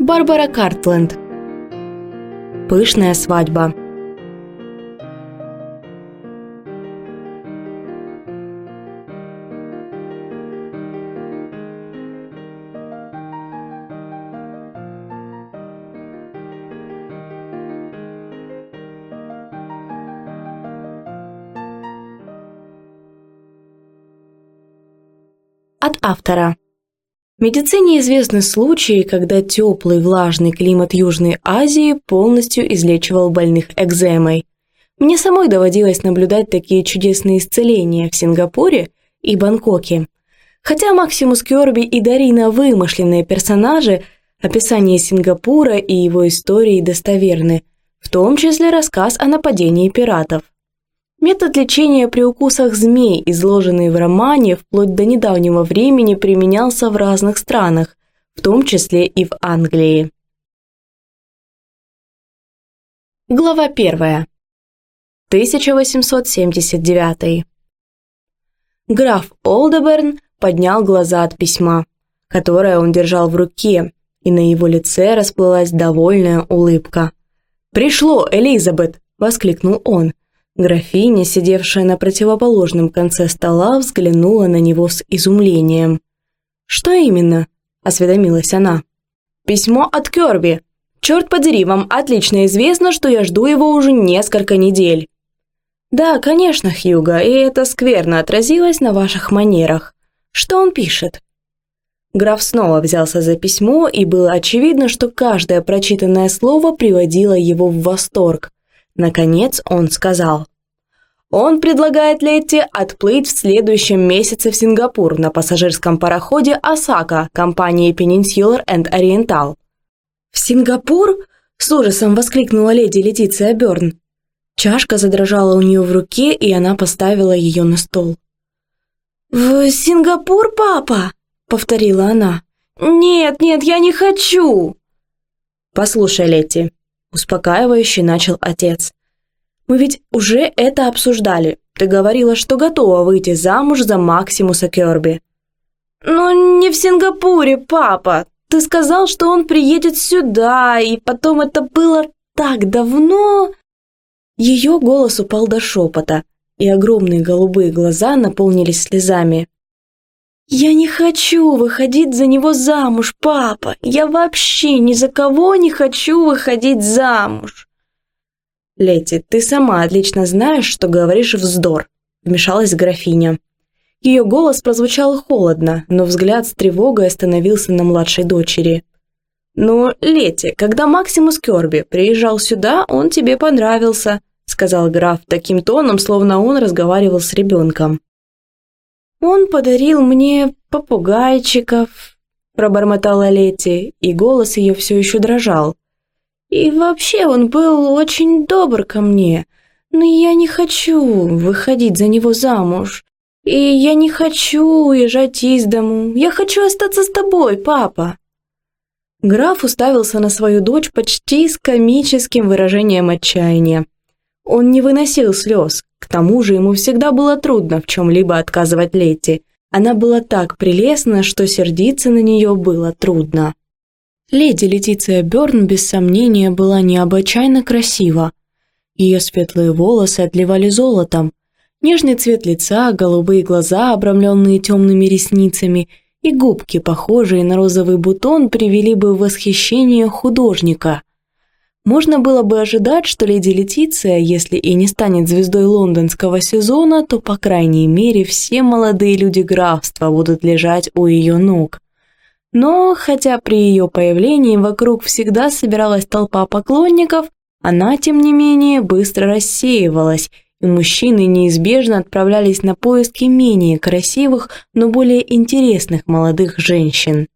Барбара Картленд. Пышная свадьба. Автора. Медицине известны случаи, когда теплый влажный климат Южной Азии полностью излечивал больных экземой. Мне самой доводилось наблюдать такие чудесные исцеления в Сингапуре и Бангкоке. Хотя Максимус Кёрби и Дарина вымышленные персонажи, описание Сингапура и его истории достоверны, в том числе рассказ о нападении пиратов. Метод лечения при укусах змей, изложенный в романе, вплоть до недавнего времени применялся в разных странах, в том числе и в Англии. Глава 1. 1879. Граф Олдеберн поднял глаза от письма, которое он держал в руке, и на его лице расплылась довольная улыбка. «Пришло, Элизабет!» – воскликнул он – Графиня, сидевшая на противоположном конце стола, взглянула на него с изумлением. «Что именно?» – осведомилась она. «Письмо от Кёрби. Черт подери, вам отлично известно, что я жду его уже несколько недель». «Да, конечно, Хьюга, и это скверно отразилось на ваших манерах. Что он пишет?» Граф снова взялся за письмо, и было очевидно, что каждое прочитанное слово приводило его в восторг. Наконец он сказал. Он предлагает Летти отплыть в следующем месяце в Сингапур на пассажирском пароходе «Осака» компании Peninsular and Oriental. «В Сингапур?» – с ужасом воскликнула леди Летиция Бёрн. Чашка задрожала у нее в руке, и она поставила ее на стол. «В Сингапур, папа?» – повторила она. «Нет, нет, я не хочу!» «Послушай, Летти, успокаивающе начал отец. «Мы ведь уже это обсуждали. Ты говорила, что готова выйти замуж за Максимуса Керби». «Но не в Сингапуре, папа. Ты сказал, что он приедет сюда, и потом это было так давно...» Ее голос упал до шепота, и огромные голубые глаза наполнились слезами. «Я не хочу выходить за него замуж, папа! Я вообще ни за кого не хочу выходить замуж!» «Лети, ты сама отлично знаешь, что говоришь вздор», – вмешалась графиня. Ее голос прозвучал холодно, но взгляд с тревогой остановился на младшей дочери. «Ну, Лети, когда Максимус Керби приезжал сюда, он тебе понравился», – сказал граф таким тоном, словно он разговаривал с ребенком. «Он подарил мне попугайчиков», – пробормотала Летти, и голос ее все еще дрожал. «И вообще он был очень добр ко мне, но я не хочу выходить за него замуж. И я не хочу уезжать из дому. Я хочу остаться с тобой, папа». Граф уставился на свою дочь почти с комическим выражением отчаяния. Он не выносил слез, к тому же ему всегда было трудно в чем-либо отказывать Летти. Она была так прелестна, что сердиться на нее было трудно. Леди Летиция Бёрн без сомнения была необычайно красива. Ее светлые волосы отливали золотом, нежный цвет лица, голубые глаза, обрамленные темными ресницами, и губки, похожие на розовый бутон, привели бы в восхищение художника – можно было бы ожидать, что леди Летиция, если и не станет звездой лондонского сезона, то, по крайней мере, все молодые люди графства будут лежать у ее ног. Но, хотя при ее появлении вокруг всегда собиралась толпа поклонников, она, тем не менее, быстро рассеивалась, и мужчины неизбежно отправлялись на поиски менее красивых, но более интересных молодых женщин.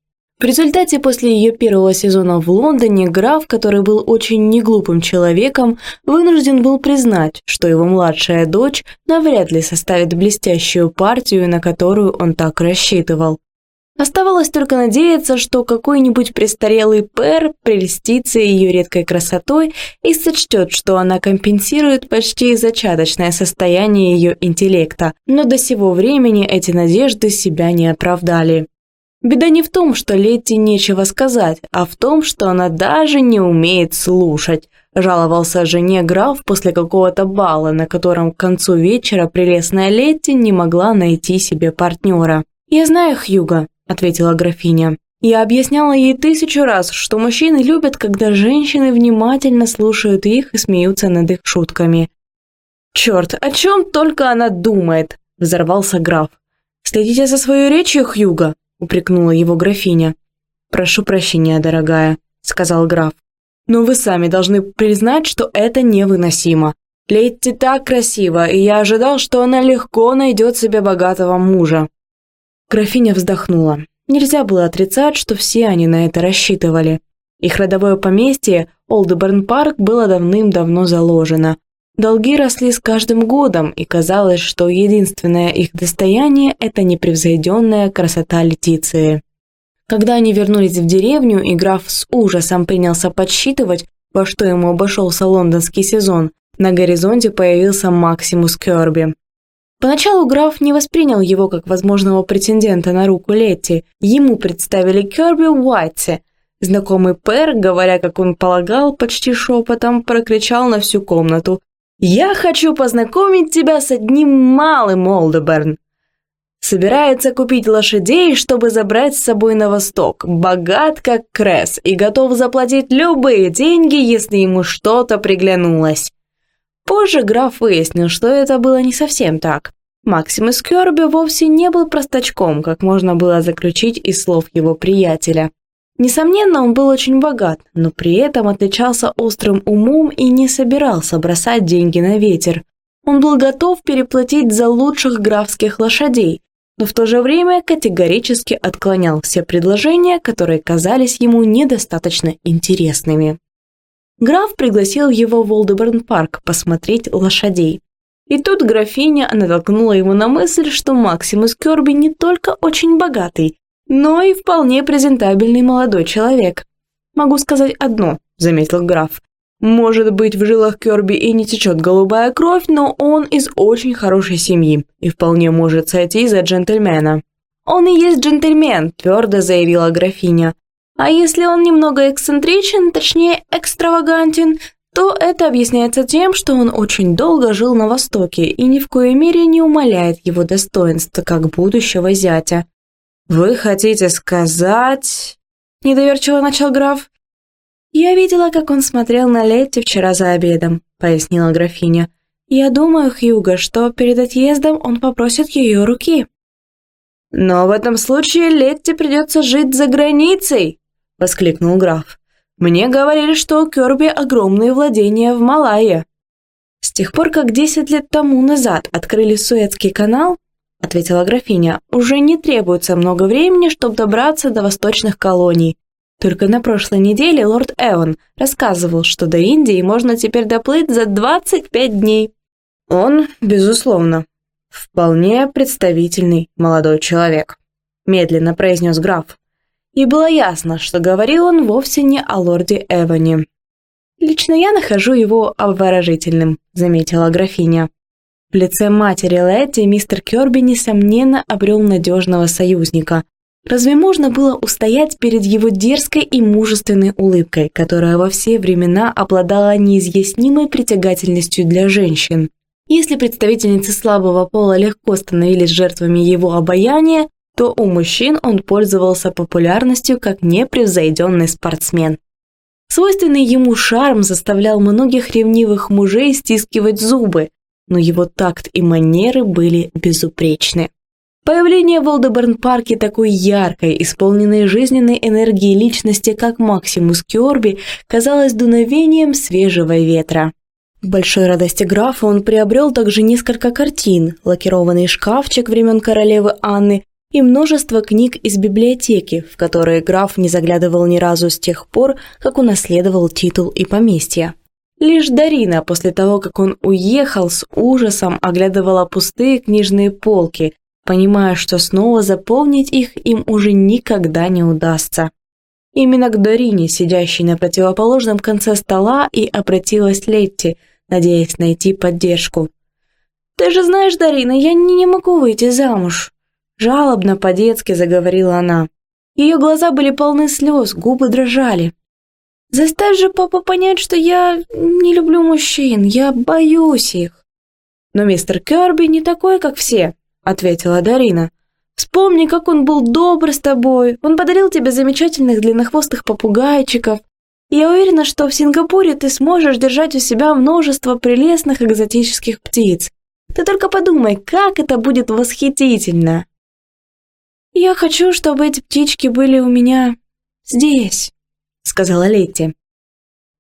В результате после ее первого сезона в Лондоне граф, который был очень неглупым человеком, вынужден был признать, что его младшая дочь навряд ли составит блестящую партию, на которую он так рассчитывал. Оставалось только надеяться, что какой-нибудь престарелый пэр прельстится ее редкой красотой и сочтет, что она компенсирует почти зачаточное состояние ее интеллекта, но до сего времени эти надежды себя не оправдали. Беда не в том, что Летти нечего сказать, а в том, что она даже не умеет слушать, жаловался жене граф после какого-то бала, на котором к концу вечера прелестная Летти не могла найти себе партнера. «Я знаю Хьюга», – ответила графиня. Я объясняла ей тысячу раз, что мужчины любят, когда женщины внимательно слушают их и смеются над их шутками. «Черт, о чем только она думает!» – взорвался граф. «Следите за своей речью, Хьюга!» – упрекнула его графиня. «Прошу прощения, дорогая», – сказал граф. «Но вы сами должны признать, что это невыносимо. Летти так красиво, и я ожидал, что она легко найдет себе богатого мужа». Графиня вздохнула. Нельзя было отрицать, что все они на это рассчитывали. Их родовое поместье, Олдеберн-парк, было давным-давно заложено. Долги росли с каждым годом, и казалось, что единственное их достояние – это непревзойденная красота Летиции. Когда они вернулись в деревню, и граф с ужасом принялся подсчитывать, во что ему обошелся лондонский сезон, на горизонте появился Максимус Керби. Поначалу граф не воспринял его как возможного претендента на руку Летти. Ему представили Керби Уайтси. Знакомый Пэр, говоря, как он полагал, почти шепотом, прокричал на всю комнату. «Я хочу познакомить тебя с одним малым Олдеберн!» Собирается купить лошадей, чтобы забрать с собой на восток, богат как Кресс и готов заплатить любые деньги, если ему что-то приглянулось. Позже граф выяснил, что это было не совсем так. Максимус Кёрби вовсе не был простачком, как можно было заключить из слов его приятеля. Несомненно, он был очень богат, но при этом отличался острым умом и не собирался бросать деньги на ветер. Он был готов переплатить за лучших графских лошадей, но в то же время категорически отклонял все предложения, которые казались ему недостаточно интересными. Граф пригласил его в Олдеберн-парк посмотреть лошадей. И тут графиня натолкнула его на мысль, что Максимус Керби не только очень богатый, но и вполне презентабельный молодой человек. «Могу сказать одно», – заметил граф. «Может быть, в жилах Керби и не течет голубая кровь, но он из очень хорошей семьи и вполне может сойти за джентльмена». «Он и есть джентльмен», – твердо заявила графиня. А если он немного эксцентричен, точнее экстравагантен, то это объясняется тем, что он очень долго жил на Востоке и ни в коей мере не умаляет его достоинства как будущего зятя. «Вы хотите сказать...» – недоверчиво начал граф. «Я видела, как он смотрел на Летти вчера за обедом», – пояснила графиня. «Я думаю, Хьюго, что перед отъездом он попросит ее руки». «Но в этом случае Летти придется жить за границей», – воскликнул граф. «Мне говорили, что у Кёрби огромные владения в Малайе». «С тех пор, как десять лет тому назад открыли Суэцкий канал, – ответила графиня, – уже не требуется много времени, чтобы добраться до восточных колоний. Только на прошлой неделе лорд Эван рассказывал, что до Индии можно теперь доплыть за 25 дней. Он, безусловно, вполне представительный молодой человек, медленно произнес граф и было ясно, что говорил он вовсе не о лорде Эване. «Лично я нахожу его обворожительным», – заметила графиня. В лице матери Летти мистер Кёрби, несомненно, обрел надежного союзника. Разве можно было устоять перед его дерзкой и мужественной улыбкой, которая во все времена обладала неизъяснимой притягательностью для женщин? Если представительницы слабого пола легко становились жертвами его обаяния, то у мужчин он пользовался популярностью как непревзойденный спортсмен. Свойственный ему шарм заставлял многих ревнивых мужей стискивать зубы, но его такт и манеры были безупречны. Появление в Олдеберн-парке такой яркой, исполненной жизненной энергии личности, как Максимус Кёрби, казалось дуновением свежего ветра. К большой радости графа он приобрел также несколько картин, лакированный шкафчик времен королевы Анны, и множество книг из библиотеки, в которые граф не заглядывал ни разу с тех пор, как унаследовал титул и поместье. Лишь Дарина после того, как он уехал, с ужасом оглядывала пустые книжные полки, понимая, что снова заполнить их им уже никогда не удастся. Именно к Дарине, сидящей на противоположном конце стола, и обратилась Летти, надеясь найти поддержку. «Ты же знаешь, Дарина, я не могу выйти замуж», Жалобно по-детски заговорила она. Ее глаза были полны слез, губы дрожали. «Заставь же папа понять, что я не люблю мужчин, я боюсь их». «Но мистер Керби не такой, как все», — ответила Дарина. «Вспомни, как он был добр с тобой. Он подарил тебе замечательных длиннохвостых попугайчиков. Я уверена, что в Сингапуре ты сможешь держать у себя множество прелестных экзотических птиц. Ты только подумай, как это будет восхитительно!» «Я хочу, чтобы эти птички были у меня здесь», — сказала Летти.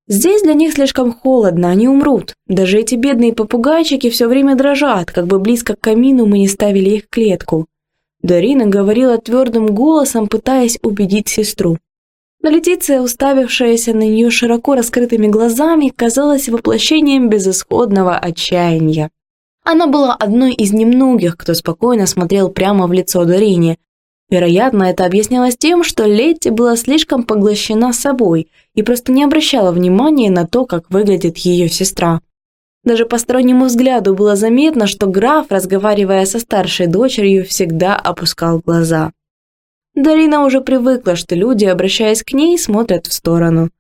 «Здесь для них слишком холодно, они умрут. Даже эти бедные попугайчики все время дрожат, как бы близко к камину мы не ставили их клетку». Дарина говорила твердым голосом, пытаясь убедить сестру. Но Летиция, уставившаяся на нее широко раскрытыми глазами, казалась воплощением безысходного отчаяния. Она была одной из немногих, кто спокойно смотрел прямо в лицо Дарине, Вероятно, это объяснялось тем, что Летти была слишком поглощена собой и просто не обращала внимания на то, как выглядит ее сестра. Даже постороннему взгляду было заметно, что граф, разговаривая со старшей дочерью, всегда опускал глаза. Дарина уже привыкла, что люди, обращаясь к ней, смотрят в сторону.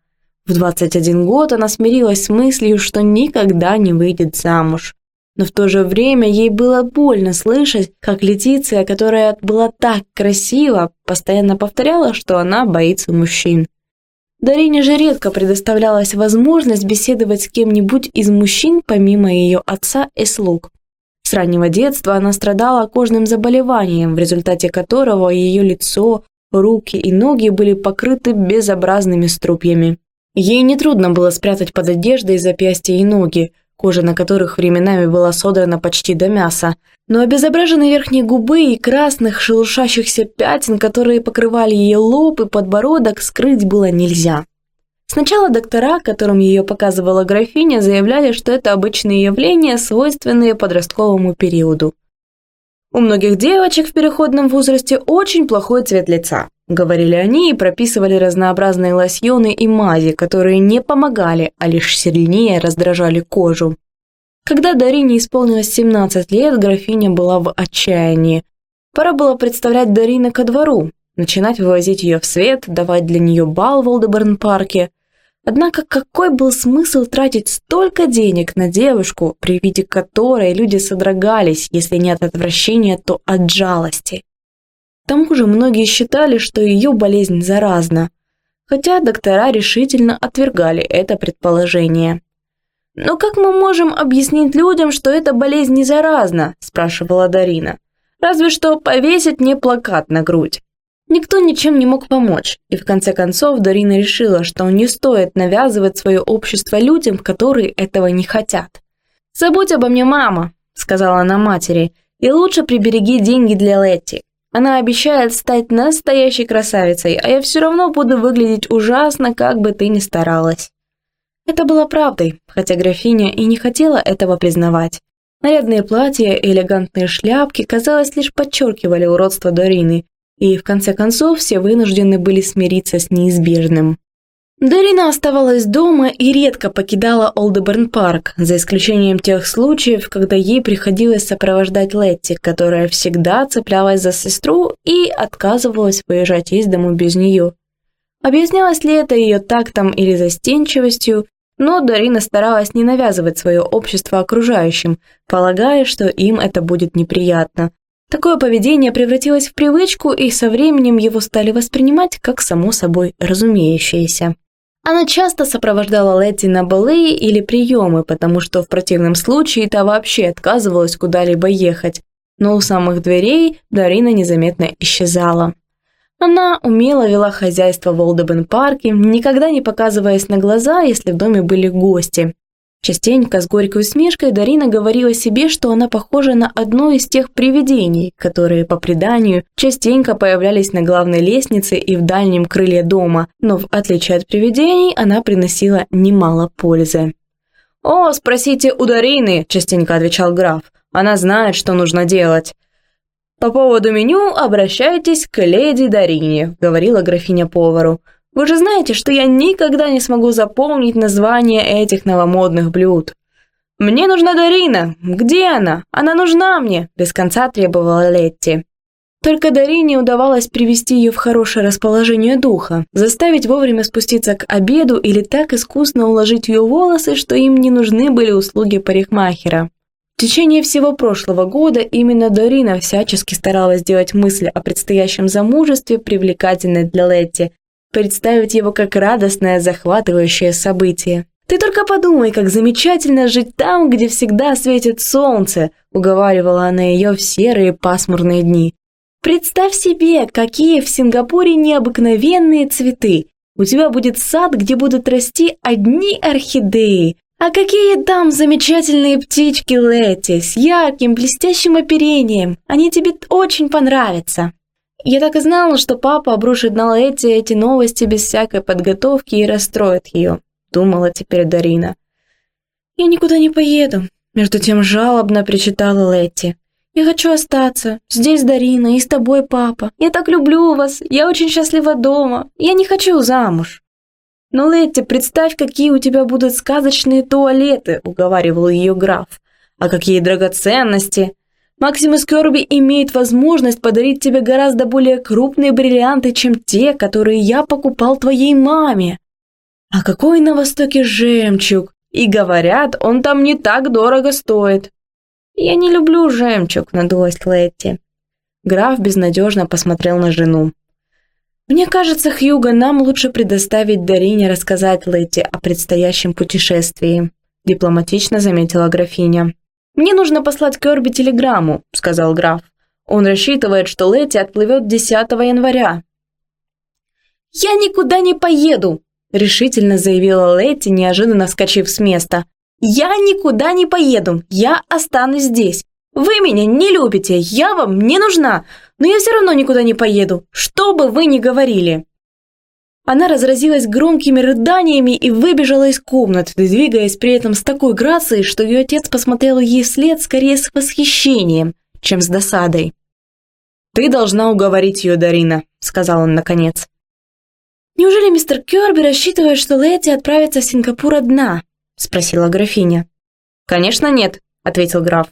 В 21 год она смирилась с мыслью, что никогда не выйдет замуж. Но в то же время ей было больно слышать, как Летиция, которая была так красива, постоянно повторяла, что она боится мужчин. Дарине же редко предоставлялась возможность беседовать с кем-нибудь из мужчин, помимо ее отца и слуг. С раннего детства она страдала кожным заболеванием, в результате которого ее лицо, руки и ноги были покрыты безобразными струпьями. Ей нетрудно было спрятать под одеждой запястья и ноги, кожа на которых временами была содрана почти до мяса, но обезображенные верхние губы и красных шелушащихся пятен, которые покрывали ее лоб и подбородок, скрыть было нельзя. Сначала доктора, которым ее показывала графиня, заявляли, что это обычные явления, свойственные подростковому периоду. У многих девочек в переходном возрасте очень плохой цвет лица. Говорили они и прописывали разнообразные лосьоны и мази, которые не помогали, а лишь сильнее раздражали кожу. Когда Дарине исполнилось 17 лет, графиня была в отчаянии. Пора было представлять Дарина ко двору, начинать вывозить ее в свет, давать для нее бал в Олдеберн-парке. Однако какой был смысл тратить столько денег на девушку, при виде которой люди содрогались, если не от отвращения, то от жалости? К тому же многие считали, что ее болезнь заразна, хотя доктора решительно отвергали это предположение. «Но как мы можем объяснить людям, что эта болезнь не заразна?» – спрашивала Дарина. «Разве что повесить мне плакат на грудь». Никто ничем не мог помочь, и в конце концов Дарина решила, что не стоит навязывать свое общество людям, которые этого не хотят. «Забудь обо мне, мама», – сказала она матери, – «и лучше прибереги деньги для Летти. Она обещает стать настоящей красавицей, а я все равно буду выглядеть ужасно, как бы ты ни старалась». Это было правдой, хотя графиня и не хотела этого признавать. Нарядные платья и элегантные шляпки, казалось, лишь подчеркивали уродство Дорины, и в конце концов все вынуждены были смириться с неизбежным. Дарина оставалась дома и редко покидала Олдеберн-парк, за исключением тех случаев, когда ей приходилось сопровождать Летти, которая всегда цеплялась за сестру и отказывалась выезжать из дому без нее. Объяснялось ли это ее тактом или застенчивостью, но Дарина старалась не навязывать свое общество окружающим, полагая, что им это будет неприятно. Такое поведение превратилось в привычку, и со временем его стали воспринимать как само собой разумеющееся. Она часто сопровождала Летти на балы или приемы, потому что в противном случае та вообще отказывалась куда-либо ехать, но у самых дверей Дарина незаметно исчезала. Она умело вела хозяйство в Олдебен-парке, никогда не показываясь на глаза, если в доме были гости. Частенько с горькой усмешкой Дарина говорила себе, что она похожа на одно из тех привидений, которые, по преданию, частенько появлялись на главной лестнице и в дальнем крыле дома, но в отличие от привидений она приносила немало пользы. «О, спросите у Дарины», – частенько отвечал граф. «Она знает, что нужно делать». «По поводу меню обращайтесь к леди Дарине», – говорила графиня повару. Вы же знаете, что я никогда не смогу запомнить название этих новомодных блюд. Мне нужна Дарина. Где она? Она нужна мне, без конца требовала Летти. Только Дарине удавалось привести ее в хорошее расположение духа, заставить вовремя спуститься к обеду или так искусно уложить ее волосы, что им не нужны были услуги парикмахера. В течение всего прошлого года именно Дарина всячески старалась сделать мысль о предстоящем замужестве привлекательной для Летти, представить его как радостное, захватывающее событие. «Ты только подумай, как замечательно жить там, где всегда светит солнце», уговаривала она ее в серые пасмурные дни. Представь себе, какие в Сингапуре необыкновенные цветы. У тебя будет сад, где будут расти одни орхидеи. А какие там замечательные птички Летти с ярким блестящим оперением. Они тебе очень понравятся. Я так и знала, что папа обрушит на Летти эти новости без всякой подготовки и расстроит ее, думала теперь Дарина. Я никуда не поеду, между тем жалобно причитала Летти. Я хочу остаться. Здесь Дарина и с тобой, папа. Я так люблю вас. Я очень счастлива дома. Я не хочу замуж. Но, Летти, представь, какие у тебя будут сказочные туалеты, уговаривал ее граф. А какие драгоценности. Максимус Керби имеет возможность подарить тебе гораздо более крупные бриллианты, чем те, которые я покупал твоей маме. А какой на Востоке жемчуг? И говорят, он там не так дорого стоит. «Я не люблю жемчуг», — надулась Летти. Граф безнадежно посмотрел на жену. «Мне кажется, Хьюго, нам лучше предоставить Дарине рассказать Летти о предстоящем путешествии», — дипломатично заметила графиня. «Мне нужно послать Керби телеграмму», — сказал граф. «Он рассчитывает, что Летти отплывет 10 января». «Я никуда не поеду», — решительно заявила Летти, неожиданно вскочив с места. «Я никуда не поеду, я останусь здесь. Вы меня не любите, я вам не нужна, но я все равно никуда не поеду, что бы вы ни говорили». Она разразилась громкими рыданиями и выбежала из комнаты, двигаясь при этом с такой грацией, что ее отец посмотрел ей вслед скорее с восхищением, чем с досадой. «Ты должна уговорить ее, Дарина», — сказал он наконец. «Неужели мистер Керби рассчитывает, что Лэти отправится в Сингапур одна?» спросила графиня. «Конечно нет», — ответил граф.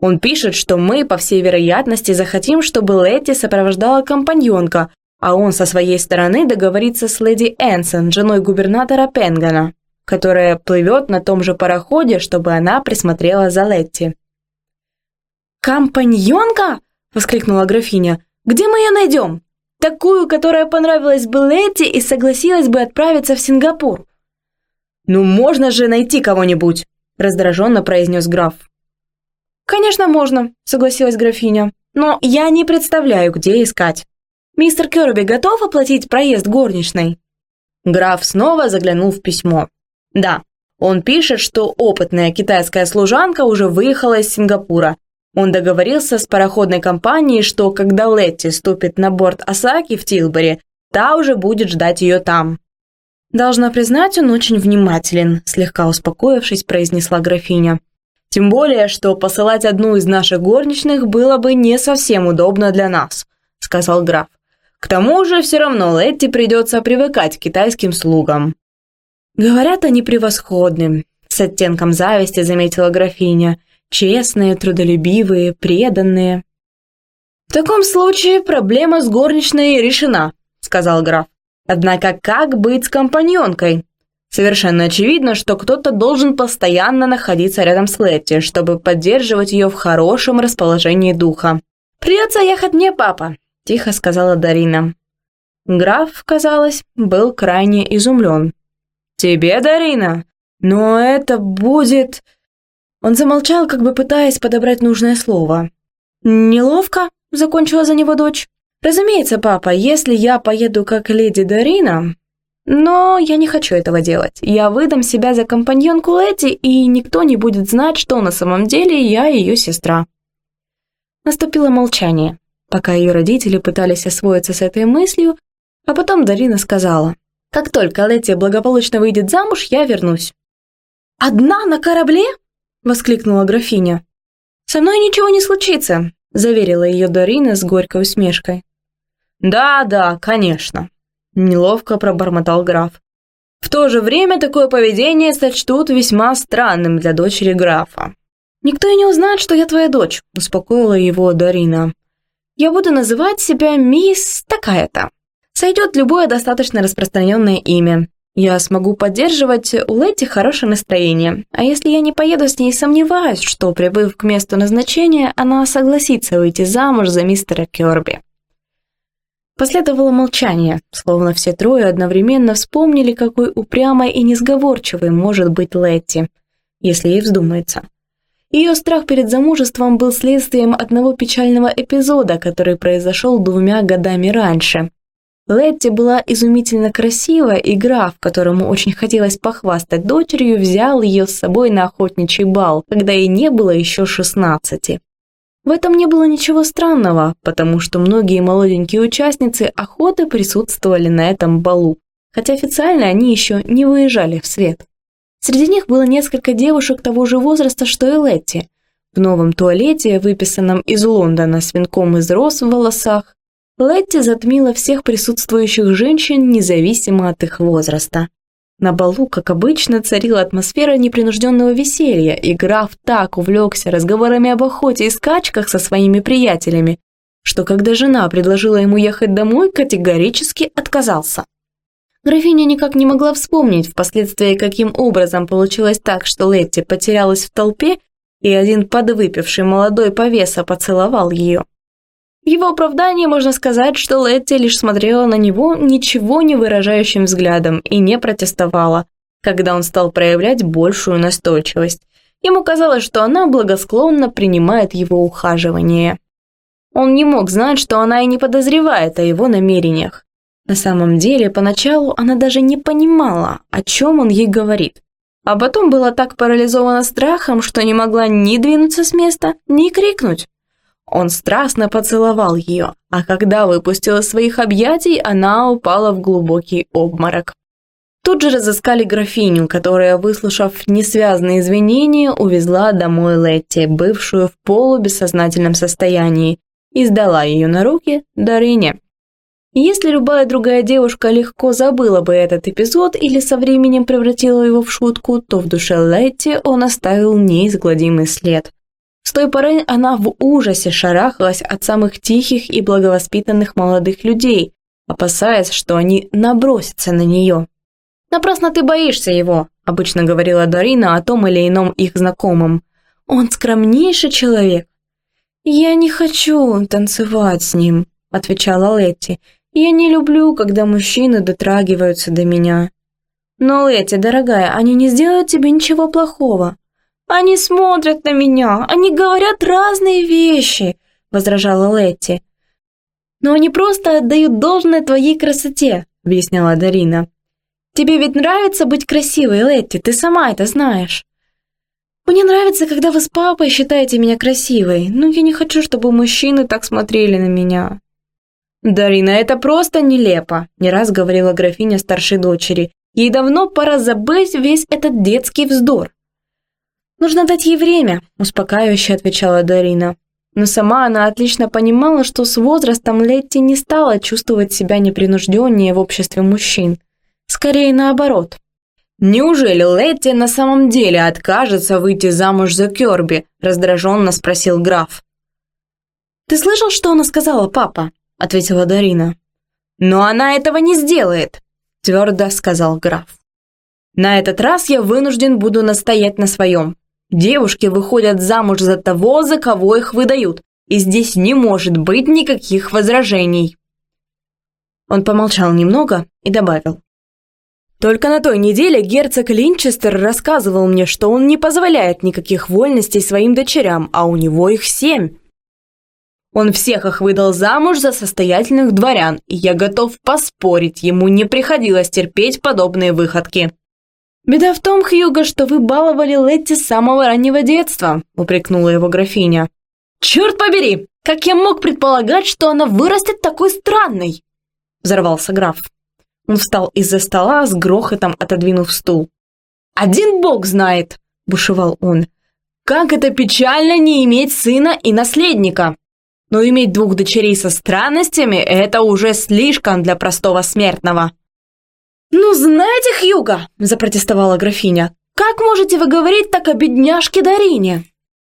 «Он пишет, что мы, по всей вероятности, захотим, чтобы Летти сопровождала компаньонка, а он со своей стороны договорится с леди Энсон, женой губернатора Пенгана, которая плывет на том же пароходе, чтобы она присмотрела за Летти». «Компаньонка?» — воскликнула графиня. «Где мы ее найдем? Такую, которая понравилась бы Летти и согласилась бы отправиться в Сингапур. «Ну можно же найти кого-нибудь!» – раздраженно произнес граф. «Конечно можно», – согласилась графиня. «Но я не представляю, где искать. Мистер Керби готов оплатить проезд горничной?» Граф снова заглянул в письмо. «Да, он пишет, что опытная китайская служанка уже выехала из Сингапура. Он договорился с пароходной компанией, что когда Летти ступит на борт Осаки в Тилбери, та уже будет ждать ее там. «Должна признать, он очень внимателен», – слегка успокоившись, произнесла графиня. «Тем более, что посылать одну из наших горничных было бы не совсем удобно для нас», – сказал граф. «К тому же все равно Летти придется привыкать к китайским слугам». «Говорят, они превосходны», – с оттенком зависти заметила графиня. «Честные, трудолюбивые, преданные». «В таком случае проблема с горничной решена», – сказал граф. Однако как быть с компаньонкой? Совершенно очевидно, что кто-то должен постоянно находиться рядом с Летти, чтобы поддерживать ее в хорошем расположении духа. «Придется ехать мне, папа», – тихо сказала Дарина. Граф, казалось, был крайне изумлен. «Тебе, Дарина? Но это будет...» Он замолчал, как бы пытаясь подобрать нужное слово. «Неловко?» – закончила за него дочь. Разумеется, папа, если я поеду как леди Дарина... Но я не хочу этого делать. Я выдам себя за компаньонку Лети, и никто не будет знать, что на самом деле я ее сестра. Наступило молчание, пока ее родители пытались освоиться с этой мыслью, а потом Дарина сказала, «Как только Лети благополучно выйдет замуж, я вернусь». «Одна на корабле?» – воскликнула графиня. «Со мной ничего не случится», – заверила ее Дарина с горькой усмешкой. «Да, да, конечно», – неловко пробормотал граф. «В то же время такое поведение сочтут весьма странным для дочери графа». «Никто и не узнает, что я твоя дочь», – успокоила его Дарина. Я буду называть себя мисс такая-то. Сойдет любое достаточно распространенное имя. Я смогу поддерживать у Летти хорошее настроение, а если я не поеду с ней, сомневаюсь, что, прибыв к месту назначения, она согласится выйти замуж за мистера Керби. Последовало молчание, словно все трое одновременно вспомнили, какой упрямой и несговорчивой может быть Летти, если ей вздумается. Ее страх перед замужеством был следствием одного печального эпизода, который произошел двумя годами раньше. Летти была изумительно красива, и граф, которому очень хотелось похвастать дочерью, взял ее с собой на охотничий бал, когда ей не было еще шестнадцати. В этом не было ничего странного, потому что многие молоденькие участницы охоты присутствовали на этом балу, хотя официально они еще не выезжали в свет. Среди них было несколько девушек того же возраста, что и Летти. В новом туалете, выписанном из Лондона с венком из роз в волосах, Летти затмила всех присутствующих женщин, независимо от их возраста. На балу, как обычно, царила атмосфера непринужденного веселья, и граф так увлекся разговорами об охоте и скачках со своими приятелями, что когда жена предложила ему ехать домой, категорически отказался. Графиня никак не могла вспомнить впоследствии, каким образом получилось так, что Летти потерялась в толпе, и один подвыпивший молодой повеса поцеловал ее. В его оправдании можно сказать, что Летти лишь смотрела на него ничего не выражающим взглядом и не протестовала, когда он стал проявлять большую настойчивость. Ему казалось, что она благосклонно принимает его ухаживание. Он не мог знать, что она и не подозревает о его намерениях. На самом деле, поначалу она даже не понимала, о чем он ей говорит. А потом была так парализована страхом, что не могла ни двинуться с места, ни крикнуть. Он страстно поцеловал ее, а когда выпустил из своих объятий, она упала в глубокий обморок. Тут же разыскали графиню, которая, выслушав несвязные извинения, увезла домой Летти, бывшую в полубессознательном состоянии, и сдала ее на руки Дарине. Если любая другая девушка легко забыла бы этот эпизод или со временем превратила его в шутку, то в душе Летти он оставил неизгладимый след. С той поры она в ужасе шарахалась от самых тихих и благовоспитанных молодых людей, опасаясь, что они набросятся на нее. «Напрасно ты боишься его», – обычно говорила Дарина о том или ином их знакомом. «Он скромнейший человек». «Я не хочу танцевать с ним», – отвечала Летти. «Я не люблю, когда мужчины дотрагиваются до меня». «Но, Летти, дорогая, они не сделают тебе ничего плохого», «Они смотрят на меня, они говорят разные вещи», – возражала Летти. «Но они просто отдают должное твоей красоте», – объясняла Дарина. «Тебе ведь нравится быть красивой, Летти, ты сама это знаешь». «Мне нравится, когда вы с папой считаете меня красивой, но я не хочу, чтобы мужчины так смотрели на меня». «Дарина, это просто нелепо», – не раз говорила графиня старшей дочери. «Ей давно пора забыть весь этот детский вздор. «Нужно дать ей время», – успокаивающе отвечала Дарина. Но сама она отлично понимала, что с возрастом Летти не стала чувствовать себя непринужденнее в обществе мужчин. Скорее наоборот. «Неужели Летти на самом деле откажется выйти замуж за Керби?» – раздраженно спросил граф. «Ты слышал, что она сказала, папа?» – ответила Дарина. «Но она этого не сделает», – твердо сказал граф. «На этот раз я вынужден буду настоять на своем. Девушки выходят замуж за того, за кого их выдают, и здесь не может быть никаких возражений. Он помолчал немного и добавил. Только на той неделе герцог Линчестер рассказывал мне, что он не позволяет никаких вольностей своим дочерям, а у него их семь. Он всех их выдал замуж за состоятельных дворян, и я готов поспорить, ему не приходилось терпеть подобные выходки. «Беда в том, Хьюго, что вы баловали Летти с самого раннего детства», – упрекнула его графиня. «Черт побери! Как я мог предполагать, что она вырастет такой странной?» – взорвался граф. Он встал из-за стола, с грохотом отодвинув стул. «Один бог знает!» – бушевал он. «Как это печально не иметь сына и наследника! Но иметь двух дочерей со странностями – это уже слишком для простого смертного!» «Ну, знаете, Хьюга!» – запротестовала графиня. «Как можете вы говорить так о бедняжке Дарине?»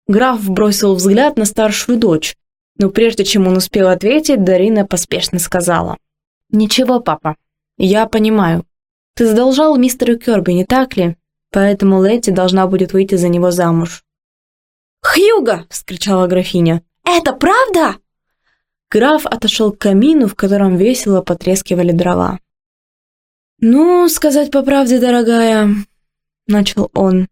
Граф бросил взгляд на старшую дочь. Но прежде чем он успел ответить, Дарина поспешно сказала. «Ничего, папа, я понимаю. Ты задолжал мистеру Керби, не так ли? Поэтому Летти должна будет выйти за него замуж». «Хьюго!» – вскричала графиня. «Это правда?» Граф отошел к камину, в котором весело потрескивали дрова. «Ну, сказать по правде, дорогая», — начал он.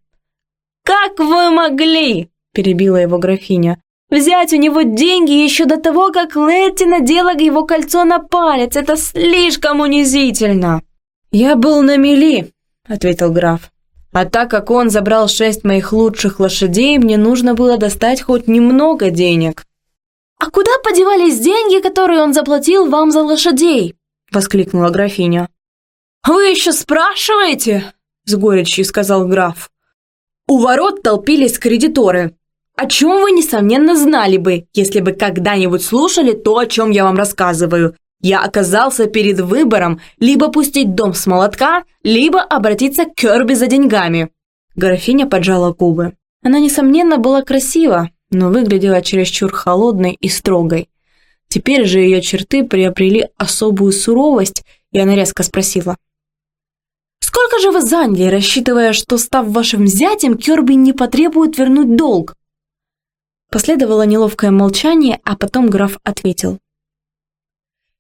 «Как вы могли?» — перебила его графиня. «Взять у него деньги еще до того, как Летти надела его кольцо на палец. Это слишком унизительно!» «Я был на мели», — ответил граф. «А так как он забрал шесть моих лучших лошадей, мне нужно было достать хоть немного денег». «А куда подевались деньги, которые он заплатил вам за лошадей?» — воскликнула графиня. «Вы еще спрашиваете?» — с горечью сказал граф. У ворот толпились кредиторы. О чем вы, несомненно, знали бы, если бы когда-нибудь слушали то, о чем я вам рассказываю. Я оказался перед выбором либо пустить дом с молотка, либо обратиться к Керби за деньгами. Графиня поджала губы. Она, несомненно, была красива, но выглядела чересчур холодной и строгой. Теперь же ее черты приобрели особую суровость, и она резко спросила. «Сколько же вы заняли, рассчитывая, что, став вашим зятем, Керби не потребует вернуть долг?» Последовало неловкое молчание, а потом граф ответил.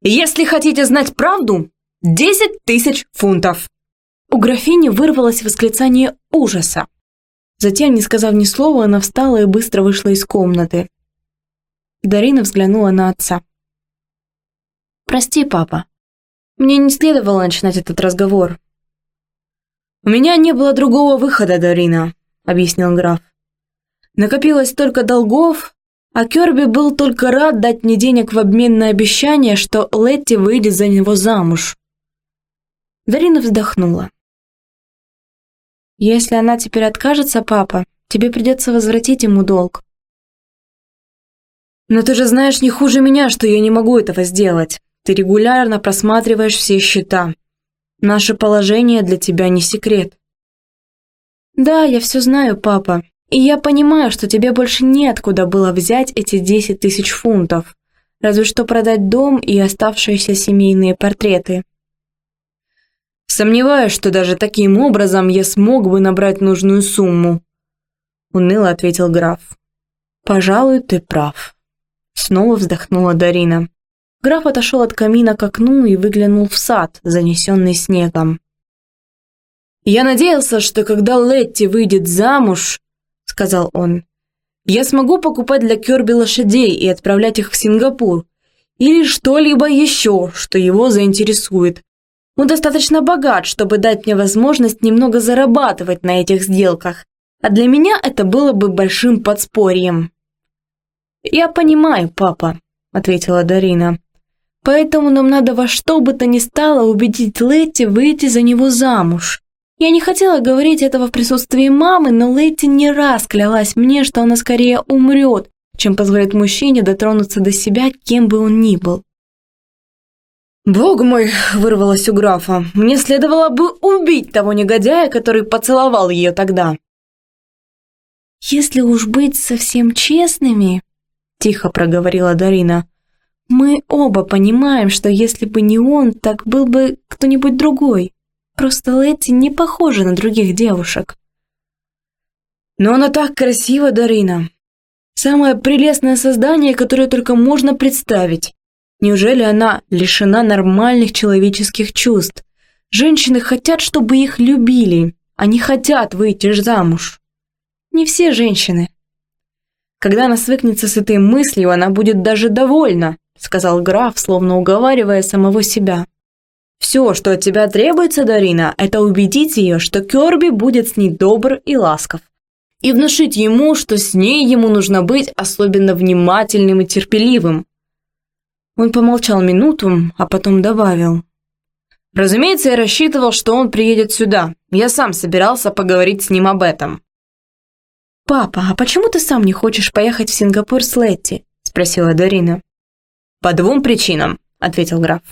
«Если хотите знать правду, десять тысяч фунтов!» У графини вырвалось восклицание ужаса. Затем, не сказав ни слова, она встала и быстро вышла из комнаты. Дарина взглянула на отца. «Прости, папа. Мне не следовало начинать этот разговор». «У меня не было другого выхода, Дарина», — объяснил граф. «Накопилось столько долгов, а Керби был только рад дать мне денег в обмен на обещание, что Летти выйдет за него замуж». Дарина вздохнула. Если она теперь откажется, папа, тебе придется возвратить ему долг. Но ты же знаешь не хуже меня, что я не могу этого сделать. Ты регулярно просматриваешь все счета. Наше положение для тебя не секрет. Да, я все знаю, папа. И я понимаю, что тебе больше неоткуда было взять эти 10 тысяч фунтов. Разве что продать дом и оставшиеся семейные портреты. Сомневаюсь, что даже таким образом я смог бы набрать нужную сумму. Уныло ответил граф. Пожалуй, ты прав. Снова вздохнула Дарина. Граф отошел от камина к окну и выглянул в сад, занесенный снегом. «Я надеялся, что когда Летти выйдет замуж, — сказал он, — я смогу покупать для Керби лошадей и отправлять их в Сингапур, или что-либо еще, что его заинтересует, он достаточно богат, чтобы дать мне возможность немного зарабатывать на этих сделках, а для меня это было бы большим подспорьем». «Я понимаю, папа», — ответила Дарина. «Поэтому нам надо во что бы то ни стало убедить Летти выйти за него замуж. Я не хотела говорить этого в присутствии мамы, но Летти не раз клялась мне, что она скорее умрет, чем позволит мужчине дотронуться до себя, кем бы он ни был. «Бог мой!» – вырвалось у графа. «Мне следовало бы убить того негодяя, который поцеловал ее тогда!» «Если уж быть совсем честными», – тихо проговорила Дарина, – «мы оба понимаем, что если бы не он, так был бы кто-нибудь другой. Просто Летти не похожа на других девушек». «Но она так красива, Дарина! Самое прелестное создание, которое только можно представить!» Неужели она лишена нормальных человеческих чувств? Женщины хотят, чтобы их любили, они хотят выйти замуж. Не все женщины. Когда она свыкнется с этой мыслью, она будет даже довольна, сказал граф, словно уговаривая самого себя. Все, что от тебя требуется, Дарина, это убедить ее, что Керби будет с ней добр и ласков. И внушить ему, что с ней ему нужно быть особенно внимательным и терпеливым, он помолчал минуту, а потом добавил. «Разумеется, я рассчитывал, что он приедет сюда. Я сам собирался поговорить с ним об этом». «Папа, а почему ты сам не хочешь поехать в Сингапур с Летти?» – спросила Дарина. «По двум причинам», – ответил граф.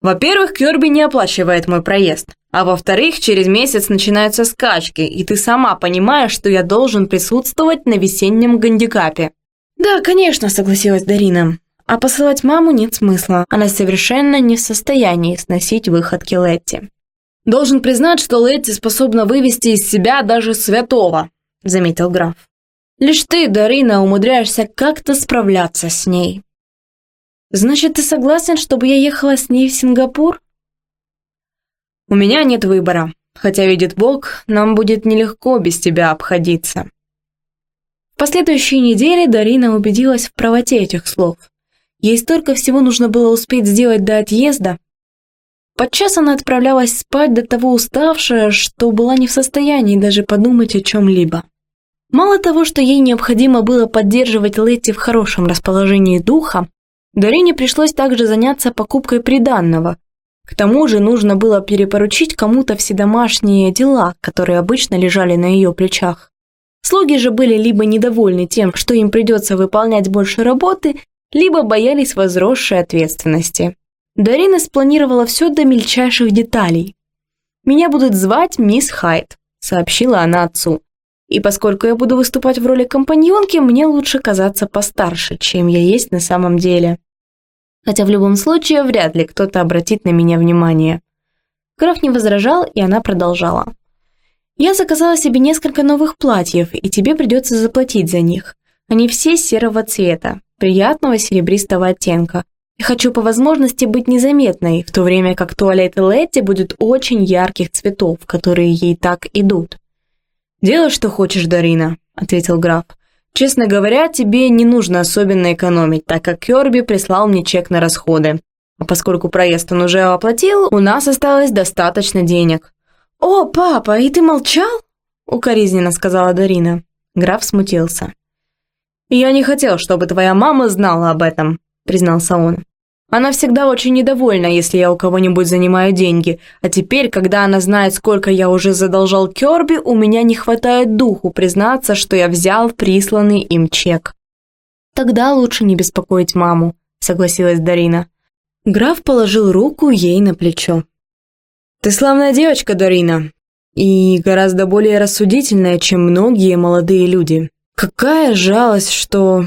«Во-первых, Кёрби не оплачивает мой проезд, а во-вторых, через месяц начинаются скачки, и ты сама понимаешь, что я должен присутствовать на весеннем гандикапе. «Да, конечно», — согласилась Дарина. «А посылать маму нет смысла. Она совершенно не в состоянии сносить выходки Летти». «Должен признать, что Летти способна вывести из себя даже святого», — заметил граф. «Лишь ты, Дарина, умудряешься как-то справляться с ней». «Значит, ты согласен, чтобы я ехала с ней в Сингапур?» «У меня нет выбора, хотя, видит Бог, нам будет нелегко без тебя обходиться». В последующие недели Дарина убедилась в правоте этих слов. Ей столько всего нужно было успеть сделать до отъезда. Подчас она отправлялась спать до того уставшая, что была не в состоянии даже подумать о чем-либо. Мало того, что ей необходимо было поддерживать Летти в хорошем расположении духа, Дарине пришлось также заняться покупкой приданного. К тому же нужно было перепоручить кому-то все домашние дела, которые обычно лежали на ее плечах. Слуги же были либо недовольны тем, что им придется выполнять больше работы, либо боялись возросшей ответственности. Дарина спланировала все до мельчайших деталей. «Меня будут звать мисс Хайт», — сообщила она отцу. «И поскольку я буду выступать в роли компаньонки, мне лучше казаться постарше, чем я есть на самом деле. Хотя в любом случае вряд ли кто-то обратит на меня внимание». Граф не возражал, и она продолжала. Я заказала себе несколько новых платьев, и тебе придется заплатить за них. Они все серого цвета, приятного серебристого оттенка. И хочу по возможности быть незаметной, в то время как туалет Летти будет очень ярких цветов, которые ей так идут. «Делай, что хочешь, Дарина», — ответил граф. «Честно говоря, тебе не нужно особенно экономить, так как Керби прислал мне чек на расходы. А поскольку проезд он уже оплатил, у нас осталось достаточно денег. «О, папа, и ты молчал?» — укоризненно сказала Дарина. Граф смутился. «Я не хотел, чтобы твоя мама знала об этом», — признался он. «Она всегда очень недовольна, если я у кого-нибудь занимаю деньги, а теперь, когда она знает, сколько я уже задолжал Керби, у меня не хватает духу признаться, что я взял присланный им чек». «Тогда лучше не беспокоить маму», — согласилась Дарина. Граф положил руку ей на плечо. Ты славная девочка, Дарина, и гораздо более рассудительная, чем многие молодые люди. Какая жалость, что...»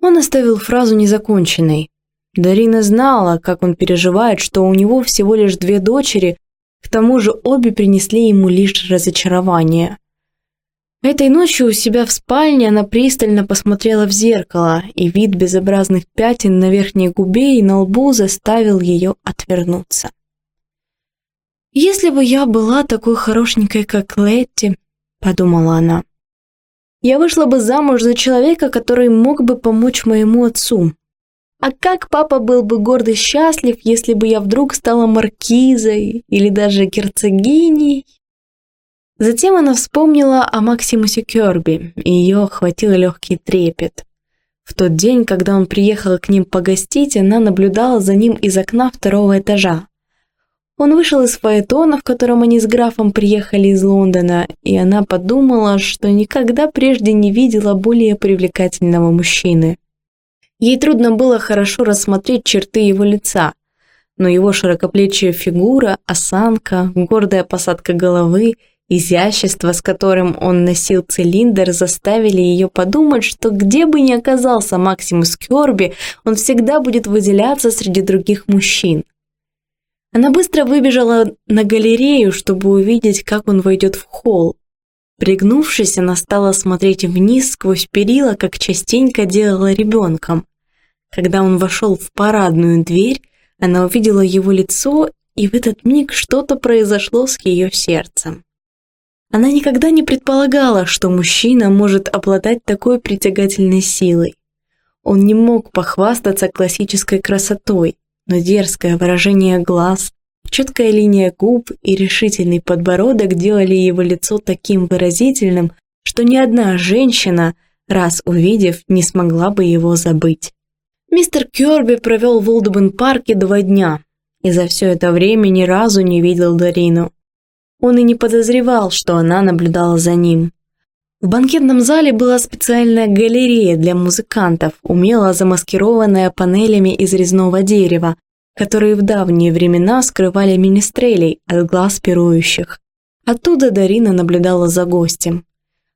Он оставил фразу незаконченной. Дарина знала, как он переживает, что у него всего лишь две дочери, к тому же обе принесли ему лишь разочарование. Этой ночью у себя в спальне она пристально посмотрела в зеркало, и вид безобразных пятен на верхней губе и на лбу заставил ее отвернуться. «Если бы я была такой хорошенькой, как Летти», — подумала она, «я вышла бы замуж за человека, который мог бы помочь моему отцу. А как папа был бы горд и счастлив, если бы я вдруг стала маркизой или даже герцогиней?» Затем она вспомнила о Максимусе Керби, и ее охватил легкий трепет. В тот день, когда он приехал к ним погостить, она наблюдала за ним из окна второго этажа. Он вышел из фаэтона, в котором они с графом приехали из Лондона, и она подумала, что никогда прежде не видела более привлекательного мужчины. Ей трудно было хорошо рассмотреть черты его лица, но его широкоплечья фигура, осанка, гордая посадка головы, изящество, с которым он носил цилиндр, заставили ее подумать, что где бы ни оказался Максимус Кёрби, он всегда будет выделяться среди других мужчин. Она быстро выбежала на галерею, чтобы увидеть, как он войдет в холл. Пригнувшись, она стала смотреть вниз сквозь перила, как частенько делала ребенком. Когда он вошел в парадную дверь, она увидела его лицо, и в этот миг что-то произошло с ее сердцем. Она никогда не предполагала, что мужчина может обладать такой притягательной силой. Он не мог похвастаться классической красотой, но дерзкое выражение глаз, четкая линия губ и решительный подбородок делали его лицо таким выразительным, что ни одна женщина, раз увидев, не смогла бы его забыть. Мистер Кёрби провел в Олдбен-парке два дня и за все это время ни разу не видел Дарину. Он и не подозревал, что она наблюдала за ним. В банкетном зале была специальная галерея для музыкантов, умело замаскированная панелями из резного дерева, которые в давние времена скрывали министрелей от глаз пирующих. Оттуда Дарина наблюдала за гостем.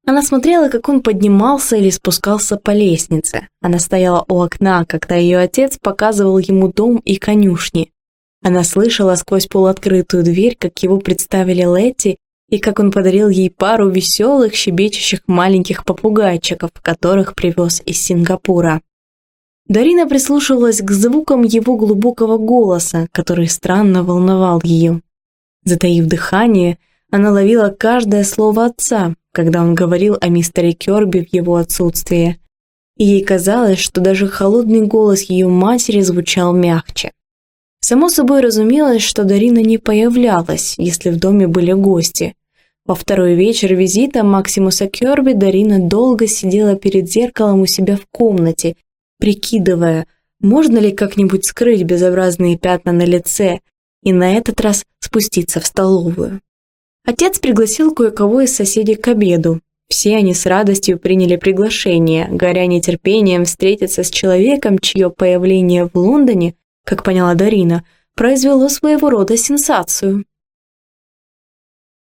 Она смотрела, как он поднимался или спускался по лестнице. Она стояла у окна, когда ее отец показывал ему дом и конюшни. Она слышала сквозь полуоткрытую дверь, как его представили Летти, и как он подарил ей пару веселых, щебечущих маленьких попугайчиков, которых привез из Сингапура. Дарина прислушивалась к звукам его глубокого голоса, который странно волновал ее. Затаив дыхание, она ловила каждое слово отца, когда он говорил о мистере Керби в его отсутствие. И ей казалось, что даже холодный голос ее матери звучал мягче. Само собой разумелось, что Дарина не появлялась, если в доме были гости. Во второй вечер визита Максимуса Керби Дарина долго сидела перед зеркалом у себя в комнате, прикидывая, можно ли как-нибудь скрыть безобразные пятна на лице и на этот раз спуститься в столовую. Отец пригласил кое-кого из соседей к обеду. Все они с радостью приняли приглашение, горя нетерпением встретиться с человеком, чье появление в Лондоне, как поняла Дарина, произвело своего рода сенсацию.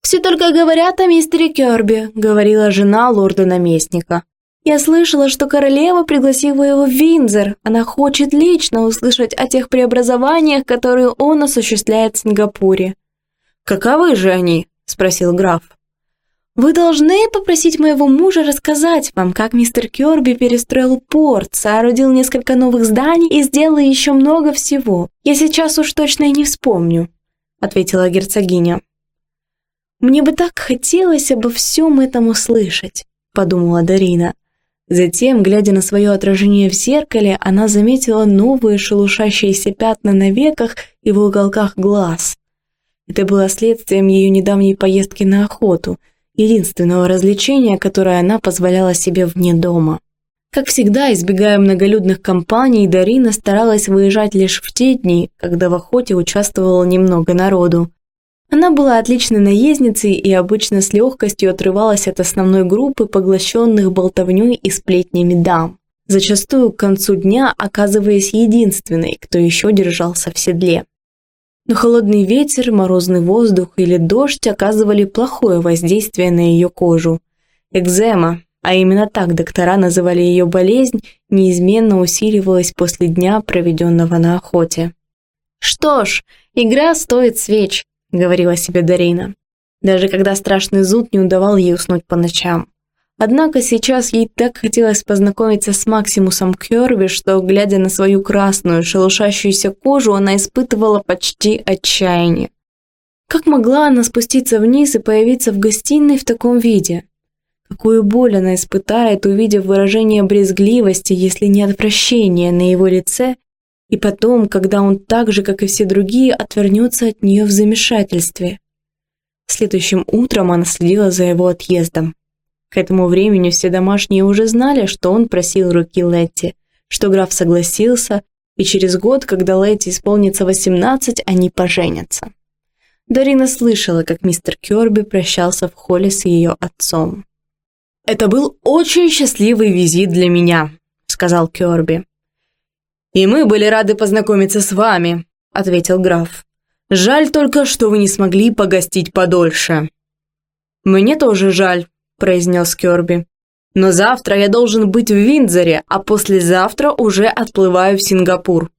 «Все только говорят о мистере Керби», — говорила жена лорда-наместника. «Я слышала, что королева пригласила его в Виндзор. Она хочет лично услышать о тех преобразованиях, которые он осуществляет в Сингапуре». «Каковы же они?» Спросил граф. «Вы должны попросить моего мужа рассказать вам, как мистер Кёрби перестроил порт, соорудил несколько новых зданий и сделал еще много всего. Я сейчас уж точно и не вспомню», — ответила герцогиня. «Мне бы так хотелось обо всем этом услышать», — подумала Дарина. Затем, глядя на свое отражение в зеркале, она заметила новые шелушащиеся пятна на веках и в уголках глаз. Это было следствием ее недавней поездки на охоту, единственного развлечения, которое она позволяла себе вне дома. Как всегда, избегая многолюдных компаний, Дарина старалась выезжать лишь в те дни, когда в охоте участвовало немного народу. Она была отличной наездницей и обычно с легкостью отрывалась от основной группы, поглощенных болтовней и сплетнями дам, зачастую к концу дня оказываясь единственной, кто еще держался в седле. Но холодный ветер, морозный воздух или дождь оказывали плохое воздействие на ее кожу. Экзема, а именно так доктора называли ее болезнь, неизменно усиливалась после дня, проведенного на охоте. «Что ж, игра стоит свеч», — говорила себе Дарина. Даже когда страшный зуд не удавал ей уснуть по ночам. Однако сейчас ей так хотелось познакомиться с Максимусом Кёрви, что, глядя на свою красную, шелушащуюся кожу, она испытывала почти отчаяние. Как могла она спуститься вниз и появиться в гостиной в таком виде? Какую боль она испытает, увидев выражение брезгливости, если не отвращения на его лице, и потом, когда он так же, как и все другие, отвернется от нее в замешательстве. Следующим утром она следила за его отъездом. К этому времени все домашние уже знали, что он просил руки Летти, что граф согласился, и через год, когда Летти исполнится 18, они поженятся. Дарина слышала, как мистер Кёрби прощался в холле с ее отцом. «Это был очень счастливый визит для меня», — сказал Кёрби. «И мы были рады познакомиться с вами», — ответил граф. «Жаль только, что вы не смогли погостить подольше». «Мне тоже жаль», произнес Керби. «Но завтра я должен быть в Виндзоре, а послезавтра уже отплываю в Сингапур».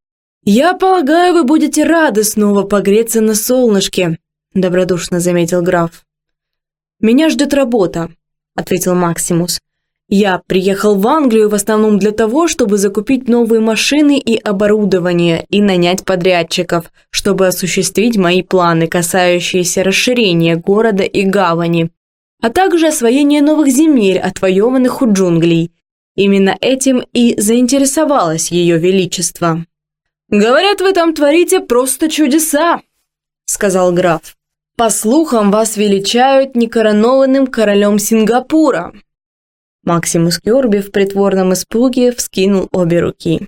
«Я полагаю, вы будете рады снова погреться на солнышке», – добродушно заметил граф. «Меня ждет работа», – ответил Максимус. «Я приехал в Англию в основном для того, чтобы закупить новые машины и оборудование и нанять подрядчиков, чтобы осуществить мои планы, касающиеся расширения города и гавани а также освоение новых земель, отвоеванных у джунглей. Именно этим и заинтересовалось ее величество. «Говорят, вы там творите просто чудеса», — сказал граф. «По слухам, вас величают некоронованным королем Сингапура». Максимус Кёрби в притворном испуге вскинул обе руки.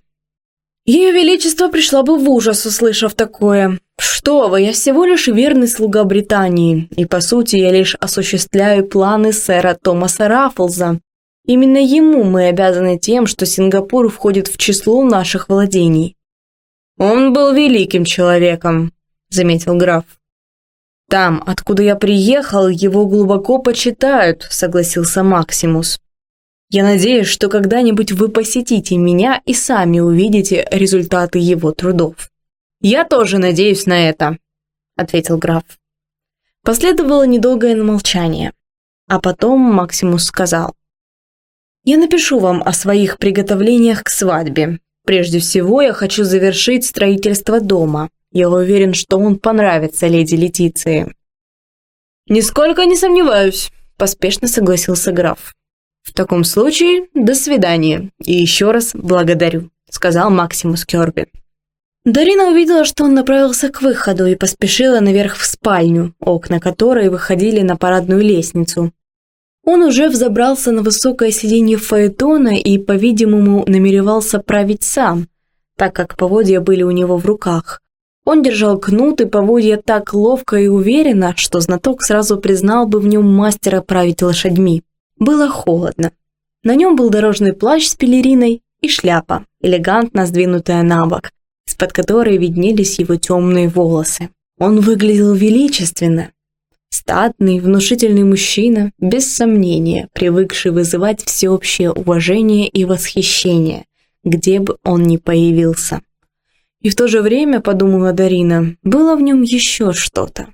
«Ее Величество пришло бы в ужас, услышав такое. Что вы, я всего лишь верный слуга Британии, и по сути я лишь осуществляю планы сэра Томаса Раффлза. Именно ему мы обязаны тем, что Сингапур входит в число наших владений». «Он был великим человеком», — заметил граф. «Там, откуда я приехал, его глубоко почитают», — согласился Максимус. «Я надеюсь, что когда-нибудь вы посетите меня и сами увидите результаты его трудов». «Я тоже надеюсь на это», — ответил граф. Последовало недолгое молчание, а потом Максимус сказал. «Я напишу вам о своих приготовлениях к свадьбе. Прежде всего, я хочу завершить строительство дома. Я уверен, что он понравится леди Летиции». «Нисколько не сомневаюсь», – поспешно согласился граф. «В таком случае, до свидания и еще раз благодарю», – сказал Максимус Керби. Дарина увидела, что он направился к выходу и поспешила наверх в спальню, окна которой выходили на парадную лестницу. Он уже взобрался на высокое сиденье фаэтона и, по-видимому, намеревался править сам, так как поводья были у него в руках. Он держал кнут и поводья так ловко и уверенно, что знаток сразу признал бы в нем мастера править лошадьми. Было холодно. На нем был дорожный плащ с пелериной и шляпа, элегантно сдвинутая на бок, из-под которой виднелись его темные волосы. Он выглядел величественно. Статный, внушительный мужчина, без сомнения, привыкший вызывать всеобщее уважение и восхищение, где бы он ни появился. И в то же время, подумала Дарина, было в нем еще что-то.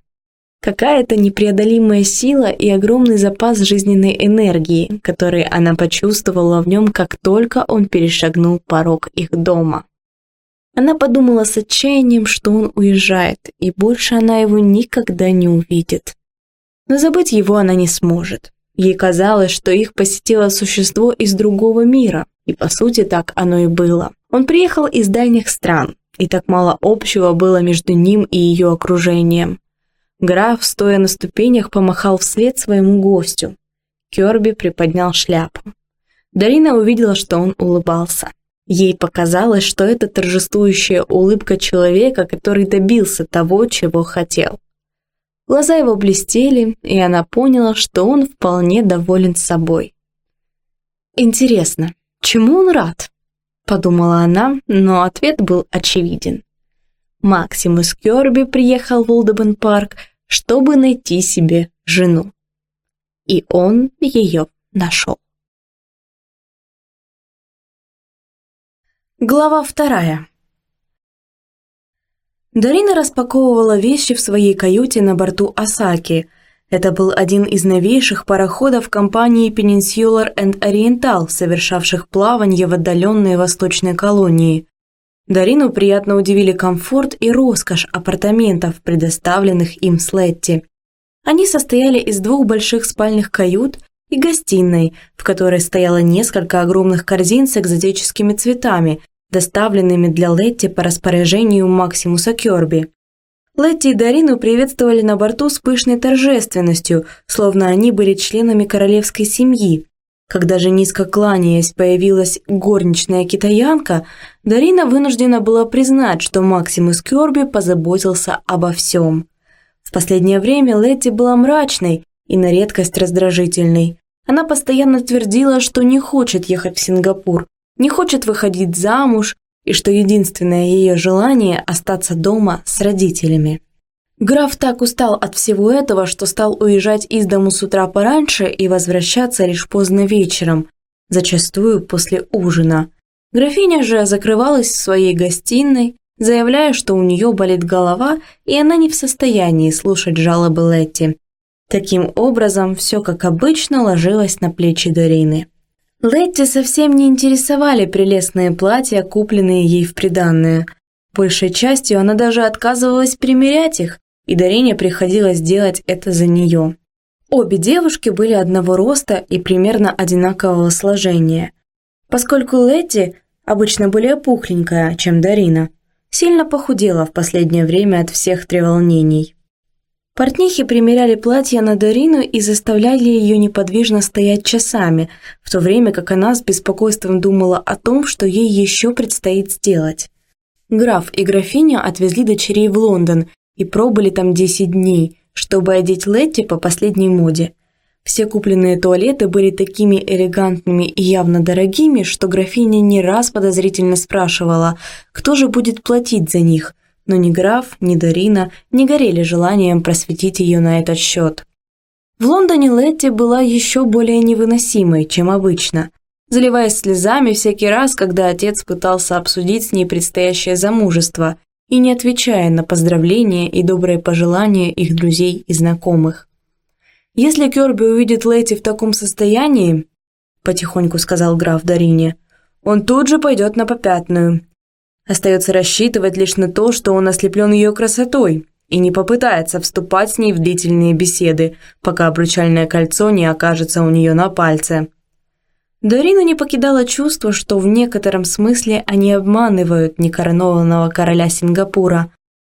Какая-то непреодолимая сила и огромный запас жизненной энергии, который она почувствовала в нем, как только он перешагнул порог их дома. Она подумала с отчаянием, что он уезжает, и больше она его никогда не увидит. Но забыть его она не сможет. Ей казалось, что их посетило существо из другого мира, и по сути так оно и было. Он приехал из дальних стран, и так мало общего было между ним и ее окружением. Граф, стоя на ступенях, помахал вслед своему гостю. Керби приподнял шляпу. Дарина увидела, что он улыбался. Ей показалось, что это торжествующая улыбка человека, который добился того, чего хотел. Глаза его блестели, и она поняла, что он вполне доволен собой. Интересно, чему он рад? подумала она, но ответ был очевиден. Максимус Кёрби приехал в Олдебен парк, чтобы найти себе жену. И он ее нашел. Глава вторая. Дарина распаковывала вещи в своей каюте на борту Осаки – это был один из новейших пароходов компании Peninsular and Oriental, совершавших плавание в отдаленные восточные колонии. Дарину приятно удивили комфорт и роскошь апартаментов, предоставленных им с Летти. Они состояли из двух больших спальных кают и гостиной, в которой стояло несколько огромных корзин с экзотическими цветами, доставленными для Летти по распоряжению Максимуса Керби. Летти и Дарину приветствовали на борту с пышной торжественностью, словно они были членами королевской семьи. Когда же низко кланяясь появилась горничная китаянка, Дарина вынуждена была признать, что Максимус Кёрби позаботился обо всем. В последнее время Летти была мрачной и на редкость раздражительной. Она постоянно твердила, что не хочет ехать в Сингапур, не хочет выходить замуж и что единственное ее желание – остаться дома с родителями. Граф так устал от всего этого, что стал уезжать из дому с утра пораньше и возвращаться лишь поздно вечером, зачастую после ужина. Графиня же закрывалась в своей гостиной, заявляя, что у нее болит голова, и она не в состоянии слушать жалобы Летти. Таким образом, все как обычно ложилось на плечи Дарины. Летти совсем не интересовали прелестные платья, купленные ей в приданное. Большей частью она даже отказывалась примерять их, и Дарине приходилось делать это за нее. Обе девушки были одного роста и примерно одинакового сложения. Поскольку Летти обычно более пухленькая, чем Дарина, сильно похудела в последнее время от всех треволнений. Портнихи примеряли платье на Дарину и заставляли ее неподвижно стоять часами, в то время как она с беспокойством думала о том, что ей еще предстоит сделать. Граф и графиня отвезли дочерей в Лондон и пробыли там 10 дней, чтобы одеть Летти по последней моде. Все купленные туалеты были такими элегантными и явно дорогими, что графиня не раз подозрительно спрашивала, кто же будет платить за них, но ни граф, ни Дарина не горели желанием просветить ее на этот счет. В Лондоне Летти была еще более невыносимой, чем обычно, заливаясь слезами всякий раз, когда отец пытался обсудить с ней предстоящее замужество и не отвечая на поздравления и добрые пожелания их друзей и знакомых. «Если Кёрби увидит Летти в таком состоянии, – потихоньку сказал граф Дарине, – он тут же пойдет на попятную. Остается рассчитывать лишь на то, что он ослеплен ее красотой и не попытается вступать с ней в длительные беседы, пока обручальное кольцо не окажется у нее на пальце. Дарину не покидало чувство, что в некотором смысле они обманывают некоронованного короля Сингапура,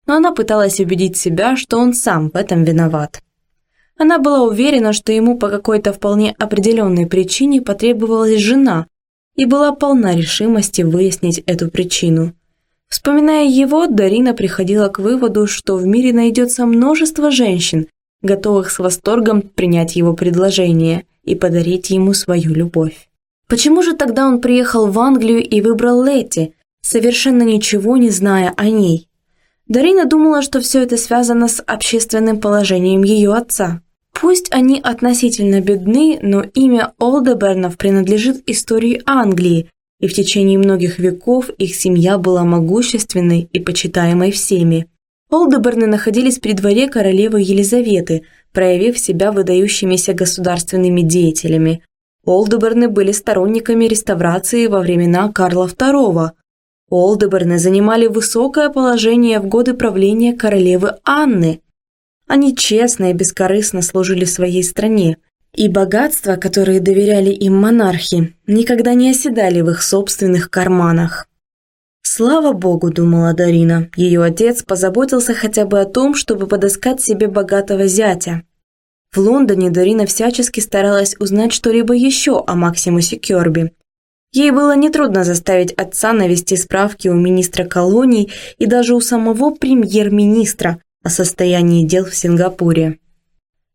но она пыталась убедить себя, что он сам в этом виноват. Она была уверена, что ему по какой-то вполне определенной причине потребовалась жена, и была полна решимости выяснить эту причину. Вспоминая его, Дарина приходила к выводу, что в мире найдется множество женщин, готовых с восторгом принять его предложение и подарить ему свою любовь. Почему же тогда он приехал в Англию и выбрал Летти, совершенно ничего не зная о ней? Дарина думала, что все это связано с общественным положением ее отца. Пусть они относительно бедны, но имя Олдебернов принадлежит истории Англии, и в течение многих веков их семья была могущественной и почитаемой всеми. Олдеберны находились при дворе королевы Елизаветы, проявив себя выдающимися государственными деятелями. Олдеберны были сторонниками реставрации во времена Карла II. Олдеберны занимали высокое положение в годы правления королевы Анны. Они честно и бескорыстно служили своей стране, и богатства, которые доверяли им монархи, никогда не оседали в их собственных карманах. «Слава богу», – думала Дарина, – ее отец позаботился хотя бы о том, чтобы подыскать себе богатого зятя. В Лондоне Дорина всячески старалась узнать что-либо еще о Максимусе Керби. Ей было нетрудно заставить отца навести справки у министра колоний и даже у самого премьер-министра о состоянии дел в Сингапуре.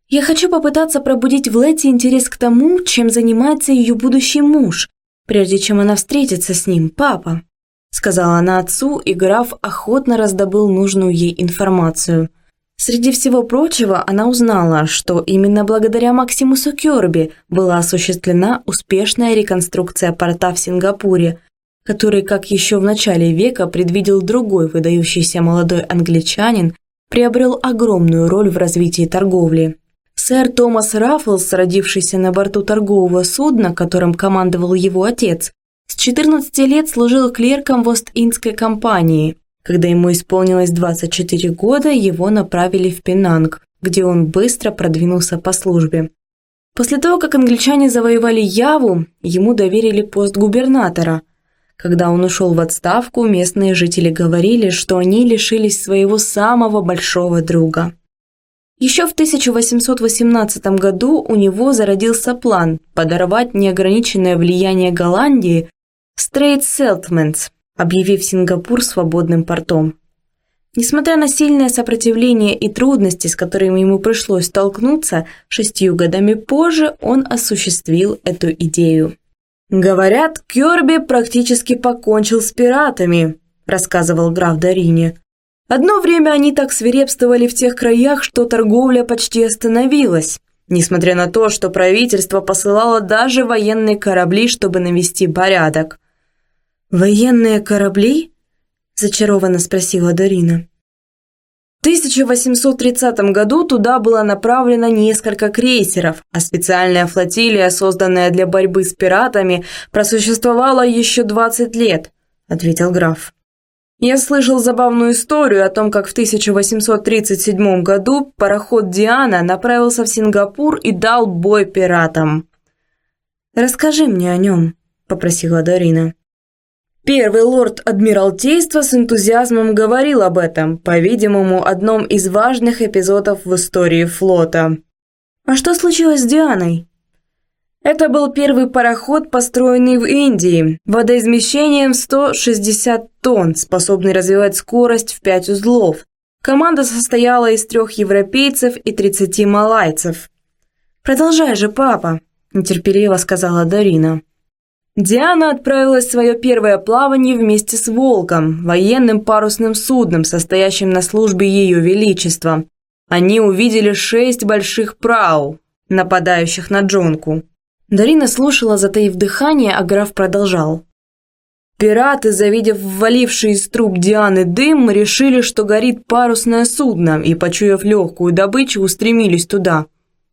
«Я хочу попытаться пробудить в Лете интерес к тому, чем занимается ее будущий муж, прежде чем она встретится с ним, папа», сказала она отцу, и граф охотно раздобыл нужную ей информацию – Среди всего прочего, она узнала, что именно благодаря Максимусу Кёрби была осуществлена успешная реконструкция порта в Сингапуре, который, как еще в начале века предвидел другой выдающийся молодой англичанин, приобрел огромную роль в развитии торговли. Сэр Томас Раффлс, родившийся на борту торгового судна, которым командовал его отец, с 14 лет служил клерком в Ост-Индской компании, когда ему исполнилось 24 года, его направили в Пенанг, где он быстро продвинулся по службе. После того, как англичане завоевали Яву, ему доверили пост губернатора. Когда он ушел в отставку, местные жители говорили, что они лишились своего самого большого друга. Еще в 1818 году у него зародился план подорвать неограниченное влияние Голландии Strait Settlements, объявив Сингапур свободным портом. Несмотря на сильное сопротивление и трудности, с которыми ему пришлось столкнуться, шестью годами позже он осуществил эту идею. «Говорят, Кёрби практически покончил с пиратами», – рассказывал граф Дарине. «Одно время они так свирепствовали в тех краях, что торговля почти остановилась, несмотря на то, что правительство посылало даже военные корабли, чтобы навести порядок. «Военные корабли?» – зачарованно спросила Дарина. В 1830 году туда было направлено несколько крейсеров, а специальная флотилия, созданная для борьбы с пиратами, просуществовала еще 20 лет, ответил граф. Я слышал забавную историю о том, как в 1837 году пароход «Диана» направился в Сингапур и дал бой пиратам. «Расскажи мне о нем», – попросила Дарина. Первый лорд Адмиралтейства с энтузиазмом говорил об этом, по-видимому, одном из важных эпизодов в истории флота. А что случилось с Дианой? Это был первый пароход, построенный в Индии, водоизмещением 160 тонн, способный развивать скорость в 5 узлов. Команда состояла из трех европейцев и 30 малайцев. «Продолжай же, папа», – нетерпеливо сказала Дарина. Диана отправилась в свое первое плавание вместе с «Волком», военным парусным судном, состоящим на службе Ее Величества. Они увидели шесть больших прау, нападающих на Джонку. Дарина слушала, затаив дыхание, а граф продолжал. Пираты, завидев вваливший из труб Дианы дым, решили, что горит парусное судно, и, почуяв легкую добычу, устремились туда.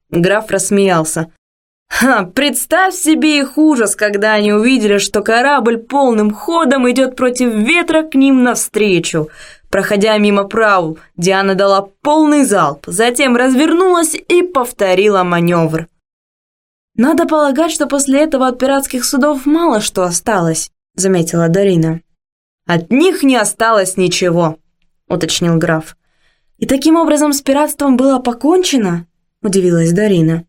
Граф рассмеялся. Ха, представь себе их ужас, когда они увидели, что корабль полным ходом идет против ветра к ним навстречу. Проходя мимо прау, Диана дала полный залп, затем развернулась и повторила маневр. Надо полагать, что после этого от пиратских судов мало что осталось, заметила Дарина. От них не осталось ничего, уточнил граф. И таким образом с пиратством было покончено? удивилась Дарина.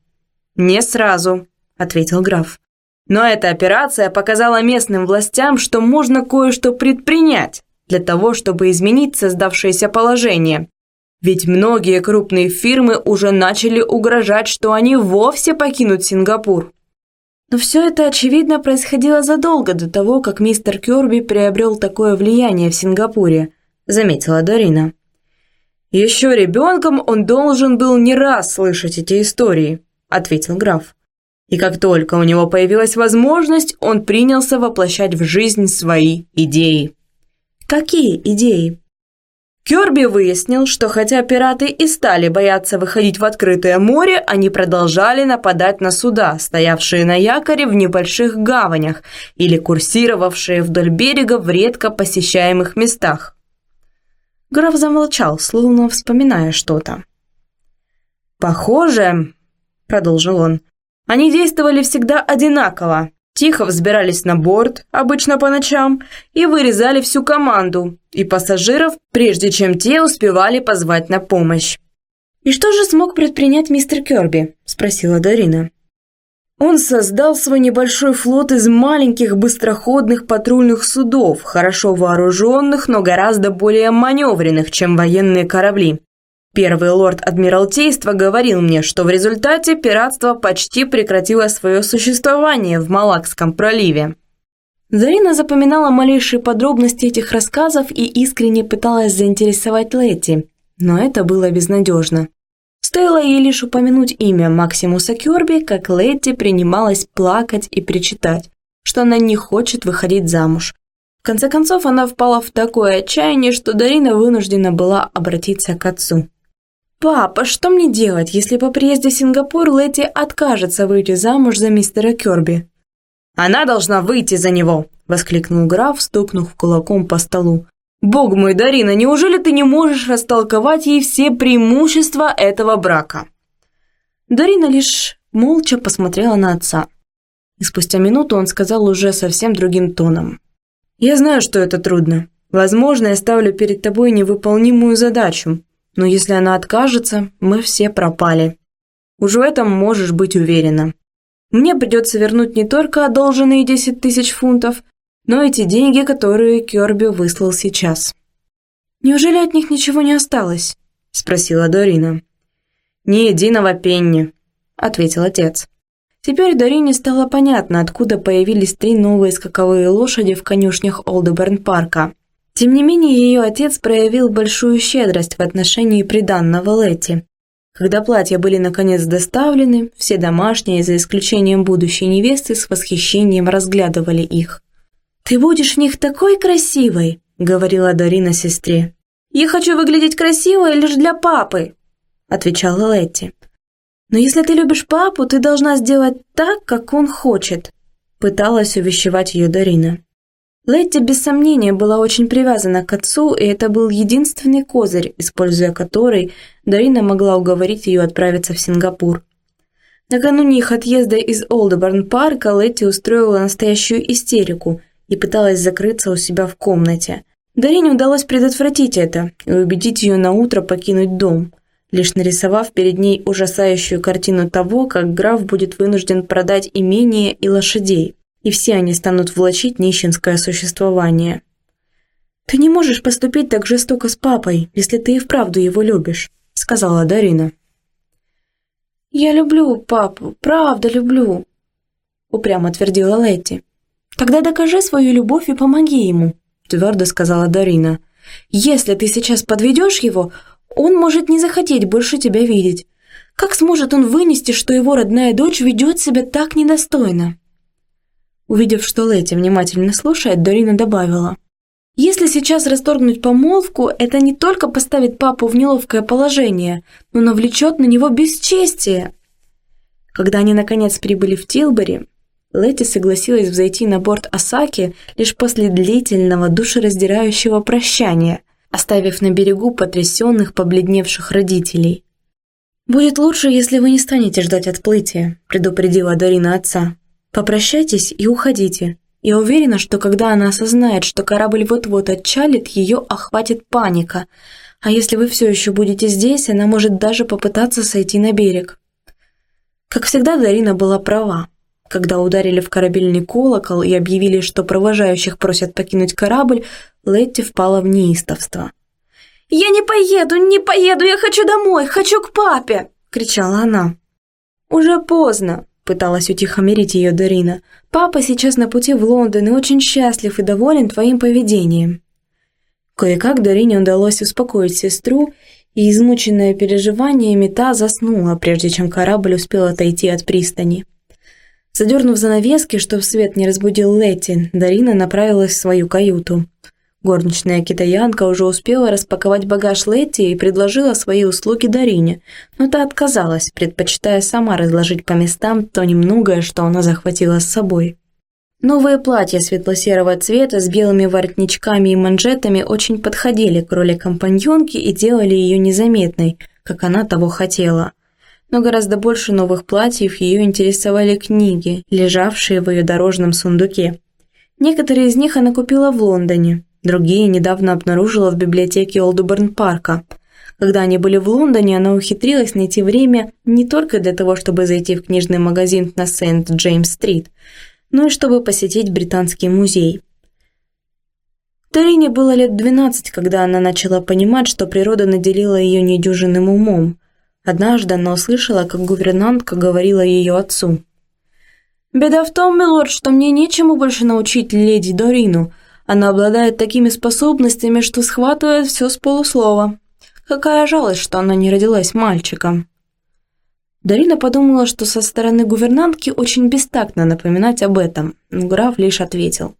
«Не сразу», – ответил граф. «Но эта операция показала местным властям, что можно кое-что предпринять для того, чтобы изменить создавшееся положение. Ведь многие крупные фирмы уже начали угрожать, что они вовсе покинут Сингапур. Но все это, очевидно, происходило задолго до того, как мистер Кёрби приобрел такое влияние в Сингапуре, заметила Дарина. Еще ребенком он должен был не раз слышать эти истории ответил граф. И как только у него появилась возможность, он принялся воплощать в жизнь свои идеи. Какие идеи? Кёрби выяснил, что хотя пираты и стали бояться выходить в открытое море, они продолжали нападать на суда, стоявшие на якоре в небольших гаванях или курсировавшие вдоль берега в редко посещаемых местах. Граф замолчал, словно вспоминая что-то. «Похоже, – продолжил он. «Они действовали всегда одинаково. Тихо взбирались на борт, обычно по ночам, и вырезали всю команду и пассажиров, прежде чем те успевали позвать на помощь». «И что же смог предпринять мистер Керби?» – спросила Дарина. Он создал свой небольшой флот из маленьких быстроходных патрульных судов, хорошо вооруженных, но гораздо более маневренных, чем военные корабли. Первый лорд Адмиралтейства говорил мне, что в результате пиратство почти прекратило свое существование в Малакском проливе. Зарина запоминала малейшие подробности этих рассказов и искренне пыталась заинтересовать Летти, но это было безнадежно. Стоило ей лишь упомянуть имя Максимуса Кёрби, как Летти принималась плакать и причитать, что она не хочет выходить замуж. В конце концов, она впала в такое отчаяние, что Дарина вынуждена была обратиться к отцу. «Папа, что мне делать, если по приезде в Сингапур Летти откажется выйти замуж за мистера Кёрби?» «Она должна выйти за него!» – воскликнул граф, стукнув кулаком по столу. «Бог мой, Дарина, неужели ты не можешь растолковать ей все преимущества этого брака?» Дарина лишь молча посмотрела на отца. И спустя минуту он сказал уже совсем другим тоном. «Я знаю, что это трудно. Возможно, я ставлю перед тобой невыполнимую задачу, но если она откажется, мы все пропали. Уже в этом можешь быть уверена. Мне придется вернуть не только одолженные 10 тысяч фунтов, но и те деньги, которые Керби выслал сейчас. «Неужели от них ничего не осталось?» – спросила Дорина. «Ни единого пенни», – ответил отец. Теперь Дорине стало понятно, откуда появились три новые скаковые лошади в конюшнях Олдеберн-парка. Тем не менее, ее отец проявил большую щедрость в отношении приданного Летти. Когда платья были наконец доставлены, все домашние, за исключением будущей невесты, с восхищением разглядывали их. «Ты будешь в них такой красивой!» – говорила Дарина сестре. «Я хочу выглядеть красивой лишь для папы!» – отвечала Летти. «Но если ты любишь папу, ты должна сделать так, как он хочет», – пыталась увещевать ее Дарина. Летти без сомнения была очень привязана к отцу, и это был единственный козырь, используя который Дарина могла уговорить ее отправиться в Сингапур. Накануне их отъезда из Олдеборн-парка Летти устроила настоящую истерику и пыталась закрыться у себя в комнате. Дарине удалось предотвратить это и убедить ее на утро покинуть дом, лишь нарисовав перед ней ужасающую картину того, как граф будет вынужден продать имение и лошадей и все они станут влачить нищенское существование. «Ты не можешь поступить так жестоко с папой, если ты и вправду его любишь», — сказала Дарина. «Я люблю папу, правда люблю», — упрямо твердила Летти. Тогда докажи свою любовь и помоги ему, твердо сказала Дарина. Если ты сейчас подведешь его, он может не захотеть больше тебя видеть. Как сможет он вынести, что его родная дочь ведет себя так недостойно? Увидев, что Лэти внимательно слушает, Дарина добавила. Если сейчас расторгнуть помолвку, это не только поставит папу в неловкое положение, но навлечет на него бесчестие. Когда они наконец прибыли в Тилбери, Лэти согласилась взойти на борт Осаки лишь после длительного душераздирающего прощания, оставив на берегу потрясенных, побледневших родителей. «Будет лучше, если вы не станете ждать отплытия», – предупредила Дарина отца. «Попрощайтесь и уходите. Я уверена, что когда она осознает, что корабль вот-вот отчалит, ее охватит паника. А если вы все еще будете здесь, она может даже попытаться сойти на берег». Как всегда, Дарина была права. Когда ударили в корабельный колокол и объявили, что провожающих просят покинуть корабль, Летти впала в неистовство. «Я не поеду, не поеду, я хочу домой, хочу к папе!» – кричала она. «Уже поздно», – пыталась утихомирить ее Дарина. «Папа сейчас на пути в Лондон и очень счастлив и доволен твоим поведением». Кое-как Дарине удалось успокоить сестру, и измученная переживаниями та заснула, прежде чем корабль успел отойти от пристани. Задернув занавески, чтобы свет не разбудил Летти, Дарина направилась в свою каюту. Горничная китаянка уже успела распаковать багаж Летти и предложила свои услуги Дарине, но та отказалась, предпочитая сама разложить по местам то немногое, что она захватила с собой. Новые платья светло-серого цвета с белыми воротничками и манжетами очень подходили к роли компаньонки и делали ее незаметной, как она того хотела – но гораздо больше новых платьев ее интересовали книги, лежавшие в ее дорожном сундуке. Некоторые из них она купила в Лондоне, другие недавно обнаружила в библиотеке Олдборн-парка. Когда они были в Лондоне, она ухитрилась найти время не только для того, чтобы зайти в книжный магазин на Сент-Джеймс-стрит, но и чтобы посетить Британский музей. Тарине было лет 12, когда она начала понимать, что природа наделила ее недюжинным умом – Однажды она услышала, как гувернантка говорила ее отцу. «Беда в том, милорд, что мне нечему больше научить леди Дорину. Она обладает такими способностями, что схватывает все с полуслова. Какая жалость, что она не родилась мальчиком». Дарина подумала, что со стороны гувернантки очень бестактно напоминать об этом, но граф лишь ответил.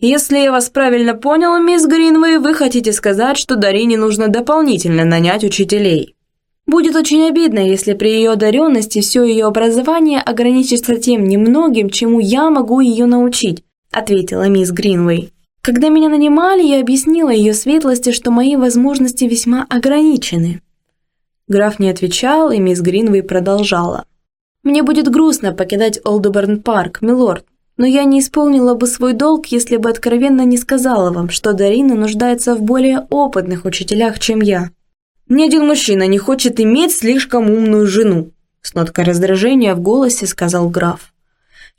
«Если я вас правильно понял, мисс Гринвей, вы хотите сказать, что Дарине нужно дополнительно нанять учителей». Будет очень обидно, если при ее одаренности все ее образование ограничится тем немногим, чему я могу ее научить», – ответила мисс Гринвей. «Когда меня нанимали, я объяснила ее светлости, что мои возможности весьма ограничены». Граф не отвечал, и мисс Гринвей продолжала. «Мне будет грустно покидать Олдеборн-парк, милорд, но я не исполнила бы свой долг, если бы откровенно не сказала вам, что Дарина нуждается в более опытных учителях, чем я. Ни один мужчина не хочет иметь слишком умную жену», с ноткой раздражения в голосе сказал граф.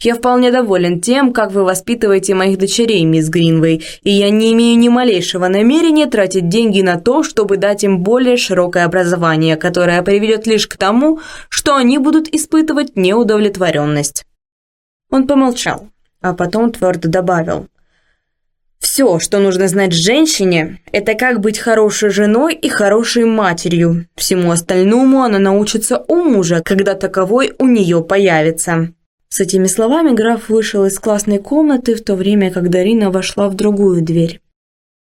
«Я вполне доволен тем, как вы воспитываете моих дочерей, мисс Гринвей, и я не имею ни малейшего намерения тратить деньги на то, чтобы дать им более широкое образование, которое приведет лишь к тому, что они будут испытывать неудовлетворенность». Он помолчал, а потом твердо добавил – все, что нужно знать женщине, это как быть хорошей женой и хорошей матерью. Всему остальному она научится у мужа, когда таковой у нее появится. С этими словами граф вышел из классной комнаты в то время, как Дарина вошла в другую дверь.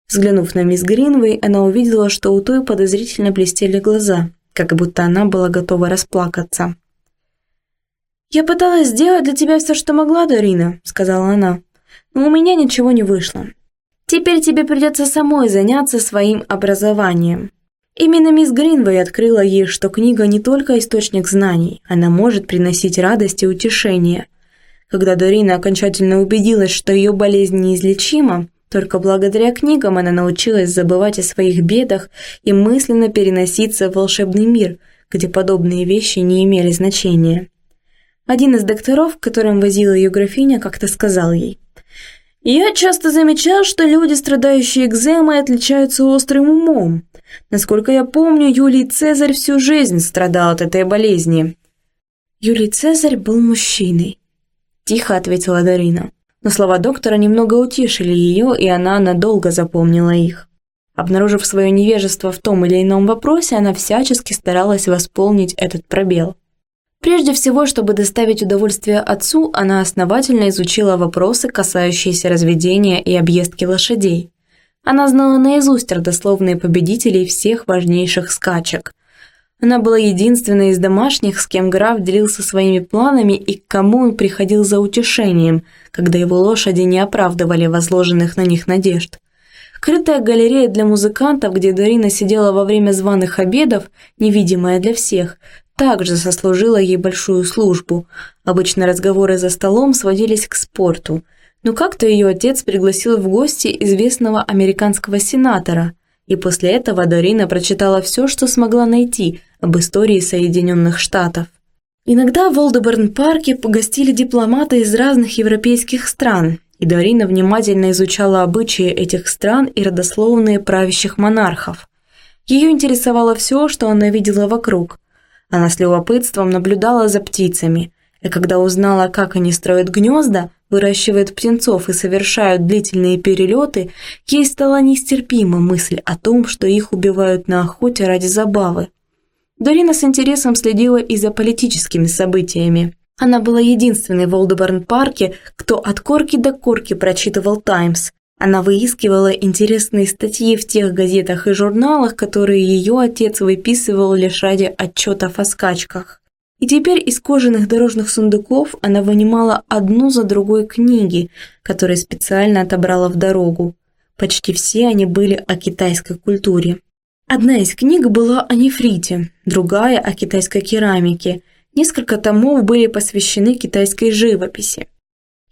Взглянув на мисс Гринвей, она увидела, что у той подозрительно блестели глаза, как будто она была готова расплакаться. «Я пыталась сделать для тебя все, что могла, Дарина», — сказала она, — «но у меня ничего не вышло. Теперь тебе придется самой заняться своим образованием. Именно мисс Гринвей открыла ей, что книга не только источник знаний, она может приносить радость и утешение. Когда Дорина окончательно убедилась, что ее болезнь неизлечима, только благодаря книгам она научилась забывать о своих бедах и мысленно переноситься в волшебный мир, где подобные вещи не имели значения. Один из докторов, которым возила ее графиня, как-то сказал ей – я часто замечал, что люди, страдающие экземой, отличаются острым умом. Насколько я помню, Юлий Цезарь всю жизнь страдал от этой болезни. Юлий Цезарь был мужчиной, тихо ответила Дарина. Но слова доктора немного утешили ее, и она надолго запомнила их. Обнаружив свое невежество в том или ином вопросе, она всячески старалась восполнить этот пробел. Прежде всего, чтобы доставить удовольствие отцу, она основательно изучила вопросы, касающиеся разведения и объездки лошадей. Она знала наизусть родословные победителей всех важнейших скачек. Она была единственной из домашних, с кем граф делился своими планами и к кому он приходил за утешением, когда его лошади не оправдывали возложенных на них надежд. Крытая галерея для музыкантов, где Дарина сидела во время званых обедов, невидимая для всех, также сослужила ей большую службу. Обычно разговоры за столом сводились к спорту. Но как-то ее отец пригласил в гости известного американского сенатора, и после этого Дарина прочитала все, что смогла найти об истории Соединенных Штатов. Иногда в Олдеберн-парке погостили дипломаты из разных европейских стран, и Дарина внимательно изучала обычаи этих стран и родословные правящих монархов. Ее интересовало все, что она видела вокруг. Она с любопытством наблюдала за птицами, и когда узнала, как они строят гнезда, выращивают птенцов и совершают длительные перелеты, ей стала нестерпима мысль о том, что их убивают на охоте ради забавы. Дарина с интересом следила и за политическими событиями. Она была единственной в Олдеборн-парке, кто от корки до корки прочитывал «Таймс». Она выискивала интересные статьи в тех газетах и журналах, которые ее отец выписывал лишь ради отчетов о скачках. И теперь из кожаных дорожных сундуков она вынимала одну за другой книги, которые специально отобрала в дорогу. Почти все они были о китайской культуре. Одна из книг была о нефрите, другая – о китайской керамике – Несколько томов были посвящены китайской живописи.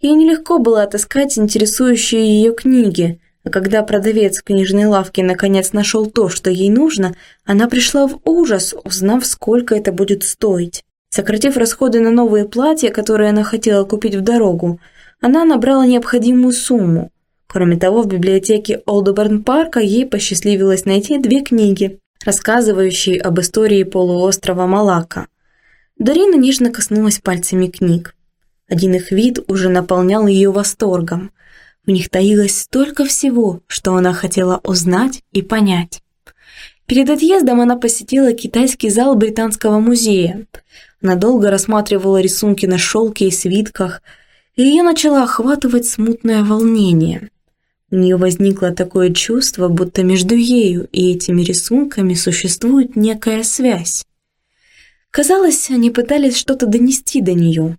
Ей нелегко было отыскать интересующие ее книги, а когда продавец книжной лавке наконец нашел то, что ей нужно, она пришла в ужас, узнав, сколько это будет стоить. Сократив расходы на новые платья, которые она хотела купить в дорогу, она набрала необходимую сумму. Кроме того, в библиотеке Олдеборн-парка ей посчастливилось найти две книги, рассказывающие об истории полуострова Малака – Дарина нежно коснулась пальцами книг. Один их вид уже наполнял ее восторгом. В них таилось столько всего, что она хотела узнать и понять. Перед отъездом она посетила китайский зал Британского музея. Она долго рассматривала рисунки на шелке и свитках, и ее начало охватывать смутное волнение. У нее возникло такое чувство, будто между ею и этими рисунками существует некая связь. Казалось, они пытались что-то донести до нее.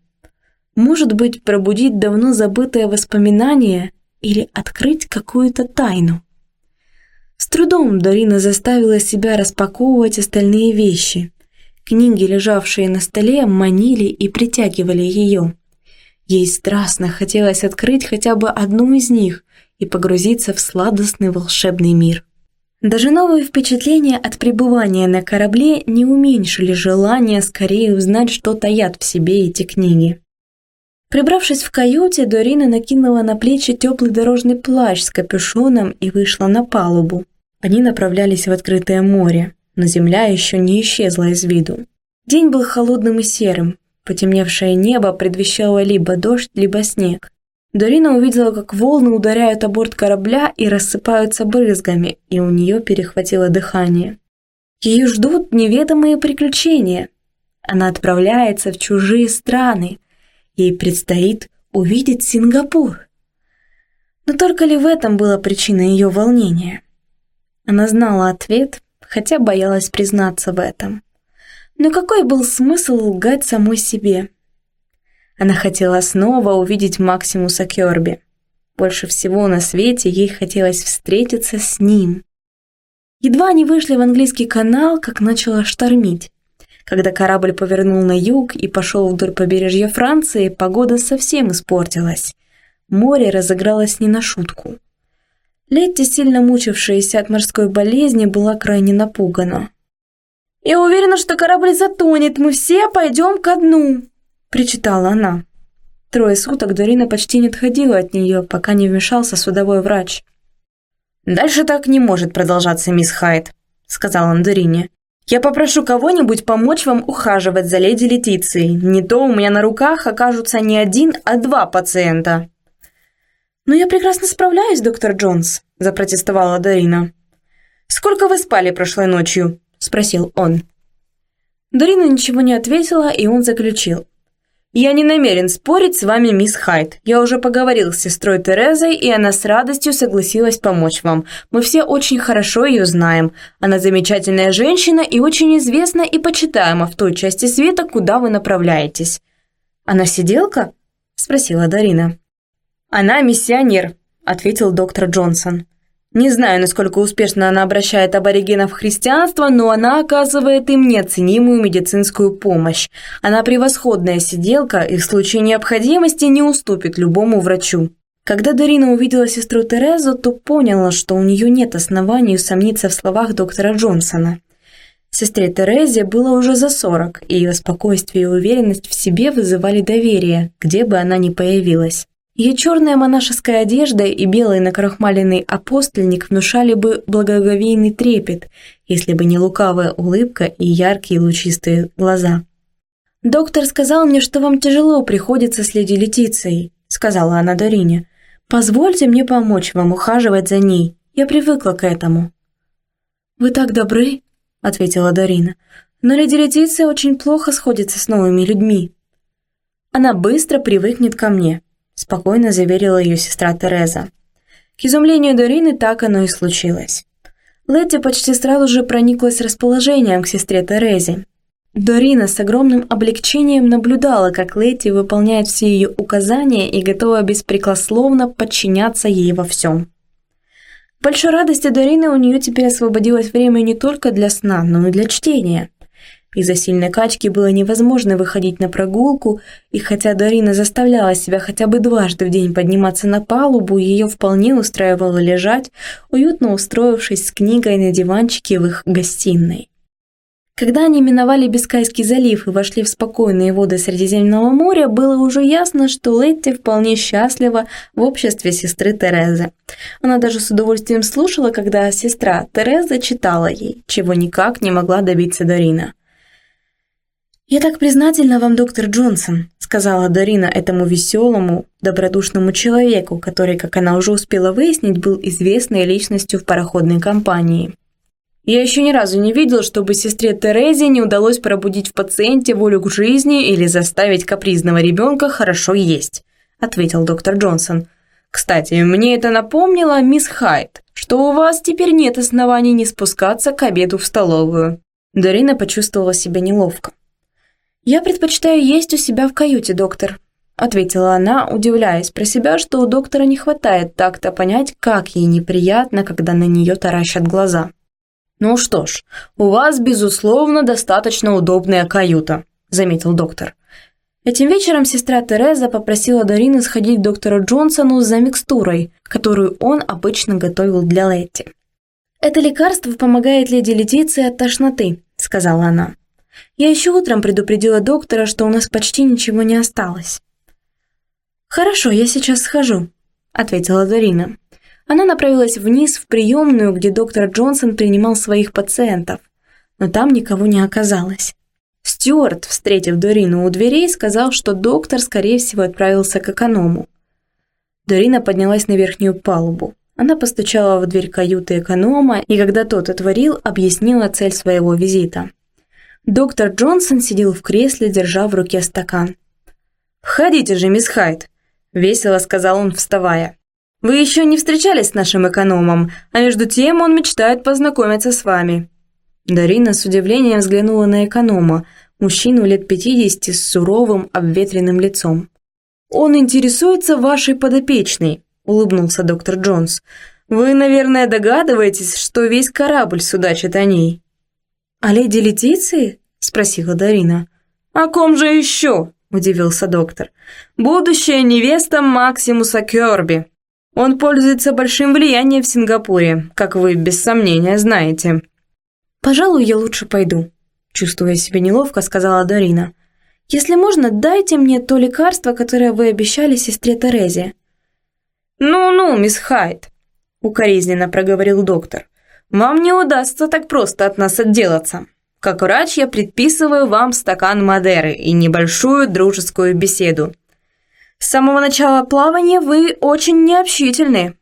Может быть, пробудить давно забытое воспоминание или открыть какую-то тайну. С трудом Дарина заставила себя распаковывать остальные вещи. Книги, лежавшие на столе, манили и притягивали ее. Ей страстно хотелось открыть хотя бы одну из них и погрузиться в сладостный волшебный мир. Даже новые впечатления от пребывания на корабле не уменьшили желание скорее узнать, что таят в себе эти книги. Прибравшись в каюте, Дорина накинула на плечи теплый дорожный плащ с капюшоном и вышла на палубу. Они направлялись в открытое море, но земля еще не исчезла из виду. День был холодным и серым, потемневшее небо предвещало либо дождь, либо снег. Дорина увидела, как волны ударяют о борт корабля и рассыпаются брызгами, и у нее перехватило дыхание. Ее ждут неведомые приключения. Она отправляется в чужие страны. Ей предстоит увидеть Сингапур. Но только ли в этом была причина ее волнения? Она знала ответ, хотя боялась признаться в этом. Но какой был смысл лгать самой себе? Она хотела снова увидеть Максимуса Кёрби. Больше всего на свете ей хотелось встретиться с ним. Едва они вышли в английский канал, как начало штормить. Когда корабль повернул на юг и пошел вдоль побережья Франции, погода совсем испортилась. Море разыгралось не на шутку. Летти, сильно мучившаяся от морской болезни, была крайне напугана. «Я уверена, что корабль затонет, мы все пойдем ко дну», – причитала она. Трое суток Дорина почти не отходила от нее, пока не вмешался судовой врач. «Дальше так не может продолжаться, мисс Хайт», – сказал он Дорине. «Я попрошу кого-нибудь помочь вам ухаживать за леди Летицией. Не то у меня на руках окажутся не один, а два пациента». «Но я прекрасно справляюсь, доктор Джонс», – запротестовала Дарина. «Сколько вы спали прошлой ночью?» – спросил он. Дарина ничего не ответила, и он заключил. «Я не намерен спорить с вами, мисс Хайт. Я уже поговорил с сестрой Терезой, и она с радостью согласилась помочь вам. Мы все очень хорошо ее знаем. Она замечательная женщина и очень известна и почитаема в той части света, куда вы направляетесь». «Она сиделка?» – спросила Дарина. «Она миссионер», – ответил доктор Джонсон. Не знаю, насколько успешно она обращает аборигенов в христианство, но она оказывает им неоценимую медицинскую помощь. Она превосходная сиделка и в случае необходимости не уступит любому врачу. Когда Дарина увидела сестру Терезу, то поняла, что у нее нет оснований усомниться в словах доктора Джонсона. Сестре Терезе было уже за 40, и ее спокойствие и уверенность в себе вызывали доверие, где бы она ни появилась. Ее черная монашеская одежда и белый накрахмаленный апостольник внушали бы благоговейный трепет, если бы не лукавая улыбка и яркие лучистые глаза. «Доктор сказал мне, что вам тяжело приходится с леди Летицией», сказала она Дарине. «Позвольте мне помочь вам ухаживать за ней. Я привыкла к этому». «Вы так добры», — ответила Дарина. «Но леди Летиция очень плохо сходится с новыми людьми». «Она быстро привыкнет ко мне», спокойно заверила ее сестра Тереза. К изумлению Дорины так оно и случилось. Летти почти сразу же прониклась расположением к сестре Терезе. Дорина с огромным облегчением наблюдала, как Летти выполняет все ее указания и готова беспрекословно подчиняться ей во всем. К большой радости Дорины у нее теперь освободилось время не только для сна, но и для чтения. Из-за сильной качки было невозможно выходить на прогулку, и хотя Дарина заставляла себя хотя бы дважды в день подниматься на палубу, ее вполне устраивало лежать, уютно устроившись с книгой на диванчике в их гостиной. Когда они миновали Бискайский залив и вошли в спокойные воды Средиземного моря, было уже ясно, что Летти вполне счастлива в обществе сестры Терезы. Она даже с удовольствием слушала, когда сестра Тереза читала ей, чего никак не могла добиться Дарина. «Я так признательна вам, доктор Джонсон», сказала Дарина этому веселому, добродушному человеку, который, как она уже успела выяснить, был известной личностью в пароходной компании. «Я еще ни разу не видел, чтобы сестре Терезе не удалось пробудить в пациенте волю к жизни или заставить капризного ребенка хорошо есть», ответил доктор Джонсон. «Кстати, мне это напомнило, мисс Хайт, что у вас теперь нет оснований не спускаться к обеду в столовую». Дарина почувствовала себя неловко. «Я предпочитаю есть у себя в каюте, доктор», – ответила она, удивляясь про себя, что у доктора не хватает так-то понять, как ей неприятно, когда на нее таращат глаза. «Ну что ж, у вас, безусловно, достаточно удобная каюта», – заметил доктор. Этим вечером сестра Тереза попросила Дарины сходить к доктору Джонсону за микстурой, которую он обычно готовил для Летти. «Это лекарство помогает леди Летиции от тошноты», – сказала она. Я еще утром предупредила доктора, что у нас почти ничего не осталось. «Хорошо, я сейчас схожу», – ответила Дарина. Она направилась вниз в приемную, где доктор Джонсон принимал своих пациентов, но там никого не оказалось. Стюарт, встретив Дорину у дверей, сказал, что доктор, скорее всего, отправился к эконому. Дорина поднялась на верхнюю палубу. Она постучала в дверь каюты эконома, и когда тот отворил, объяснила цель своего визита. Доктор Джонсон сидел в кресле, держа в руке стакан. «Входите же, мисс Хайт», – весело сказал он, вставая. «Вы еще не встречались с нашим экономом, а между тем он мечтает познакомиться с вами». Дарина с удивлением взглянула на эконома, мужчину лет пятидесяти с суровым, обветренным лицом. «Он интересуется вашей подопечной», – улыбнулся доктор Джонс. «Вы, наверное, догадываетесь, что весь корабль судачит о ней». «О леди Летиции?» – спросила Дарина. «О ком же еще?» – удивился доктор. «Будущая невеста Максимуса Кёрби. Он пользуется большим влиянием в Сингапуре, как вы без сомнения знаете». «Пожалуй, я лучше пойду», – чувствуя себя неловко, сказала Дарина. «Если можно, дайте мне то лекарство, которое вы обещали сестре Терезе». «Ну-ну, мисс Хайт», – укоризненно проговорил доктор. Вам не удастся так просто от нас отделаться. Как врач я предписываю вам стакан Мадеры и небольшую дружескую беседу. С самого начала плавания вы очень необщительны.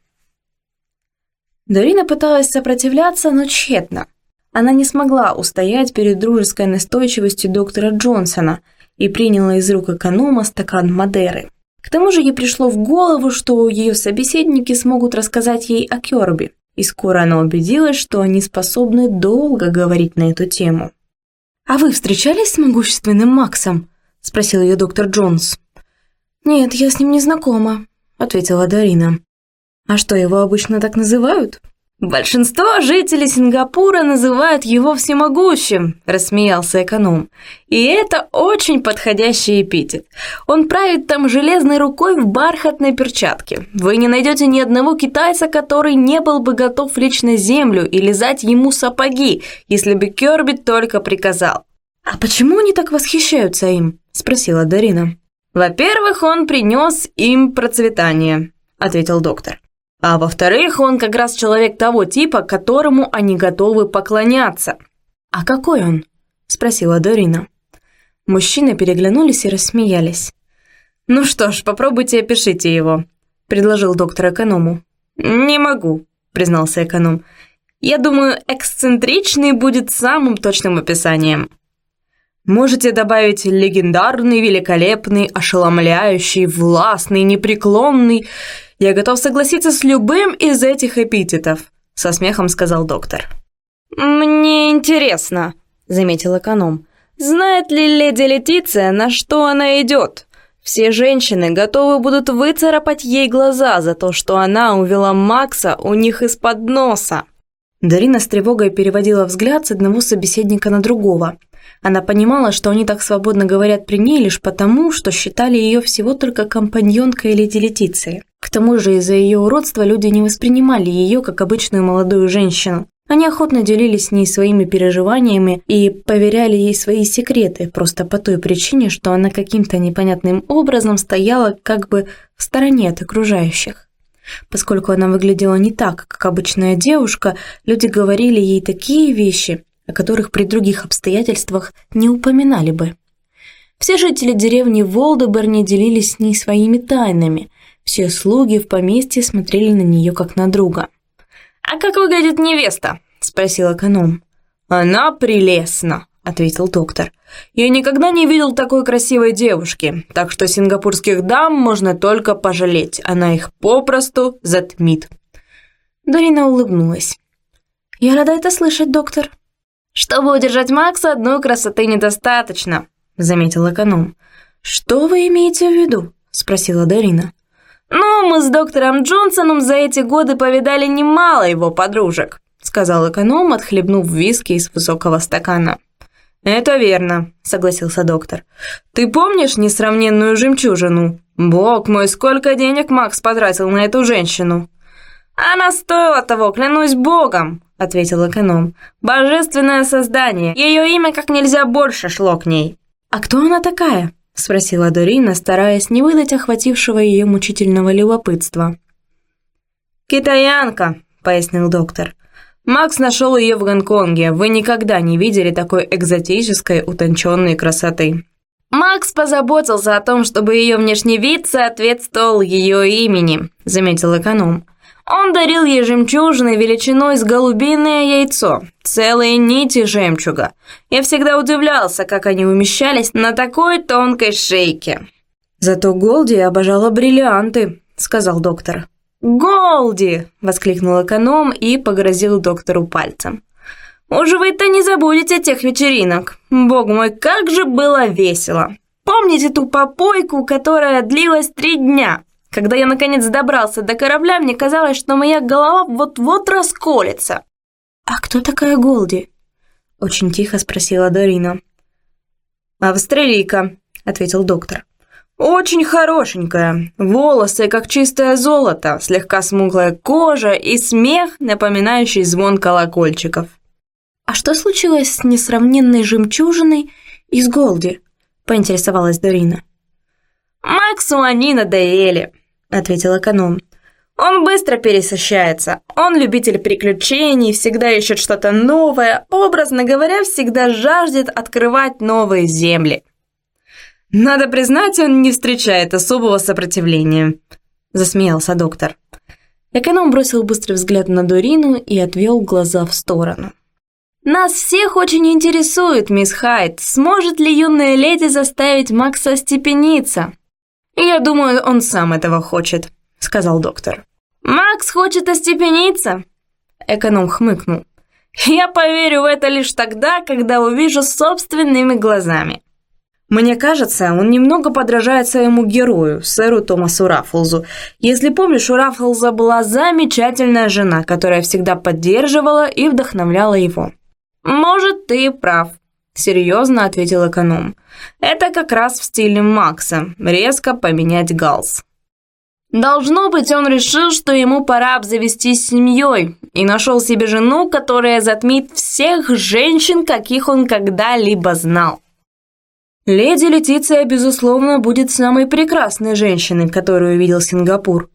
Дорина пыталась сопротивляться, но тщетно. Она не смогла устоять перед дружеской настойчивостью доктора Джонсона и приняла из рук эконома стакан Мадеры. К тому же ей пришло в голову, что ее собеседники смогут рассказать ей о Керби, и скоро она убедилась, что они способны долго говорить на эту тему. «А вы встречались с могущественным Максом?» – спросил ее доктор Джонс. «Нет, я с ним не знакома», – ответила Дарина. «А что, его обычно так называют?» «Большинство жителей Сингапура называют его всемогущим», – рассмеялся эконом. «И это очень подходящий эпитет. Он правит там железной рукой в бархатной перчатке. Вы не найдете ни одного китайца, который не был бы готов лечь на землю и лизать ему сапоги, если бы Кёрби только приказал». «А почему они так восхищаются им?» – спросила Дарина. «Во-первых, он принес им процветание», – ответил доктор. А во-вторых, он как раз человек того типа, которому они готовы поклоняться. «А какой он?» – спросила Дорина. Мужчины переглянулись и рассмеялись. «Ну что ж, попробуйте опишите его», – предложил доктор эконому. «Не могу», – признался эконом. «Я думаю, эксцентричный будет самым точным описанием». Можете добавить легендарный, великолепный, ошеломляющий, властный, непреклонный я готов согласиться с любым из этих эпитетов», — со смехом сказал доктор. «Мне интересно», — заметил эконом. «Знает ли леди Летиция, на что она идет? Все женщины готовы будут выцарапать ей глаза за то, что она увела Макса у них из-под носа». Дарина с тревогой переводила взгляд с одного собеседника на другого. Она понимала, что они так свободно говорят при ней лишь потому, что считали ее всего только компаньонкой леди Летиции. К тому же из-за ее уродства люди не воспринимали ее как обычную молодую женщину. Они охотно делились с ней своими переживаниями и поверяли ей свои секреты, просто по той причине, что она каким-то непонятным образом стояла как бы в стороне от окружающих. Поскольку она выглядела не так, как обычная девушка, люди говорили ей такие вещи, о которых при других обстоятельствах не упоминали бы. Все жители деревни Волдеберни делились с ней своими тайнами. Все слуги в поместье смотрели на нее как на друга. «А как выглядит невеста?» – спросил эконом. «Она прелестна», – ответил доктор. «Я никогда не видел такой красивой девушки, так что сингапурских дам можно только пожалеть, она их попросту затмит». Дарина улыбнулась. «Я рада это слышать, доктор», «Чтобы удержать Макса, одной красоты недостаточно», — заметил эконом. «Что вы имеете в виду?» — спросила Дарина. «Ну, мы с доктором Джонсоном за эти годы повидали немало его подружек», — сказал эконом, отхлебнув виски из высокого стакана. «Это верно», — согласился доктор. «Ты помнишь несравненную жемчужину? Бог мой, сколько денег Макс потратил на эту женщину!» «Она стоила того, клянусь богом!» — ответил эконом. «Божественное создание! Ее имя как нельзя больше шло к ней!» «А кто она такая?» — спросила Дорина, стараясь не выдать охватившего ее мучительного любопытства. «Китаянка», — пояснил доктор. «Макс нашел ее в Гонконге. Вы никогда не видели такой экзотической, утонченной красоты». «Макс позаботился о том, чтобы ее внешний вид соответствовал ее имени», — заметил эконом. Он дарил ей жемчужины величиной с голубиное яйцо, целые нити жемчуга. Я всегда удивлялся, как они умещались на такой тонкой шейке. «Зато Голди обожала бриллианты», — сказал доктор. «Голди!» — воскликнул эконом и погрозил доктору пальцем. «Уж вы-то не забудете тех вечеринок. Бог мой, как же было весело! Помните ту попойку, которая длилась три дня?» Когда я наконец добрался до корабля, мне казалось, что моя голова вот-вот расколется. «А кто такая Голди?» – очень тихо спросила Дарина. «Австралийка», – ответил доктор. «Очень хорошенькая, волосы как чистое золото, слегка смуглая кожа и смех, напоминающий звон колокольчиков». «А что случилось с несравненной жемчужиной из Голди?» – поинтересовалась Дарина. «Максу они надоели», — ответил эконом. «Он быстро пересыщается. Он любитель приключений, всегда ищет что-то новое, образно говоря, всегда жаждет открывать новые земли». Надо признать, он не встречает особого сопротивления», – засмеялся доктор. Эконом бросил быстрый взгляд на Дорину и отвел глаза в сторону. «Нас всех очень интересует, мисс Хайт, сможет ли юная леди заставить Макса остепениться?» «Я думаю, он сам этого хочет», – сказал доктор. «Макс хочет остепениться?» Эконом хмыкнул. «Я поверю в это лишь тогда, когда увижу собственными глазами». Мне кажется, он немного подражает своему герою, сэру Томасу Раффлзу. Если помнишь, у Раффлза была замечательная жена, которая всегда поддерживала и вдохновляла его. «Может, ты прав», – серьезно ответил эконом. «Это как раз в стиле Макса – резко поменять галс». Должно быть, он решил, что ему пора обзавестись семьей, и нашел себе жену, которая затмит всех женщин, каких он когда-либо знал. Леди Летиция, безусловно, будет самой прекрасной женщиной, которую видел Сингапур,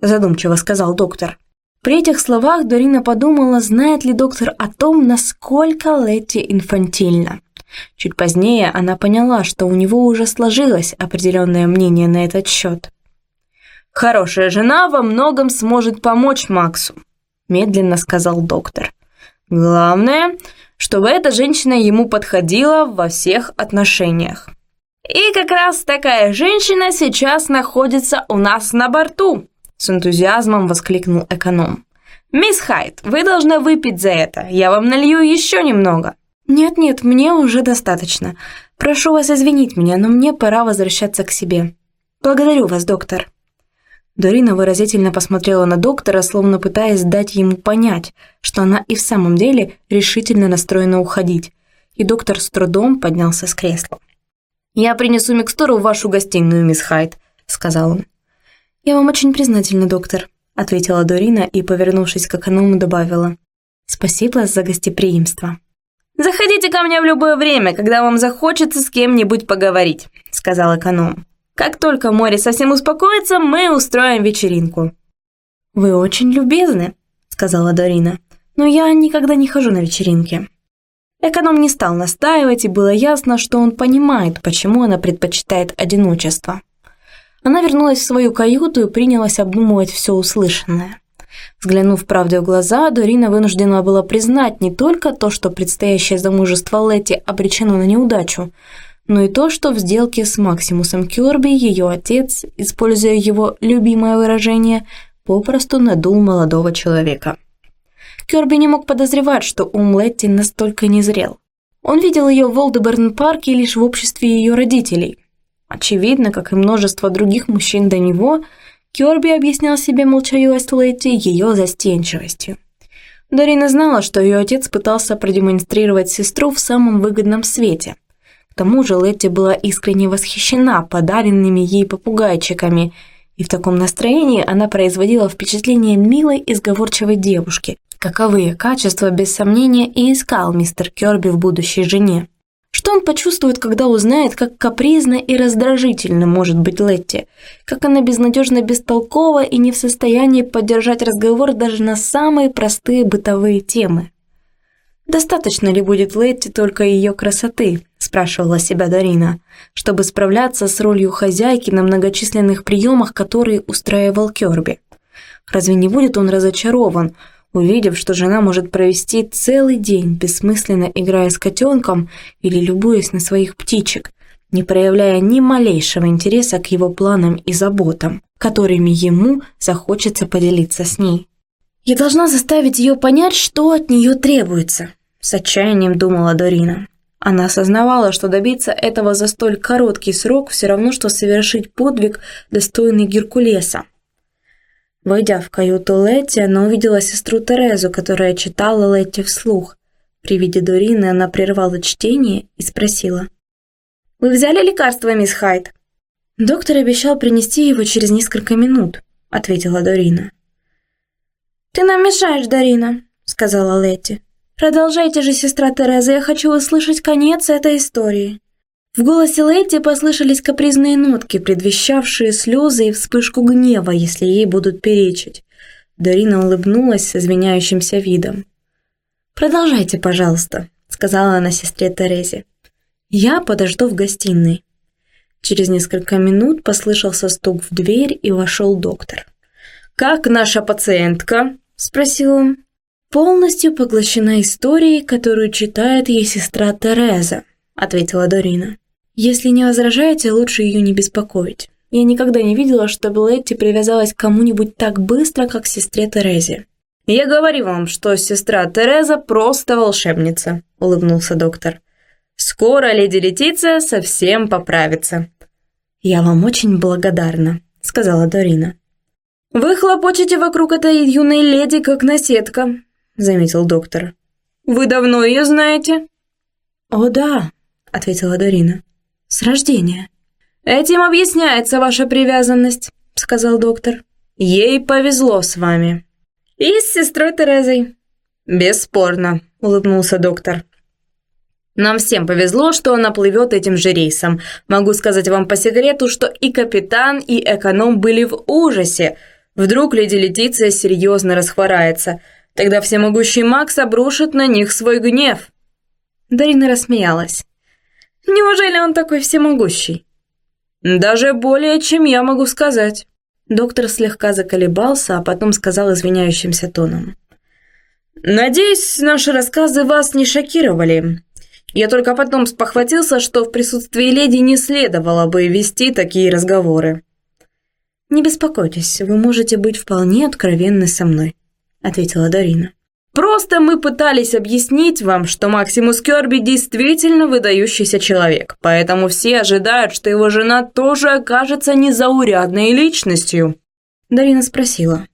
задумчиво сказал доктор. При этих словах Дорина подумала, знает ли доктор о том, насколько Летти инфантильна. Чуть позднее она поняла, что у него уже сложилось определенное мнение на этот счет. «Хорошая жена во многом сможет помочь Максу», – медленно сказал доктор. «Главное, чтобы эта женщина ему подходила во всех отношениях. И как раз такая женщина сейчас находится у нас на борту, с энтузиазмом воскликнул эконом. «Мисс Хайт, вы должны выпить за это. Я вам налью еще немного». «Нет-нет, мне уже достаточно. Прошу вас извинить меня, но мне пора возвращаться к себе. Благодарю вас, доктор». Дорина выразительно посмотрела на доктора, словно пытаясь дать ему понять, что она и в самом деле решительно настроена уходить, и доктор с трудом поднялся с кресла. «Я принесу микстуру в вашу гостиную, мисс Хайт», — сказал он. «Я вам очень признательна, доктор», — ответила Дорина и, повернувшись к эконому, добавила. «Спасибо за гостеприимство». «Заходите ко мне в любое время, когда вам захочется с кем-нибудь поговорить», — сказал эконом. Как только море совсем успокоится, мы устроим вечеринку». «Вы очень любезны», — сказала Дорина. «Но я никогда не хожу на вечеринки». Эконом не стал настаивать, и было ясно, что он понимает, почему она предпочитает одиночество. Она вернулась в свою каюту и принялась обдумывать все услышанное. Взглянув правде в глаза, Дорина вынуждена была признать не только то, что предстоящее замужество Летти обречено на неудачу, но и то, что в сделке с Максимусом Кёрби ее отец, используя его любимое выражение, попросту надул молодого человека. Кёрби не мог подозревать, что ум Летти настолько незрел. Он видел ее в Олдеберн-парке лишь в обществе ее родителей. Очевидно, как и множество других мужчин до него, Кёрби объяснял себе молчаливость Летти ее застенчивостью. Дорина знала, что ее отец пытался продемонстрировать сестру в самом выгодном свете – к тому же Летти была искренне восхищена подаренными ей попугайчиками, и в таком настроении она производила впечатление милой и сговорчивой девушки, каковые качества, без сомнения, и искал мистер Кёрби в будущей жене. Что он почувствует, когда узнает, как капризно и раздражительно может быть Летти, как она безнадежно бестолкова и не в состоянии поддержать разговор даже на самые простые бытовые темы. Достаточно ли будет Летти только ее красоты, спрашивала себя Дарина, чтобы справляться с ролью хозяйки на многочисленных приемах, которые устраивал Керби? Разве не будет он разочарован, увидев, что жена может провести целый день, бессмысленно играя с котенком или любуясь на своих птичек, не проявляя ни малейшего интереса к его планам и заботам, которыми ему захочется поделиться с ней? Я должна заставить ее понять, что от нее требуется, с отчаянием думала Дорина. Она осознавала, что добиться этого за столь короткий срок все равно, что совершить подвиг, достойный Геркулеса. Войдя в каюту Летти, она увидела сестру Терезу, которая читала Летти вслух. При виде Дорины она прервала чтение и спросила. «Вы взяли лекарство, мисс Хайт?» «Доктор обещал принести его через несколько минут», — ответила Дорина. «Ты нам мешаешь, Дорина», — сказала Летти. «Продолжайте же, сестра Тереза, я хочу услышать конец этой истории». В голосе Лэйти послышались капризные нотки, предвещавшие слезы и вспышку гнева, если ей будут перечить. Дарина улыбнулась с извиняющимся видом. «Продолжайте, пожалуйста», — сказала она сестре Терезе. «Я подожду в гостиной». Через несколько минут послышался стук в дверь и вошел доктор. «Как наша пациентка?» – спросил он. «Полностью поглощена историей, которую читает ей сестра Тереза», – ответила Дорина. «Если не возражаете, лучше ее не беспокоить. Я никогда не видела, чтобы Летти привязалась к кому-нибудь так быстро, как к сестре Терезе». «Я говорю вам, что сестра Тереза просто волшебница», – улыбнулся доктор. «Скоро леди Летиция совсем поправится». «Я вам очень благодарна», – сказала Дорина. «Вы хлопочете вокруг этой юной леди, как наседка», – заметил доктор. «Вы давно ее знаете?» «О да», – ответила Дорина. «С рождения». «Этим объясняется ваша привязанность», – сказал доктор. «Ей повезло с вами». «И с сестрой Терезой». «Бесспорно», – улыбнулся доктор. Нам всем повезло, что она плывет этим же рейсом. Могу сказать вам по секрету, что и капитан, и эконом были в ужасе. Вдруг леди Летиция серьезно расхворается. Тогда всемогущий Макс обрушит на них свой гнев. Дарина рассмеялась. Неужели он такой всемогущий? Даже более, чем я могу сказать. Доктор слегка заколебался, а потом сказал извиняющимся тоном. «Надеюсь, наши рассказы вас не шокировали. Я только потом спохватился, что в присутствии леди не следовало бы вести такие разговоры. «Не беспокойтесь, вы можете быть вполне откровенны со мной», — ответила Дарина. «Просто мы пытались объяснить вам, что Максимус Керби действительно выдающийся человек, поэтому все ожидают, что его жена тоже окажется незаурядной личностью». Дарина спросила.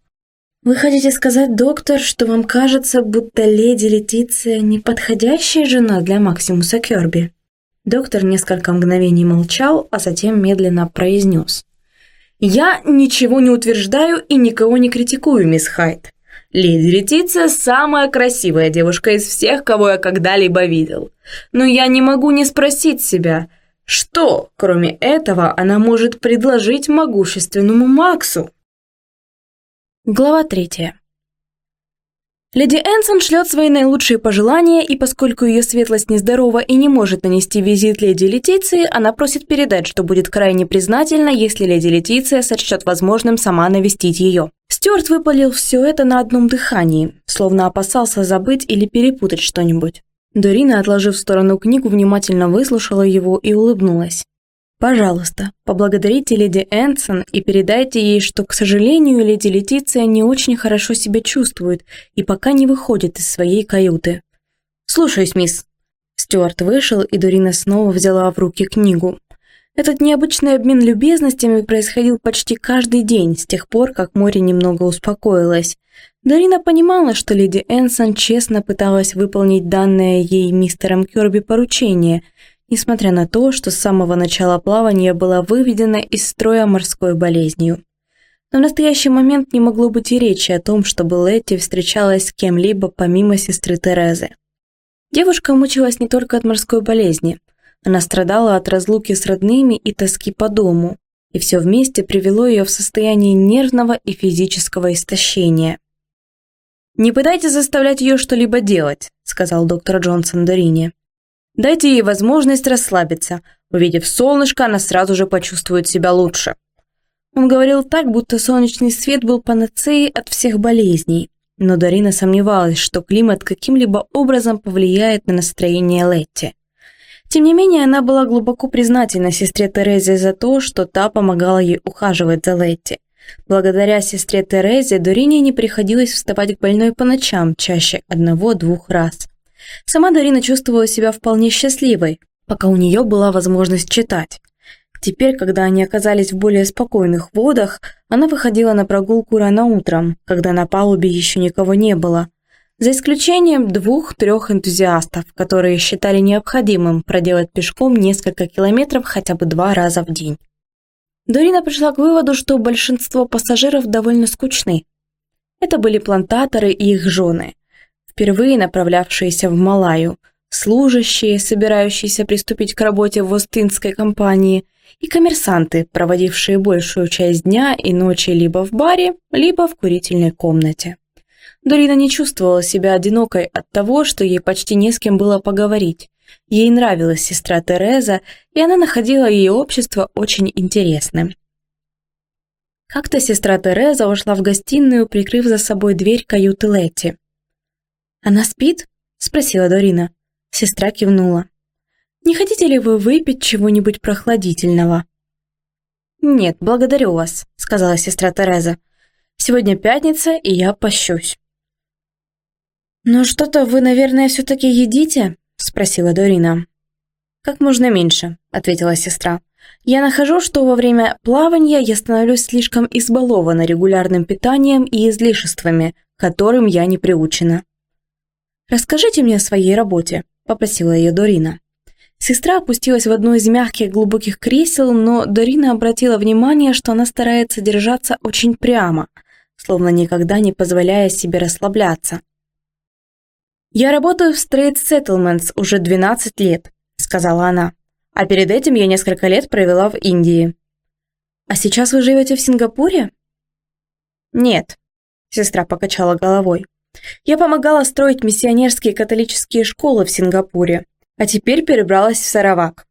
«Вы хотите сказать, доктор, что вам кажется, будто леди Летиция неподходящая жена для Максимуса Керби?» Доктор несколько мгновений молчал, а затем медленно произнес. «Я ничего не утверждаю и никого не критикую, мисс Хайт. Леди Летиция самая красивая девушка из всех, кого я когда-либо видел. Но я не могу не спросить себя, что, кроме этого, она может предложить могущественному Максу?» Глава третья. Леди Энсон шлет свои наилучшие пожелания, и поскольку ее светлость нездорова и не может нанести визит леди Летиции, она просит передать, что будет крайне признательна, если леди Летиция сочтет возможным сама навестить ее. Стюарт выпалил все это на одном дыхании, словно опасался забыть или перепутать что-нибудь. Дорина, отложив в сторону книгу, внимательно выслушала его и улыбнулась. Пожалуйста, поблагодарите леди Энсон и передайте ей, что, к сожалению, леди Летиция не очень хорошо себя чувствует и пока не выходит из своей каюты. Слушаюсь, мисс. Стюарт вышел, и Дорина снова взяла в руки книгу. Этот необычный обмен любезностями происходил почти каждый день, с тех пор, как море немного успокоилось. Дарина понимала, что леди Энсон честно пыталась выполнить данное ей мистером Кёрби поручение – несмотря на то, что с самого начала плавания была выведена из строя морской болезнью. Но в настоящий момент не могло быть и речи о том, чтобы Летти встречалась с кем-либо помимо сестры Терезы. Девушка мучилась не только от морской болезни. Она страдала от разлуки с родными и тоски по дому, и все вместе привело ее в состояние нервного и физического истощения. «Не пытайтесь заставлять ее что-либо делать», — сказал доктор Джонсон Дорине. Дайте ей возможность расслабиться. Увидев солнышко, она сразу же почувствует себя лучше. Он говорил так, будто солнечный свет был панацеей от всех болезней. Но Дарина сомневалась, что климат каким-либо образом повлияет на настроение Летти. Тем не менее, она была глубоко признательна сестре Терезе за то, что та помогала ей ухаживать за Летти. Благодаря сестре Терезе Дорине не приходилось вставать к больной по ночам чаще одного-двух раз. Сама Дарина чувствовала себя вполне счастливой, пока у нее была возможность читать. Теперь, когда они оказались в более спокойных водах, она выходила на прогулку рано утром, когда на палубе еще никого не было, за исключением двух-трех энтузиастов, которые считали необходимым проделать пешком несколько километров хотя бы два раза в день. Дорина пришла к выводу, что большинство пассажиров довольно скучны. Это были плантаторы и их жены – впервые направлявшиеся в Малаю, служащие, собирающиеся приступить к работе в Остинской компании, и коммерсанты, проводившие большую часть дня и ночи либо в баре, либо в курительной комнате. Дорина не чувствовала себя одинокой от того, что ей почти не с кем было поговорить, Ей нравилась сестра Тереза, и она находила ее общество очень интересным. Как-то сестра Тереза ушла в гостиную, прикрыв за собой дверь каюты Летти. «Она спит?» – спросила Дорина. Сестра кивнула. «Не хотите ли вы выпить чего-нибудь прохладительного?» «Нет, благодарю вас», – сказала сестра Тереза. «Сегодня пятница, и я пощусь». «Но что-то вы, наверное, все-таки едите?» – спросила Дорина. «Как можно меньше», – ответила сестра. «Я нахожу, что во время плавания я становлюсь слишком избалована регулярным питанием и излишествами, которым я не приучена». «Расскажите мне о своей работе», – попросила ее Дорина. Сестра опустилась в одно из мягких глубоких кресел, но Дорина обратила внимание, что она старается держаться очень прямо, словно никогда не позволяя себе расслабляться. «Я работаю в Straight Settlements уже 12 лет», — сказала она. «А перед этим я несколько лет провела в Индии». «А сейчас вы живете в Сингапуре?» «Нет», — сестра покачала головой. «Я помогала строить миссионерские католические школы в Сингапуре, а теперь перебралась в Саравак.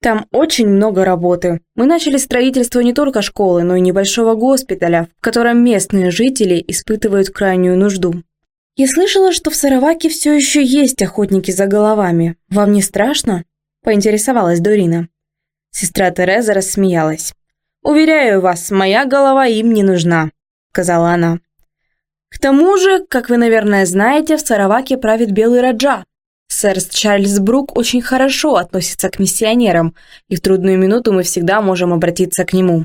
Там очень много работы. Мы начали строительство не только школы, но и небольшого госпиталя, в котором местные жители испытывают крайнюю нужду. «Я слышала, что в Сараваке все еще есть охотники за головами. Вам не страшно?» – поинтересовалась Дорина. Сестра Тереза рассмеялась. «Уверяю вас, моя голова им не нужна», – сказала она. «К тому же, как вы, наверное, знаете, в Сараваке правит Белый Раджа. Сэр Чарльз Брук очень хорошо относится к миссионерам, и в трудную минуту мы всегда можем обратиться к нему».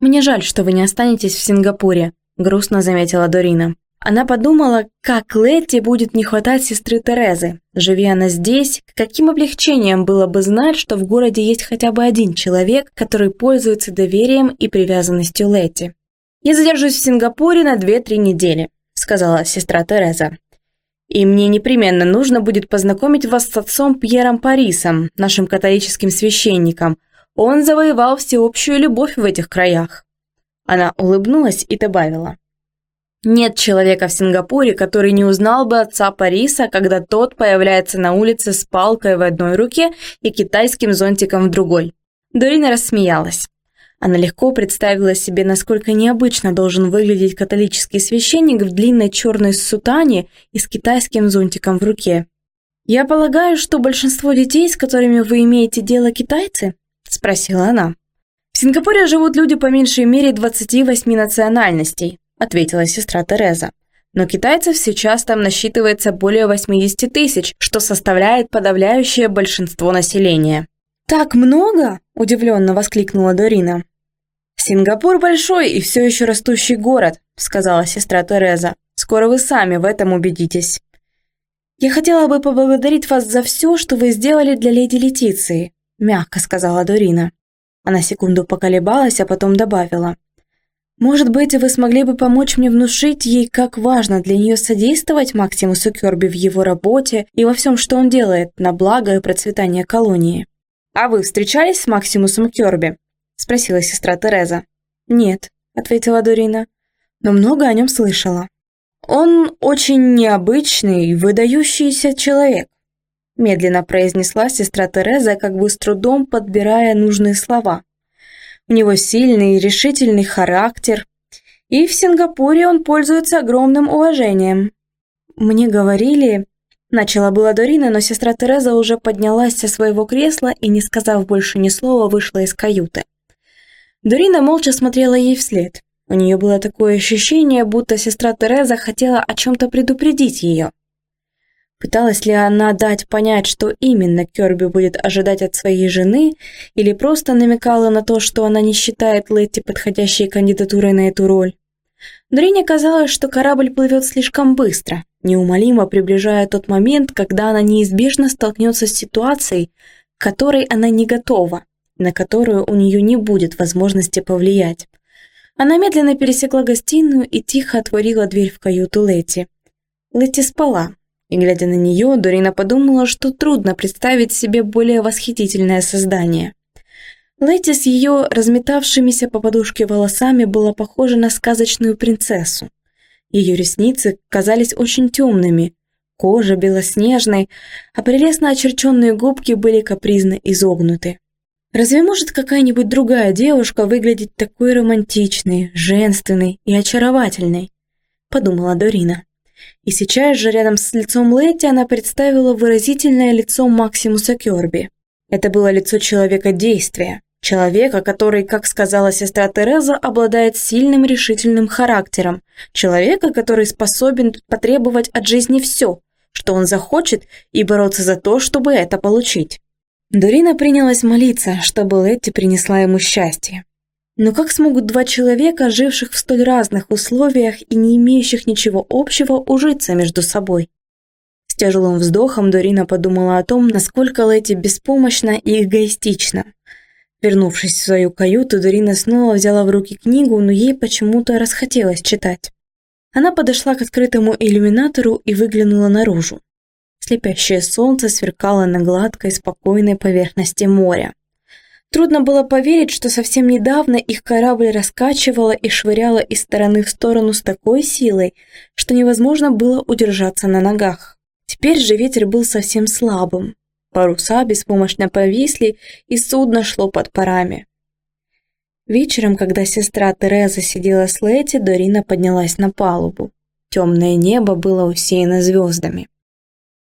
«Мне жаль, что вы не останетесь в Сингапуре», – грустно заметила Дорина. Она подумала, как Летти будет не хватать сестры Терезы. Живи она здесь, каким облегчением было бы знать, что в городе есть хотя бы один человек, который пользуется доверием и привязанностью Летти. «Я задержусь в Сингапуре на 2-3 недели», — сказала сестра Тереза. «И мне непременно нужно будет познакомить вас с отцом Пьером Парисом, нашим католическим священником. Он завоевал всеобщую любовь в этих краях». Она улыбнулась и добавила. Нет человека в Сингапуре, который не узнал бы отца Париса, когда тот появляется на улице с палкой в одной руке и китайским зонтиком в другой. Дорина рассмеялась. Она легко представила себе, насколько необычно должен выглядеть католический священник в длинной черной сутане и с китайским зонтиком в руке. «Я полагаю, что большинство детей, с которыми вы имеете дело, китайцы?» – спросила она. В Сингапуре живут люди по меньшей мере 28 национальностей, – ответила сестра Тереза. «Но китайцев сейчас там насчитывается более 80 тысяч, что составляет подавляющее большинство населения». «Так много?» – удивленно воскликнула Дорина. «Сингапур большой и все еще растущий город», – сказала сестра Тереза. «Скоро вы сами в этом убедитесь». «Я хотела бы поблагодарить вас за все, что вы сделали для леди Летиции», – мягко сказала Дорина. Она секунду поколебалась, а потом добавила. Может быть, вы смогли бы помочь мне внушить ей, как важно для нее содействовать Максимусу Кёрби в его работе и во всем, что он делает на благо и процветание колонии. «А вы встречались с Максимусом Кёрби?» – спросила сестра Тереза. «Нет», – ответила Дорина, – «но много о нем слышала». «Он очень необычный, выдающийся человек», – медленно произнесла сестра Тереза, как бы с трудом подбирая нужные слова – у него сильный и решительный характер, и в Сингапуре он пользуется огромным уважением. Мне говорили... Начала была Дорина, но сестра Тереза уже поднялась со своего кресла и, не сказав больше ни слова, вышла из каюты. Дорина молча смотрела ей вслед. У нее было такое ощущение, будто сестра Тереза хотела о чем-то предупредить ее. Пыталась ли она дать понять, что именно Керби будет ожидать от своей жены, или просто намекала на то, что она не считает Летти подходящей кандидатурой на эту роль? Дрине казалось, что корабль плывет слишком быстро, неумолимо приближая тот момент, когда она неизбежно столкнется с ситуацией, к которой она не готова, на которую у нее не будет возможности повлиять. Она медленно пересекла гостиную и тихо отворила дверь в каюту Летти. Летти спала, и, глядя на нее, Дорина подумала, что трудно представить себе более восхитительное создание. Лэти с ее разметавшимися по подушке волосами была похожа на сказочную принцессу. Ее ресницы казались очень темными, Кожа белоснежной, а прелестно очерченные губки были капризно изогнуты. Разве может какая-нибудь другая девушка выглядеть такой романтичной, женственной и очаровательной? Подумала Дорина. И сейчас же рядом с лицом Летти она представила выразительное лицо Максимуса Керби. Это было лицо человека действия, человека, который, как сказала сестра Тереза, обладает сильным решительным характером, человека, который способен потребовать от жизни все, что он захочет, и бороться за то, чтобы это получить. Дорина принялась молиться, чтобы Летти принесла ему счастье. Но как смогут два человека, живших в столь разных условиях и не имеющих ничего общего, ужиться между собой? С тяжелым вздохом Дорина подумала о том, насколько Летти беспомощна и эгоистична. Вернувшись в свою каюту, Дорина снова взяла в руки книгу, но ей почему-то расхотелось читать. Она подошла к открытому иллюминатору и выглянула наружу. Слепящее солнце сверкало на гладкой, спокойной поверхности моря. Трудно было поверить, что совсем недавно их корабль раскачивало и швыряло из стороны в сторону с такой силой, что невозможно было удержаться на ногах. Теперь же ветер был совсем слабым. Паруса беспомощно повисли, и судно шло под парами. Вечером, когда сестра Тереза сидела с Лети, Дорина поднялась на палубу. Темное небо было усеяно звездами.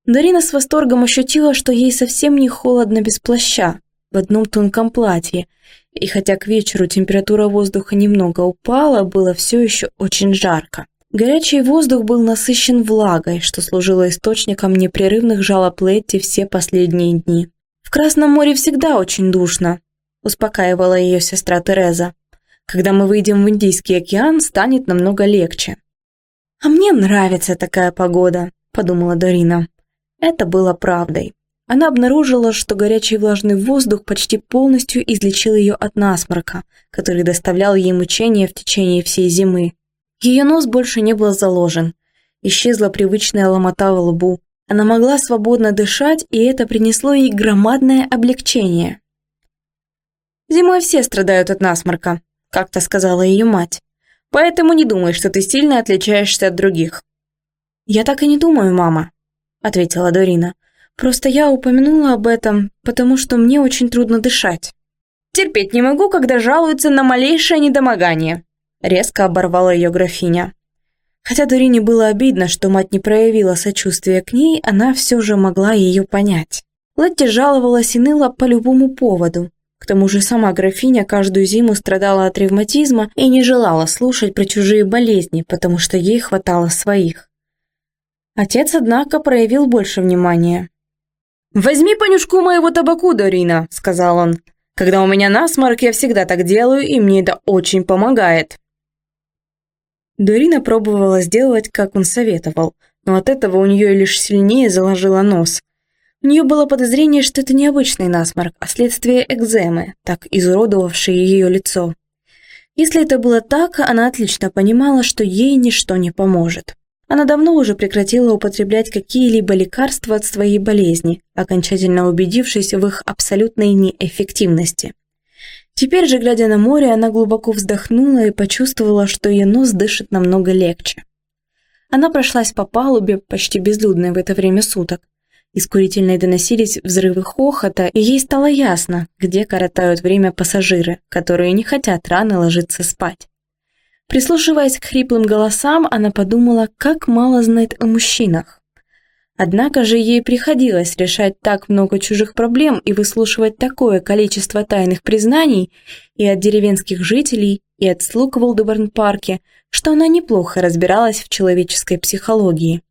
Дорина с восторгом ощутила, что ей совсем не холодно без плаща, в одном тонком платье, и хотя к вечеру температура воздуха немного упала, было все еще очень жарко. Горячий воздух был насыщен влагой, что служило источником непрерывных жалоб Летти все последние дни. «В Красном море всегда очень душно», – успокаивала ее сестра Тереза. «Когда мы выйдем в Индийский океан, станет намного легче». «А мне нравится такая погода», – подумала Дарина. Это было правдой. Она обнаружила, что горячий влажный воздух почти полностью излечил ее от насморка, который доставлял ей мучения в течение всей зимы. Ее нос больше не был заложен. Исчезла привычная ломота в лбу. Она могла свободно дышать, и это принесло ей громадное облегчение. «Зимой все страдают от насморка», – как-то сказала ее мать. «Поэтому не думай, что ты сильно отличаешься от других». «Я так и не думаю, мама», – ответила Дорина. «Просто я упомянула об этом, потому что мне очень трудно дышать». «Терпеть не могу, когда жалуются на малейшее недомогание», – резко оборвала ее графиня. Хотя Дорине было обидно, что мать не проявила сочувствия к ней, она все же могла ее понять. Летти жаловалась и ныла по любому поводу, к тому же сама графиня каждую зиму страдала от ревматизма и не желала слушать про чужие болезни, потому что ей хватало своих. Отец, однако, проявил больше внимания. «Возьми понюшку моего табаку, Дорина», — сказал он. «Когда у меня насморк, я всегда так делаю, и мне это очень помогает». Дорина пробовала сделать, как он советовал, но от этого у нее лишь сильнее заложило нос. У нее было подозрение, что это не обычный насморк, а следствие экземы, так изуродовавшей ее лицо. Если это было так, она отлично понимала, что ей ничто не поможет. Она давно уже прекратила употреблять какие-либо лекарства от своей болезни, окончательно убедившись в их абсолютной неэффективности. Теперь же, глядя на море, она глубоко вздохнула и почувствовала, что ее нос дышит намного легче. Она прошлась по палубе, почти безлюдной в это время суток, из курительной доносились взрывы хохота, и ей стало ясно, где коротают время пассажиры, которые не хотят рано ложиться спать. Прислушиваясь к хриплым голосам, она подумала, как мало знает о мужчинах. Однако же ей приходилось решать так много чужих проблем и выслушивать такое количество тайных признаний и от деревенских жителей, и от слуг в Олдеборн-парке, что она неплохо разбиралась в человеческой психологии.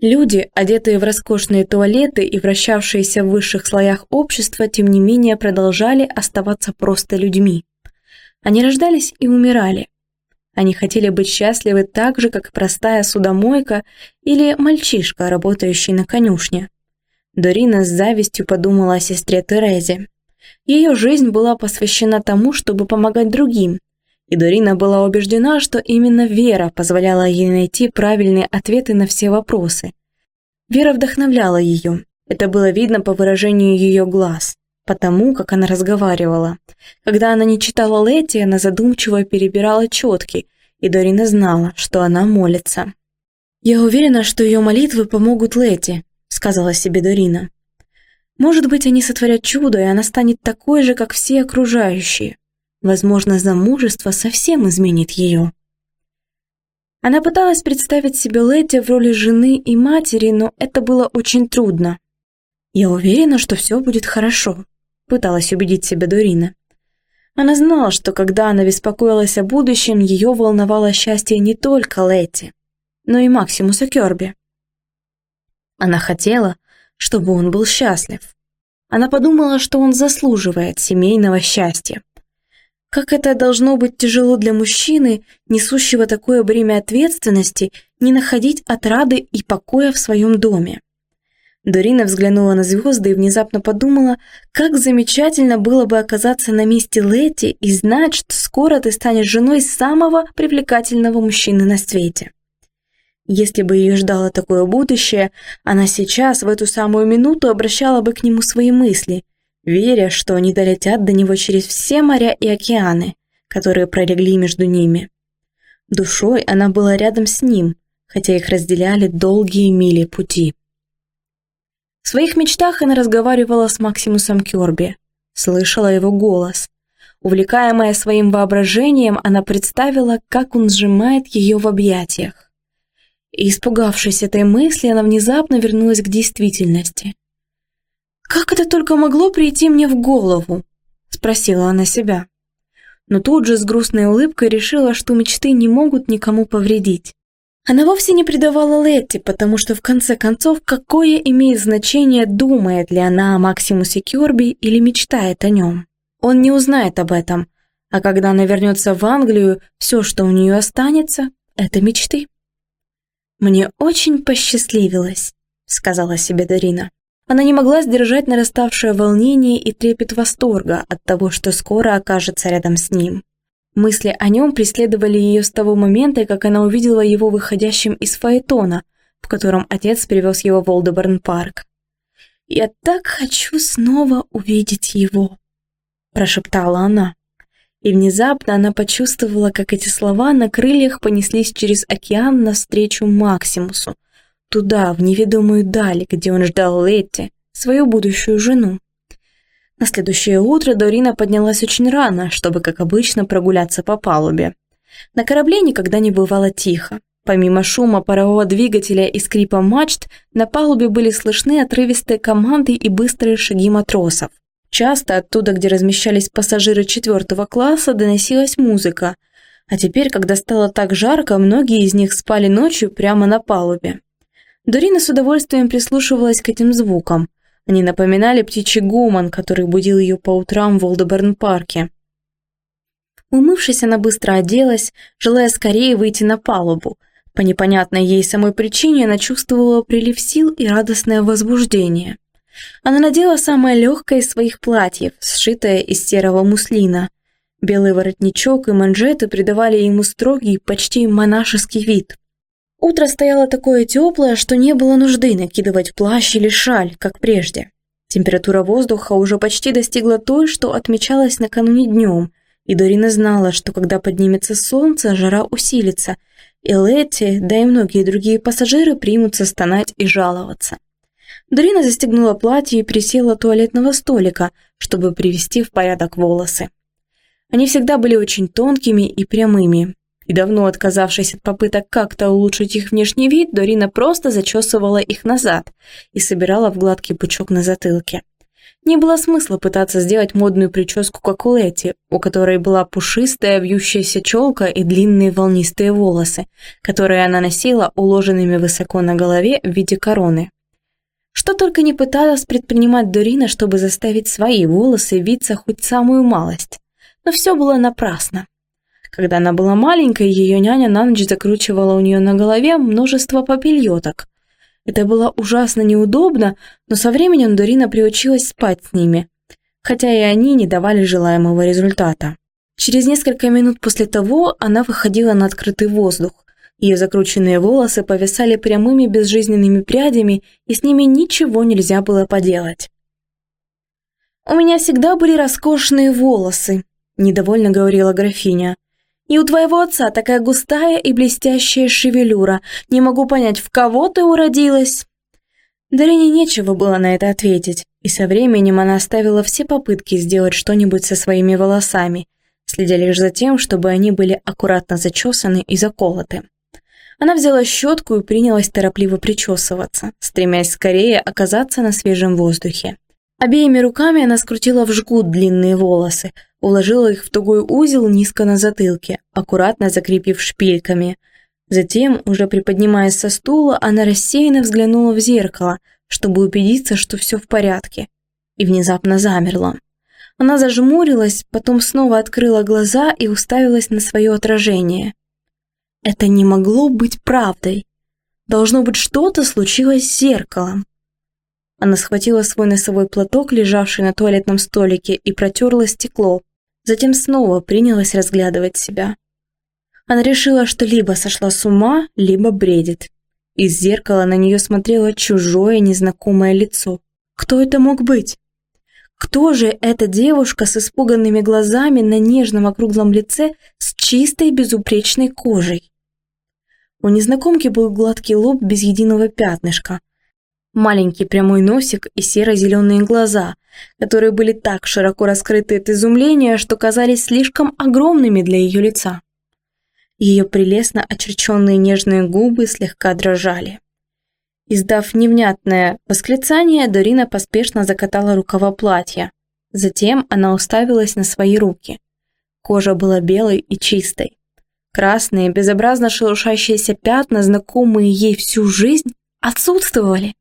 Люди, одетые в роскошные туалеты и вращавшиеся в высших слоях общества, тем не менее продолжали оставаться просто людьми. Они рождались и умирали. Они хотели быть счастливы так же, как простая судомойка или мальчишка, работающий на конюшне. Дорина с завистью подумала о сестре Терезе. Ее жизнь была посвящена тому, чтобы помогать другим, и Дорина была убеждена, что именно вера позволяла ей найти правильные ответы на все вопросы. Вера вдохновляла ее. Это было видно по выражению ее глаз, по тому, как она разговаривала. Когда она не читала Летти, она задумчиво перебирала четки, и Дорина знала, что она молится. «Я уверена, что ее молитвы помогут Лети», — сказала себе Дорина. «Может быть, они сотворят чудо, и она станет такой же, как все окружающие. Возможно, замужество совсем изменит ее». Она пыталась представить себе Лети в роли жены и матери, но это было очень трудно. «Я уверена, что все будет хорошо», — пыталась убедить себя Дорина. Она знала, что когда она беспокоилась о будущем, ее волновало счастье не только Летти, но и Максимуса Керби. Она хотела, чтобы он был счастлив. Она подумала, что он заслуживает семейного счастья. Как это должно быть тяжело для мужчины, несущего такое бремя ответственности, не находить отрады и покоя в своем доме. Дорина взглянула на звезды и внезапно подумала, как замечательно было бы оказаться на месте Лети и знать, что скоро ты станешь женой самого привлекательного мужчины на свете. Если бы ее ждало такое будущее, она сейчас, в эту самую минуту, обращала бы к нему свои мысли, веря, что они долетят до него через все моря и океаны, которые пролегли между ними. Душой она была рядом с ним, хотя их разделяли долгие мили пути. В своих мечтах она разговаривала с Максимусом Кёрби, слышала его голос. Увлекаемая своим воображением, она представила, как он сжимает ее в объятиях. И, испугавшись этой мысли, она внезапно вернулась к действительности. «Как это только могло прийти мне в голову?» – спросила она себя. Но тут же с грустной улыбкой решила, что мечты не могут никому повредить. Она вовсе не предавала Летти, потому что в конце концов, какое имеет значение, думает ли она о Максимусе Кёрби или мечтает о нем. Он не узнает об этом, а когда она вернется в Англию, все, что у нее останется, это мечты. «Мне очень посчастливилось», — сказала себе Дарина. Она не могла сдержать нараставшее волнение и трепет восторга от того, что скоро окажется рядом с ним. Мысли о нем преследовали ее с того момента, как она увидела его выходящим из фаэтона, в котором отец привез его в Олдеборн-парк. «Я так хочу снова увидеть его», – прошептала она. И внезапно она почувствовала, как эти слова на крыльях понеслись через океан навстречу Максимусу, туда, в неведомую даль, где он ждал Летти, свою будущую жену. На следующее утро Дорина поднялась очень рано, чтобы, как обычно, прогуляться по палубе. На корабле никогда не бывало тихо. Помимо шума парового двигателя и скрипа мачт, на палубе были слышны отрывистые команды и быстрые шаги матросов. Часто оттуда, где размещались пассажиры четвертого класса, доносилась музыка. А теперь, когда стало так жарко, многие из них спали ночью прямо на палубе. Дорина с удовольствием прислушивалась к этим звукам. Они напоминали птичий гомон, который будил ее по утрам в Олдеберн-парке. Умывшись, она быстро оделась, желая скорее выйти на палубу. По непонятной ей самой причине она чувствовала прилив сил и радостное возбуждение. Она надела самое легкое из своих платьев, сшитое из серого муслина. Белый воротничок и манжеты придавали ему строгий, почти монашеский вид. Утро стояло такое теплое, что не было нужды накидывать плащ или шаль, как прежде. Температура воздуха уже почти достигла той, что отмечалась накануне днем, и Дорина знала, что когда поднимется солнце, жара усилится, и Летти, да и многие другие пассажиры примутся стонать и жаловаться. Дорина застегнула платье и присела туалетного столика, чтобы привести в порядок волосы. Они всегда были очень тонкими и прямыми, и давно отказавшись от попыток как-то улучшить их внешний вид, Дорина просто зачесывала их назад и собирала в гладкий пучок на затылке. Не было смысла пытаться сделать модную прическу, как у Лети, у которой была пушистая вьющаяся челка и длинные волнистые волосы, которые она носила уложенными высоко на голове в виде короны. Что только не пыталась предпринимать Дорина, чтобы заставить свои волосы виться хоть самую малость. Но все было напрасно. Когда она была маленькой, ее няня на ночь закручивала у нее на голове множество попельоток. Это было ужасно неудобно, но со временем Дорина приучилась спать с ними, хотя и они не давали желаемого результата. Через несколько минут после того она выходила на открытый воздух. Ее закрученные волосы повисали прямыми безжизненными прядями, и с ними ничего нельзя было поделать. «У меня всегда были роскошные волосы», – недовольно говорила графиня. И у твоего отца такая густая и блестящая шевелюра. Не могу понять, в кого ты уродилась?» Дарине нечего было на это ответить, и со временем она оставила все попытки сделать что-нибудь со своими волосами, следя лишь за тем, чтобы они были аккуратно зачесаны и заколоты. Она взяла щетку и принялась торопливо причесываться, стремясь скорее оказаться на свежем воздухе. Обеими руками она скрутила в жгут длинные волосы, уложила их в тугой узел низко на затылке, аккуратно закрепив шпильками. Затем, уже приподнимаясь со стула, она рассеянно взглянула в зеркало, чтобы убедиться, что все в порядке, и внезапно замерла. Она зажмурилась, потом снова открыла глаза и уставилась на свое отражение. Это не могло быть правдой. Должно быть, что-то случилось с зеркалом. Она схватила свой носовой платок, лежавший на туалетном столике, и протерла стекло. Затем снова принялась разглядывать себя. Она решила, что либо сошла с ума, либо бредит. Из зеркала на нее смотрело чужое незнакомое лицо. Кто это мог быть? Кто же эта девушка с испуганными глазами на нежном округлом лице с чистой безупречной кожей? У незнакомки был гладкий лоб без единого пятнышка, маленький прямой носик и серо-зеленые глаза, которые были так широко раскрыты от изумления, что казались слишком огромными для ее лица. Ее прелестно очерченные нежные губы слегка дрожали. Издав невнятное восклицание, Дорина поспешно закатала рукава платья. Затем она уставилась на свои руки. Кожа была белой и чистой. Красные, безобразно шелушащиеся пятна, знакомые ей всю жизнь, отсутствовали.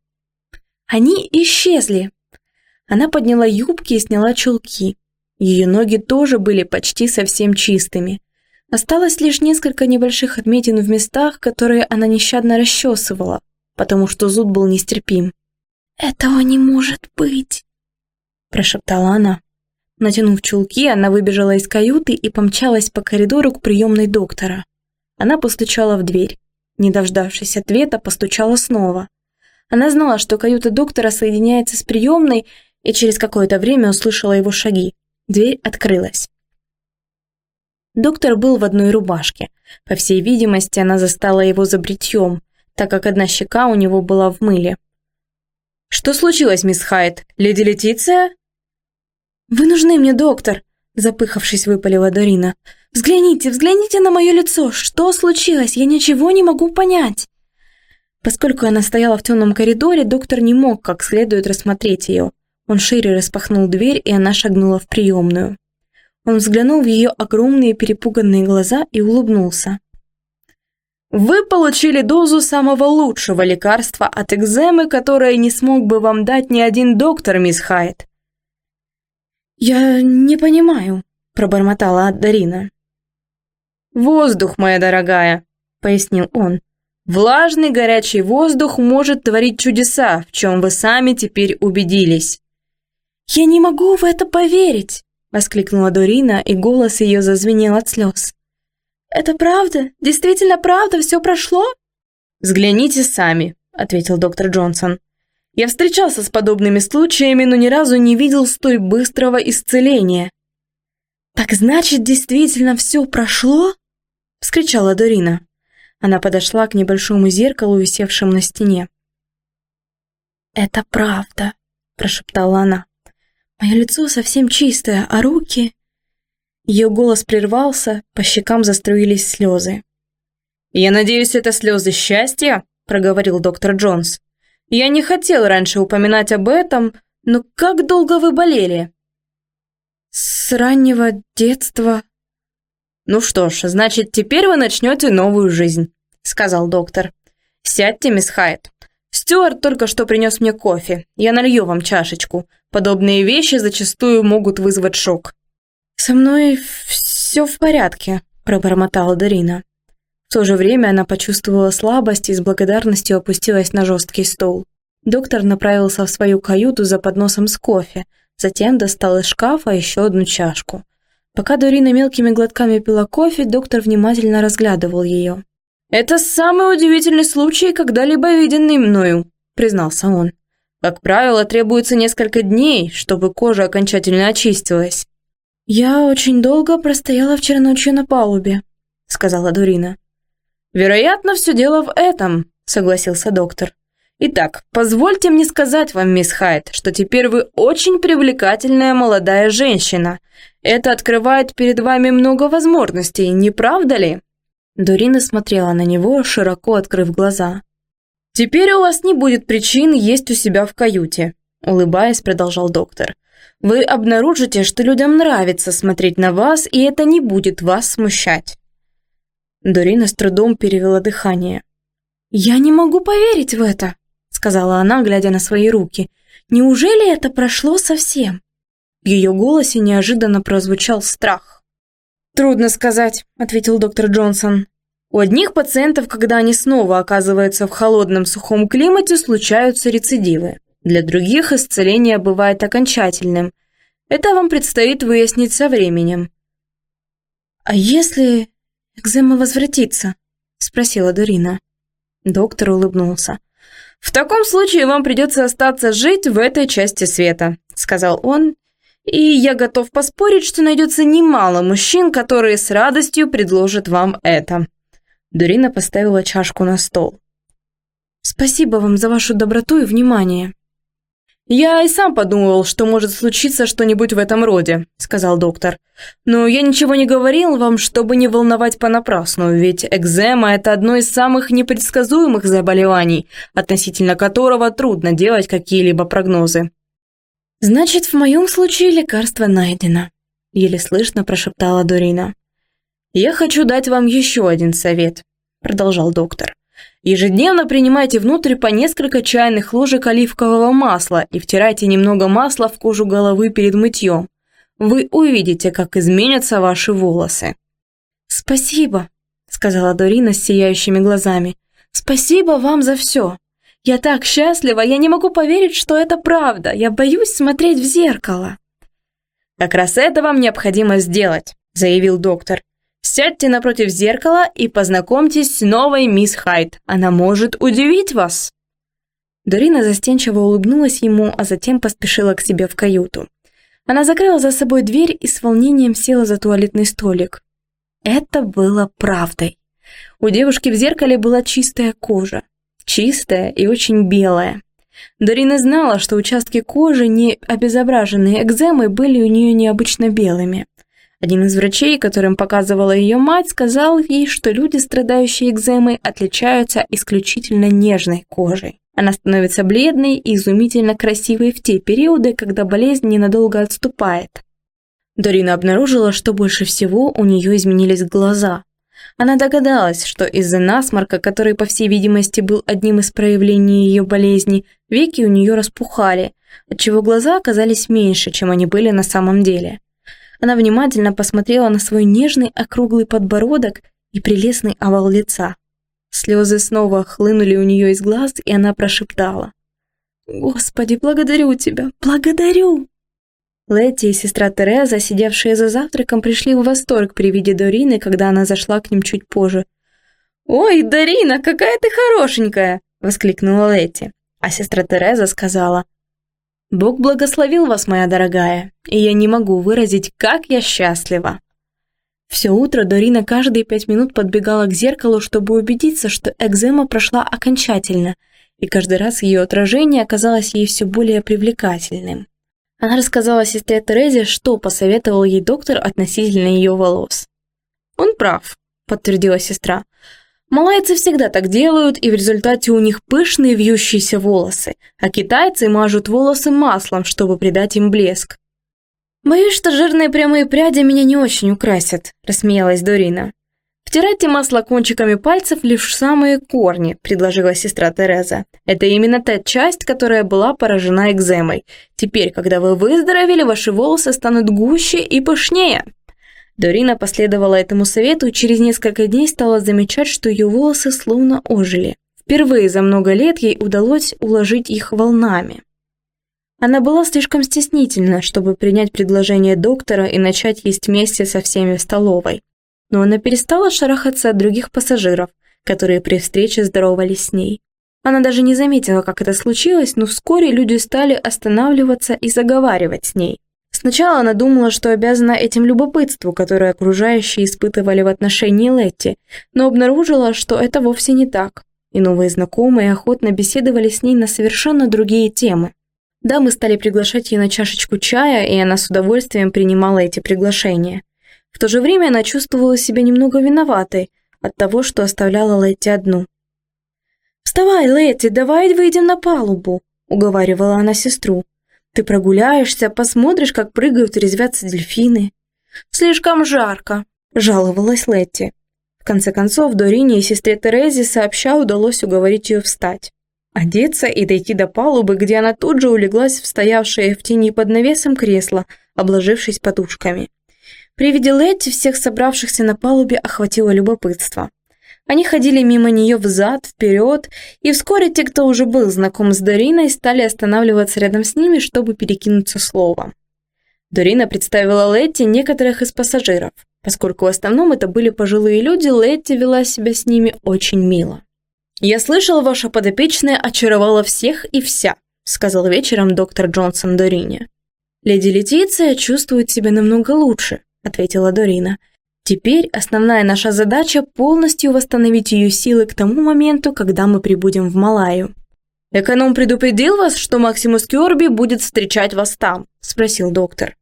Они исчезли. Она подняла юбки и сняла чулки. Ее ноги тоже были почти совсем чистыми. Осталось лишь несколько небольших отметин в местах, которые она нещадно расчесывала, потому что зуд был нестерпим. «Этого не может быть!» – прошептала она. Натянув чулки, она выбежала из каюты и помчалась по коридору к приемной доктора. Она постучала в дверь. Не дождавшись ответа, постучала снова. Она знала, что каюта доктора соединяется с приемной, и через какое-то время услышала его шаги. Дверь открылась. Доктор был в одной рубашке. По всей видимости, она застала его за бритьем так как одна щека у него была в мыле. «Что случилось, мисс Хайт? Леди Летиция?» «Вы нужны мне, доктор!» Запыхавшись, выпалила Дорина. «Взгляните, взгляните на мое лицо! Что случилось? Я ничего не могу понять!» Поскольку она стояла в темном коридоре, доктор не мог как следует рассмотреть ее. Он шире распахнул дверь, и она шагнула в приемную. Он взглянул в ее огромные перепуганные глаза и улыбнулся. Вы получили дозу самого лучшего лекарства от экземы, которое не смог бы вам дать ни один доктор, мисс Хайт. «Я не понимаю», – пробормотала Дарина. «Воздух, моя дорогая», – пояснил он. «Влажный горячий воздух может творить чудеса, в чем вы сами теперь убедились». «Я не могу в это поверить», – воскликнула Дорина, и голос ее зазвенел от слез. «Это правда? Действительно правда? Все прошло?» «Взгляните сами», — ответил доктор Джонсон. «Я встречался с подобными случаями, но ни разу не видел столь быстрого исцеления». «Так значит, действительно все прошло?» — вскричала Дорина. Она подошла к небольшому зеркалу, висевшему на стене. «Это правда», — прошептала она. «Мое лицо совсем чистое, а руки...» Ее голос прервался, по щекам заструились слезы. «Я надеюсь, это слезы счастья?» – проговорил доктор Джонс. «Я не хотел раньше упоминать об этом, но как долго вы болели?» «С раннего детства». «Ну что ж, значит, теперь вы начнете новую жизнь», – сказал доктор. «Сядьте, мисс Хайт. Стюарт только что принес мне кофе. Я налью вам чашечку. Подобные вещи зачастую могут вызвать шок. «Со мной все в порядке», – пробормотала Дарина. В то же время она почувствовала слабость и с благодарностью опустилась на жесткий стол. Доктор направился в свою каюту за подносом с кофе, затем достал из шкафа еще одну чашку. Пока Дорина мелкими глотками пила кофе, доктор внимательно разглядывал ее. «Это самый удивительный случай, когда-либо виденный мною», – признался он. «Как правило, требуется несколько дней, чтобы кожа окончательно очистилась. «Я очень долго простояла вчера ночью на палубе», — сказала Дорина. «Вероятно, все дело в этом», — согласился доктор. «Итак, позвольте мне сказать вам, мисс Хайт, что теперь вы очень привлекательная молодая женщина. Это открывает перед вами много возможностей, не правда ли?» Дорина смотрела на него, широко открыв глаза. «Теперь у вас не будет причин есть у себя в каюте», – улыбаясь, продолжал доктор. «Вы обнаружите, что людям нравится смотреть на вас, и это не будет вас смущать». Дорина с трудом перевела дыхание. «Я не могу поверить в это», – сказала она, глядя на свои руки. «Неужели это прошло совсем?» В ее голосе неожиданно прозвучал страх. «Трудно сказать», – ответил доктор Джонсон. У одних пациентов, когда они снова оказываются в холодном сухом климате, случаются рецидивы. Для других исцеление бывает окончательным. Это вам предстоит выяснить со временем. «А если экзема возвратится?» – спросила Дорина. Доктор улыбнулся. «В таком случае вам придется остаться жить в этой части света», – сказал он. «И я готов поспорить, что найдется немало мужчин, которые с радостью предложат вам это». Дурина поставила чашку на стол. «Спасибо вам за вашу доброту и внимание». «Я и сам подумывал, что может случиться что-нибудь в этом роде», — сказал доктор. «Но я ничего не говорил вам, чтобы не волновать понапрасну, ведь экзема – это одно из самых непредсказуемых заболеваний, относительно которого трудно делать какие-либо прогнозы». «Значит, в моем случае лекарство найдено», – еле слышно прошептала Дорина. «Я хочу дать вам еще один совет», – продолжал доктор. «Ежедневно принимайте внутрь по несколько чайных ложек оливкового масла и втирайте немного масла в кожу головы перед мытьем. Вы увидите, как изменятся ваши волосы». «Спасибо», – сказала Дорина с сияющими глазами. «Спасибо вам за все. Я так счастлива, я не могу поверить, что это правда. Я боюсь смотреть в зеркало». «Как раз это вам необходимо сделать», – заявил доктор. Сядьте напротив зеркала и познакомьтесь с новой мисс Хайт. Она может удивить вас!» Дорина застенчиво улыбнулась ему, а затем поспешила к себе в каюту. Она закрыла за собой дверь и с волнением села за туалетный столик. Это было правдой. У девушки в зеркале была чистая кожа. Чистая и очень белая. Дорина знала, что участки кожи, не обезображенные экземой, были у нее необычно белыми. Один из врачей, которым показывала ее мать, сказал ей, что люди, страдающие экземой, отличаются исключительно нежной кожей. Она становится бледной и изумительно красивой в те периоды, когда болезнь ненадолго отступает. Дорина обнаружила, что больше всего у нее изменились глаза. Она догадалась, что из-за насморка, который, по всей видимости, был одним из проявлений ее болезни, веки у нее распухали, отчего глаза оказались меньше, чем они были на самом деле. Она внимательно посмотрела на свой нежный округлый подбородок и прелестный овал лица. Слезы снова хлынули у нее из глаз, и она прошептала. «Господи, благодарю тебя, благодарю!» Летти и сестра Тереза, сидевшие за завтраком, пришли в восторг при виде Дорины, когда она зашла к ним чуть позже. «Ой, Дорина, какая ты хорошенькая!» – воскликнула Летти. А сестра Тереза сказала – Бог благословил вас, моя дорогая, и я не могу выразить, как я счастлива. Все утро Дорина каждые пять минут подбегала к зеркалу, чтобы убедиться, что экзема прошла окончательно, и каждый раз ее отражение оказалось ей все более привлекательным. Она рассказала сестре Терезе, что посоветовал ей доктор относительно ее волос. «Он прав», — подтвердила сестра. Малайцы всегда так делают, и в результате у них пышные вьющиеся волосы, а китайцы мажут волосы маслом, чтобы придать им блеск. «Боюсь, что жирные прямые пряди меня не очень украсят», – рассмеялась Дорина. «Втирайте масло кончиками пальцев лишь в самые корни», – предложила сестра Тереза. «Это именно та часть, которая была поражена экземой. Теперь, когда вы выздоровели, ваши волосы станут гуще и пышнее». Дорина последовала этому совету и через несколько дней стала замечать, что ее волосы словно ожили. Впервые за много лет ей удалось уложить их волнами. Она была слишком стеснительна, чтобы принять предложение доктора и начать есть вместе со всеми в столовой. Но она перестала шарахаться от других пассажиров, которые при встрече здоровались с ней. Она даже не заметила, как это случилось, но вскоре люди стали останавливаться и заговаривать с ней. Сначала она думала, что обязана этим любопытству, которое окружающие испытывали в отношении Летти, но обнаружила, что это вовсе не так, и новые знакомые охотно беседовали с ней на совершенно другие темы. Дамы стали приглашать ее на чашечку чая, и она с удовольствием принимала эти приглашения. В то же время она чувствовала себя немного виноватой от того, что оставляла Летти одну. «Вставай, Летти, давай выйдем на палубу», — уговаривала она сестру. «Ты прогуляешься, посмотришь, как прыгают и резвятся дельфины». «Слишком жарко», — жаловалась Летти. В конце концов, Дорине и сестре Терезе сообща удалось уговорить ее встать одеться и дойти до палубы, где она тут же улеглась в стоявшее в тени под навесом кресло, обложившись подушками. При виде Летти всех собравшихся на палубе охватило любопытство. Они ходили мимо нее взад, вперед, и вскоре те, кто уже был знаком с Дориной, стали останавливаться рядом с ними, чтобы перекинуться словом. Дорина представила Летти некоторых из пассажиров. Поскольку в основном это были пожилые люди, Летти вела себя с ними очень мило. «Я слышал, ваша подопечная очаровала всех и вся», сказал вечером доктор Джонсон Дорине. «Леди Летиция чувствует себя намного лучше», ответила Дорина. «Теперь основная наша задача полностью восстановить ее силы к тому моменту, когда мы прибудем в Малайю». «Эконом предупредил вас, что Максимус Кёрби будет встречать вас там?» спросил доктор.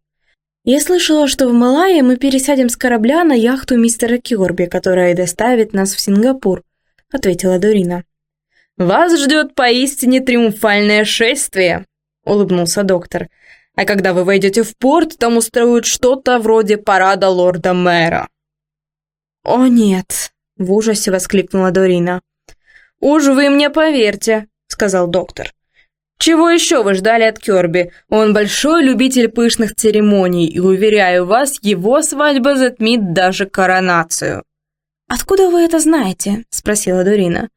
«Я слышала, что в Малайе мы пересядем с корабля на яхту мистера Кёрби, которая доставит нас в Сингапур», — ответила Дорина. «Вас ждет поистине триумфальное шествие», — улыбнулся доктор. «А когда вы войдете в порт, там устроят что-то вроде парада лорда-мэра». «О нет!» — в ужасе воскликнула Дорина. «Уж вы мне поверьте», — сказал доктор. «Чего еще вы ждали от Керби? Он большой любитель пышных церемоний, и, уверяю вас, его свадьба затмит даже коронацию». «Откуда вы это знаете?» – спросила Дорина.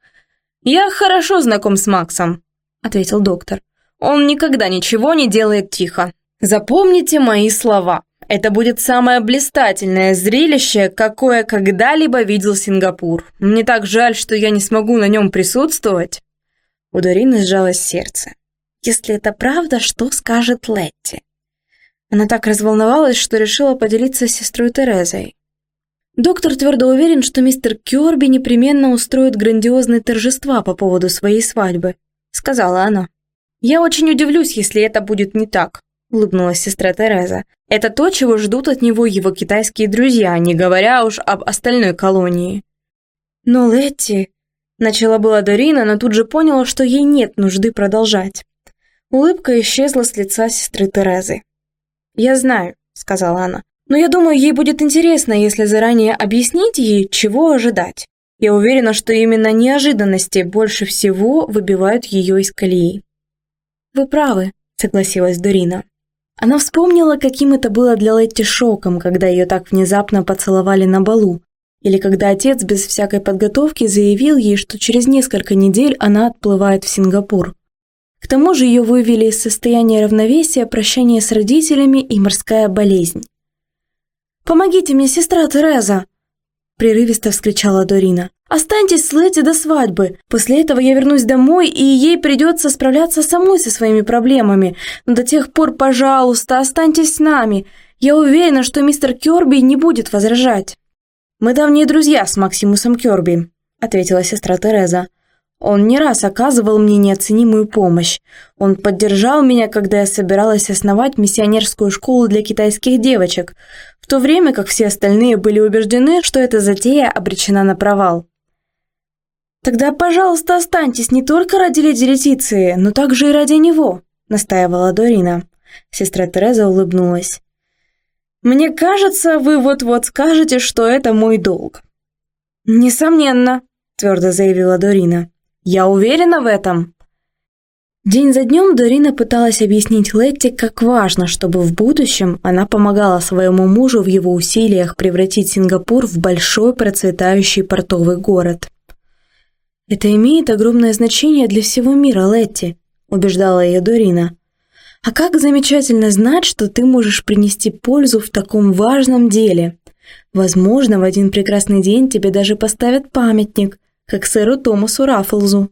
«Я хорошо знаком с Максом», – ответил доктор. «Он никогда ничего не делает тихо. Запомните мои слова. Это будет самое блистательное зрелище, какое когда-либо видел Сингапур. Мне так жаль, что я не смогу на нем присутствовать». У Дорины сжалось сердце. «Если это правда, что скажет Летти?» Она так разволновалась, что решила поделиться с сестрой Терезой. Доктор твердо уверен, что мистер Кёрби непременно устроит грандиозные торжества по поводу своей свадьбы, сказала она. Я очень удивлюсь, если это будет не так, улыбнулась сестра Тереза. Это то, чего ждут от него его китайские друзья, не говоря уж об остальной колонии. Но Летти... Начала была Дорина, но тут же поняла, что ей нет нужды продолжать. Улыбка исчезла с лица сестры Терезы. «Я знаю», — сказала она. Но я думаю, ей будет интересно, если заранее объяснить ей, чего ожидать. Я уверена, что именно неожиданности больше всего выбивают ее из колеи. «Вы правы», — согласилась Дорина. Она вспомнила, каким это было для Летти шоком, когда ее так внезапно поцеловали на балу, или когда отец без всякой подготовки заявил ей, что через несколько недель она отплывает в Сингапур. К тому же ее вывели из состояния равновесия прощание с родителями и морская болезнь. «Помогите мне, сестра Тереза!» Прерывисто вскричала Дорина. «Останьтесь с Лети до свадьбы. После этого я вернусь домой, и ей придется справляться самой со своими проблемами. Но до тех пор, пожалуйста, останьтесь с нами. Я уверена, что мистер Кёрби не будет возражать». «Мы давние друзья с Максимусом Кёрби», — ответила сестра Тереза. Он не раз оказывал мне неоценимую помощь. Он поддержал меня, когда я собиралась основать миссионерскую школу для китайских девочек, то время как все остальные были убеждены, что эта затея обречена на провал. «Тогда, пожалуйста, останьтесь не только ради леди Летиции, но также и ради него», — настаивала Дорина. Сестра Тереза улыбнулась. «Мне кажется, вы вот-вот скажете, что это мой долг». «Несомненно», — твердо заявила Дорина. Я уверена в этом. День за днем Дорина пыталась объяснить Летти, как важно, чтобы в будущем она помогала своему мужу в его усилиях превратить Сингапур в большой процветающий портовый город. «Это имеет огромное значение для всего мира, Летти», – убеждала ее Дорина. «А как замечательно знать, что ты можешь принести пользу в таком важном деле. Возможно, в один прекрасный день тебе даже поставят памятник, как сэру Томасу Раффлзу.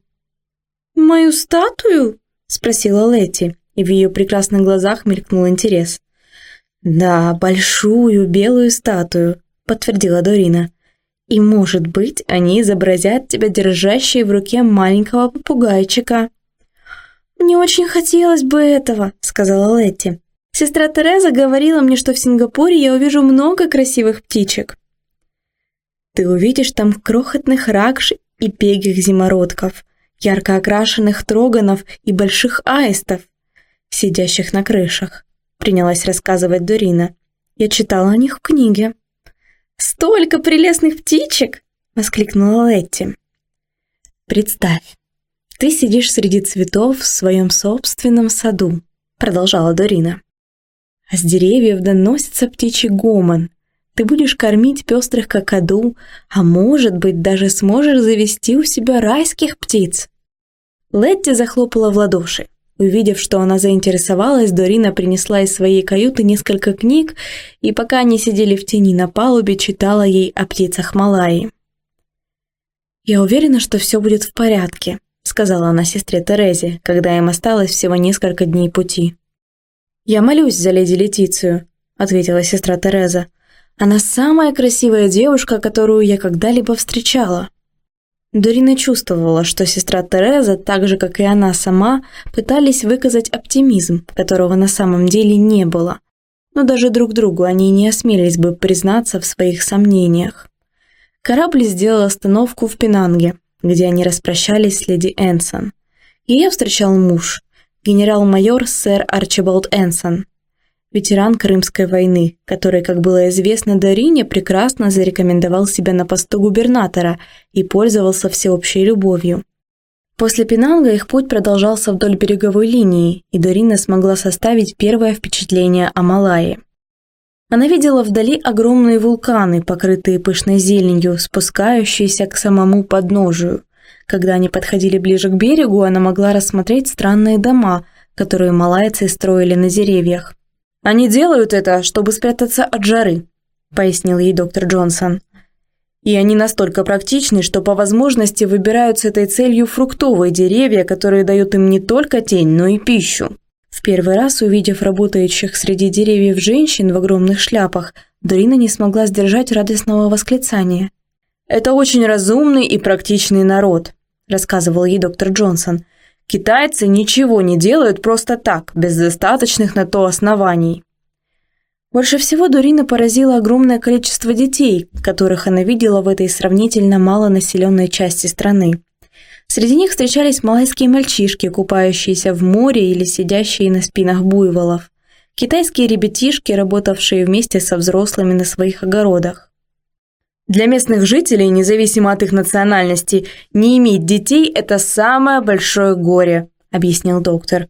«Мою статую?» – спросила Летти, и в ее прекрасных глазах мелькнул интерес. «Да, большую белую статую», — подтвердила Дорина. «И, может быть, они изобразят тебя держащей в руке маленького попугайчика». «Мне очень хотелось бы этого», — сказала Летти. «Сестра Тереза говорила мне, что в Сингапуре я увижу много красивых птичек». «Ты увидишь там крохотных ракш и пегих зимородков, ярко окрашенных троганов и больших аистов, сидящих на крышах», — принялась рассказывать Дорина. «Я читала о них в книге». «Столько прелестных птичек!» — воскликнула Летти. «Представь, ты сидишь среди цветов в своем собственном саду», — продолжала Дорина. «А с деревьев доносится птичий гомон. Ты будешь кормить пестрых кокоду, а может быть, даже сможешь завести у себя райских птиц». Летти захлопала в ладоши. Увидев, что она заинтересовалась, Дорина принесла из своей каюты несколько книг и, пока они сидели в тени на палубе, читала ей о птицах Малайи. «Я уверена, что все будет в порядке», — сказала она сестре Терезе, когда им осталось всего несколько дней пути. «Я молюсь за леди Летицию», — ответила сестра Тереза. «Она самая красивая девушка, которую я когда-либо встречала». Дорина чувствовала, что сестра Тереза, так же, как и она сама, пытались выказать оптимизм, которого на самом деле не было. Но даже друг другу они не осмелились бы признаться в своих сомнениях. Корабль сделал остановку в Пенанге, где они распрощались с леди Энсон. Ее встречал муж, генерал-майор сэр Арчибалд Энсон ветеран Крымской войны, который, как было известно Дарине, прекрасно зарекомендовал себя на посту губернатора и пользовался всеобщей любовью. После Пенанга их путь продолжался вдоль береговой линии, и Дарина смогла составить первое впечатление о Малайи. Она видела вдали огромные вулканы, покрытые пышной зеленью, спускающиеся к самому подножию. Когда они подходили ближе к берегу, она могла рассмотреть странные дома, которые малайцы строили на деревьях. Они делают это, чтобы спрятаться от жары», – пояснил ей доктор Джонсон. «И они настолько практичны, что по возможности выбирают с этой целью фруктовые деревья, которые дают им не только тень, но и пищу». В первый раз, увидев работающих среди деревьев женщин в огромных шляпах, Дорина не смогла сдержать радостного восклицания. «Это очень разумный и практичный народ», – рассказывал ей доктор Джонсон – Китайцы ничего не делают просто так, без достаточных на то оснований. Больше всего Дурина поразило огромное количество детей, которых она видела в этой сравнительно малонаселенной части страны. Среди них встречались малайские мальчишки, купающиеся в море или сидящие на спинах буйволов, китайские ребятишки, работавшие вместе со взрослыми на своих огородах. Для местных жителей, независимо от их национальности, не иметь детей – это самое большое горе, объяснил доктор.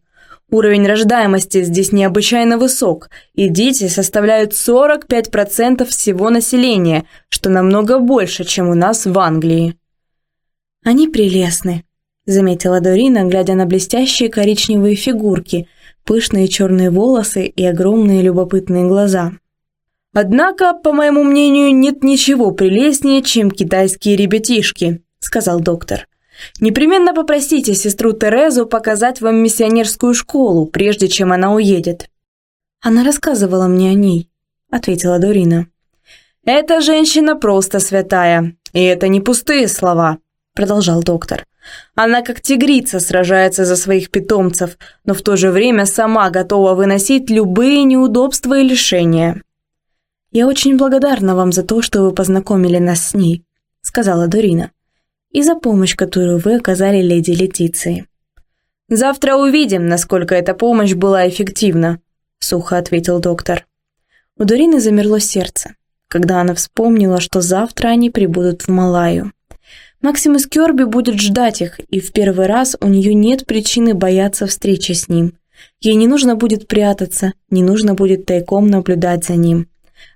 Уровень рождаемости здесь необычайно высок, и дети составляют 45% всего населения, что намного больше, чем у нас в Англии. «Они прелестны», – заметила Дорина, глядя на блестящие коричневые фигурки, пышные черные волосы и огромные любопытные глаза. «Однако, по моему мнению, нет ничего прелестнее, чем китайские ребятишки», – сказал доктор. «Непременно попросите сестру Терезу показать вам миссионерскую школу, прежде чем она уедет». «Она рассказывала мне о ней», – ответила Дорина. «Эта женщина просто святая, и это не пустые слова», – продолжал доктор. «Она как тигрица сражается за своих питомцев, но в то же время сама готова выносить любые неудобства и лишения. «Я очень благодарна вам за то, что вы познакомили нас с ней», — сказала Дорина, «и за помощь, которую вы оказали леди Летиции». «Завтра увидим, насколько эта помощь была эффективна», — сухо ответил доктор. У Дорины замерло сердце, когда она вспомнила, что завтра они прибудут в Малаю. Максимус Кёрби будет ждать их, и в первый раз у нее нет причины бояться встречи с ним. Ей не нужно будет прятаться, не нужно будет тайком наблюдать за ним.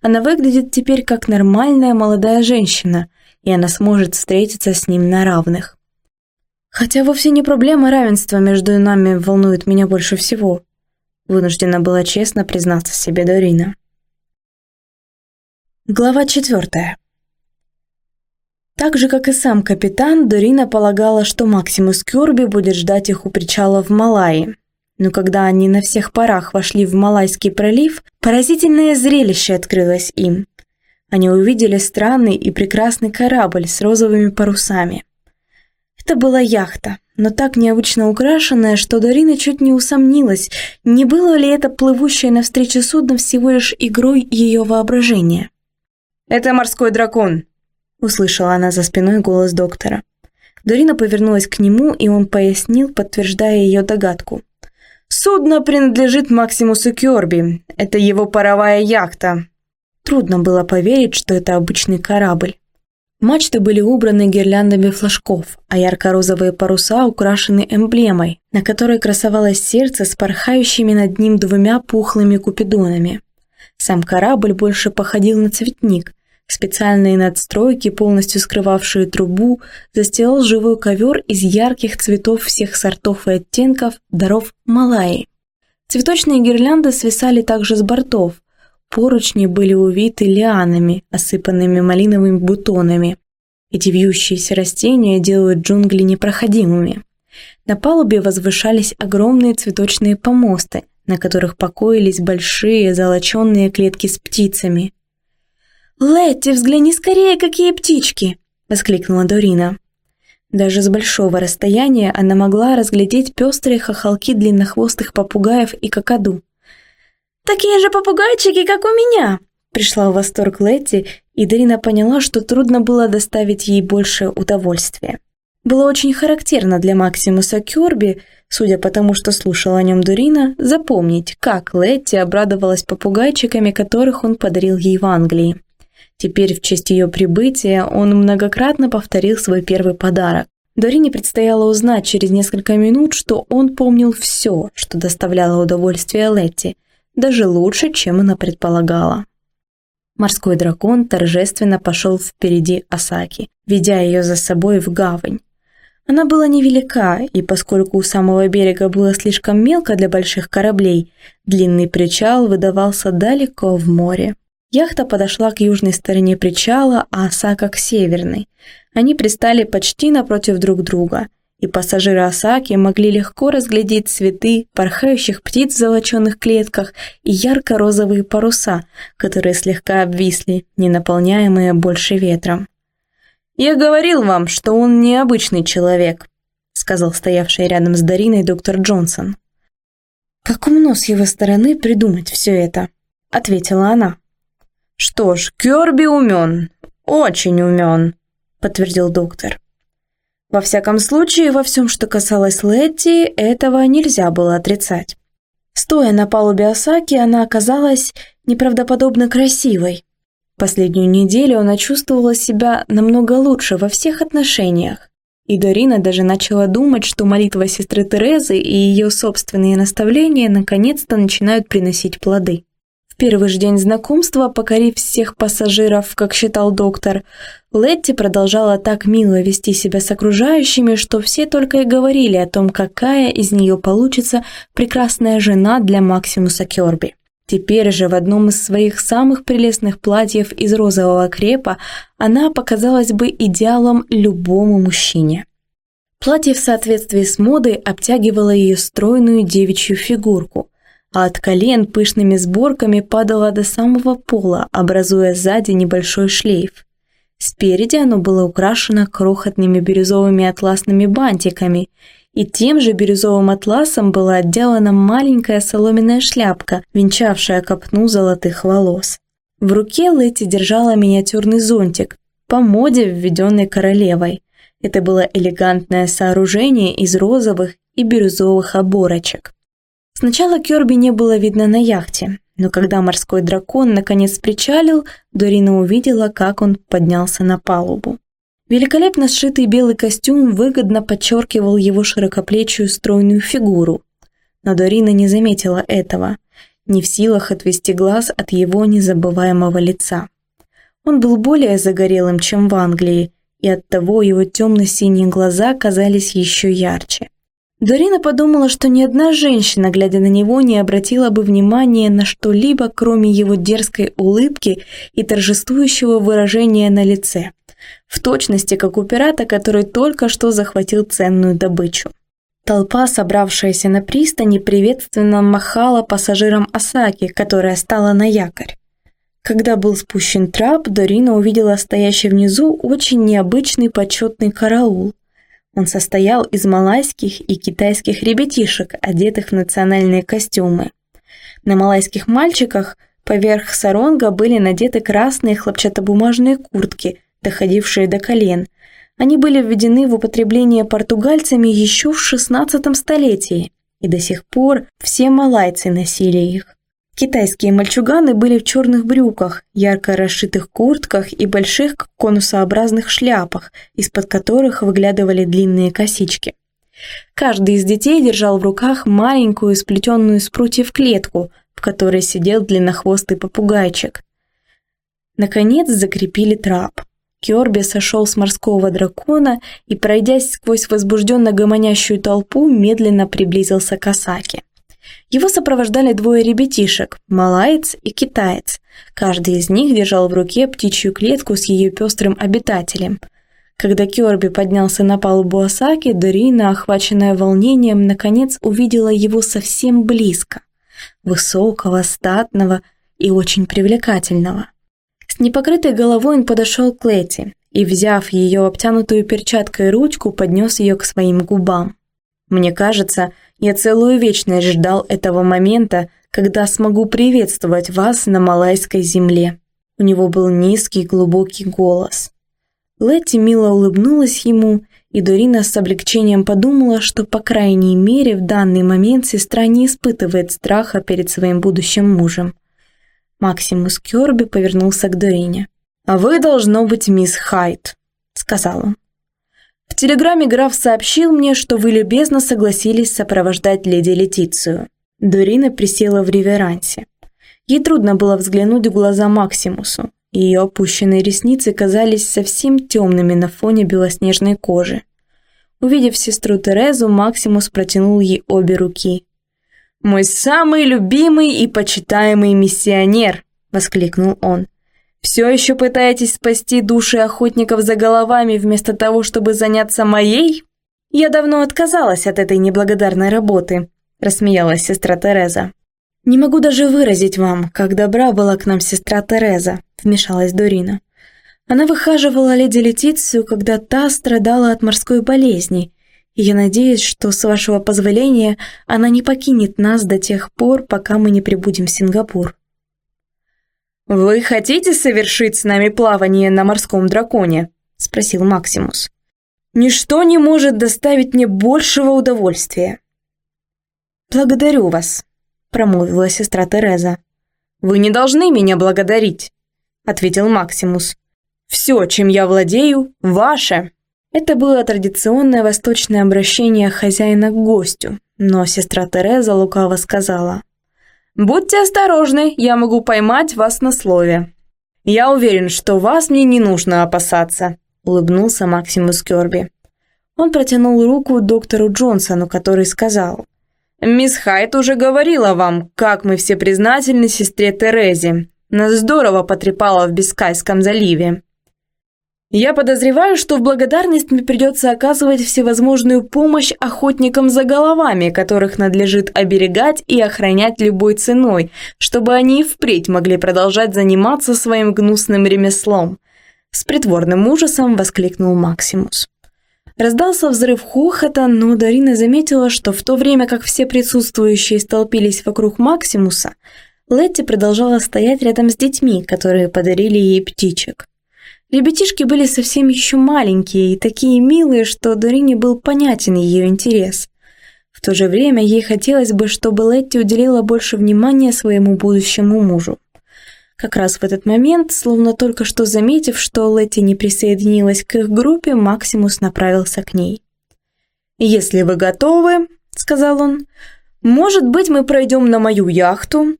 Она выглядит теперь как нормальная молодая женщина, и она сможет встретиться с ним на равных. Хотя вовсе не проблема равенства между нами волнует меня больше всего. Вынуждена была честно признаться себе Дорина. Глава четвертая. Так же, как и сам капитан, Дорина полагала, что Максимус Кёрби будет ждать их у причала в Малайи. Но когда они на всех парах вошли в Малайский пролив, поразительное зрелище открылось им. Они увидели странный и прекрасный корабль с розовыми парусами. Это была яхта, но так необычно украшенная, что Дарина чуть не усомнилась, не было ли это плывущее навстречу судно всего лишь игрой ее воображения. «Это морской дракон», – услышала она за спиной голос доктора. Дарина повернулась к нему, и он пояснил, подтверждая ее догадку. «Судно принадлежит Максимусу Кёрби. Это его паровая яхта». Трудно было поверить, что это обычный корабль. Мачты были убраны гирляндами флажков, а ярко-розовые паруса украшены эмблемой, на которой красовалось сердце с порхающими над ним двумя пухлыми купидонами. Сам корабль больше походил на цветник. Специальные надстройки, полностью скрывавшие трубу, застилал живой ковер из ярких цветов всех сортов и оттенков даров Малайи. Цветочные гирлянды свисали также с бортов, Поручни были увиты лианами, осыпанными малиновыми бутонами. Эти вьющиеся растения делают джунгли непроходимыми. На палубе возвышались огромные цветочные помосты, на которых покоились большие золоченные клетки с птицами. «Летти, взгляни скорее, какие птички!» – воскликнула Дорина. Даже с большого расстояния она могла разглядеть пестрые хохолки длиннохвостых попугаев и какаду. Такие же попугайчики, как у меня!» Пришла в восторг Летти, и Дарина поняла, что трудно было доставить ей больше удовольствия. Было очень характерно для Максимуса Кёрби, судя по тому, что слушала о нем Дурина, запомнить, как Летти обрадовалась попугайчиками, которых он подарил ей в Англии. Теперь в честь ее прибытия он многократно повторил свой первый подарок. Дорине предстояло узнать через несколько минут, что он помнил все, что доставляло удовольствие Летти – даже лучше, чем она предполагала. Морской дракон торжественно пошел впереди Асаки, ведя ее за собой в гавань. Она была невелика, и поскольку у самого берега было слишком мелко для больших кораблей, длинный причал выдавался далеко в море. Яхта подошла к южной стороне причала, а Асака к северной. Они пристали почти напротив друг друга – и пассажиры Осаки могли легко разглядеть цветы порхающих птиц в золоченных клетках и ярко-розовые паруса, которые слегка обвисли, не наполняемые больше ветром. «Я говорил вам, что он необычный человек», сказал стоявший рядом с Дариной доктор Джонсон. «Как умно с его стороны придумать все это», ответила она. «Что ж, Кёрби умен, очень умен», подтвердил доктор. Во всяком случае, во всем, что касалось Летти, этого нельзя было отрицать. Стоя на палубе Осаки, она оказалась неправдоподобно красивой. Последнюю неделю она чувствовала себя намного лучше во всех отношениях. И Дорина даже начала думать, что молитва сестры Терезы и ее собственные наставления наконец-то начинают приносить плоды первый же день знакомства, покорив всех пассажиров, как считал доктор, Летти продолжала так мило вести себя с окружающими, что все только и говорили о том, какая из нее получится прекрасная жена для Максимуса Керби. Теперь же в одном из своих самых прелестных платьев из розового крепа она показалась бы идеалом любому мужчине. Платье в соответствии с модой обтягивало ее стройную девичью фигурку, а от колен пышными сборками падало до самого пола, образуя сзади небольшой шлейф. Спереди оно было украшено крохотными бирюзовыми атласными бантиками, и тем же бирюзовым атласом была отделана маленькая соломенная шляпка, венчавшая копну золотых волос. В руке Лэти держала миниатюрный зонтик, по моде введенной королевой. Это было элегантное сооружение из розовых и бирюзовых оборочек. Сначала Кёрби не было видно на яхте, но когда морской дракон наконец причалил, Дорина увидела, как он поднялся на палубу. Великолепно сшитый белый костюм выгодно подчеркивал его широкоплечую стройную фигуру. Но Дорина не заметила этого, не в силах отвести глаз от его незабываемого лица. Он был более загорелым, чем в Англии, и оттого его темно-синие глаза казались еще ярче. Дорина подумала, что ни одна женщина, глядя на него, не обратила бы внимания на что-либо, кроме его дерзкой улыбки и торжествующего выражения на лице, в точности как у пирата, который только что захватил ценную добычу. Толпа, собравшаяся на пристани, приветственно махала пассажирам Осаки, которая стала на якорь. Когда был спущен трап, Дорина увидела стоящий внизу очень необычный почетный караул. Он состоял из малайских и китайских ребятишек, одетых в национальные костюмы. На малайских мальчиках поверх саронга были надеты красные хлопчатобумажные куртки, доходившие до колен. Они были введены в употребление португальцами еще в XVI столетии, и до сих пор все малайцы носили их. Китайские мальчуганы были в черных брюках, ярко расшитых куртках и больших конусообразных шляпах, из-под которых выглядывали длинные косички. Каждый из детей держал в руках маленькую сплетенную из прутьев клетку, в которой сидел длиннохвостый попугайчик. Наконец закрепили трап. Кёрби сошел с морского дракона и, пройдясь сквозь возбужденно гомонящую толпу, медленно приблизился к Асаке. Его сопровождали двое ребятишек, малаец и китаец. Каждый из них держал в руке птичью клетку с ее пестрым обитателем. Когда Кёрби поднялся на палубу Осаки, Дорина, охваченная волнением, наконец увидела его совсем близко. Высокого, статного и очень привлекательного. С непокрытой головой он подошел к Лети и, взяв ее обтянутую перчаткой ручку, поднес ее к своим губам. Мне кажется, я целую вечность ждал этого момента, когда смогу приветствовать вас на малайской земле. У него был низкий глубокий голос. Летти мило улыбнулась ему, и Дорина с облегчением подумала, что, по крайней мере, в данный момент сестра не испытывает страха перед своим будущим мужем. Максимус Кёрби повернулся к Дорине. «А вы, должно быть, мисс Хайт», — сказал он. В телеграмме граф сообщил мне, что вы любезно согласились сопровождать леди Летицию. Дорина присела в реверансе. Ей трудно было взглянуть в глаза Максимусу. Ее опущенные ресницы казались совсем темными на фоне белоснежной кожи. Увидев сестру Терезу, Максимус протянул ей обе руки. «Мой самый любимый и почитаемый миссионер!» – воскликнул он. Все еще пытаетесь спасти души охотников за головами вместо того, чтобы заняться моей? Я давно отказалась от этой неблагодарной работы, рассмеялась сестра Тереза. Не могу даже выразить вам, как добра была к нам сестра Тереза, вмешалась Дорина. Она выхаживала леди Летицию, когда та страдала от морской болезни, и я надеюсь, что, с вашего позволения, она не покинет нас до тех пор, пока мы не прибудем в Сингапур. «Вы хотите совершить с нами плавание на морском драконе?» – спросил Максимус. «Ничто не может доставить мне большего удовольствия». «Благодарю вас», – промолвила сестра Тереза. «Вы не должны меня благодарить», – ответил Максимус. «Все, чем я владею, ваше». Это было традиционное восточное обращение хозяина к гостю, но сестра Тереза лукаво сказала – Будьте осторожны, я могу поймать вас на слове. Я уверен, что вас мне не нужно опасаться, улыбнулся Максимус Кёрби. Он протянул руку доктору Джонсону, который сказал, «Мисс Хайт уже говорила вам, как мы все признательны сестре Терезе. Нас здорово потрепало в Бискайском заливе. Я подозреваю, что в благодарность мне придется оказывать всевозможную помощь охотникам за головами, которых надлежит оберегать и охранять любой ценой, чтобы они и впредь могли продолжать заниматься своим гнусным ремеслом. С притворным ужасом воскликнул Максимус. Раздался взрыв хохота, но Дарина заметила, что в то время как все присутствующие столпились вокруг Максимуса, Летти продолжала стоять рядом с детьми, которые подарили ей птичек. Ребятишки были совсем еще маленькие и такие милые, что Дорине был понятен ее интерес. В то же время ей хотелось бы, чтобы Летти уделила больше внимания своему будущему мужу. Как раз в этот момент, словно только что заметив, что Летти не присоединилась к их группе, Максимус направился к ней. «Если вы готовы», — сказал он, — «может быть, мы пройдем на мою яхту,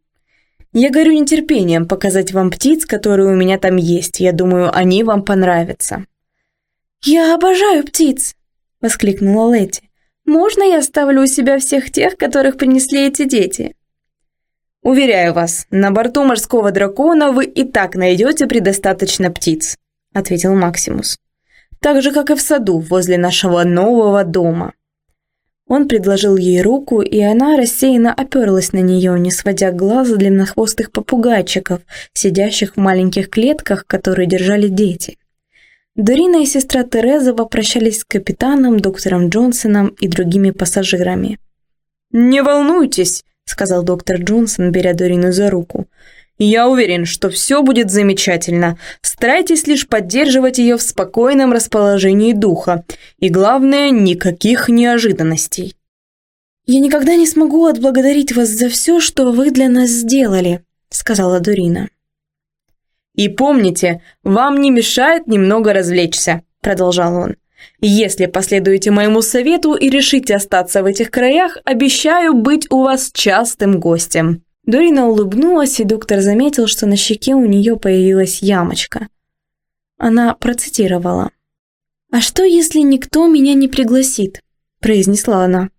я горю нетерпением показать вам птиц, которые у меня там есть. Я думаю, они вам понравятся». «Я обожаю птиц!» – воскликнула Летти. «Можно я оставлю у себя всех тех, которых принесли эти дети?» «Уверяю вас, на борту морского дракона вы и так найдете предостаточно птиц», – ответил Максимус. «Так же, как и в саду возле нашего нового дома». Он предложил ей руку, и она рассеянно оперлась на нее, не сводя глаз длиннохвостых попугайчиков, сидящих в маленьких клетках, которые держали дети. Дорина и сестра Тереза попрощались с капитаном, доктором Джонсоном и другими пассажирами. «Не волнуйтесь», — сказал доктор Джонсон, беря Дорину за руку. «Я уверен, что все будет замечательно. Старайтесь лишь поддерживать ее в спокойном расположении духа. И главное, никаких неожиданностей». «Я никогда не смогу отблагодарить вас за все, что вы для нас сделали», — сказала Дорина. «И помните, вам не мешает немного развлечься», — продолжал он. Если последуете моему совету и решите остаться в этих краях, обещаю быть у вас частым гостем». Дорина улыбнулась, и доктор заметил, что на щеке у нее появилась ямочка. Она процитировала. «А что, если никто меня не пригласит?» – произнесла она.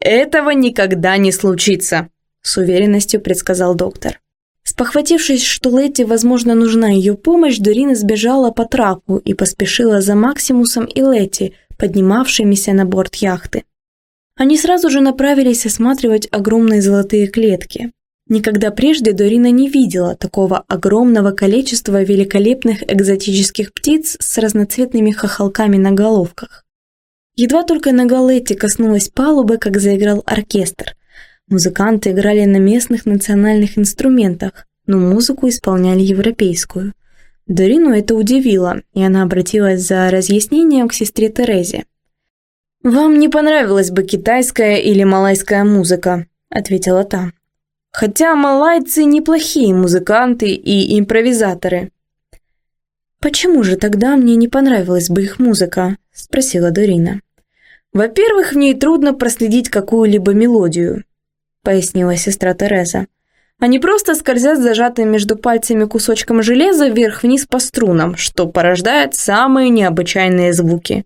«Этого никогда не случится», – с уверенностью предсказал доктор. Спохватившись, что Летти, возможно, нужна ее помощь, Дорина сбежала по трапу и поспешила за Максимусом и Летти, поднимавшимися на борт яхты. Они сразу же направились осматривать огромные золотые клетки. Никогда прежде Дорина не видела такого огромного количества великолепных экзотических птиц с разноцветными хохолками на головках. Едва только нога Летти коснулась палубы, как заиграл оркестр – Музыканты играли на местных национальных инструментах, но музыку исполняли европейскую. Дорину это удивило, и она обратилась за разъяснением к сестре Терезе. «Вам не понравилась бы китайская или малайская музыка», — ответила та. «Хотя малайцы неплохие музыканты и импровизаторы». «Почему же тогда мне не понравилась бы их музыка?» — спросила Дорина. «Во-первых, в ней трудно проследить какую-либо мелодию пояснила сестра Тереза. Они просто скользят зажатым между пальцами кусочком железа вверх-вниз по струнам, что порождает самые необычайные звуки.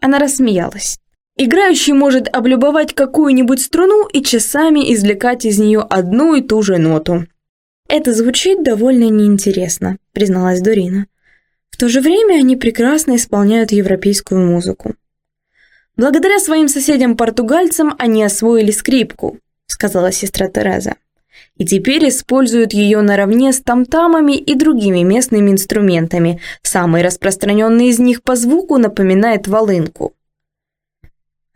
Она рассмеялась. Играющий может облюбовать какую-нибудь струну и часами извлекать из нее одну и ту же ноту. «Это звучит довольно неинтересно», – призналась Дорина. «В то же время они прекрасно исполняют европейскую музыку». Благодаря своим соседям-португальцам они освоили скрипку, сказала сестра Тереза. И теперь используют ее наравне с тамтамами и другими местными инструментами. Самый распространенный из них по звуку напоминает волынку.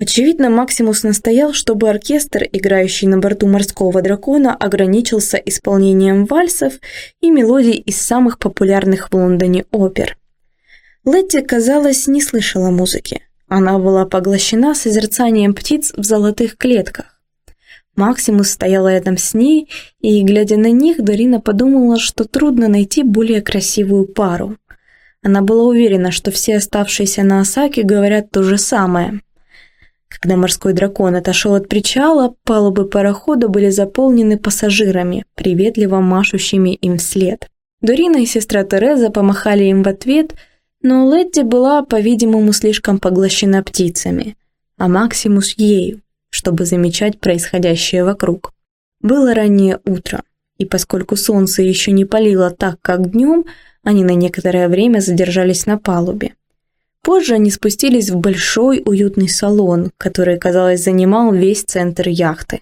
Очевидно, Максимус настоял, чтобы оркестр, играющий на борту морского дракона, ограничился исполнением вальсов и мелодий из самых популярных в Лондоне опер. Летти, казалось, не слышала музыки. Она была поглощена созерцанием птиц в золотых клетках. Максимус стоял рядом с ней, и, глядя на них, Дарина подумала, что трудно найти более красивую пару. Она была уверена, что все оставшиеся на Осаке говорят то же самое. Когда морской дракон отошел от причала, палубы парохода были заполнены пассажирами, приветливо машущими им вслед. Дорина и сестра Тереза помахали им в ответ, но Летти была, по-видимому, слишком поглощена птицами, а Максимус ею чтобы замечать происходящее вокруг. Было раннее утро, и поскольку солнце еще не палило так, как днем, они на некоторое время задержались на палубе. Позже они спустились в большой уютный салон, который, казалось, занимал весь центр яхты.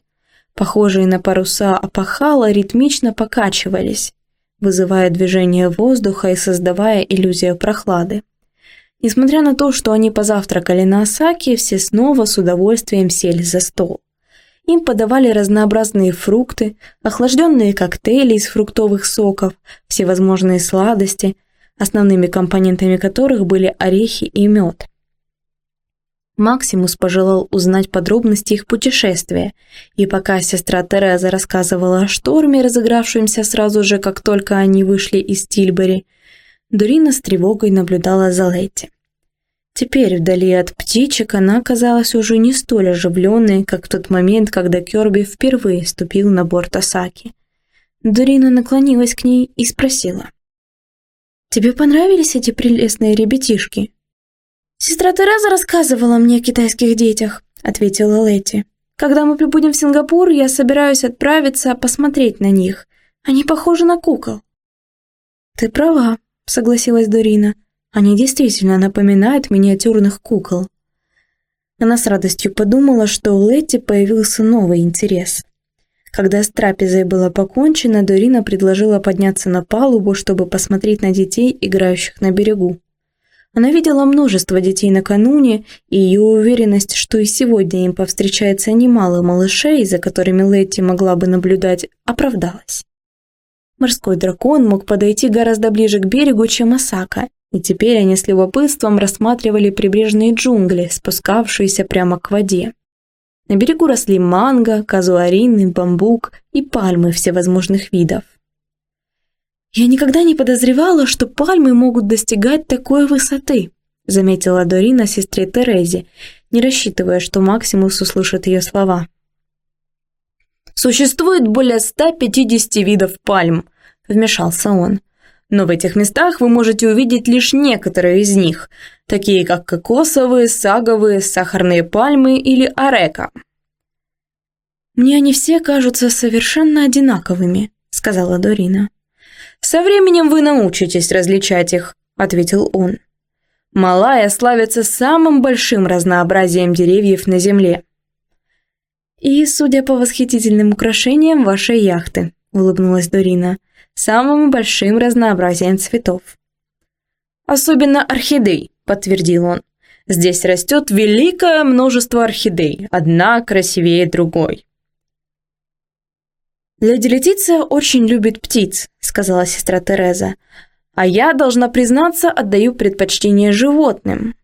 Похожие на паруса опахала ритмично покачивались, вызывая движение воздуха и создавая иллюзию прохлады. Несмотря на то, что они позавтракали на Осаке, все снова с удовольствием сели за стол. Им подавали разнообразные фрукты, охлажденные коктейли из фруктовых соков, всевозможные сладости, основными компонентами которых были орехи и мед. Максимус пожелал узнать подробности их путешествия, и пока сестра Тереза рассказывала о шторме, разыгравшемся сразу же, как только они вышли из Тильбери, Дурина с тревогой наблюдала за Летти. Теперь, вдали от птичек, она казалась уже не столь оживленной, как в тот момент, когда Кёрби впервые ступил на борт Осаки. Дурина наклонилась к ней и спросила. «Тебе понравились эти прелестные ребятишки?» «Сестра Тереза рассказывала мне о китайских детях», — ответила Летти. «Когда мы прибудем в Сингапур, я собираюсь отправиться посмотреть на них. Они похожи на кукол». «Ты права», согласилась Дорина. Они действительно напоминают миниатюрных кукол. Она с радостью подумала, что у Летти появился новый интерес. Когда с трапезой было покончено, Дорина предложила подняться на палубу, чтобы посмотреть на детей, играющих на берегу. Она видела множество детей накануне, и ее уверенность, что и сегодня им повстречается немало малышей, за которыми Летти могла бы наблюдать, оправдалась. Морской дракон мог подойти гораздо ближе к берегу, чем Осака, и теперь они с любопытством рассматривали прибрежные джунгли, спускавшиеся прямо к воде. На берегу росли манго, казуарины, бамбук и пальмы всевозможных видов. «Я никогда не подозревала, что пальмы могут достигать такой высоты», заметила Дорина сестре Терезе, не рассчитывая, что Максимус услышит ее слова. «Существует более 150 видов пальм», – вмешался он. «Но в этих местах вы можете увидеть лишь некоторые из них, такие как кокосовые, саговые, сахарные пальмы или арека». «Мне они все кажутся совершенно одинаковыми», – сказала Дорина. «Со временем вы научитесь различать их», – ответил он. «Малая славится самым большим разнообразием деревьев на Земле». «И, судя по восхитительным украшениям вашей яхты», – улыбнулась Дорина, – «самым большим разнообразием цветов». «Особенно орхидей», – подтвердил он. «Здесь растет великое множество орхидей, одна красивее другой». «Леди Летиция очень любит птиц», — сказала сестра Тереза. «А я, должна признаться, отдаю предпочтение животным».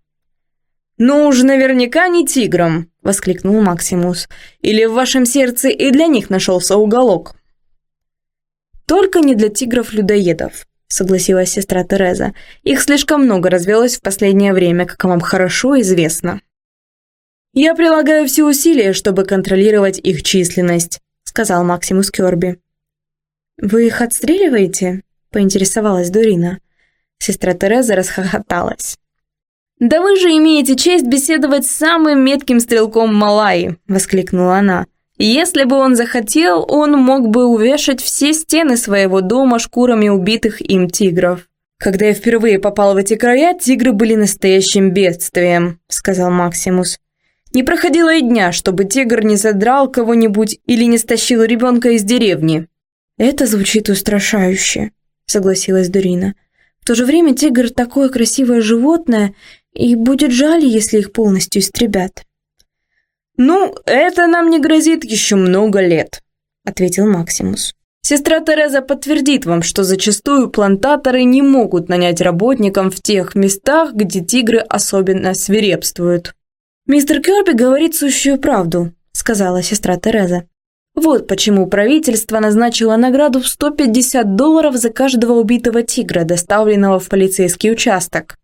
«Ну уж наверняка не тиграм», — воскликнул Максимус. «Или в вашем сердце и для них нашелся уголок?» «Только не для тигров-людоедов», — согласилась сестра Тереза. «Их слишком много развелось в последнее время, как вам хорошо известно». «Я прилагаю все усилия, чтобы контролировать их численность», сказал Максимус Кёрби. «Вы их отстреливаете?» – поинтересовалась Дурина. Сестра Тереза расхохоталась. «Да вы же имеете честь беседовать с самым метким стрелком Малайи!» – воскликнула она. «Если бы он захотел, он мог бы увешать все стены своего дома шкурами убитых им тигров». «Когда я впервые попал в эти края, тигры были настоящим бедствием», – сказал Максимус. Не проходило и дня, чтобы тигр не задрал кого-нибудь или не стащил ребенка из деревни. «Это звучит устрашающе», — согласилась Дурина. «В то же время тигр такое красивое животное, и будет жаль, если их полностью истребят». «Ну, это нам не грозит еще много лет», — ответил Максимус. Сестра Тереза подтвердит вам, что зачастую плантаторы не могут нанять работникам в тех местах, где тигры особенно свирепствуют. «Мистер Кёрби говорит сущую правду», – сказала сестра Тереза. «Вот почему правительство назначило награду в 150 долларов за каждого убитого тигра, доставленного в полицейский участок.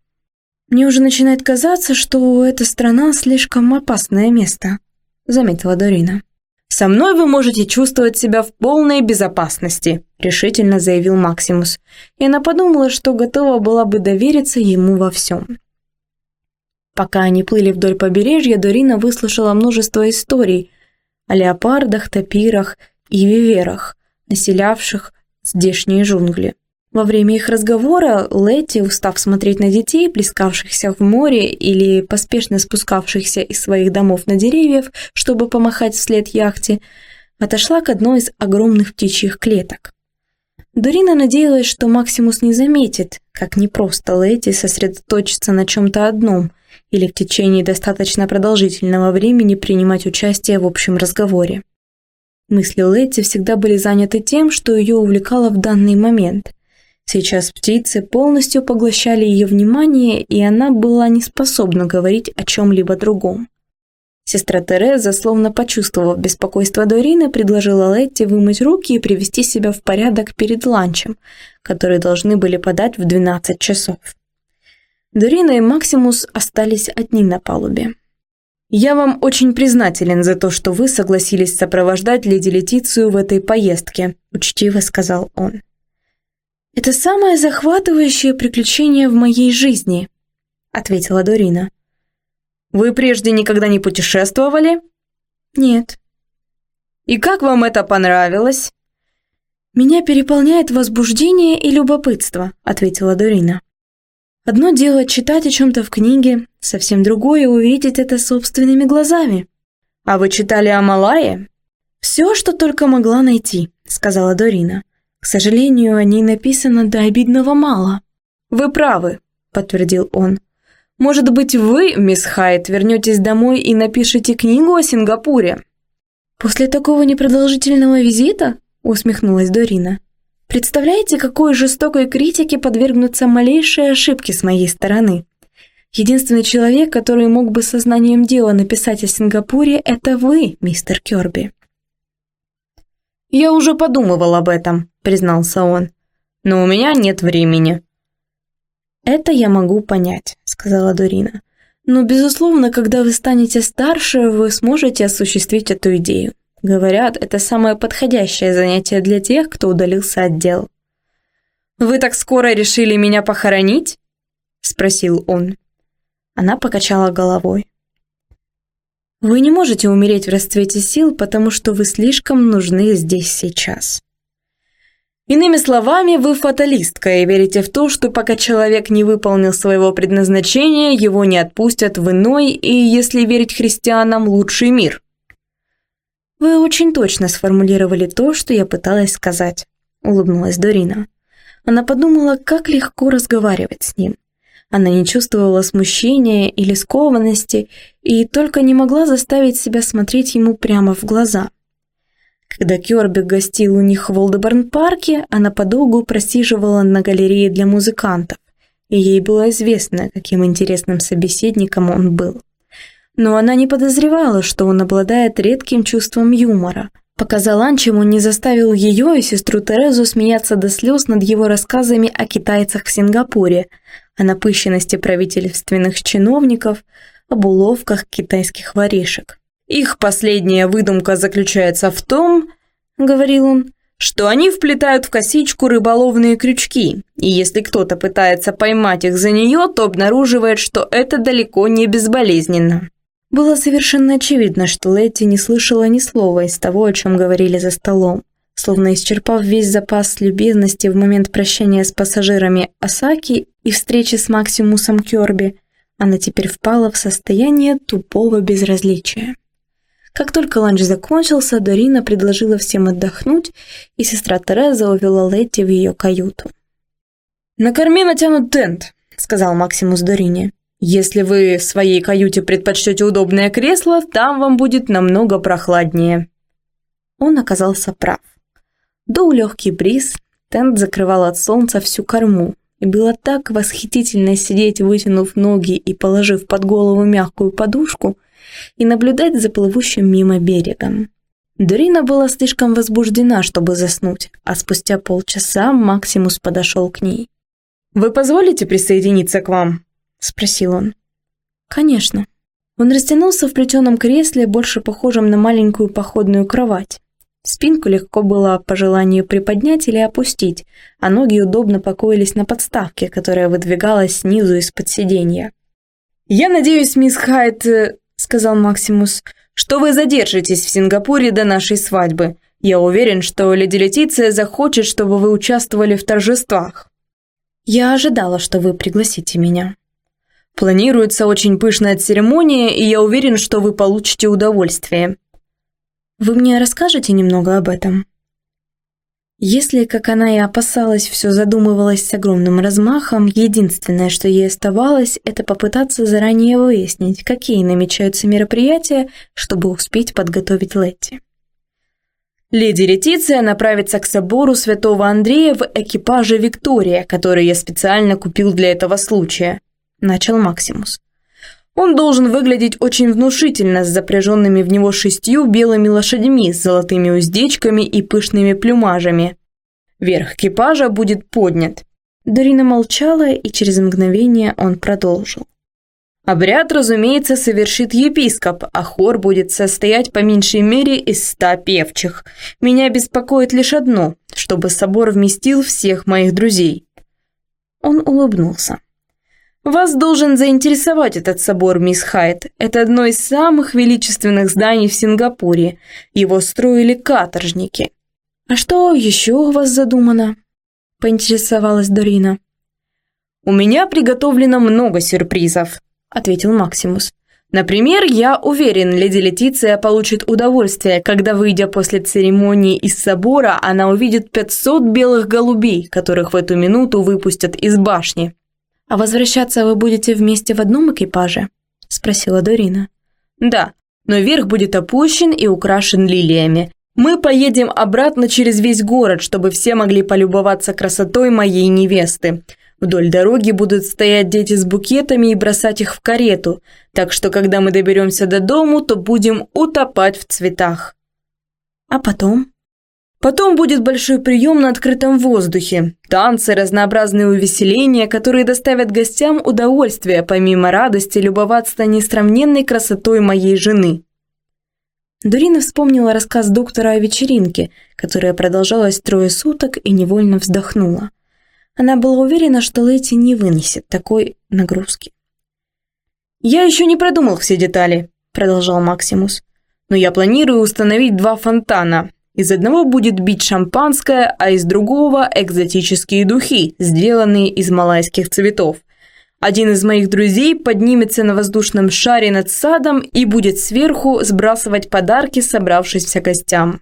Мне уже начинает казаться, что эта страна слишком опасное место», – заметила Дорина. «Со мной вы можете чувствовать себя в полной безопасности», – решительно заявил Максимус. И она подумала, что готова была бы довериться ему во всем. Пока они плыли вдоль побережья, Дорина выслушала множество историй о леопардах, тапирах и виверах, населявших здешние джунгли. Во время их разговора Летти, устав смотреть на детей, плескавшихся в море или поспешно спускавшихся из своих домов на деревьев, чтобы помахать вслед яхте, отошла к одной из огромных птичьих клеток. Дорина надеялась, что Максимус не заметит, как непросто Летти сосредоточиться на чем-то одном – или в течение достаточно продолжительного времени принимать участие в общем разговоре. Мысли Летти всегда были заняты тем, что ее увлекало в данный момент. Сейчас птицы полностью поглощали ее внимание, и она была не способна говорить о чем-либо другом. Сестра Тереза, словно почувствовав беспокойство Дорины, предложила Летти вымыть руки и привести себя в порядок перед ланчем, который должны были подать в 12 часов. Дорина и Максимус остались одни на палубе. «Я вам очень признателен за то, что вы согласились сопровождать леди Летицию в этой поездке», – учтиво сказал он. «Это самое захватывающее приключение в моей жизни», – ответила Дорина. «Вы прежде никогда не путешествовали?» «Нет». «И как вам это понравилось?» «Меня переполняет возбуждение и любопытство», – ответила Дорина. Одно дело читать о чем-то в книге, совсем другое увидеть это собственными глазами. А вы читали о Малайе? Все, что только могла найти, сказала Дорина. К сожалению, о ней написано до обидного мало. Вы правы, подтвердил он. Может быть, вы, мисс Хайт, вернетесь домой и напишите книгу о Сингапуре? После такого непродолжительного визита, усмехнулась Дорина. Представляете, какой жестокой критике подвергнутся малейшие ошибки с моей стороны? Единственный человек, который мог бы сознанием дела написать о Сингапуре, это вы, мистер Кёрби. «Я уже подумывал об этом», — признался он. «Но у меня нет времени». «Это я могу понять», — сказала Дорина. «Но, безусловно, когда вы станете старше, вы сможете осуществить эту идею. Говорят, это самое подходящее занятие для тех, кто удалился от дел. «Вы так скоро решили меня похоронить?» — спросил он. Она покачала головой. «Вы не можете умереть в расцвете сил, потому что вы слишком нужны здесь сейчас». Иными словами, вы фаталистка и верите в то, что пока человек не выполнил своего предназначения, его не отпустят в иной и, если верить христианам, лучший мир. «Вы очень точно сформулировали то, что я пыталась сказать», — улыбнулась Дорина. Она подумала, как легко разговаривать с ним. Она не чувствовала смущения или скованности и только не могла заставить себя смотреть ему прямо в глаза. Когда Кёрби гостил у них в Волдеборн-парке, она подолгу просиживала на галерее для музыкантов, и ей было известно, каким интересным собеседником он был но она не подозревала, что он обладает редким чувством юмора. Пока Заланчем он не заставил ее и сестру Терезу смеяться до слез над его рассказами о китайцах в Сингапуре, о напыщенности правительственных чиновников, об уловках китайских воришек. «Их последняя выдумка заключается в том, — говорил он, — что они вплетают в косичку рыболовные крючки, и если кто-то пытается поймать их за нее, то обнаруживает, что это далеко не безболезненно. Было совершенно очевидно, что Летти не слышала ни слова из того, о чем говорили за столом. Словно исчерпав весь запас любезности в момент прощания с пассажирами Осаки и встречи с Максимусом Кёрби, она теперь впала в состояние тупого безразличия. Как только ланч закончился, Дорина предложила всем отдохнуть, и сестра Тереза увела Летти в ее каюту. «На корме натянут тент», — сказал Максимус Дорине. Если вы в своей каюте предпочтете удобное кресло, там вам будет намного прохладнее». Он оказался прав. Дул легкий бриз, тент закрывал от солнца всю корму, и было так восхитительно сидеть, вытянув ноги и положив под голову мягкую подушку, и наблюдать за плывущим мимо берегом. Дорина была слишком возбуждена, чтобы заснуть, а спустя полчаса Максимус подошел к ней. «Вы позволите присоединиться к вам?» спросил он. Конечно. Он растянулся в плетеном кресле, больше похожем на маленькую походную кровать. Спинку легко было по желанию приподнять или опустить, а ноги удобно покоились на подставке, которая выдвигалась снизу из-под сиденья. «Я надеюсь, мисс Хайт, э, сказал Максимус, — «что вы задержитесь в Сингапуре до нашей свадьбы. Я уверен, что леди Летиция захочет, чтобы вы участвовали в торжествах». «Я ожидала, что вы пригласите меня», Планируется очень пышная церемония, и я уверен, что вы получите удовольствие. Вы мне расскажете немного об этом? Если, как она и опасалась, все задумывалось с огромным размахом, единственное, что ей оставалось, это попытаться заранее выяснить, какие намечаются мероприятия, чтобы успеть подготовить Летти. Леди Ретиция направится к собору Святого Андрея в экипаже Виктория, который я специально купил для этого случая начал Максимус. Он должен выглядеть очень внушительно с запряженными в него шестью белыми лошадьми с золотыми уздечками и пышными плюмажами. Верх экипажа будет поднят. Дарина молчала, и через мгновение он продолжил. Обряд, разумеется, совершит епископ, а хор будет состоять по меньшей мере из ста певчих. Меня беспокоит лишь одно, чтобы собор вместил всех моих друзей. Он улыбнулся. Вас должен заинтересовать этот собор, мисс Хайт. Это одно из самых величественных зданий в Сингапуре. Его строили каторжники. А что еще у вас задумано? Поинтересовалась Дорина. «У меня приготовлено много сюрпризов», – ответил Максимус. Например, я уверен, леди Летиция получит удовольствие, когда, выйдя после церемонии из собора, она увидит 500 белых голубей, которых в эту минуту выпустят из башни. «А возвращаться вы будете вместе в одном экипаже?» – спросила Дорина. «Да, но верх будет опущен и украшен лилиями. Мы поедем обратно через весь город, чтобы все могли полюбоваться красотой моей невесты. Вдоль дороги будут стоять дети с букетами и бросать их в карету, так что когда мы доберемся до дому, то будем утопать в цветах. А потом? Потом будет большой прием на открытом воздухе, танцы, разнообразные увеселения, которые доставят гостям удовольствие, помимо радости любоваться несравненной красотой моей жены. Дурина вспомнила рассказ доктора о вечеринке, которая продолжалась трое суток и невольно вздохнула. Она была уверена, что Лэти не вынесет такой нагрузки. «Я еще не продумал все детали», – продолжал Максимус. «Но я планирую установить два фонтана. Из одного будет бить шампанское, а из другого – экзотические духи, сделанные из малайских цветов. Один из моих друзей поднимется на воздушном шаре над садом и будет сверху сбрасывать подарки собравшимся гостям.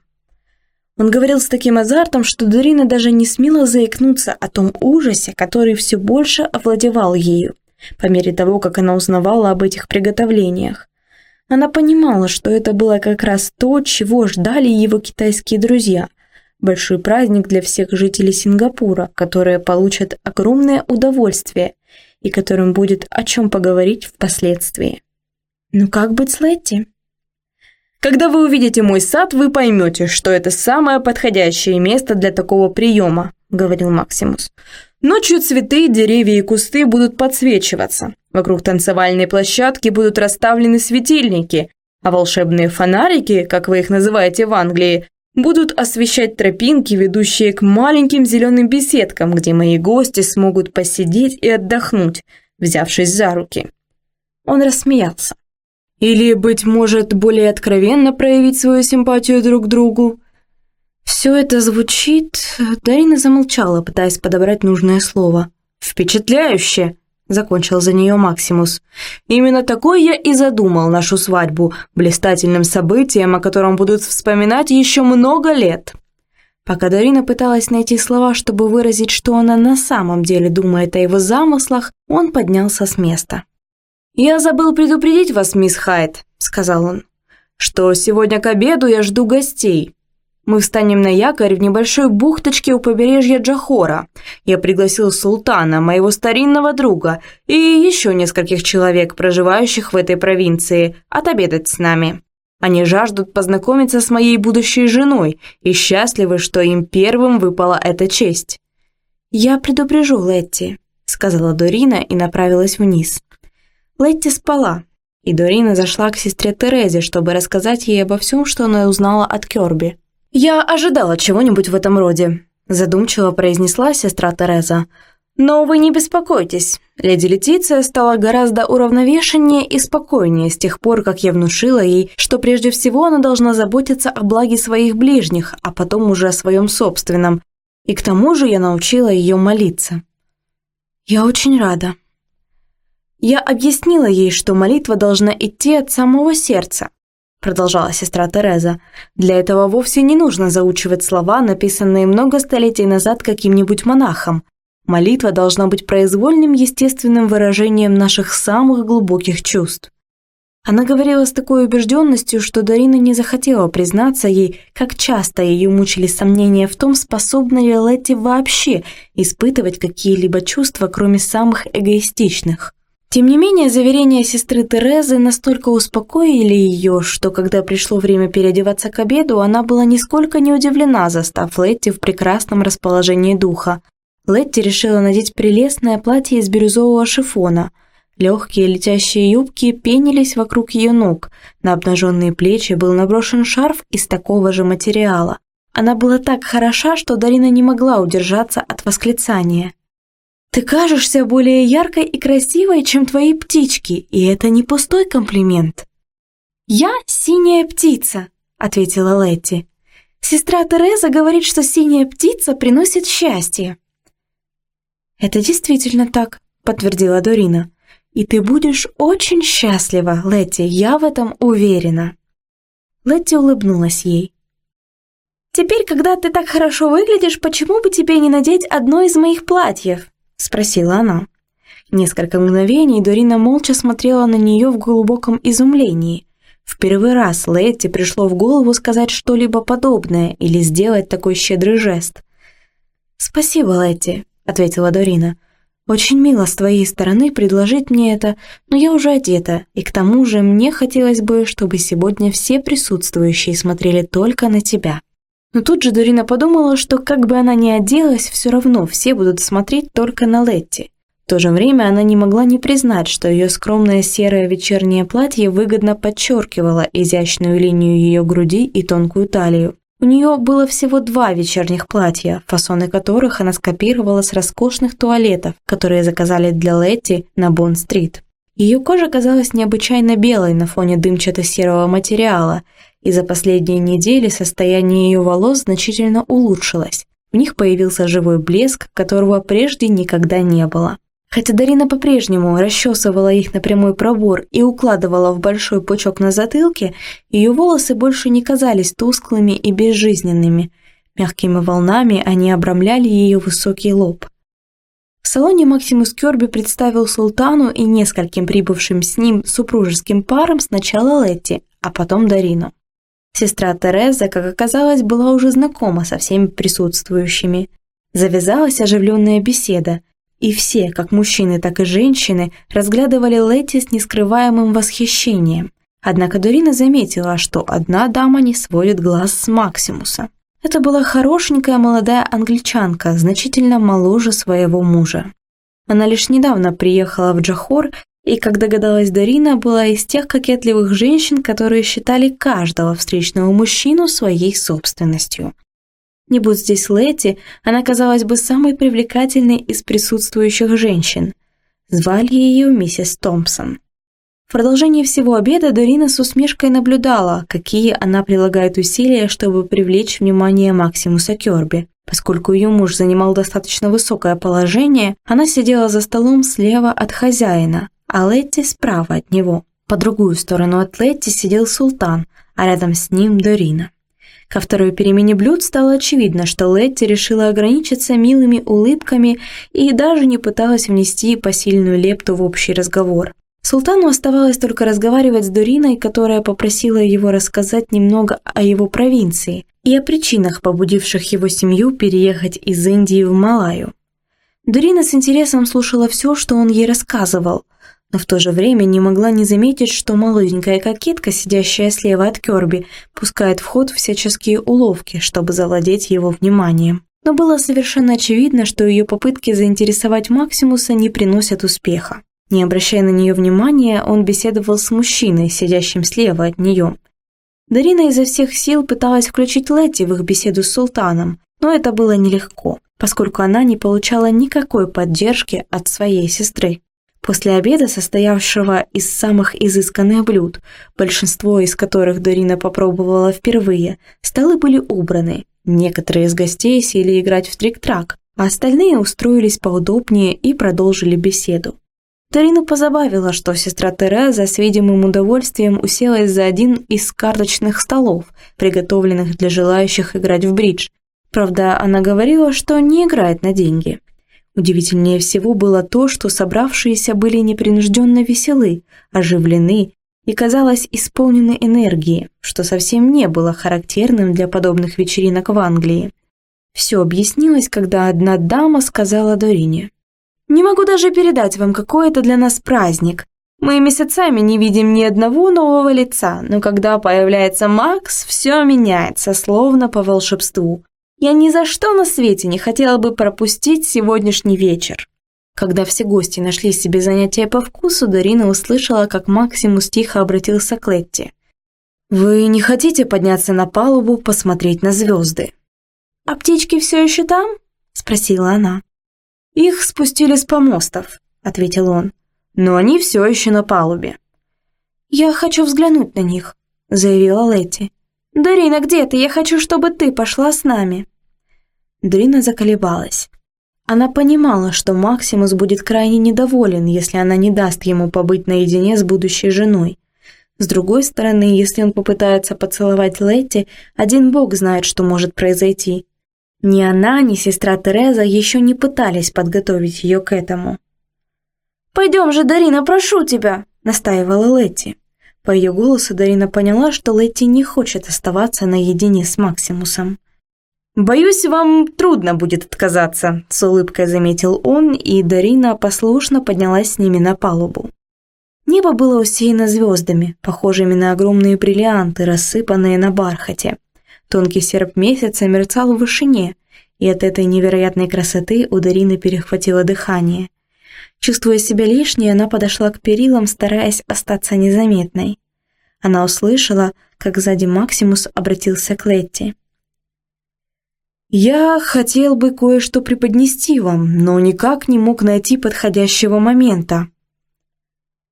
Он говорил с таким азартом, что Дурина даже не смела заикнуться о том ужасе, который все больше овладевал ею, по мере того, как она узнавала об этих приготовлениях. Она понимала, что это было как раз то, чего ждали его китайские друзья. Большой праздник для всех жителей Сингапура, которые получат огромное удовольствие и которым будет о чем поговорить впоследствии. «Ну как быть с Летти?» Когда вы увидите мой сад, вы поймете, что это самое подходящее место для такого приема», – говорил Максимус. «Ночью цветы, деревья и кусты будут подсвечиваться. Вокруг танцевальной площадки будут расставлены светильники, а волшебные фонарики, как вы их называете в Англии, будут освещать тропинки, ведущие к маленьким зеленым беседкам, где мои гости смогут посидеть и отдохнуть, взявшись за руки». Он рассмеялся. Или, быть может, более откровенно проявить свою симпатию друг к другу? Все это звучит... Дарина замолчала, пытаясь подобрать нужное слово. «Впечатляюще!» – закончил за нее Максимус. «Именно такой я и задумал нашу свадьбу, блистательным событием, о котором будут вспоминать еще много лет». Пока Дарина пыталась найти слова, чтобы выразить, что она на самом деле думает о его замыслах, он поднялся с места. «Я забыл предупредить вас, мисс Хайт», — сказал он, «что сегодня к обеду я жду гостей. Мы встанем на якорь в небольшой бухточке у побережья Джахора. Я пригласил султана, моего старинного друга, и еще нескольких человек, проживающих в этой провинции, отобедать с нами. Они жаждут познакомиться с моей будущей женой и счастливы, что им первым выпала эта честь». «Я предупрежу Летти», — сказала Дорина и направилась вниз. Летти спала, и Дорина зашла к сестре Терезе, чтобы рассказать ей обо всем, что она узнала от Кёрби. «Я ожидала чего-нибудь в этом роде», – задумчиво произнесла сестра Тереза. «Но вы не беспокойтесь. Леди Летиция стала гораздо уравновешеннее и спокойнее с тех пор, как я внушила ей, что прежде всего она должна заботиться о благе своих ближних, а потом уже о своем собственном. И к тому же я научила ее молиться». «Я очень рада», я объяснила ей, что молитва должна идти от самого сердца, продолжала сестра Тереза. Для этого вовсе не нужно заучивать слова, написанные много столетий назад каким-нибудь монахом. Молитва должна быть произвольным естественным выражением наших самых глубоких чувств. Она говорила с такой убежденностью, что Дарина не захотела признаться ей, как часто ее мучили сомнения в том, способна ли Летти вообще испытывать какие-либо чувства, кроме самых эгоистичных. Тем не менее, заверения сестры Терезы настолько успокоили ее, что когда пришло время переодеваться к обеду, она была нисколько не удивлена, застав Летти в прекрасном расположении духа. Летти решила надеть прелестное платье из бирюзового шифона. Легкие летящие юбки пенились вокруг ее ног, на обнаженные плечи был наброшен шарф из такого же материала. Она была так хороша, что Дарина не могла удержаться от восклицания – ты кажешься более яркой и красивой, чем твои птички, и это не пустой комплимент. Я синяя птица, ответила Летти. Сестра Тереза говорит, что синяя птица приносит счастье. Это действительно так, – подтвердила Дорина. «И ты будешь очень счастлива, Летти, я в этом уверена». Летти улыбнулась ей. «Теперь, когда ты так хорошо выглядишь, почему бы тебе не надеть одно из моих платьев?» – спросила она. Несколько мгновений Дорина молча смотрела на нее в глубоком изумлении. В первый раз Летти пришло в голову сказать что-либо подобное или сделать такой щедрый жест. «Спасибо, Летти», — ответила Дорина. «Очень мило с твоей стороны предложить мне это, но я уже одета, и к тому же мне хотелось бы, чтобы сегодня все присутствующие смотрели только на тебя». Но тут же Дорина подумала, что как бы она ни оделась, все равно все будут смотреть только на Летти. В то же время она не могла не признать, что ее скромное серое вечернее платье выгодно подчеркивало изящную линию ее груди и тонкую талию. У нее было всего два вечерних платья, фасоны которых она скопировала с роскошных туалетов, которые заказали для Летти на Бонн-стрит. Ее кожа казалась необычайно белой на фоне дымчато-серого материала, и за последние недели состояние ее волос значительно улучшилось. В них появился живой блеск, которого прежде никогда не было. Хотя Дарина по-прежнему расчесывала их на прямой пробор и укладывала в большой пучок на затылке, ее волосы больше не казались тусклыми и безжизненными. Мягкими волнами они обрамляли ее высокий лоб. В салоне Максимус Керби представил султану и нескольким прибывшим с ним супружеским парам сначала Летти, а потом Дарину. Сестра Тереза, как оказалось, была уже знакома со всеми присутствующими. Завязалась оживленная беседа – и все, как мужчины, так и женщины, разглядывали Летти с нескрываемым восхищением. Однако Дорина заметила, что одна дама не сводит глаз с Максимуса. Это была хорошенькая молодая англичанка, значительно моложе своего мужа. Она лишь недавно приехала в Джахор и, как догадалась Дарина, была из тех кокетливых женщин, которые считали каждого встречного мужчину своей собственностью. Не будь здесь Летти, она казалась бы самой привлекательной из присутствующих женщин. Звали ее миссис Томпсон. В продолжении всего обеда Дорина с усмешкой наблюдала, какие она прилагает усилия, чтобы привлечь внимание Максимуса Керби. Поскольку ее муж занимал достаточно высокое положение, она сидела за столом слева от хозяина, а Летти справа от него. По другую сторону от Летти сидел султан, а рядом с ним Дорина. Ко второй перемене блюд стало очевидно, что Летти решила ограничиться милыми улыбками и даже не пыталась внести посильную лепту в общий разговор. Султану оставалось только разговаривать с Дориной, которая попросила его рассказать немного о его провинции и о причинах, побудивших его семью переехать из Индии в Малайю. Дорина с интересом слушала все, что он ей рассказывал – но в то же время не могла не заметить, что молоденькая кокетка, сидящая слева от Керби, пускает в ход всяческие уловки, чтобы завладеть его вниманием. Но было совершенно очевидно, что ее попытки заинтересовать Максимуса не приносят успеха. Не обращая на нее внимания, он беседовал с мужчиной, сидящим слева от нее. Дарина изо всех сил пыталась включить Летти в их беседу с султаном, но это было нелегко, поскольку она не получала никакой поддержки от своей сестры. После обеда, состоявшего из самых изысканных блюд, большинство из которых Дорина попробовала впервые, столы были убраны. Некоторые из гостей сели играть в трик-трак, а остальные устроились поудобнее и продолжили беседу. Дарину позабавило, что сестра Тереза с видимым удовольствием уселась за один из карточных столов, приготовленных для желающих играть в бридж. Правда, она говорила, что не играет на деньги. Удивительнее всего было то, что собравшиеся были непринужденно веселы, оживлены и, казалось, исполнены энергии, что совсем не было характерным для подобных вечеринок в Англии. Все объяснилось, когда одна дама сказала Дорине. «Не могу даже передать вам, какой это для нас праздник. Мы месяцами не видим ни одного нового лица, но когда появляется Макс, все меняется, словно по волшебству. Я ни за что на свете не хотела бы пропустить сегодняшний вечер. Когда все гости нашли себе занятие по вкусу, Дарина услышала, как Максимус тихо обратился к Летти. «Вы не хотите подняться на палубу посмотреть на звезды?» «А птички все еще там?» – спросила она. «Их спустили с помостов», – ответил он. «Но они все еще на палубе». «Я хочу взглянуть на них», – заявила Летти. «Дарина, где ты? Я хочу, чтобы ты пошла с нами». Дрина заколебалась. Она понимала, что Максимус будет крайне недоволен, если она не даст ему побыть наедине с будущей женой. С другой стороны, если он попытается поцеловать Летти, один бог знает, что может произойти. Ни она, ни сестра Тереза еще не пытались подготовить ее к этому. «Пойдем же, Дарина, прошу тебя!» – настаивала Летти. По ее голосу Дарина поняла, что Летти не хочет оставаться наедине с Максимусом. «Боюсь, вам трудно будет отказаться», – с улыбкой заметил он, и Дарина послушно поднялась с ними на палубу. Небо было усеяно звездами, похожими на огромные бриллианты, рассыпанные на бархате. Тонкий серп месяца мерцал в вышине, и от этой невероятной красоты у Дарины перехватило дыхание. Чувствуя себя лишней, она подошла к перилам, стараясь остаться незаметной. Она услышала, как сзади Максимус обратился к Летти. «Я хотел бы кое-что преподнести вам, но никак не мог найти подходящего момента».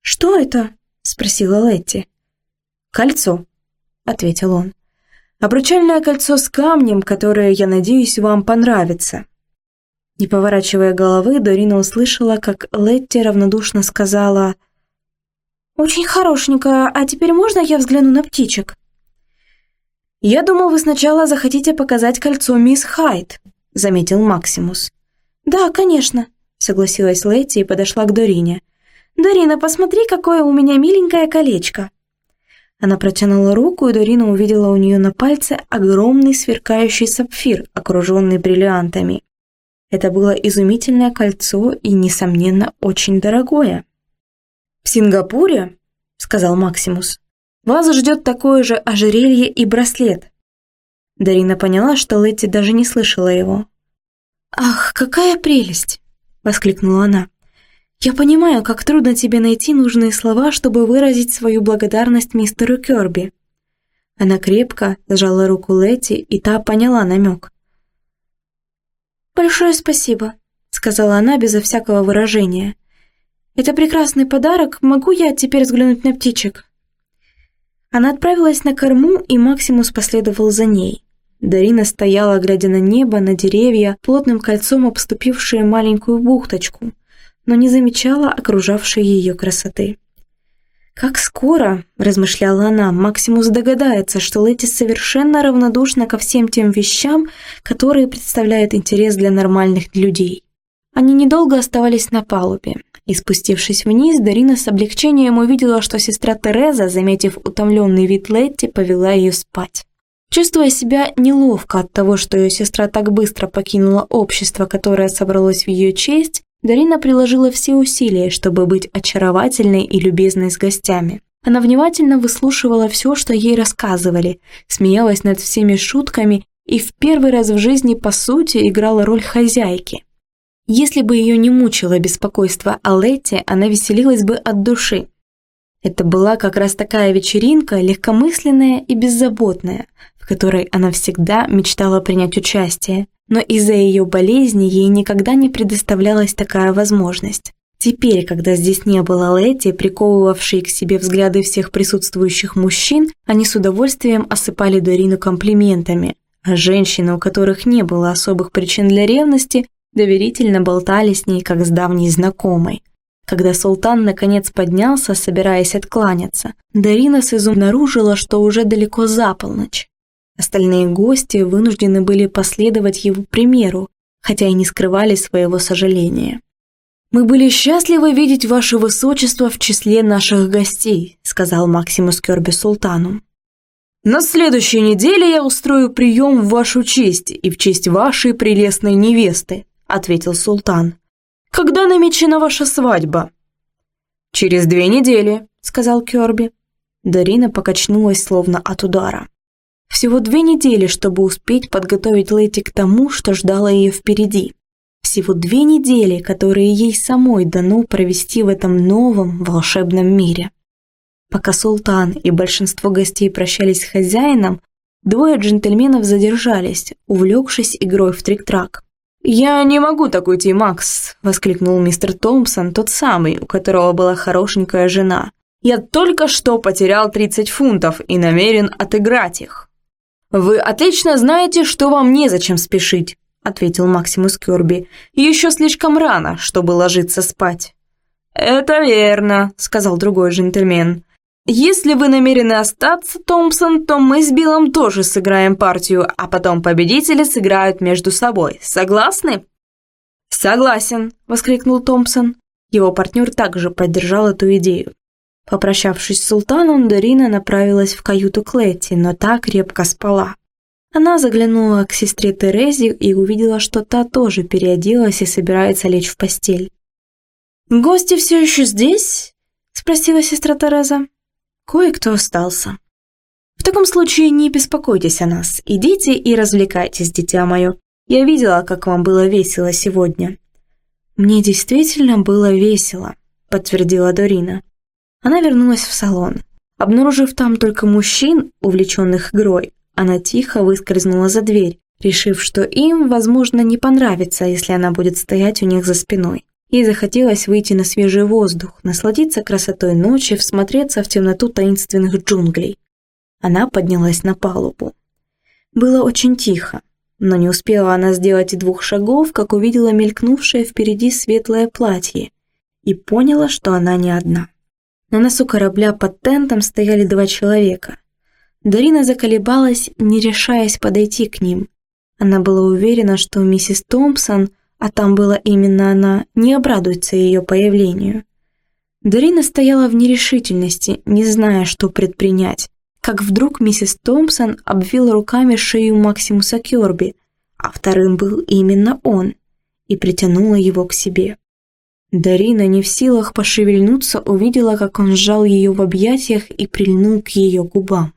«Что это?» – спросила Летти. «Кольцо», – ответил он. «Обручальное кольцо с камнем, которое, я надеюсь, вам понравится». Не поворачивая головы, Дорина услышала, как Летти равнодушно сказала «Очень хорошенькая, а теперь можно я взгляну на птичек?» «Я думал, вы сначала захотите показать кольцо мисс Хайт», — заметил Максимус. «Да, конечно», — согласилась Летти и подошла к Дорине. «Дорина, посмотри, какое у меня миленькое колечко». Она протянула руку, и Дорина увидела у нее на пальце огромный сверкающий сапфир, окруженный бриллиантами. Это было изумительное кольцо и, несомненно, очень дорогое. «В Сингапуре», — сказал Максимус, вас ждет такое же ожерелье и браслет». Дарина поняла, что Летти даже не слышала его. «Ах, какая прелесть!» — воскликнула она. «Я понимаю, как трудно тебе найти нужные слова, чтобы выразить свою благодарность мистеру Кёрби». Она крепко сжала руку Летти, и та поняла намек. «Большое спасибо», — сказала она безо всякого выражения. «Это прекрасный подарок. Могу я теперь взглянуть на птичек?» Она отправилась на корму, и Максимус последовал за ней. Дарина стояла, глядя на небо, на деревья, плотным кольцом обступившие маленькую бухточку, но не замечала окружавшей ее красоты. «Как скоро», – размышляла она, – Максимус догадается, что Лети совершенно равнодушна ко всем тем вещам, которые представляют интерес для нормальных людей. Они недолго оставались на палубе. И спустившись вниз, Дарина с облегчением увидела, что сестра Тереза, заметив утомленный вид Летти, повела ее спать. Чувствуя себя неловко от того, что ее сестра так быстро покинула общество, которое собралось в ее честь, Дарина приложила все усилия, чтобы быть очаровательной и любезной с гостями. Она внимательно выслушивала все, что ей рассказывали, смеялась над всеми шутками и в первый раз в жизни, по сути, играла роль хозяйки. Если бы ее не мучило беспокойство о Летте, она веселилась бы от души. Это была как раз такая вечеринка, легкомысленная и беззаботная, в которой она всегда мечтала принять участие, но из-за ее болезни ей никогда не предоставлялась такая возможность. Теперь, когда здесь не было Летти, приковывавшей к себе взгляды всех присутствующих мужчин, они с удовольствием осыпали Дорину комплиментами, а женщины, у которых не было особых причин для ревности, доверительно болтали с ней, как с давней знакомой. Когда султан наконец поднялся, собираясь откланяться, Дарина с изум обнаружила, что уже далеко за полночь. Остальные гости вынуждены были последовать его примеру, хотя и не скрывали своего сожаления. «Мы были счастливы видеть ваше высочество в числе наших гостей», сказал Максимус Керби султану. «На следующей неделе я устрою прием в вашу честь и в честь вашей прелестной невесты», ответил султан. «Когда намечена ваша свадьба?» «Через две недели», — сказал Кёрби. Дарина покачнулась словно от удара. Всего две недели, чтобы успеть подготовить Лэти к тому, что ждало ее впереди. Всего две недели, которые ей самой дано провести в этом новом волшебном мире. Пока султан и большинство гостей прощались с хозяином, двое джентльменов задержались, увлекшись игрой в трик-трак. «Я не могу так уйти, Макс!» – воскликнул мистер Томпсон, тот самый, у которого была хорошенькая жена. «Я только что потерял 30 фунтов и намерен отыграть их». «Вы отлично знаете, что вам незачем спешить», — ответил Максимус Кёрби. «Еще слишком рано, чтобы ложиться спать». «Это верно», — сказал другой джентльмен. «Если вы намерены остаться, Томпсон, то мы с Биллом тоже сыграем партию, а потом победители сыграют между собой. Согласны?» «Согласен», — воскликнул Томпсон. Его партнер также поддержал эту идею. Попрощавшись с султаном, Дарина направилась в каюту Клетти, но та крепко спала. Она заглянула к сестре Терезе и увидела, что та тоже переоделась и собирается лечь в постель. «Гости все еще здесь?» – спросила сестра Тереза. «Кое-кто остался». «В таком случае не беспокойтесь о нас. Идите и развлекайтесь, дитя мое. Я видела, как вам было весело сегодня». «Мне действительно было весело», – подтвердила Дорина. Она вернулась в салон. Обнаружив там только мужчин, увлеченных игрой, она тихо выскользнула за дверь, решив, что им, возможно, не понравится, если она будет стоять у них за спиной. Ей захотелось выйти на свежий воздух, насладиться красотой ночи, всмотреться в темноту таинственных джунглей. Она поднялась на палубу. Было очень тихо, но не успела она сделать и двух шагов, как увидела мелькнувшее впереди светлое платье и поняла, что она не одна. На носу корабля под тентом стояли два человека. Дарина заколебалась, не решаясь подойти к ним. Она была уверена, что миссис Томпсон а там была именно она, не обрадуется ее появлению. Дарина стояла в нерешительности, не зная, что предпринять, как вдруг миссис Томпсон обвила руками шею Максимуса Кёрби, а вторым был именно он, и притянула его к себе. Дарина, не в силах пошевельнуться, увидела, как он сжал ее в объятиях и прильнул к ее губам.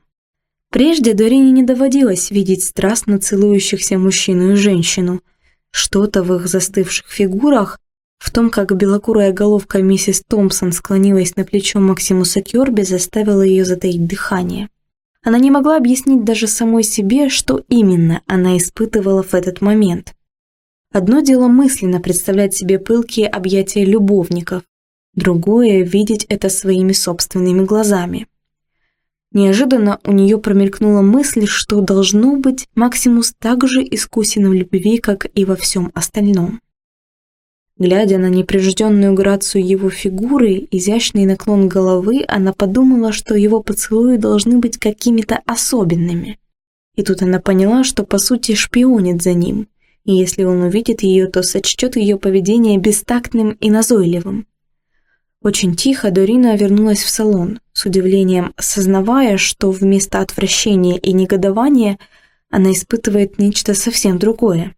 Прежде Дарине не доводилось видеть страстно целующихся мужчину и женщину – что-то в их застывших фигурах, в том, как белокурая головка миссис Томпсон склонилась на плечо Максимуса Кёрби, заставило ее затаить дыхание. Она не могла объяснить даже самой себе, что именно она испытывала в этот момент. Одно дело мысленно представлять себе пылкие объятия любовников, другое – видеть это своими собственными глазами. Неожиданно у нее промелькнула мысль, что должно быть Максимус так же искусен в любви, как и во всем остальном. Глядя на непринужденную грацию его фигуры, изящный наклон головы, она подумала, что его поцелуи должны быть какими-то особенными. И тут она поняла, что по сути шпионит за ним, и если он увидит ее, то сочтет ее поведение бестактным и назойливым. Очень тихо Дорина вернулась в салон, с удивлением осознавая, что вместо отвращения и негодования она испытывает нечто совсем другое.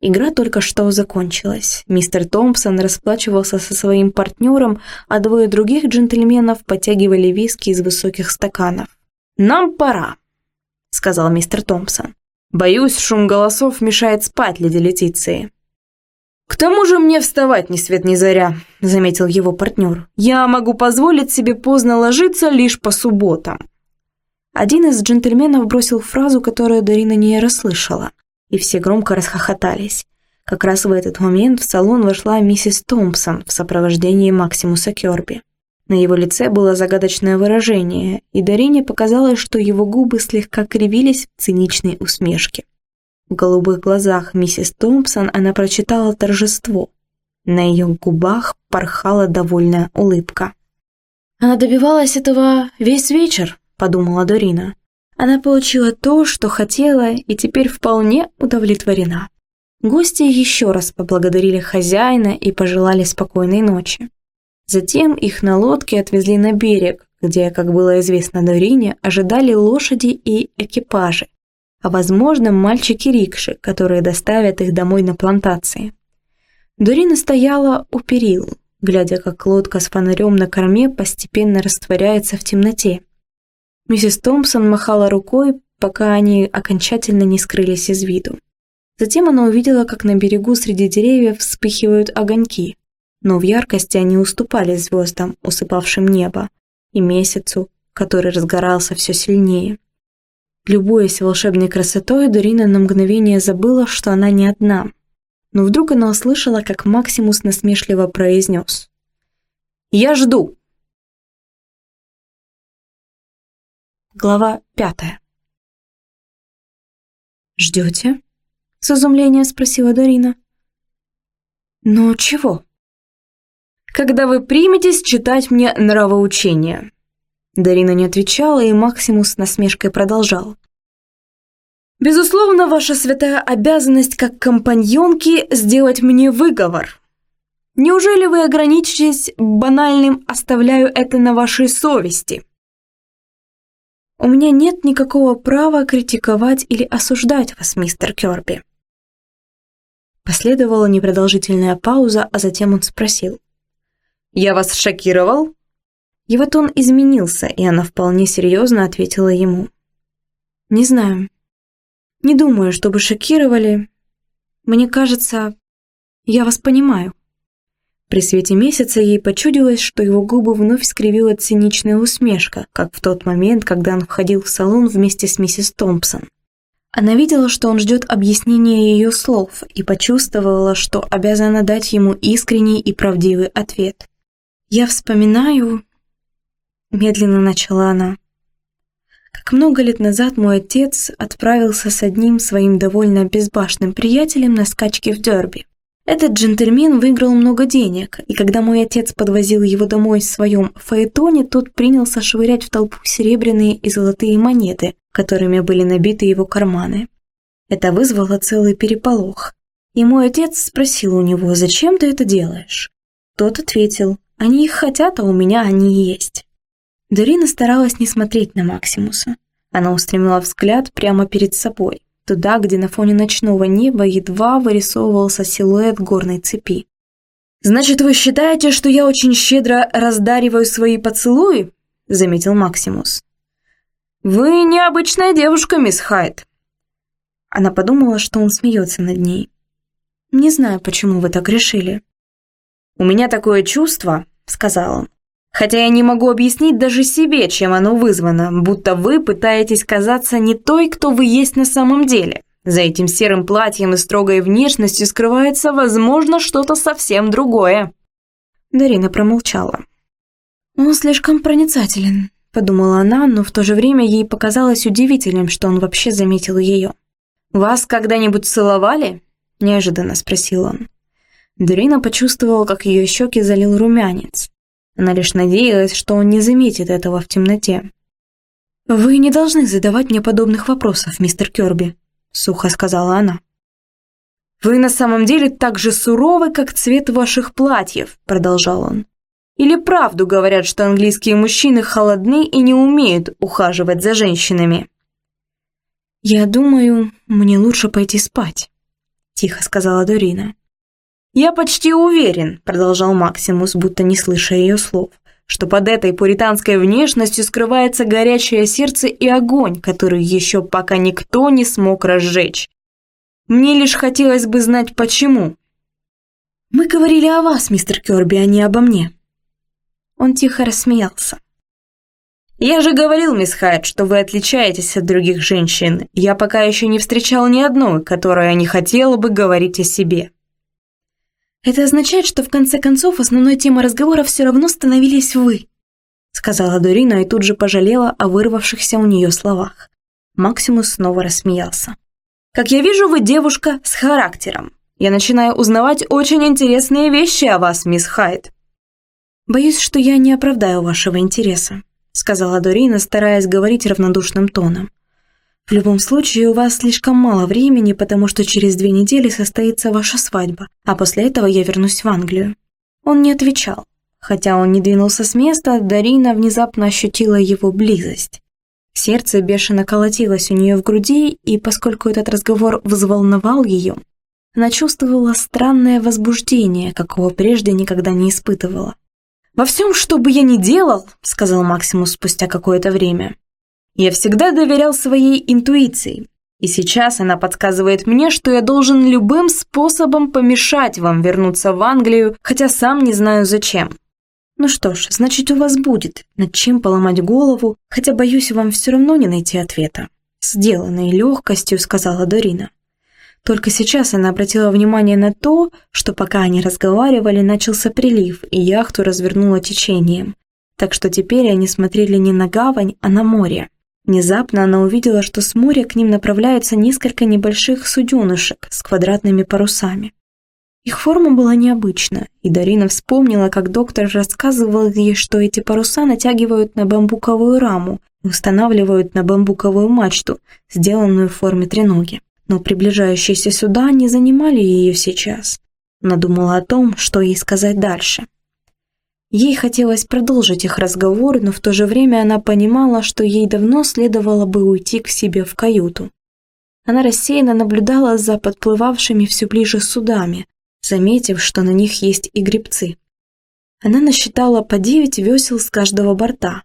Игра только что закончилась. Мистер Томпсон расплачивался со своим партнером, а двое других джентльменов подтягивали виски из высоких стаканов. «Нам пора», — сказал мистер Томпсон. «Боюсь, шум голосов мешает спать леди Летиции». «К тому же мне вставать ни свет ни заря», – заметил его партнер. «Я могу позволить себе поздно ложиться лишь по субботам». Один из джентльменов бросил фразу, которую Дарина не расслышала, и все громко расхохотались. Как раз в этот момент в салон вошла миссис Томпсон в сопровождении Максимуса Кёрби. На его лице было загадочное выражение, и Дарине показалось, что его губы слегка кривились в циничной усмешке. В голубых глазах миссис Томпсон она прочитала торжество. На ее губах порхала довольная улыбка. «Она добивалась этого весь вечер», – подумала Дорина. Она получила то, что хотела, и теперь вполне удовлетворена. Гости еще раз поблагодарили хозяина и пожелали спокойной ночи. Затем их на лодке отвезли на берег, где, как было известно Дорине, ожидали лошади и экипажи, а возможно мальчики-рикши, которые доставят их домой на плантации. Дорина стояла у перил, глядя, как лодка с фонарем на корме постепенно растворяется в темноте. Миссис Томпсон махала рукой, пока они окончательно не скрылись из виду. Затем она увидела, как на берегу среди деревьев вспыхивают огоньки, но в яркости они уступали звездам, усыпавшим небо, и месяцу, который разгорался все сильнее. Любуясь волшебной красотой, Дорина на мгновение забыла, что она не одна. Но вдруг она услышала, как Максимус насмешливо произнес. «Я жду!» Глава пятая. «Ждете?» С изумлением спросила Дарина. Но чего? Когда вы приметесь читать мне нравоучение. Дарина не отвечала, и Максимус насмешкой продолжал. Безусловно, ваша святая обязанность как компаньонки сделать мне выговор. Неужели вы ограничитесь банальным «оставляю это на вашей совести»? У меня нет никакого права критиковать или осуждать вас, мистер Кёрби. Последовала непродолжительная пауза, а затем он спросил. «Я вас шокировал?» Его тон изменился, и она вполне серьезно ответила ему. «Не знаю. Не думаю, чтобы шокировали. Мне кажется, я вас понимаю». При свете месяца ей почудилось, что его губы вновь скривила циничная усмешка, как в тот момент, когда он входил в салон вместе с миссис Томпсон. Она видела, что он ждет объяснения ее слов и почувствовала, что обязана дать ему искренний и правдивый ответ. «Я вспоминаю...» Медленно начала она. Как много лет назад мой отец отправился с одним своим довольно безбашенным приятелем на скачки в Дерби. Этот джентльмен выиграл много денег, и когда мой отец подвозил его домой в своем фаэтоне, тот принялся швырять в толпу серебряные и золотые монеты, которыми были набиты его карманы. Это вызвало целый переполох. И мой отец спросил у него, зачем ты это делаешь? Тот ответил, они их хотят, а у меня они есть. Дарина старалась не смотреть на Максимуса. Она устремила взгляд прямо перед собой туда, где на фоне ночного неба едва вырисовывался силуэт горной цепи. «Значит, вы считаете, что я очень щедро раздариваю свои поцелуи?» – заметил Максимус. «Вы необычная девушка, мисс Хайт». Она подумала, что он смеется над ней. «Не знаю, почему вы так решили». «У меня такое чувство», – сказал он, Хотя я не могу объяснить даже себе, чем оно вызвано, будто вы пытаетесь казаться не той, кто вы есть на самом деле. За этим серым платьем и строгой внешностью скрывается, возможно, что-то совсем другое. Дарина промолчала. «Он слишком проницателен», — подумала она, но в то же время ей показалось удивительным, что он вообще заметил ее. «Вас когда-нибудь целовали?» – неожиданно спросил он. Дарина почувствовала, как ее щеки залил румянец. Она лишь надеялась, что он не заметит этого в темноте. «Вы не должны задавать мне подобных вопросов, мистер Кёрби», — сухо сказала она. «Вы на самом деле так же суровы, как цвет ваших платьев», — продолжал он. «Или правду говорят, что английские мужчины холодны и не умеют ухаживать за женщинами?» «Я думаю, мне лучше пойти спать», — тихо сказала Дорина. «Я почти уверен», – продолжал Максимус, будто не слыша ее слов, что под этой пуританской внешностью скрывается горячее сердце и огонь, который еще пока никто не смог разжечь. Мне лишь хотелось бы знать, почему. «Мы говорили о вас, мистер Кёрби, а не обо мне». Он тихо рассмеялся. «Я же говорил, мисс Хайт, что вы отличаетесь от других женщин. Я пока еще не встречал ни одной, которая не хотела бы говорить о себе». Это означает, что в конце концов основной темой разговора все равно становились вы», сказала Дорина и тут же пожалела о вырвавшихся у нее словах. Максимус снова рассмеялся. «Как я вижу, вы девушка с характером. Я начинаю узнавать очень интересные вещи о вас, мисс Хайт». «Боюсь, что я не оправдаю вашего интереса», сказала Дорина, стараясь говорить равнодушным тоном. В любом случае, у вас слишком мало времени, потому что через две недели состоится ваша свадьба, а после этого я вернусь в Англию». Он не отвечал. Хотя он не двинулся с места, Дарина внезапно ощутила его близость. Сердце бешено колотилось у нее в груди, и поскольку этот разговор взволновал ее, она чувствовала странное возбуждение, какого прежде никогда не испытывала. «Во всем, что бы я ни делал», — сказал Максимус спустя какое-то время, я всегда доверял своей интуиции, и сейчас она подсказывает мне, что я должен любым способом помешать вам вернуться в Англию, хотя сам не знаю зачем. Ну что ж, значит, у вас будет над чем поломать голову, хотя, боюсь, вам все равно не найти ответа. Сделанной легкостью, сказала Дорина. Только сейчас она обратила внимание на то, что пока они разговаривали, начался прилив, и яхту развернуло течением. Так что теперь они смотрели не на гавань, а на море. Внезапно она увидела, что с моря к ним направляются несколько небольших суденышек с квадратными парусами. Их форма была необычна, и Дарина вспомнила, как доктор рассказывал ей, что эти паруса натягивают на бамбуковую раму и устанавливают на бамбуковую мачту, сделанную в форме треноги. Но приближающиеся сюда не занимали ее сейчас. Она думала о том, что ей сказать дальше. Ей хотелось продолжить их разговор, но в то же время она понимала, что ей давно следовало бы уйти к себе в каюту. Она рассеянно наблюдала за подплывавшими все ближе судами, заметив, что на них есть и гребцы. Она насчитала по девять весел с каждого борта.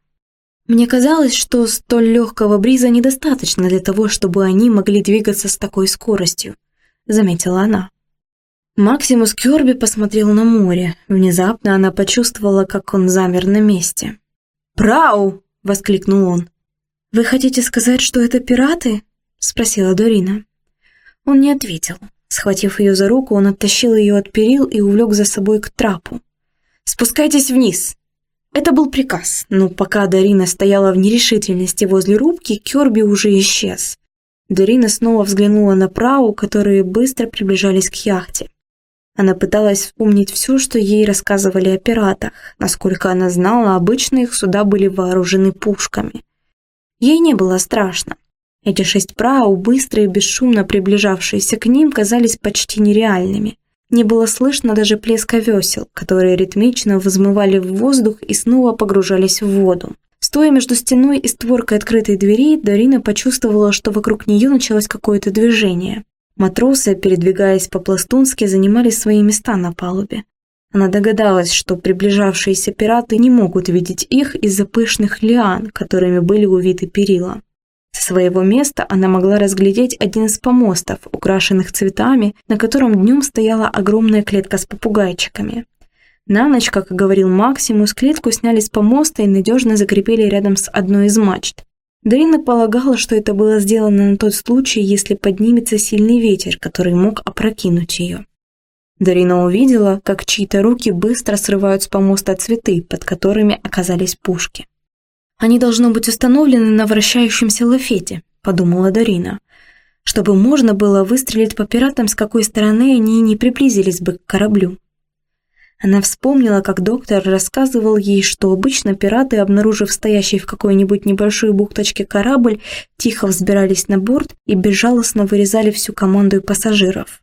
Мне казалось, что столь легкого бриза недостаточно для того, чтобы они могли двигаться с такой скоростью, заметила она. Максимус Кёрби посмотрел на море. Внезапно она почувствовала, как он замер на месте. «Прау!» — воскликнул он. «Вы хотите сказать, что это пираты?» — спросила Дорина. Он не ответил. Схватив ее за руку, он оттащил ее от перил и увлек за собой к трапу. «Спускайтесь вниз!» Это был приказ, но пока Дарина стояла в нерешительности возле рубки, Кёрби уже исчез. Дарина снова взглянула на Прау, которые быстро приближались к яхте. Она пыталась вспомнить все, что ей рассказывали о пиратах. Насколько она знала, обычно их суда были вооружены пушками. Ей не было страшно. Эти шесть прау, быстро и бесшумно приближавшиеся к ним, казались почти нереальными. Не было слышно даже плеска весел, которые ритмично взмывали в воздух и снова погружались в воду. Стоя между стеной и створкой открытой двери, Дарина почувствовала, что вокруг нее началось какое-то движение. Матросы, передвигаясь по-пластунски, занимали свои места на палубе. Она догадалась, что приближавшиеся пираты не могут видеть их из-за пышных лиан, которыми были увиты перила. С своего места она могла разглядеть один из помостов, украшенных цветами, на котором днем стояла огромная клетка с попугайчиками. На ночь, как и говорил Максимус, клетку сняли с помоста и надежно закрепили рядом с одной из мачт. Дарина полагала, что это было сделано на тот случай, если поднимется сильный ветер, который мог опрокинуть ее. Дарина увидела, как чьи-то руки быстро срывают с помоста цветы, под которыми оказались пушки. «Они должно быть установлены на вращающемся лафете», – подумала Дарина, чтобы можно было выстрелить по пиратам, с какой стороны они не приблизились бы к кораблю. Она вспомнила, как доктор рассказывал ей, что обычно пираты, обнаружив стоящий в какой-нибудь небольшой бухточке корабль, тихо взбирались на борт и безжалостно вырезали всю команду и пассажиров.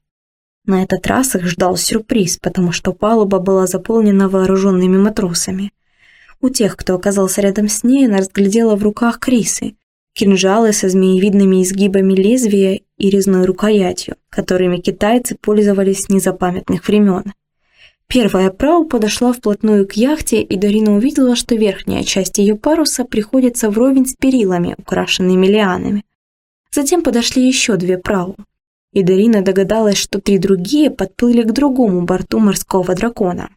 На этот раз их ждал сюрприз, потому что палуба была заполнена вооруженными матросами. У тех, кто оказался рядом с ней, она разглядела в руках крисы, кинжалы со змеевидными изгибами лезвия и резной рукоятью, которыми китайцы пользовались с незапамятных времен. Первая прау подошла вплотную к яхте, и Дарина увидела, что верхняя часть ее паруса приходится вровень с перилами, украшенными лианами. Затем подошли еще две прау. И Дарина догадалась, что три другие подплыли к другому борту морского дракона.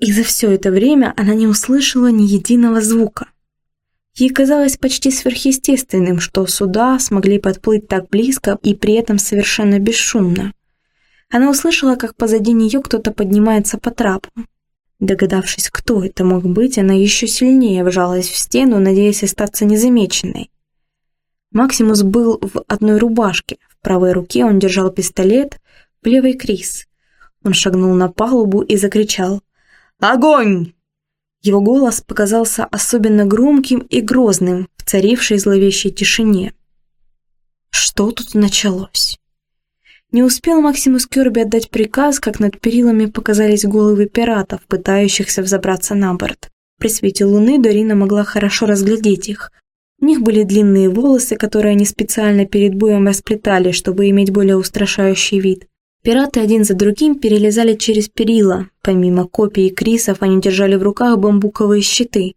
И за все это время она не услышала ни единого звука. Ей казалось почти сверхъестественным, что суда смогли подплыть так близко и при этом совершенно бесшумно. Она услышала, как позади нее кто-то поднимается по трапу. Догадавшись, кто это мог быть, она еще сильнее вжалась в стену, надеясь остаться незамеченной. Максимус был в одной рубашке, в правой руке он держал пистолет, в левой Крис. Он шагнул на палубу и закричал «Огонь!». Его голос показался особенно громким и грозным в царившей зловещей тишине. Что тут началось? Не успел Максимус Кёрби отдать приказ, как над перилами показались головы пиратов, пытающихся взобраться на борт. При свете луны Дорина могла хорошо разглядеть их. У них были длинные волосы, которые они специально перед боем расплетали, чтобы иметь более устрашающий вид. Пираты один за другим перелезали через перила. Помимо копий и крисов, они держали в руках бамбуковые щиты.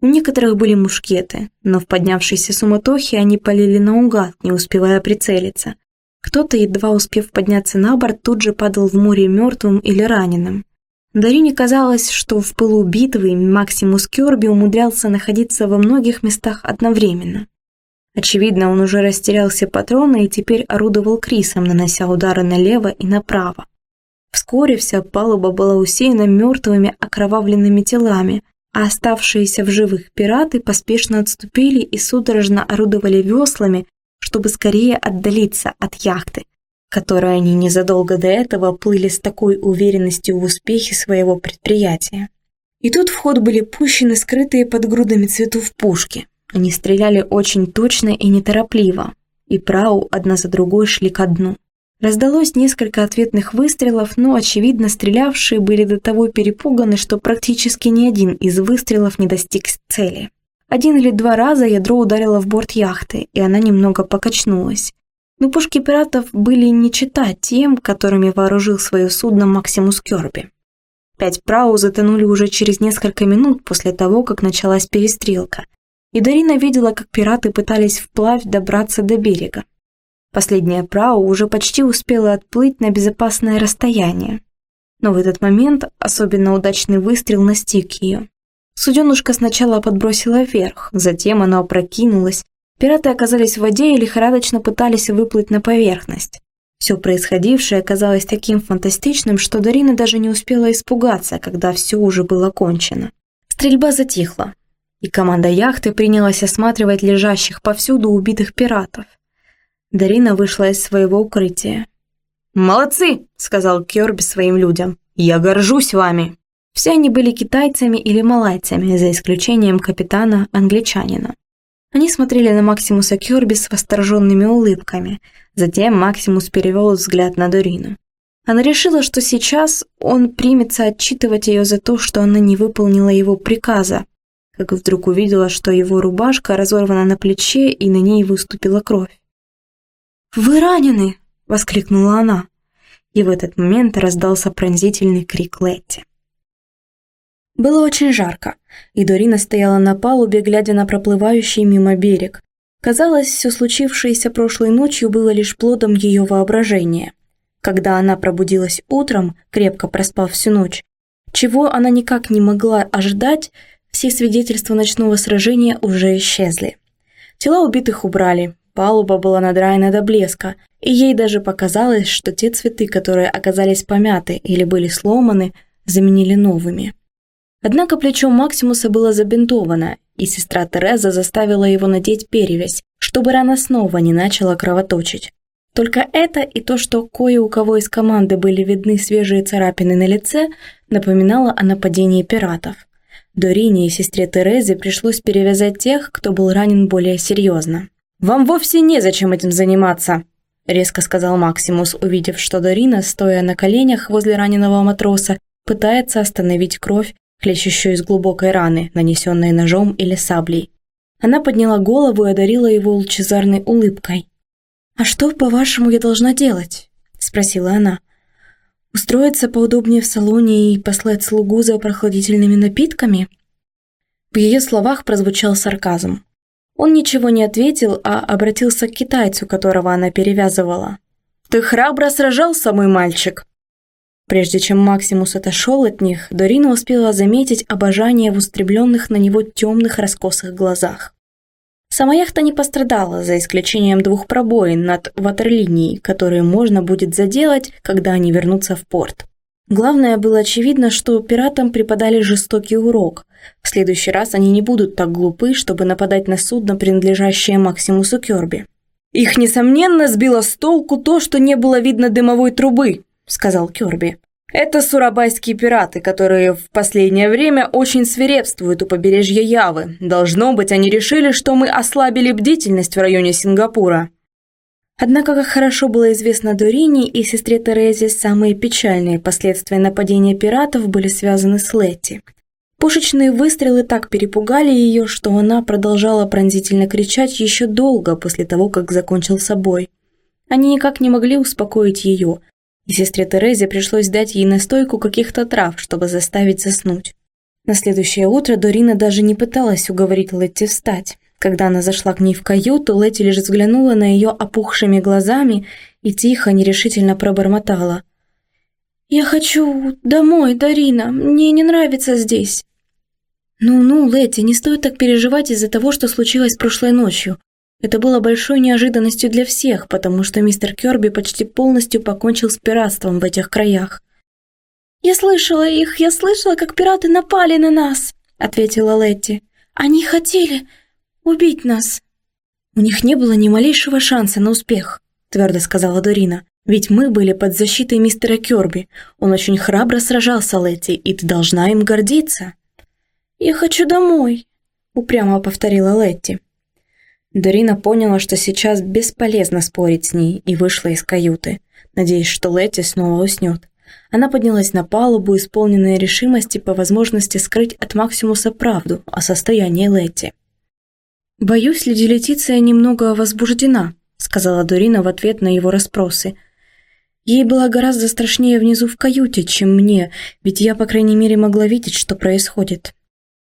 У некоторых были мушкеты, но в поднявшейся суматохе они полили наугад, не успевая прицелиться. Кто-то, едва успев подняться на борт, тут же падал в море мертвым или раненым. Дарине казалось, что в пылу битвы Максимус Кёрби умудрялся находиться во многих местах одновременно. Очевидно, он уже растерял все патроны и теперь орудовал Крисом, нанося удары налево и направо. Вскоре вся палуба была усеяна мертвыми окровавленными телами, а оставшиеся в живых пираты поспешно отступили и судорожно орудовали веслами, чтобы скорее отдалиться от яхты, которой они незадолго до этого плыли с такой уверенностью в успехе своего предприятия. И тут в ход были пущены скрытые под грудами цветов пушки. Они стреляли очень точно и неторопливо, и прау одна за другой шли ко дну. Раздалось несколько ответных выстрелов, но, очевидно, стрелявшие были до того перепуганы, что практически ни один из выстрелов не достиг цели. Один или два раза ядро ударило в борт яхты, и она немного покачнулась. Но пушки пиратов были не чита тем, которыми вооружил свое судно Максимус Керби. Пять прау затонули уже через несколько минут после того, как началась перестрелка, и Дарина видела, как пираты пытались вплавь добраться до берега. Последняя прау уже почти успела отплыть на безопасное расстояние. Но в этот момент особенно удачный выстрел настиг ее. Суденушка сначала подбросила вверх, затем она опрокинулась. Пираты оказались в воде и лихорадочно пытались выплыть на поверхность. Все происходившее оказалось таким фантастичным, что Дарина даже не успела испугаться, когда все уже было кончено. Стрельба затихла, и команда яхты принялась осматривать лежащих повсюду убитых пиратов. Дарина вышла из своего укрытия. «Молодцы!» – сказал Кёрби своим людям. «Я горжусь вами!» Все они были китайцами или малайцами, за исключением капитана-англичанина. Они смотрели на Максимуса Кёрби с восторженными улыбками. Затем Максимус перевел взгляд на Дорину. Она решила, что сейчас он примется отчитывать ее за то, что она не выполнила его приказа, как вдруг увидела, что его рубашка разорвана на плече и на ней выступила кровь. «Вы ранены!» — воскликнула она. И в этот момент раздался пронзительный крик Летти. Было очень жарко, и Дорина стояла на палубе, глядя на проплывающий мимо берег. Казалось, все случившееся прошлой ночью было лишь плодом ее воображения. Когда она пробудилась утром, крепко проспав всю ночь, чего она никак не могла ожидать, все свидетельства ночного сражения уже исчезли. Тела убитых убрали, Палуба была надраена до блеска, и ей даже показалось, что те цветы, которые оказались помяты или были сломаны, заменили новыми. Однако плечо Максимуса было забинтовано, и сестра Тереза заставила его надеть перевязь, чтобы рана снова не начала кровоточить. Только это и то, что кое у кого из команды были видны свежие царапины на лице, напоминало о нападении пиратов. Дорине и сестре Терезе пришлось перевязать тех, кто был ранен более серьезно. «Вам вовсе незачем этим заниматься», – резко сказал Максимус, увидев, что Дарина, стоя на коленях возле раненого матроса, пытается остановить кровь, хлещущую из глубокой раны, нанесенной ножом или саблей. Она подняла голову и одарила его лучезарной улыбкой. «А что, по-вашему, я должна делать?» – спросила она. «Устроиться поудобнее в салоне и послать слугу за прохладительными напитками?» В ее словах прозвучал сарказм. Он ничего не ответил, а обратился к китайцу, которого она перевязывала. «Ты храбро сражался, мой мальчик!» Прежде чем Максимус отошел от них, Дорина успела заметить обожание в устремленных на него темных раскосых глазах. Сама яхта не пострадала, за исключением двух пробоин над ватерлинией, которые можно будет заделать, когда они вернутся в порт. Главное, было очевидно, что пиратам преподали жестокий урок. В следующий раз они не будут так глупы, чтобы нападать на судно, принадлежащее Максимусу Керби. «Их, несомненно, сбило с толку то, что не было видно дымовой трубы», — сказал Керби. «Это сурабайские пираты, которые в последнее время очень свирепствуют у побережья Явы. Должно быть, они решили, что мы ослабили бдительность в районе Сингапура». Однако, как хорошо было известно Дорине и сестре Терезе, самые печальные последствия нападения пиратов были связаны с Летти. Пушечные выстрелы так перепугали ее, что она продолжала пронзительно кричать еще долго после того, как закончил собой. Они никак не могли успокоить ее, и сестре Терезе пришлось дать ей настойку каких-то трав, чтобы заставить заснуть. На следующее утро Дорина даже не пыталась уговорить Летти встать. Когда она зашла к ней в каюту, Летти лишь взглянула на ее опухшими глазами и тихо, нерешительно пробормотала. «Я хочу домой, Дарина, мне не нравится здесь». «Ну-ну, Летти, не стоит так переживать из-за того, что случилось прошлой ночью. Это было большой неожиданностью для всех, потому что мистер Кёрби почти полностью покончил с пиратством в этих краях. «Я слышала их, я слышала, как пираты напали на нас», — ответила Летти. «Они хотели убить нас». «У них не было ни малейшего шанса на успех», — твердо сказала Дорина. «Ведь мы были под защитой мистера Кёрби. Он очень храбро сражался, Летти, и ты должна им гордиться». «Я хочу домой», — упрямо повторила Летти. Дорина поняла, что сейчас бесполезно спорить с ней, и вышла из каюты, надеясь, что Летти снова уснет. Она поднялась на палубу, исполненная решимости по возможности скрыть от Максимуса правду о состоянии Летти. «Боюсь, леди Летиция немного возбуждена», — сказала Дорина в ответ на его расспросы. «Ей было гораздо страшнее внизу в каюте, чем мне, ведь я, по крайней мере, могла видеть, что происходит».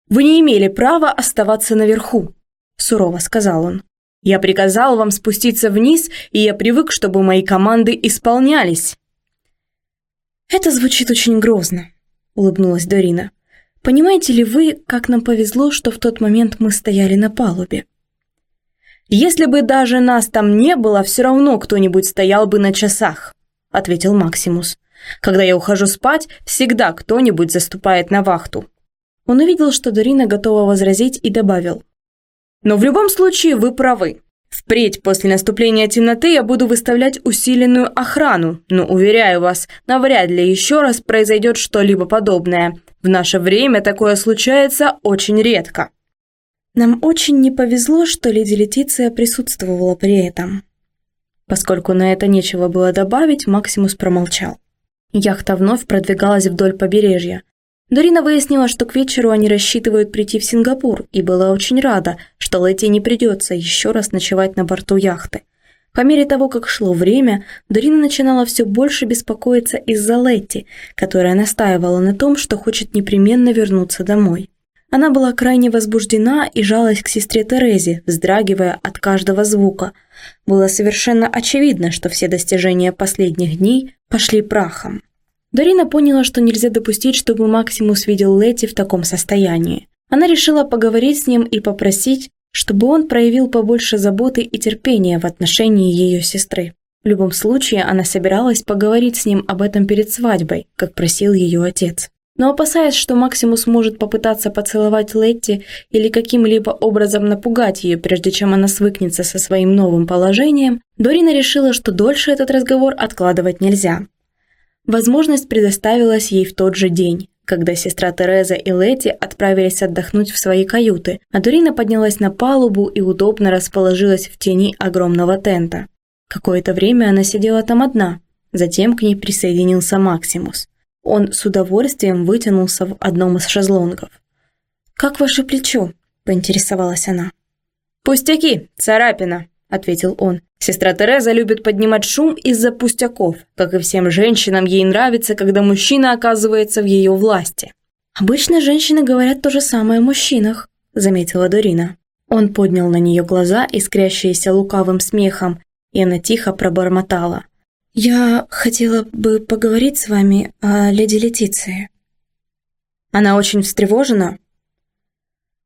«Вы не имели права оставаться наверху», — сурово сказал он. «Я приказал вам спуститься вниз, и я привык, чтобы мои команды исполнялись». «Это звучит очень грозно», — улыбнулась Дорина. «Понимаете ли вы, как нам повезло, что в тот момент мы стояли на палубе?» «Если бы даже нас там не было, все равно кто-нибудь стоял бы на часах», — ответил Максимус. «Когда я ухожу спать, всегда кто-нибудь заступает на вахту». Он увидел, что Дорина готова возразить и добавил. «Но в любом случае вы правы. Впредь после наступления темноты я буду выставлять усиленную охрану, но, уверяю вас, навряд ли еще раз произойдет что-либо подобное. В наше время такое случается очень редко. Нам очень не повезло, что леди Летиция присутствовала при этом. Поскольку на это нечего было добавить, Максимус промолчал. Яхта вновь продвигалась вдоль побережья. Дорина выяснила, что к вечеру они рассчитывают прийти в Сингапур, и была очень рада, что Летти не придется еще раз ночевать на борту яхты. По мере того, как шло время, Дорина начинала все больше беспокоиться из-за Летти, которая настаивала на том, что хочет непременно вернуться домой. Она была крайне возбуждена и жалась к сестре Терезе, вздрагивая от каждого звука. Было совершенно очевидно, что все достижения последних дней пошли прахом. Дарина поняла, что нельзя допустить, чтобы Максимус видел Лети в таком состоянии. Она решила поговорить с ним и попросить, чтобы он проявил побольше заботы и терпения в отношении ее сестры. В любом случае, она собиралась поговорить с ним об этом перед свадьбой, как просил ее отец. Но опасаясь, что Максимус может попытаться поцеловать Летти или каким-либо образом напугать ее, прежде чем она свыкнется со своим новым положением, Дорина решила, что дольше этот разговор откладывать нельзя. Возможность предоставилась ей в тот же день, когда сестра Тереза и Лети отправились отдохнуть в свои каюты, а Дурина поднялась на палубу и удобно расположилась в тени огромного тента. Какое-то время она сидела там одна, затем к ней присоединился Максимус. Он с удовольствием вытянулся в одном из шезлонгов. «Как ваше плечо?» – поинтересовалась она. «Пустяки, царапина», – ответил он. Сестра Тереза любит поднимать шум из-за пустяков. Как и всем женщинам, ей нравится, когда мужчина оказывается в ее власти. «Обычно женщины говорят то же самое о мужчинах», – заметила Дорина. Он поднял на нее глаза, искрящиеся лукавым смехом, и она тихо пробормотала. «Я хотела бы поговорить с вами о леди Летиции». Она очень встревожена.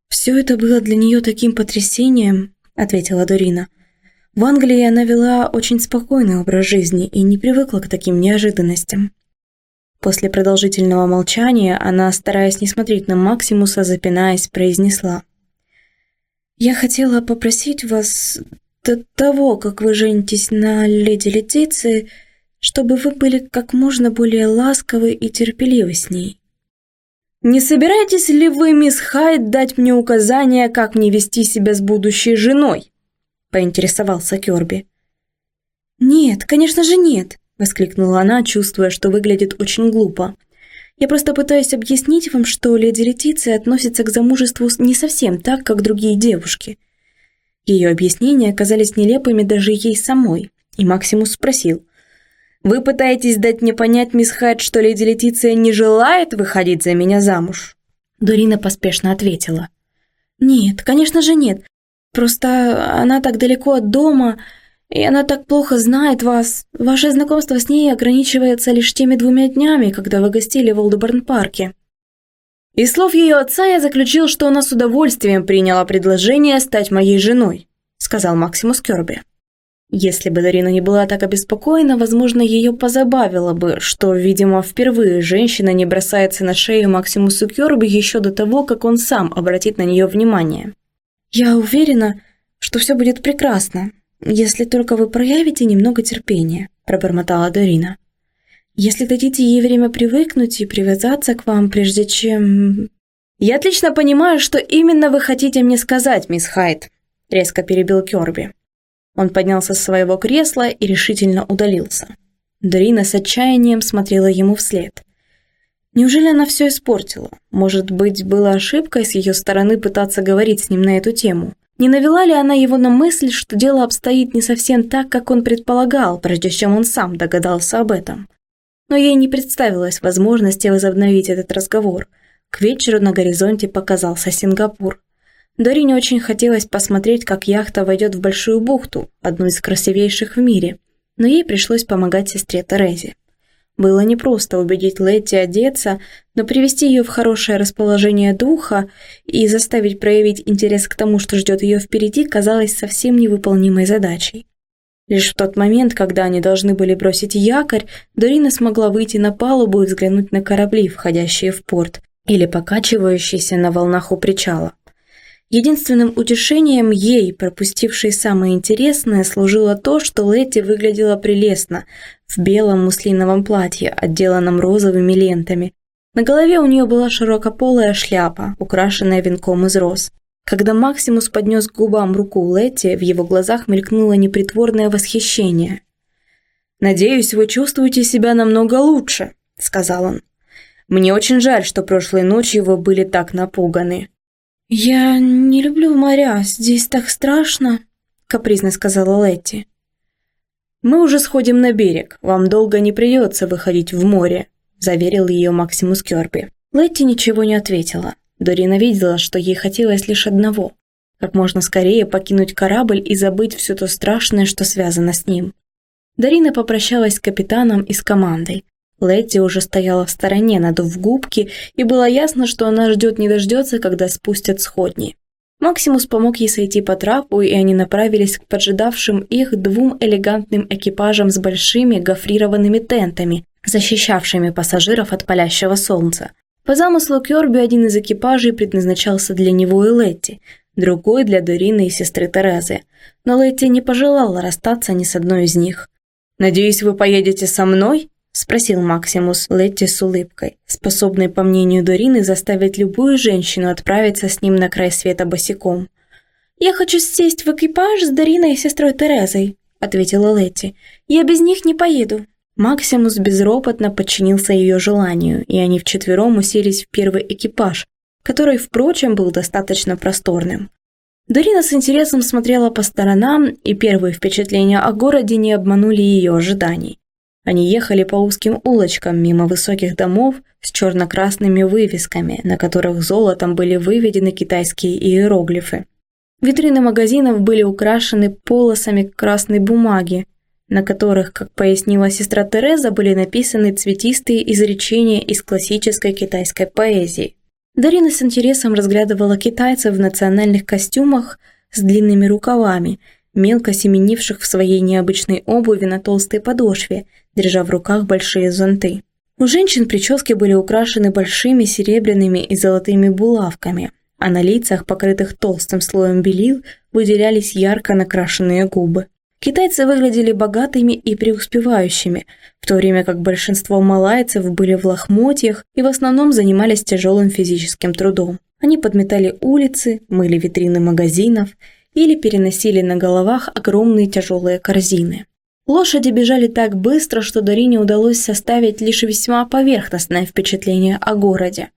«Все это было для нее таким потрясением», – ответила Дорина. В Англии она вела очень спокойный образ жизни и не привыкла к таким неожиданностям. После продолжительного молчания она, стараясь не смотреть на Максимуса, запинаясь, произнесла. «Я хотела попросить вас до того, как вы женитесь на леди Летиции, чтобы вы были как можно более ласковы и терпеливы с ней». «Не собираетесь ли вы, мисс Хайд, дать мне указания, как мне вести себя с будущей женой?» – поинтересовался Кёрби. «Нет, конечно же нет!» – воскликнула она, чувствуя, что выглядит очень глупо. «Я просто пытаюсь объяснить вам, что леди Летиция относится к замужеству не совсем так, как другие девушки». Ее объяснения оказались нелепыми даже ей самой, и Максимус спросил. «Вы пытаетесь дать мне понять, мисс Хайд, что леди Летиция не желает выходить за меня замуж?» Дорина поспешно ответила. «Нет, конечно же нет. Просто она так далеко от дома, и она так плохо знает вас. Ваше знакомство с ней ограничивается лишь теми двумя днями, когда вы гостили в Олдеборн-парке». Из слов ее отца я заключил, что она с удовольствием приняла предложение стать моей женой, сказал Максимус Керби. Если бы Дарина не была так обеспокоена, возможно, ее позабавило бы, что, видимо, впервые женщина не бросается на шею Максимусу Кёрби еще до того, как он сам обратит на нее внимание. «Я уверена, что все будет прекрасно, если только вы проявите немного терпения», – пробормотала Дарина. «Если дадите ей время привыкнуть и привязаться к вам, прежде чем...» «Я отлично понимаю, что именно вы хотите мне сказать, мисс Хайт», – резко перебил Кёрби. Он поднялся с своего кресла и решительно удалился. Дарина с отчаянием смотрела ему вслед. Неужели она все испортила? Может быть, была ошибкой с ее стороны пытаться говорить с ним на эту тему? Не навела ли она его на мысль, что дело обстоит не совсем так, как он предполагал, прежде чем он сам догадался об этом? Но ей не представилось возможности возобновить этот разговор. К вечеру на горизонте показался Сингапур. Дорине очень хотелось посмотреть, как яхта войдет в Большую бухту, одну из красивейших в мире, но ей пришлось помогать сестре Терезе. Было непросто убедить Летти одеться, но привести ее в хорошее расположение духа и заставить проявить интерес к тому, что ждет ее впереди, казалось совсем невыполнимой задачей. Лишь в тот момент, когда они должны были бросить якорь, Дорина смогла выйти на палубу и взглянуть на корабли, входящие в порт, или покачивающиеся на волнах у причала. Единственным утешением ей, пропустившей самое интересное, служило то, что Летти выглядела прелестно, в белом муслиновом платье, отделанном розовыми лентами. На голове у нее была широкополая шляпа, украшенная венком из роз. Когда Максимус поднес к губам руку Летти, в его глазах мелькнуло непритворное восхищение. «Надеюсь, вы чувствуете себя намного лучше», — сказал он. «Мне очень жаль, что прошлой ночью вы были так напуганы». «Я не люблю моря, здесь так страшно», — капризно сказала Летти. «Мы уже сходим на берег, вам долго не придется выходить в море», — заверил ее Максимус Керби. Летти ничего не ответила. Дорина видела, что ей хотелось лишь одного — как можно скорее покинуть корабль и забыть все то страшное, что связано с ним. Дарина попрощалась с капитаном и с командой. Летти уже стояла в стороне, надув губки, и было ясно, что она ждет не дождется, когда спустят сходни. Максимус помог ей сойти по трапу, и они направились к поджидавшим их двум элегантным экипажам с большими гофрированными тентами, защищавшими пассажиров от палящего солнца. По замыслу Кёрби один из экипажей предназначался для него и Летти, другой для Дорины и сестры Терезы. Но Летти не пожелала расстаться ни с одной из них. «Надеюсь, вы поедете со мной?» – спросил Максимус Летти с улыбкой, способной, по мнению Дорины, заставить любую женщину отправиться с ним на край света босиком. «Я хочу сесть в экипаж с Дориной и сестрой Терезой», – ответила Летти. «Я без них не поеду». Максимус безропотно подчинился ее желанию, и они вчетвером уселись в первый экипаж, который, впрочем, был достаточно просторным. Дорина с интересом смотрела по сторонам, и первые впечатления о городе не обманули ее ожиданий. Они ехали по узким улочкам мимо высоких домов с черно-красными вывесками, на которых золотом были выведены китайские иероглифы. Витрины магазинов были украшены полосами красной бумаги, на которых, как пояснила сестра Тереза, были написаны цветистые изречения из классической китайской поэзии. Дарина с интересом разглядывала китайцев в национальных костюмах с длинными рукавами, мелко семенивших в своей необычной обуви на толстой подошве – держа в руках большие зонты. У женщин прически были украшены большими серебряными и золотыми булавками, а на лицах, покрытых толстым слоем белил, выделялись ярко накрашенные губы. Китайцы выглядели богатыми и преуспевающими, в то время как большинство малайцев были в лохмотьях и в основном занимались тяжелым физическим трудом. Они подметали улицы, мыли витрины магазинов или переносили на головах огромные тяжелые корзины. Лошади бежали так быстро, что Дарине удалось составить лишь весьма поверхностное впечатление о городе.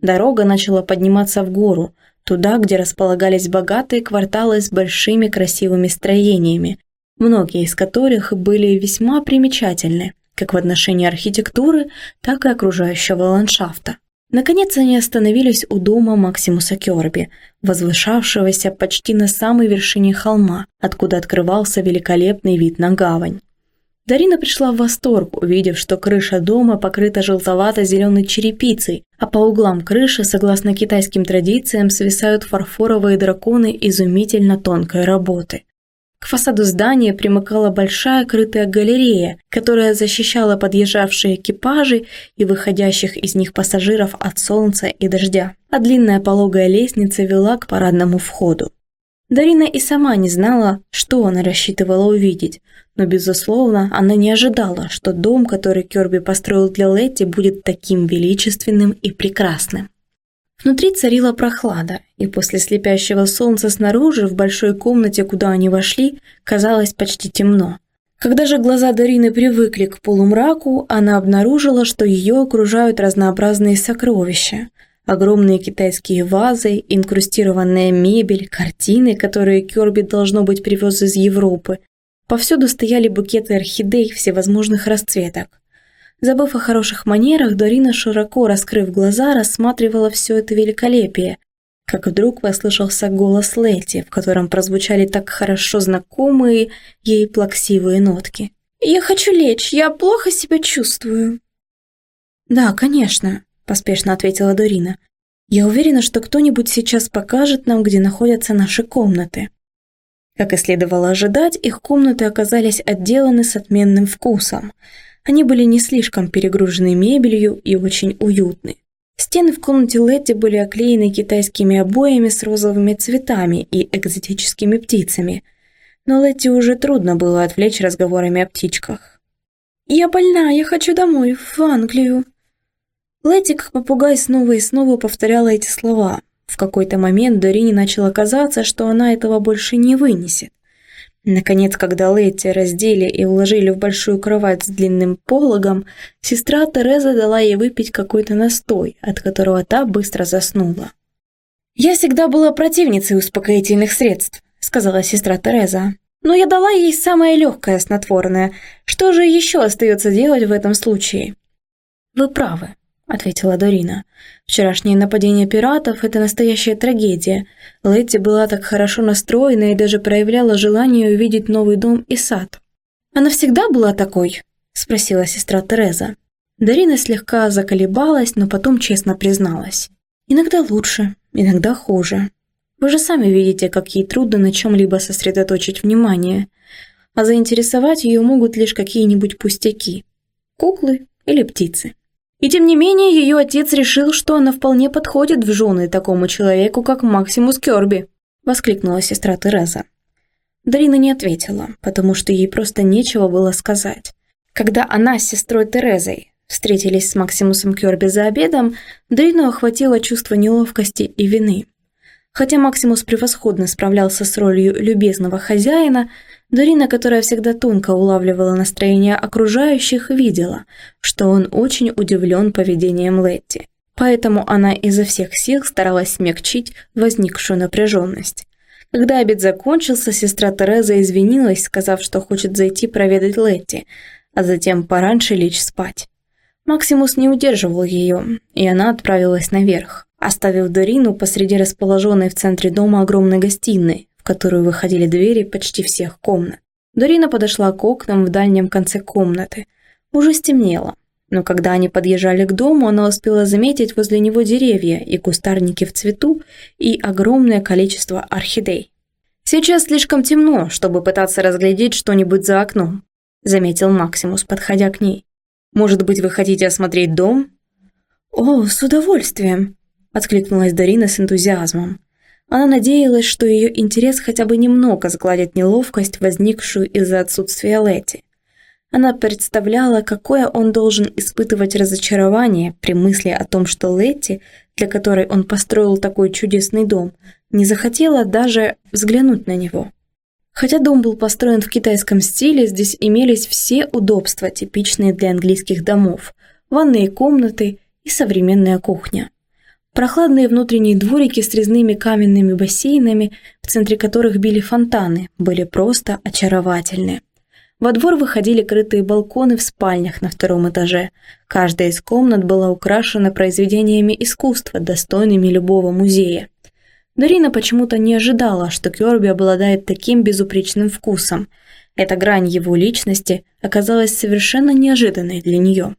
Дорога начала подниматься в гору, туда, где располагались богатые кварталы с большими красивыми строениями, многие из которых были весьма примечательны, как в отношении архитектуры, так и окружающего ландшафта. Наконец они остановились у дома Максимуса Керби, возвышавшегося почти на самой вершине холма, откуда открывался великолепный вид на гавань. Дарина пришла в восторг, увидев, что крыша дома покрыта желтовато-зеленой черепицей, а по углам крыши, согласно китайским традициям, свисают фарфоровые драконы изумительно тонкой работы. К фасаду здания примыкала большая крытая галерея, которая защищала подъезжавшие экипажи и выходящих из них пассажиров от солнца и дождя, а длинная пологая лестница вела к парадному входу. Дарина и сама не знала, что она рассчитывала увидеть, но, безусловно, она не ожидала, что дом, который Кёрби построил для Летти, будет таким величественным и прекрасным. Внутри царила прохлада, и после слепящего солнца снаружи, в большой комнате, куда они вошли, казалось почти темно. Когда же глаза Дарины привыкли к полумраку, она обнаружила, что ее окружают разнообразные сокровища. Огромные китайские вазы, инкрустированная мебель, картины, которые Кёрби, должно быть, привез из Европы. Повсюду стояли букеты орхидей всевозможных расцветок. Забыв о хороших манерах, Дорина, широко раскрыв глаза, рассматривала все это великолепие, как вдруг послышался голос Лети, в котором прозвучали так хорошо знакомые ей плаксивые нотки. «Я хочу лечь, я плохо себя чувствую». «Да, конечно», – поспешно ответила Дорина. «Я уверена, что кто-нибудь сейчас покажет нам, где находятся наши комнаты». Как и следовало ожидать, их комнаты оказались отделаны с отменным вкусом – они были не слишком перегружены мебелью и очень уютны. Стены в комнате Летти были оклеены китайскими обоями с розовыми цветами и экзотическими птицами. Но Летти уже трудно было отвлечь разговорами о птичках. «Я больна, я хочу домой, в Англию». Летти, как попугай, снова и снова повторяла эти слова. В какой-то момент Дорине начало казаться, что она этого больше не вынесет. Наконец, когда Летти раздели и уложили в большую кровать с длинным пологом, сестра Тереза дала ей выпить какой-то настой, от которого та быстро заснула. «Я всегда была противницей успокоительных средств», — сказала сестра Тереза. «Но я дала ей самое легкое снотворное. Что же еще остается делать в этом случае?» «Вы правы», — ответила Дорина. «Вчерашнее нападение пиратов — это настоящая трагедия. Летти была так хорошо настроена и даже проявляла желание увидеть новый дом и сад». «Она всегда была такой?» — спросила сестра Тереза. Дарина слегка заколебалась, но потом честно призналась. «Иногда лучше, иногда хуже. Вы же сами видите, как ей трудно на чем-либо сосредоточить внимание, а заинтересовать ее могут лишь какие-нибудь пустяки – куклы или птицы». И тем не менее, ее отец решил, что она вполне подходит в жены такому человеку, как Максимус Керби, воскликнула сестра Тереза. Дарина не ответила, потому что ей просто нечего было сказать. Когда она с сестрой Терезой встретились с Максимусом Керби за обедом, Дарину охватило чувство неловкости и вины. Хотя Максимус превосходно справлялся с ролью любезного хозяина, Дарина, которая всегда тонко улавливала настроение окружающих, видела, что он очень удивлен поведением Летти. Поэтому она изо всех сил старалась смягчить возникшую напряженность. Когда обед закончился, сестра Тереза извинилась, сказав, что хочет зайти проведать Летти, а затем пораньше лечь спать. Максимус не удерживал ее, и она отправилась наверх, оставив Дарину посреди расположенной в центре дома огромной гостиной, которую выходили двери почти всех комнат. Дорина подошла к окнам в дальнем конце комнаты. Уже стемнело, но когда они подъезжали к дому, она успела заметить возле него деревья и кустарники в цвету и огромное количество орхидей. «Сейчас слишком темно, чтобы пытаться разглядеть что-нибудь за окном», заметил Максимус, подходя к ней. «Может быть, вы хотите осмотреть дом?» «О, с удовольствием!» – откликнулась Дарина с энтузиазмом. Она надеялась, что ее интерес хотя бы немного сгладит неловкость, возникшую из-за отсутствия Лети. Она представляла, какое он должен испытывать разочарование при мысли о том, что Летти, для которой он построил такой чудесный дом, не захотела даже взглянуть на него. Хотя дом был построен в китайском стиле, здесь имелись все удобства, типичные для английских домов – ванные комнаты и современная кухня. Прохладные внутренние дворики с резными каменными бассейнами, в центре которых били фонтаны, были просто очаровательны. Во двор выходили крытые балконы в спальнях на втором этаже. Каждая из комнат была украшена произведениями искусства, достойными любого музея. Дарина почему-то не ожидала, что Кёрби обладает таким безупречным вкусом. Эта грань его личности оказалась совершенно неожиданной для нее.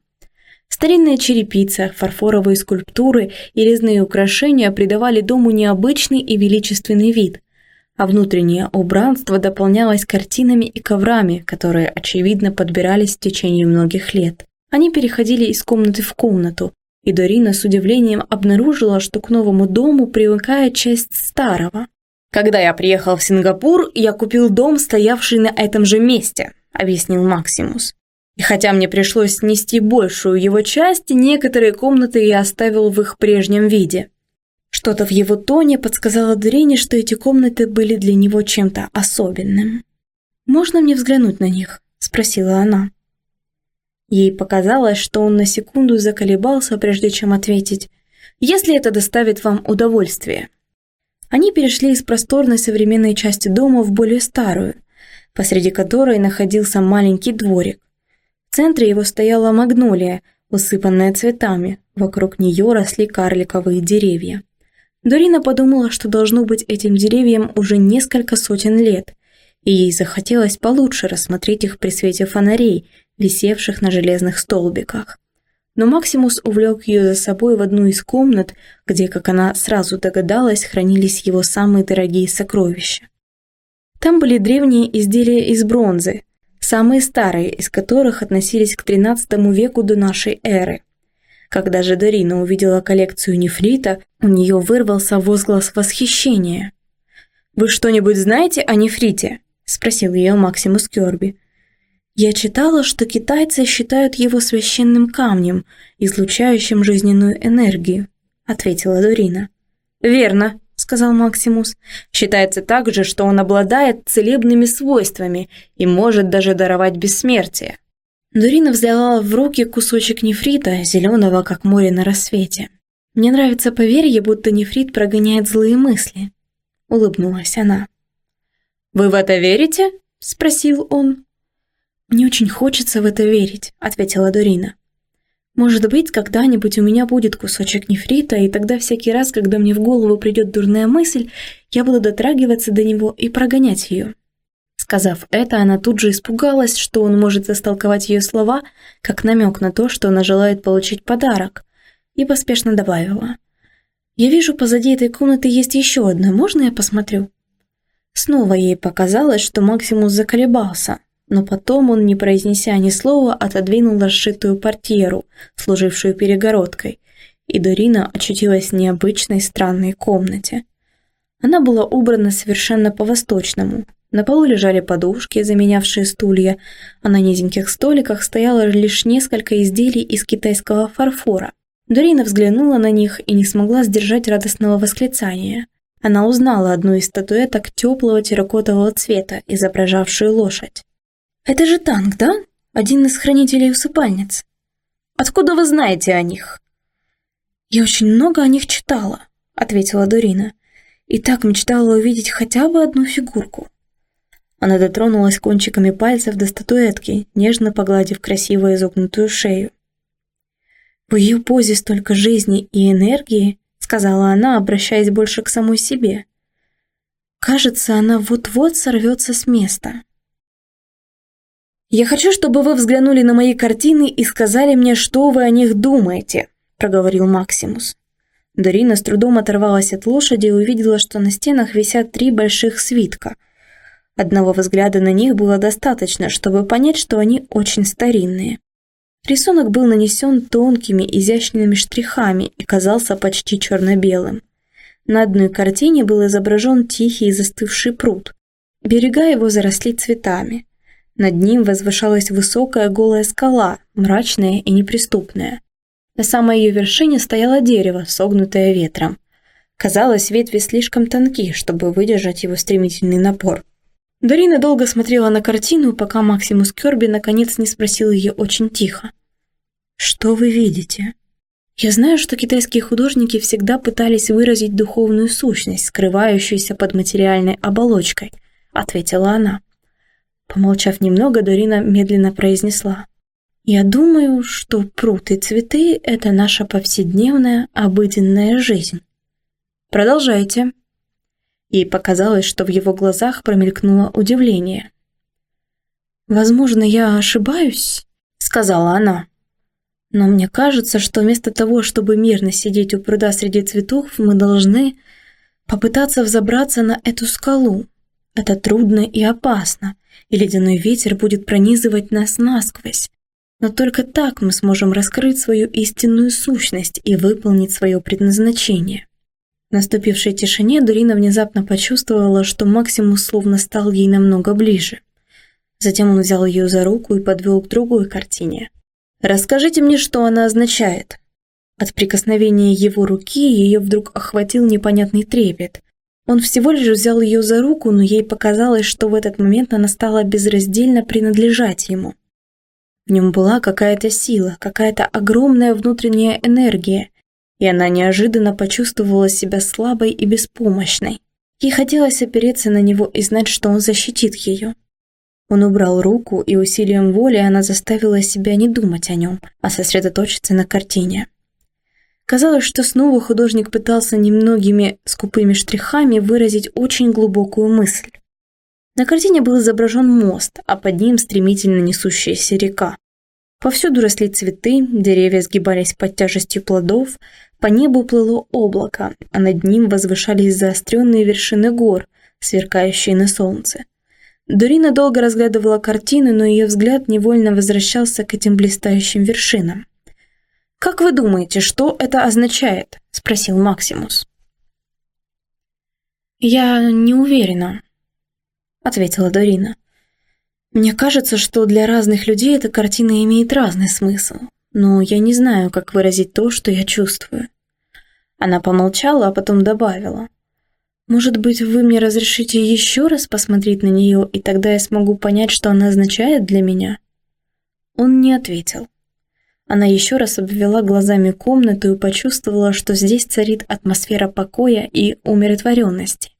Старинная черепица, фарфоровые скульптуры и резные украшения придавали дому необычный и величественный вид. а внутреннее убранство дополнялось картинами и коврами, которые, очевидно, подбирались в течение многих лет. Они переходили из комнаты в комнату, и Дорина с удивлением обнаружила, что к новому дому привыкает часть старого. «Когда я приехал в Сингапур, я купил дом, стоявший на этом же месте», — объяснил Максимус. «И хотя мне пришлось снести большую его часть, некоторые комнаты я оставил в их прежнем виде». Что-то в его тоне подсказало Дорине, что эти комнаты были для него чем-то особенным. «Можно мне взглянуть на них?» – спросила она. Ей показалось, что он на секунду заколебался, прежде чем ответить «Если это доставит вам удовольствие». Они перешли из просторной современной части дома в более старую, посреди которой находился маленький дворик. В центре его стояла магнолия, усыпанная цветами, вокруг нее росли карликовые деревья. Дорина подумала, что должно быть этим деревьям уже несколько сотен лет, и ей захотелось получше рассмотреть их при свете фонарей, висевших на железных столбиках. Но Максимус увлек ее за собой в одну из комнат, где, как она сразу догадалась, хранились его самые дорогие сокровища. Там были древние изделия из бронзы, самые старые из которых относились к XIII веку до нашей эры. Когда же Дарина увидела коллекцию нефрита, у нее вырвался возглас восхищения. «Вы что-нибудь знаете о нефрите?» – спросил ее Максимус Керби. Я читала, что китайцы считают его священным камнем, излучающим жизненную энергию, ответила Дорина. Верно, сказал Максимус. Считается также, что он обладает целебными свойствами и может даже даровать бессмертие. Дорина взяла в руки кусочек нефрита, зеленого, как море на рассвете. «Мне нравится поверье, будто нефрит прогоняет злые мысли», — улыбнулась она. «Вы в это верите?» — спросил он. «Мне очень хочется в это верить», — ответила Дорина. «Может быть, когда-нибудь у меня будет кусочек нефрита, и тогда всякий раз, когда мне в голову придет дурная мысль, я буду дотрагиваться до него и прогонять ее». Сказав это, она тут же испугалась, что он может истолковать ее слова как намек на то, что она желает получить подарок, и поспешно добавила. «Я вижу, позади этой комнаты есть еще одна, можно я посмотрю?» Снова ей показалось, что Максимус заколебался, но потом он, не произнеся ни слова, отодвинул расшитую портьеру, служившую перегородкой, и Дорина очутилась в необычной странной комнате. Она была убрана совершенно по-восточному. На полу лежали подушки, заменявшие стулья, а на низеньких столиках стояло лишь несколько изделий из китайского фарфора. Дорина взглянула на них и не смогла сдержать радостного восклицания. Она узнала одну из статуэток теплого терракотового цвета, изображавшую лошадь. «Это же танк, да? Один из хранителей усыпальниц. Откуда вы знаете о них?» «Я очень много о них читала», — ответила Дорина. «И так мечтала увидеть хотя бы одну фигурку». Она дотронулась кончиками пальцев до статуэтки, нежно погладив красиво изогнутую шею. «В ее позе столько жизни и энергии», — сказала она, обращаясь больше к самой себе. «Кажется, она вот-вот сорвется с места». «Я хочу, чтобы вы взглянули на мои картины и сказали мне, что вы о них думаете», – проговорил Максимус. Дарина с трудом оторвалась от лошади и увидела, что на стенах висят три больших свитка. Одного взгляда на них было достаточно, чтобы понять, что они очень старинные. Рисунок был нанесен тонкими, изящными штрихами и казался почти черно-белым. На одной картине был изображен тихий застывший пруд. Берега его заросли цветами – над ним возвышалась высокая голая скала, мрачная и неприступная. На самой ее вершине стояло дерево, согнутое ветром. Казалось, ветви слишком тонки, чтобы выдержать его стремительный напор. Дарина долго смотрела на картину, пока Максимус Керби наконец не спросил ее очень тихо. «Что вы видите?» «Я знаю, что китайские художники всегда пытались выразить духовную сущность, скрывающуюся под материальной оболочкой», — ответила она. Помолчав немного, Дорина медленно произнесла. «Я думаю, что пруд и цветы – это наша повседневная, обыденная жизнь». «Продолжайте». Ей показалось, что в его глазах промелькнуло удивление. «Возможно, я ошибаюсь», – сказала она. «Но мне кажется, что вместо того, чтобы мирно сидеть у пруда среди цветов, мы должны Попытаться взобраться на эту скалу. Это трудно и опасно, и ледяной ветер будет пронизывать нас насквозь. Но только так мы сможем раскрыть свою истинную сущность и выполнить свое предназначение. В наступившей тишине Дурина внезапно почувствовала, что Максимус словно стал ей намного ближе. Затем он взял ее за руку и подвел к другой картине. «Расскажите мне, что она означает». От прикосновения его руки ее вдруг охватил непонятный трепет. Он всего лишь взял ее за руку, но ей показалось, что в этот момент она стала безраздельно принадлежать ему. В нем была какая-то сила, какая-то огромная внутренняя энергия, и она неожиданно почувствовала себя слабой и беспомощной. Ей хотелось опереться на него и знать, что он защитит ее. Он убрал руку, и усилием воли она заставила себя не думать о нем, а сосредоточиться на картине. Казалось, что снова художник пытался немногими скупыми штрихами выразить очень глубокую мысль. На картине был изображен мост, а под ним стремительно несущаяся река. Повсюду росли цветы, деревья сгибались под тяжестью плодов, по небу плыло облако, а над ним возвышались заостренные вершины гор, сверкающие на солнце. Дурина долго разглядывала картину, но ее взгляд невольно возвращался к этим блистающим вершинам. «Как вы думаете, что это означает?» – спросил Максимус. «Я не уверена», – ответила Дорина. «Мне кажется, что для разных людей эта картина имеет разный смысл, но я не знаю, как выразить то, что я чувствую». Она помолчала, а потом добавила. Может быть, вы мне разрешите еще раз посмотреть на нее, и тогда я смогу понять, что она означает для меня?» Он не ответил. Она еще раз обвела глазами комнату и почувствовала, что здесь царит атмосфера покоя и умиротворенности.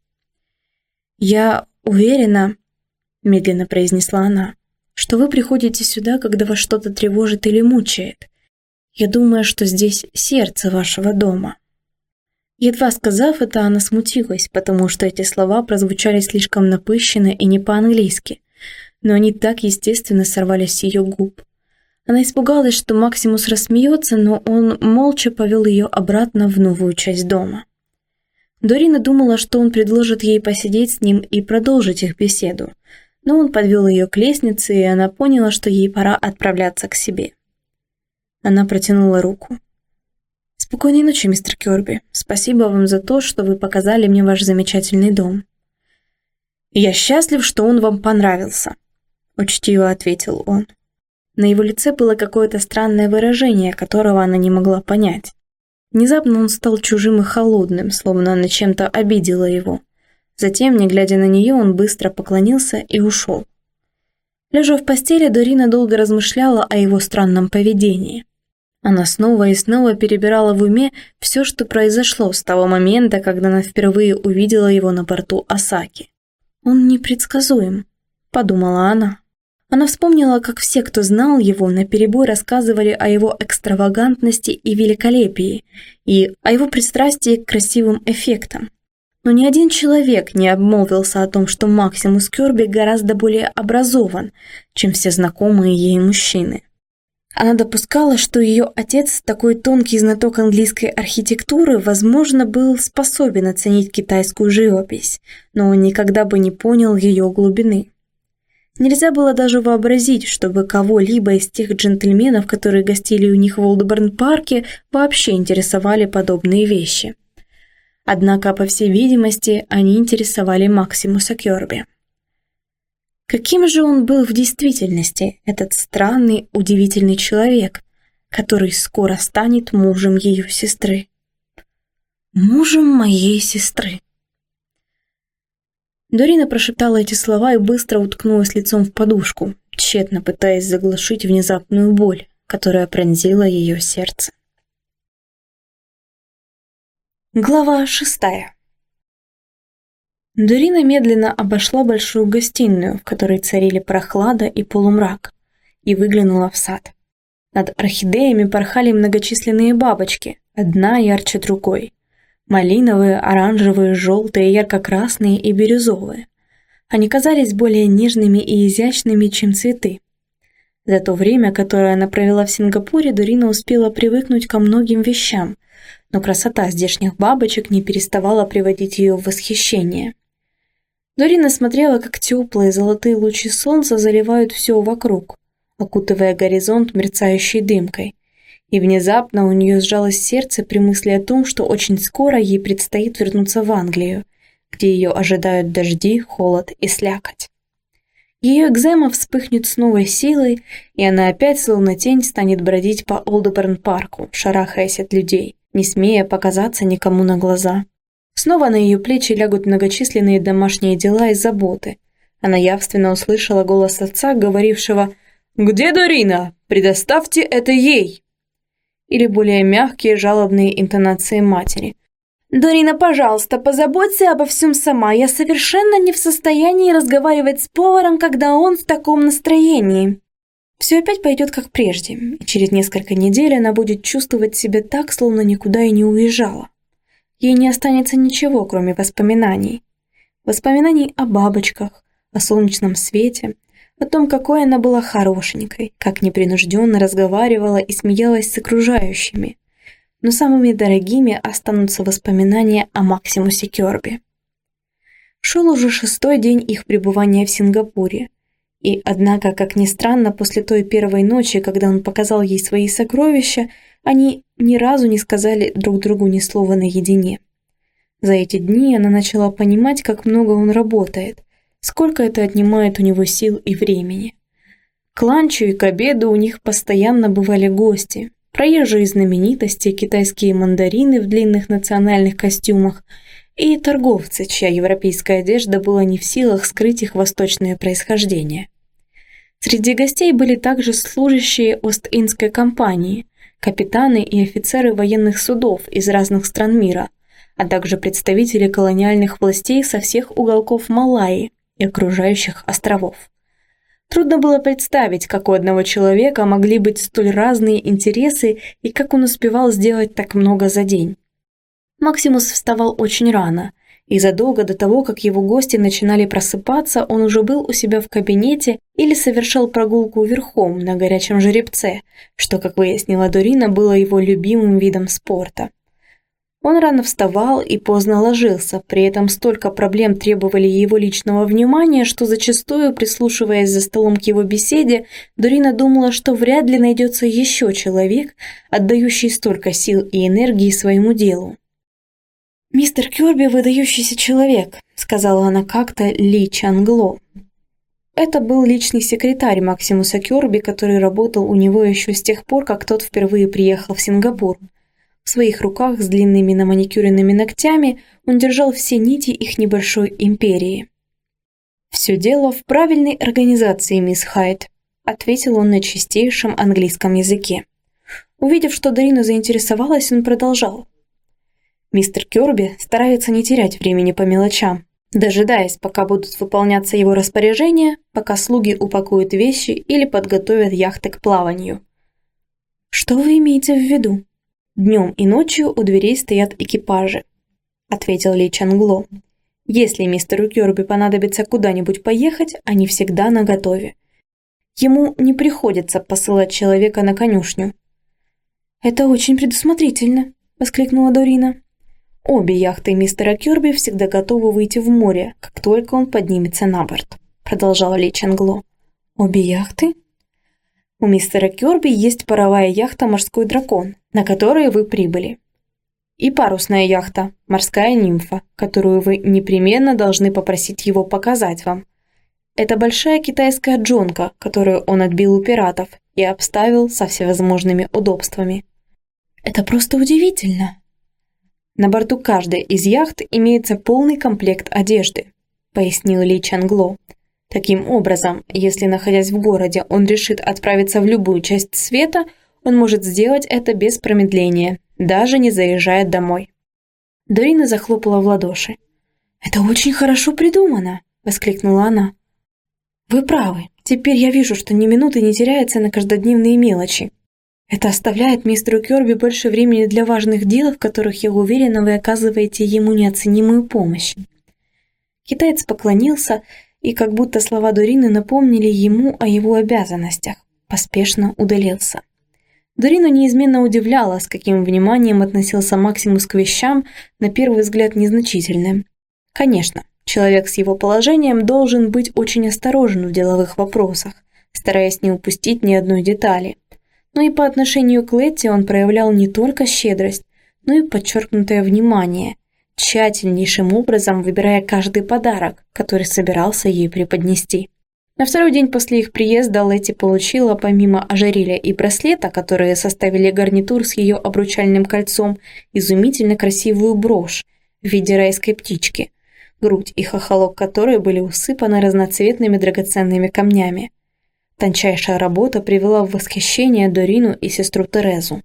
«Я уверена», — медленно произнесла она, «что вы приходите сюда, когда вас что-то тревожит или мучает. Я думаю, что здесь сердце вашего дома». Едва сказав это, она смутилась, потому что эти слова прозвучали слишком напыщенно и не по-английски, но они так естественно сорвались с ее губ. Она испугалась, что Максимус рассмеется, но он молча повел ее обратно в новую часть дома. Дорина думала, что он предложит ей посидеть с ним и продолжить их беседу, но он подвел ее к лестнице, и она поняла, что ей пора отправляться к себе. Она протянула руку. Спокойной ночи, мистер Кёрби. Спасибо вам за то, что вы показали мне ваш замечательный дом. Я счастлив, что он вам понравился, учтиво ответил он. На его лице было какое-то странное выражение, которого она не могла понять. Внезапно он стал чужим и холодным, словно она чем-то обидела его. Затем, не глядя на нее, он быстро поклонился и ушел. Лежа в постели, Дорина долго размышляла о его странном поведении. Она снова и снова перебирала в уме все, что произошло с того момента, когда она впервые увидела его на борту Осаки. «Он непредсказуем», — подумала она. Она вспомнила, как все, кто знал его, наперебой рассказывали о его экстравагантности и великолепии, и о его пристрастии к красивым эффектам. Но ни один человек не обмолвился о том, что Максимус Кёрби гораздо более образован, чем все знакомые ей мужчины. Она допускала, что ее отец, такой тонкий знаток английской архитектуры, возможно, был способен оценить китайскую живопись, но он никогда бы не понял ее глубины. Нельзя было даже вообразить, чтобы кого-либо из тех джентльменов, которые гостили у них в Олдборн-парке, вообще интересовали подобные вещи. Однако, по всей видимости, они интересовали Максимуса Кёрби. Каким же он был в действительности, этот странный, удивительный человек, который скоро станет мужем ее сестры? Мужем моей сестры. Дорина прошептала эти слова и быстро уткнулась лицом в подушку, тщетно пытаясь заглушить внезапную боль, которая пронзила ее сердце. Глава шестая Дурина медленно обошла большую гостиную, в которой царили прохлада и полумрак, и выглянула в сад. Над орхидеями порхали многочисленные бабочки, одна ярче другой. Малиновые, оранжевые, желтые, ярко-красные и бирюзовые. Они казались более нежными и изящными, чем цветы. За то время, которое она провела в Сингапуре, Дурина успела привыкнуть ко многим вещам, но красота здешних бабочек не переставала приводить ее в восхищение. Дорина смотрела, как теплые золотые лучи солнца заливают все вокруг, окутывая горизонт мерцающей дымкой. И внезапно у нее сжалось сердце при мысли о том, что очень скоро ей предстоит вернуться в Англию, где ее ожидают дожди, холод и слякоть. Ее экзема вспыхнет с новой силой, и она опять словно тень станет бродить по Олдеберн-парку, шарахаясь от людей, не смея показаться никому на глаза. Снова на ее плечи лягут многочисленные домашние дела и заботы. Она явственно услышала голос отца, говорившего «Где Дорина? Предоставьте это ей!» Или более мягкие жалобные интонации матери – «Дорина, пожалуйста, позаботься обо всем сама. Я совершенно не в состоянии разговаривать с поваром, когда он в таком настроении». Все опять пойдет как прежде, и через несколько недель она будет чувствовать себя так, словно никуда и не уезжала. Ей не останется ничего, кроме воспоминаний. Воспоминаний о бабочках, о солнечном свете, о том, какой она была хорошенькой, как непринужденно разговаривала и смеялась с окружающими – но самыми дорогими останутся воспоминания о Максимусе Кёрби. Шел уже шестой день их пребывания в Сингапуре, и, однако, как ни странно, после той первой ночи, когда он показал ей свои сокровища, они ни разу не сказали друг другу ни слова наедине. За эти дни она начала понимать, как много он работает, сколько это отнимает у него сил и времени. К ланчу и к обеду у них постоянно бывали гости, проезжие знаменитости, китайские мандарины в длинных национальных костюмах и торговцы, чья европейская одежда была не в силах скрыть их восточное происхождение. Среди гостей были также служащие Ост-Индской компании, капитаны и офицеры военных судов из разных стран мира, а также представители колониальных властей со всех уголков Малайи и окружающих островов. Трудно было представить, как у одного человека могли быть столь разные интересы и как он успевал сделать так много за день. Максимус вставал очень рано, и задолго до того, как его гости начинали просыпаться, он уже был у себя в кабинете или совершал прогулку верхом на горячем жеребце, что, как выяснила Дорина, было его любимым видом спорта. Он рано вставал и поздно ложился, при этом столько проблем требовали его личного внимания, что зачастую, прислушиваясь за столом к его беседе, Дорина думала, что вряд ли найдется еще человек, отдающий столько сил и энергии своему делу. «Мистер Кёрби – выдающийся человек», – сказала она как-то Ли Чангло. Это был личный секретарь Максимуса Кёрби, который работал у него еще с тех пор, как тот впервые приехал в Сингапур – в своих руках с длинными наманикюренными ногтями он держал все нити их небольшой империи. «Все дело в правильной организации, мисс Хайт», ответил он на чистейшем английском языке. Увидев, что Дарина заинтересовалась, он продолжал. Мистер Кёрби старается не терять времени по мелочам, дожидаясь, пока будут выполняться его распоряжения, пока слуги упакуют вещи или подготовят яхты к плаванию. «Что вы имеете в виду?» «Днем и ночью у дверей стоят экипажи», — ответил Ли Чангло. «Если мистеру Кёрби понадобится куда-нибудь поехать, они всегда наготове. Ему не приходится посылать человека на конюшню». «Это очень предусмотрительно», — воскликнула Дорина. «Обе яхты мистера Кёрби всегда готовы выйти в море, как только он поднимется на борт», — продолжал Ли Чангло. «Обе яхты?» У мистера Кёрби есть паровая яхта «Морской дракон», на которой вы прибыли. И парусная яхта «Морская нимфа», которую вы непременно должны попросить его показать вам. Это большая китайская джонка, которую он отбил у пиратов и обставил со всевозможными удобствами. Это просто удивительно. На борту каждой из яхт имеется полный комплект одежды, пояснил Ли Чангло. Таким образом, если, находясь в городе, он решит отправиться в любую часть света, он может сделать это без промедления, даже не заезжая домой. Дорина захлопала в ладоши. «Это очень хорошо придумано!» – воскликнула она. «Вы правы. Теперь я вижу, что ни минуты не теряется на каждодневные мелочи. Это оставляет мистеру Кёрби больше времени для важных дел, в которых, я уверена, вы оказываете ему неоценимую помощь». Китаец поклонился и, как будто слова Дурины напомнили ему о его обязанностях, поспешно удалился. Дорину неизменно удивляло, с каким вниманием относился Максимус к вещам, на первый взгляд незначительным. Конечно, человек с его положением должен быть очень осторожен в деловых вопросах, стараясь не упустить ни одной детали. Но и по отношению к Летти он проявлял не только щедрость, но и подчеркнутое внимание, тщательнейшим образом выбирая каждый подарок, который собирался ей преподнести. На второй день после их приезда Летти получила, помимо ожерелья и браслета, которые составили гарнитур с ее обручальным кольцом, изумительно красивую брошь в виде райской птички, грудь и хохолок которой были усыпаны разноцветными драгоценными камнями. Тончайшая работа привела в восхищение Дорину и сестру Терезу.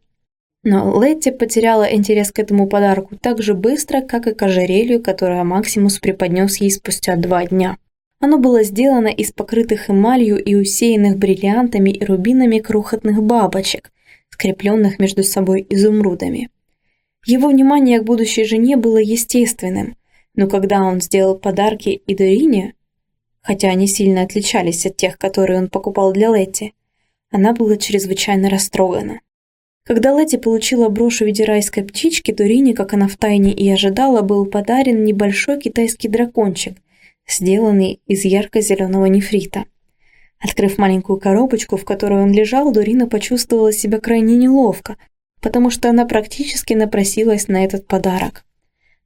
Но Летти потеряла интерес к этому подарку так же быстро, как и к ожерелью, которое Максимус преподнес ей спустя два дня. Оно было сделано из покрытых эмалью и усеянных бриллиантами и рубинами крохотных бабочек, скрепленных между собой изумрудами. Его внимание к будущей жене было естественным, но когда он сделал подарки и Дорине, хотя они сильно отличались от тех, которые он покупал для Летти, она была чрезвычайно растрогана. Когда Летти получила брошь в виде райской птички, Дорине, как она втайне и ожидала, был подарен небольшой китайский дракончик – сделанный из ярко-зеленого нефрита. Открыв маленькую коробочку, в которой он лежал, Дурина почувствовала себя крайне неловко, потому что она практически напросилась на этот подарок.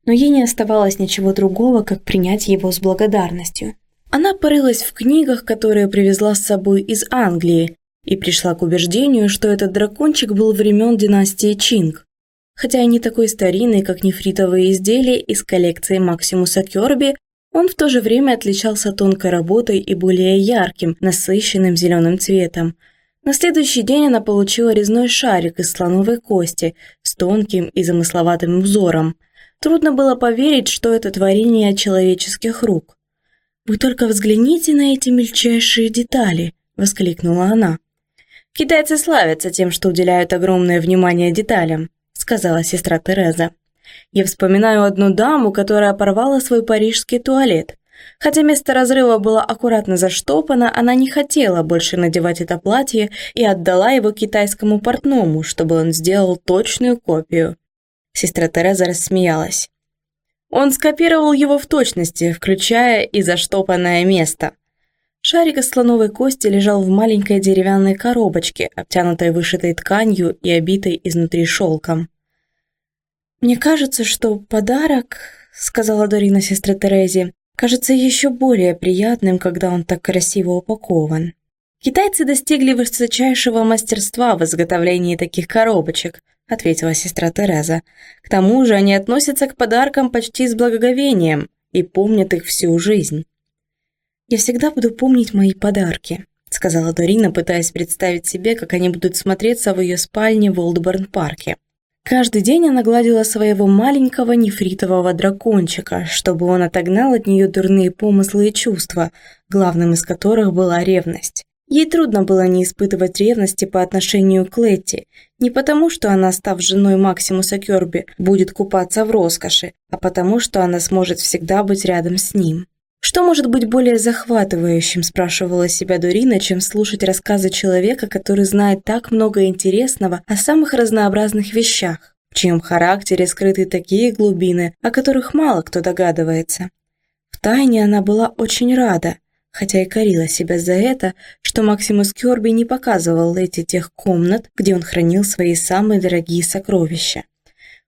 Но ей не оставалось ничего другого, как принять его с благодарностью. Она порылась в книгах, которые привезла с собой из Англии, и пришла к убеждению, что этот дракончик был времен династии Чинг. Хотя и не такой старинный, как нефритовые изделия из коллекции Максимуса Керби, он в то же время отличался тонкой работой и более ярким, насыщенным зеленым цветом. На следующий день она получила резной шарик из слоновой кости с тонким и замысловатым узором. Трудно было поверить, что это творение человеческих рук. «Вы только взгляните на эти мельчайшие детали!» – воскликнула она. «Китайцы славятся тем, что уделяют огромное внимание деталям», – сказала сестра Тереза. Я вспоминаю одну даму, которая порвала свой парижский туалет. Хотя место разрыва было аккуратно заштопано, она не хотела больше надевать это платье и отдала его китайскому портному, чтобы он сделал точную копию. Сестра Тереза рассмеялась. Он скопировал его в точности, включая и заштопанное место. Шарик из слоновой кости лежал в маленькой деревянной коробочке, обтянутой вышитой тканью и обитой изнутри шелком. «Мне кажется, что подарок, — сказала Дорина сестре Терезе, — кажется еще более приятным, когда он так красиво упакован. Китайцы достигли высочайшего мастерства в изготовлении таких коробочек, — ответила сестра Тереза. К тому же они относятся к подаркам почти с благоговением и помнят их всю жизнь. «Я всегда буду помнить мои подарки», — сказала Дорина, пытаясь представить себе, как они будут смотреться в ее спальне в Олдборн-парке. Каждый день она гладила своего маленького нефритового дракончика, чтобы он отогнал от нее дурные помыслы и чувства, главным из которых была ревность. Ей трудно было не испытывать ревности по отношению к Летти, не потому, что она, став женой Максимуса Керби, будет купаться в роскоши, а потому, что она сможет всегда быть рядом с ним. Что может быть более захватывающим, спрашивала себя Дурина, чем слушать рассказы человека, который знает так много интересного о самых разнообразных вещах, в чьем характере скрыты такие глубины, о которых мало кто догадывается. Втайне она была очень рада, хотя и корила себя за это, что Максимус Кёрби не показывал эти тех комнат, где он хранил свои самые дорогие сокровища.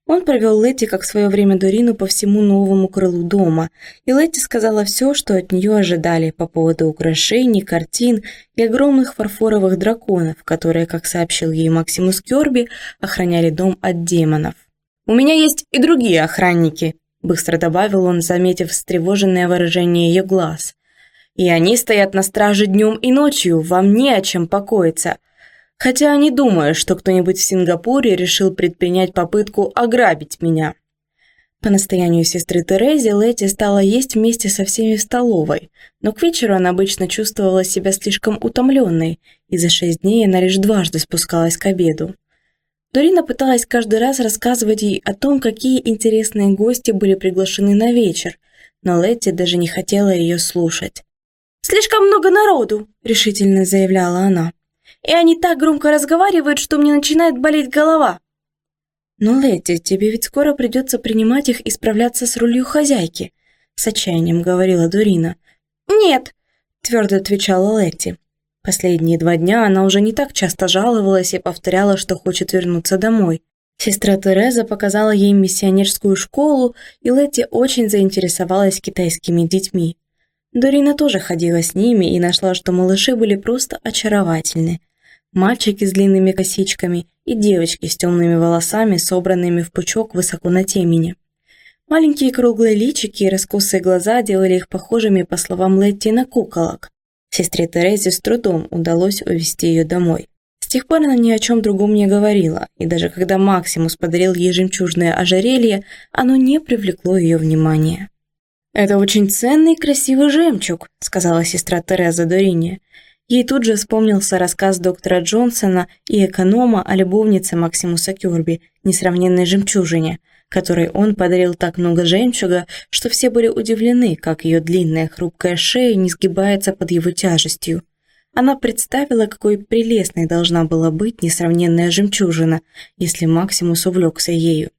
Он провел Летти, как в свое время Дорину, по всему новому крылу дома, и Летти сказала все, что от нее ожидали по поводу украшений, картин и огромных фарфоровых драконов, которые, как сообщил ей Максимус Керби, охраняли дом от демонов. «У меня есть и другие охранники», – быстро добавил он, заметив встревоженное выражение ее глаз. «И они стоят на страже днем и ночью, вам не о чем покоиться. Хотя не думаю, что кто-нибудь в Сингапуре решил предпринять попытку ограбить меня. По настоянию сестры Терези Летти стала есть вместе со всеми в столовой, но к вечеру она обычно чувствовала себя слишком утомленной, и за шесть дней она лишь дважды спускалась к обеду. Дорина пыталась каждый раз рассказывать ей о том, какие интересные гости были приглашены на вечер, но Летти даже не хотела ее слушать. «Слишком много народу», – решительно заявляла она. И они так громко разговаривают, что мне начинает болеть голова. Но, Летти, тебе ведь скоро придется принимать их и справляться с рулью хозяйки, с отчаянием говорила Дурина. Нет, твердо отвечала Летти. Последние два дня она уже не так часто жаловалась и повторяла, что хочет вернуться домой. Сестра Тереза показала ей миссионерскую школу, и Летти очень заинтересовалась китайскими детьми. Дорина тоже ходила с ними и нашла, что малыши были просто очаровательны. Мальчики с длинными косичками и девочки с темными волосами, собранными в пучок высоко на темени. Маленькие круглые личики и раскосые глаза делали их похожими, по словам Летти, на куколок. Сестре Терезе с трудом удалось увезти ее домой. С тех пор она ни о чем другом не говорила, и даже когда Максимус подарил ей жемчужное ожерелье, оно не привлекло ее внимания. «Это очень ценный и красивый жемчуг», — сказала сестра Тереза Дорине. Ей тут же вспомнился рассказ доктора Джонсона и эконома о любовнице Максимуса Кёрби, несравненной жемчужине, которой он подарил так много жемчуга, что все были удивлены, как ее длинная хрупкая шея не сгибается под его тяжестью. Она представила, какой прелестной должна была быть несравненная жемчужина, если Максимус увлекся ею.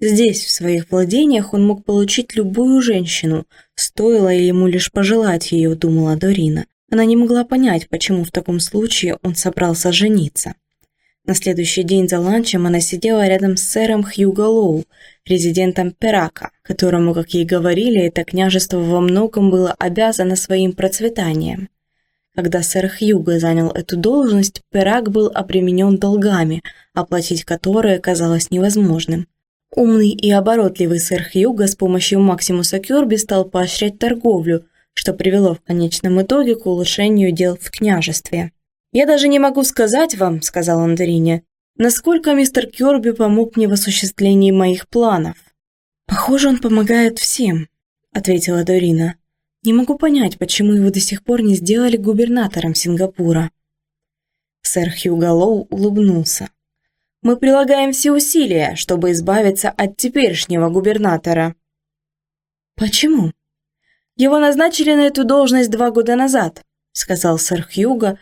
Здесь, в своих владениях, он мог получить любую женщину, стоило ему лишь пожелать ее, думала Дорина. Она не могла понять, почему в таком случае он собрался жениться. На следующий день за ланчем она сидела рядом с сэром Хьюго Лоу, резидентом Перака, которому, как ей говорили, это княжество во многом было обязано своим процветанием. Когда сэр Хьюго занял эту должность, Перак был обременен долгами, оплатить которые казалось невозможным. Умный и оборотливый сэр Хьюго с помощью Максимуса Кёрби стал поощрять торговлю, что привело в конечном итоге к улучшению дел в княжестве. «Я даже не могу сказать вам», — сказал он «насколько мистер Кёрби помог мне в осуществлении моих планов». «Похоже, он помогает всем», — ответила Дорина. «Не могу понять, почему его до сих пор не сделали губернатором Сингапура». Сэр Хьюго Лоу улыбнулся. «Мы прилагаем все усилия, чтобы избавиться от теперешнего губернатора». «Почему?» «Его назначили на эту должность два года назад», — сказал сэр Хьюго,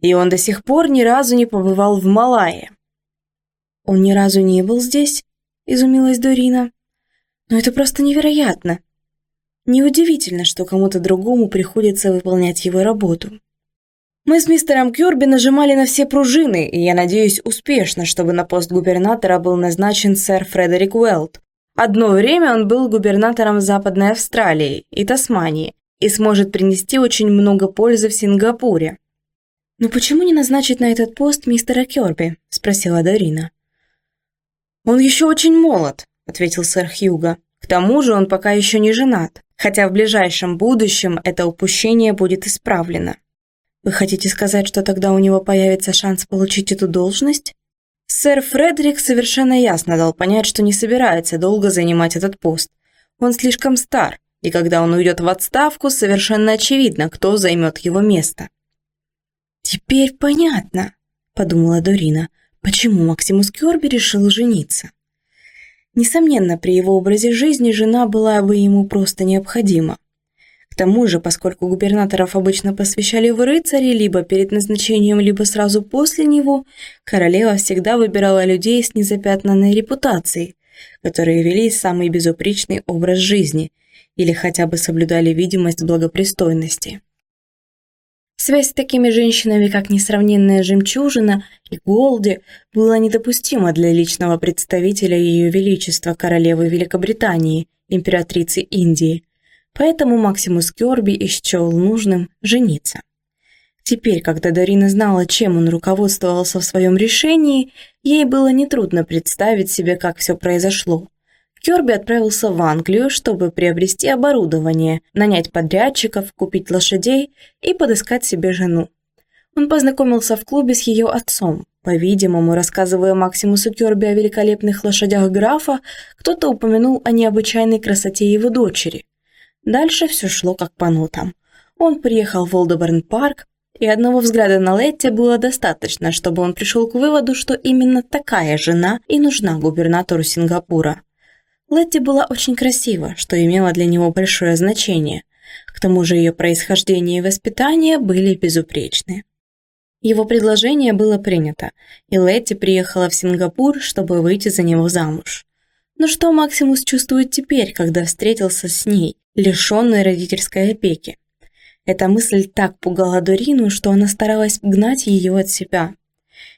и он до сих пор ни разу не побывал в Малайе. «Он ни разу не был здесь?» – изумилась Дорина. «Но это просто невероятно. Неудивительно, что кому-то другому приходится выполнять его работу. Мы с мистером Кёрби нажимали на все пружины, и я надеюсь успешно, чтобы на пост губернатора был назначен сэр Фредерик Уэлт. Одно время он был губернатором Западной Австралии и Тасмании и сможет принести очень много пользы в Сингапуре. «Но почему не назначить на этот пост мистера Кёрби?» – спросила Дарина. «Он еще очень молод», – ответил сэр Хьюго. «К тому же он пока еще не женат, хотя в ближайшем будущем это упущение будет исправлено». «Вы хотите сказать, что тогда у него появится шанс получить эту должность?» Сэр Фредерик совершенно ясно дал понять, что не собирается долго занимать этот пост. Он слишком стар, и когда он уйдет в отставку, совершенно очевидно, кто займет его место. «Теперь понятно», – подумала Дорина, – «почему Максимус Кёрби решил жениться». Несомненно, при его образе жизни жена была бы ему просто необходима. К тому же, поскольку губернаторов обычно посвящали в рыцари либо перед назначением, либо сразу после него, королева всегда выбирала людей с незапятнанной репутацией, которые вели самый безупречный образ жизни или хотя бы соблюдали видимость благопристойности. Связь с такими женщинами, как несравненная жемчужина и Голди, была недопустима для личного представителя Ее Величества королевы Великобритании, императрицы Индии. Поэтому Максимус Кёрби исчел нужным жениться. Теперь, когда Дарина знала, чем он руководствовался в своем решении, ей было нетрудно представить себе, как все произошло – Кёрби отправился в Англию, чтобы приобрести оборудование, нанять подрядчиков, купить лошадей и подыскать себе жену. Он познакомился в клубе с ее отцом. По-видимому, рассказывая Максимусу Кёрби о великолепных лошадях графа, кто-то упомянул о необычайной красоте его дочери. Дальше все шло как по нотам. Он приехал в Олдеберн-парк, и одного взгляда на Летти было достаточно, чтобы он пришел к выводу, что именно такая жена и нужна губернатору Сингапура. Летти была очень красива, что имело для него большое значение. К тому же ее происхождение и воспитание были безупречны. Его предложение было принято, и Летти приехала в Сингапур, чтобы выйти за него замуж. Но что Максимус чувствует теперь, когда встретился с ней, лишенной родительской опеки? Эта мысль так пугала Дорину, что она старалась гнать ее от себя.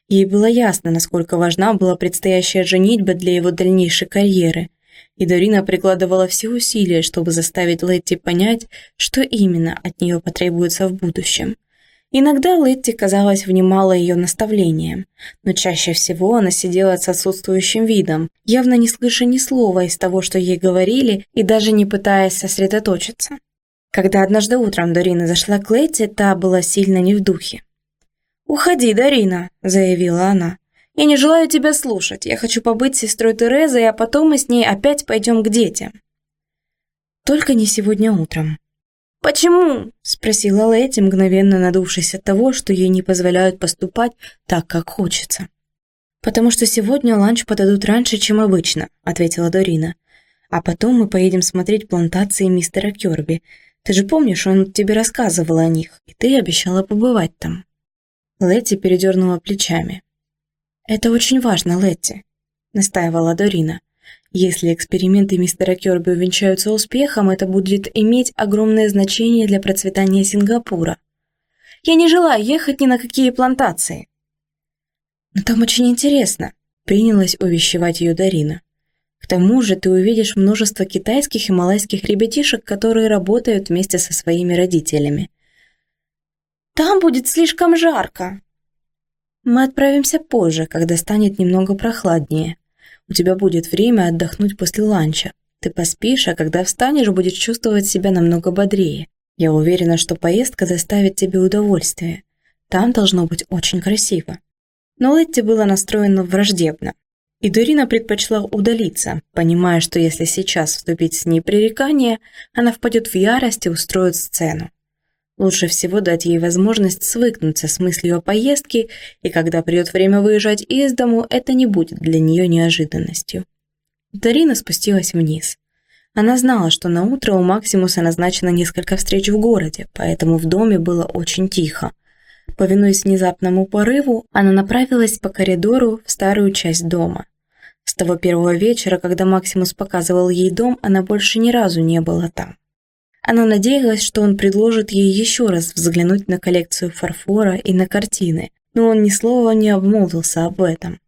Ей было ясно, насколько важна была предстоящая женитьба для его дальнейшей карьеры, и Дорина прикладывала все усилия, чтобы заставить Летти понять, что именно от нее потребуется в будущем. Иногда Летти, казалось, внимала ее наставлениям, но чаще всего она сидела с отсутствующим видом, явно не слыша ни слова из того, что ей говорили, и даже не пытаясь сосредоточиться. Когда однажды утром Дорина зашла к Летти, та была сильно не в духе. «Уходи, Дарина», – заявила она. «Я не желаю тебя слушать. Я хочу побыть с сестрой Терезой, а потом мы с ней опять пойдем к детям». «Только не сегодня утром». «Почему?» – спросила Летти, мгновенно надувшись от того, что ей не позволяют поступать так, как хочется. «Потому что сегодня ланч подадут раньше, чем обычно», – ответила Дорина. «А потом мы поедем смотреть плантации мистера Кёрби. Ты же помнишь, он тебе рассказывал о них, и ты обещала побывать там». Летти передернула плечами. «Это очень важно, Летти», — настаивала Дорина. «Если эксперименты мистера Кёрби увенчаются успехом, это будет иметь огромное значение для процветания Сингапура. Я не желаю ехать ни на какие плантации». «Но там очень интересно», — принялась увещевать ее Дарина. К тому же ты увидишь множество китайских и малайских ребятишек, которые работают вместе со своими родителями. Там будет слишком жарко. Мы отправимся позже, когда станет немного прохладнее. У тебя будет время отдохнуть после ланча. Ты поспишь, а когда встанешь, будешь чувствовать себя намного бодрее. Я уверена, что поездка доставит тебе удовольствие. Там должно быть очень красиво. Но Летти была настроена враждебно. И Дорина предпочла удалиться, понимая, что если сейчас вступить с ней пререкание, она впадет в ярость и устроит сцену. Лучше всего дать ей возможность свыкнуться с мыслью о поездке, и когда придет время выезжать из дому, это не будет для нее неожиданностью. Дарина спустилась вниз. Она знала, что на утро у Максимуса назначено несколько встреч в городе, поэтому в доме было очень тихо. Повинуясь внезапному порыву, она направилась по коридору в старую часть дома. С того первого вечера, когда Максимус показывал ей дом, она больше ни разу не была там. Она надеялась, что он предложит ей еще раз взглянуть на коллекцию фарфора и на картины, но он ни слова не обмолвился об этом.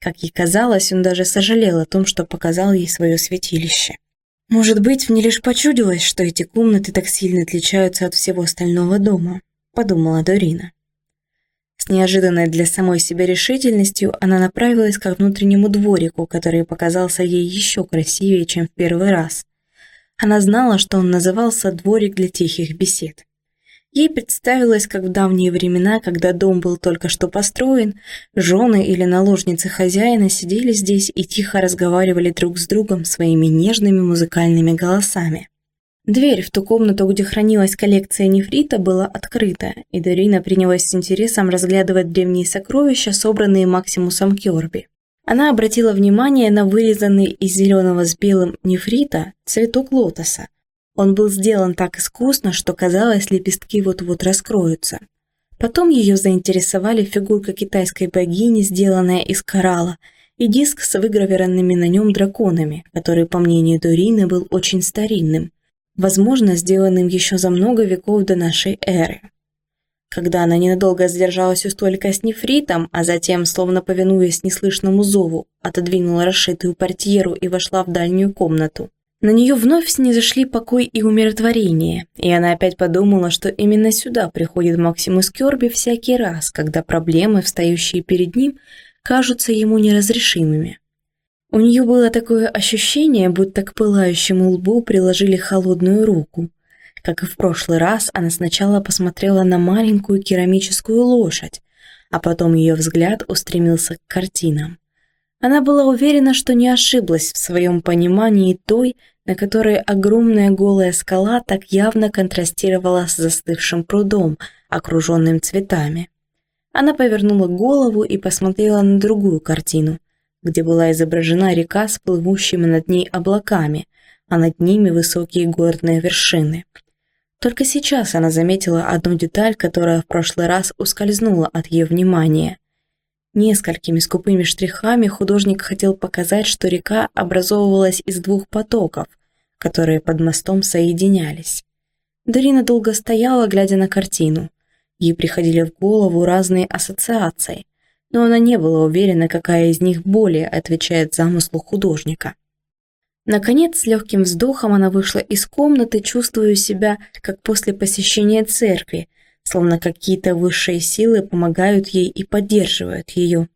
Как ей казалось, он даже сожалел о том, что показал ей свое святилище. «Может быть, мне лишь почудилось, что эти комнаты так сильно отличаются от всего остального дома», – подумала Дорина. С неожиданной для самой себя решительностью она направилась к внутреннему дворику, который показался ей еще красивее, чем в первый раз. Она знала, что он назывался «Дворик для тихих бесед». Ей представилось, как в давние времена, когда дом был только что построен, жены или наложницы хозяина сидели здесь и тихо разговаривали друг с другом своими нежными музыкальными голосами. Дверь в ту комнату, где хранилась коллекция нефрита, была открыта, и Дарина принялась с интересом разглядывать древние сокровища, собранные Максимусом Кёрби. Она обратила внимание на вырезанный из зеленого с белым нефрита цветок лотоса. Он был сделан так искусно, что казалось, лепестки вот-вот раскроются. Потом ее заинтересовали фигурка китайской богини, сделанная из коралла, и диск с выгравированными на нем драконами, который, по мнению Дорины, был очень старинным – возможно, сделанным еще за много веков до нашей эры. Когда она ненадолго задержалась у столика с нефритом, а затем, словно повинуясь неслышному зову, отодвинула расшитую портьеру и вошла в дальнюю комнату, на нее вновь снизошли покой и умиротворение, и она опять подумала, что именно сюда приходит Максимус Кёрби всякий раз, когда проблемы, встающие перед ним, кажутся ему неразрешимыми. У нее было такое ощущение, будто к пылающему лбу приложили холодную руку. Как и в прошлый раз, она сначала посмотрела на маленькую керамическую лошадь, а потом ее взгляд устремился к картинам. Она была уверена, что не ошиблась в своем понимании той, на которой огромная голая скала так явно контрастировала с застывшим прудом, окруженным цветами. Она повернула голову и посмотрела на другую картину – где была изображена река с плывущими над ней облаками, а над ними высокие горные вершины. Только сейчас она заметила одну деталь, которая в прошлый раз ускользнула от ее внимания. Несколькими скупыми штрихами художник хотел показать, что река образовывалась из двух потоков, которые под мостом соединялись. Дарина долго стояла, глядя на картину. Ей приходили в голову разные ассоциации, но она не была уверена, какая из них более отвечает замыслу художника. Наконец, с легким вздохом она вышла из комнаты, чувствуя себя, как после посещения церкви, словно какие-то высшие силы помогают ей и поддерживают ее.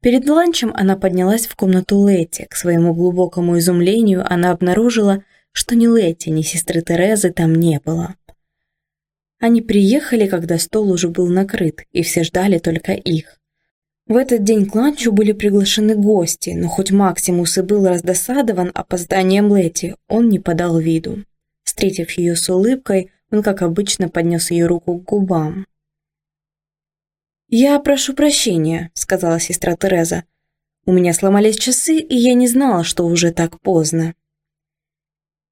Перед ланчем она поднялась в комнату Летти. К своему глубокому изумлению она обнаружила, что ни Летти, ни сестры Терезы там не было. Они приехали, когда стол уже был накрыт, и все ждали только их. В этот день к ланчу были приглашены гости, но хоть Максимус и был раздосадован опозданием Лети, он не подал виду. Встретив ее с улыбкой, он, как обычно, поднес ее руку к губам. «Я прошу прощения», — сказала сестра Тереза. «У меня сломались часы, и я не знала, что уже так поздно».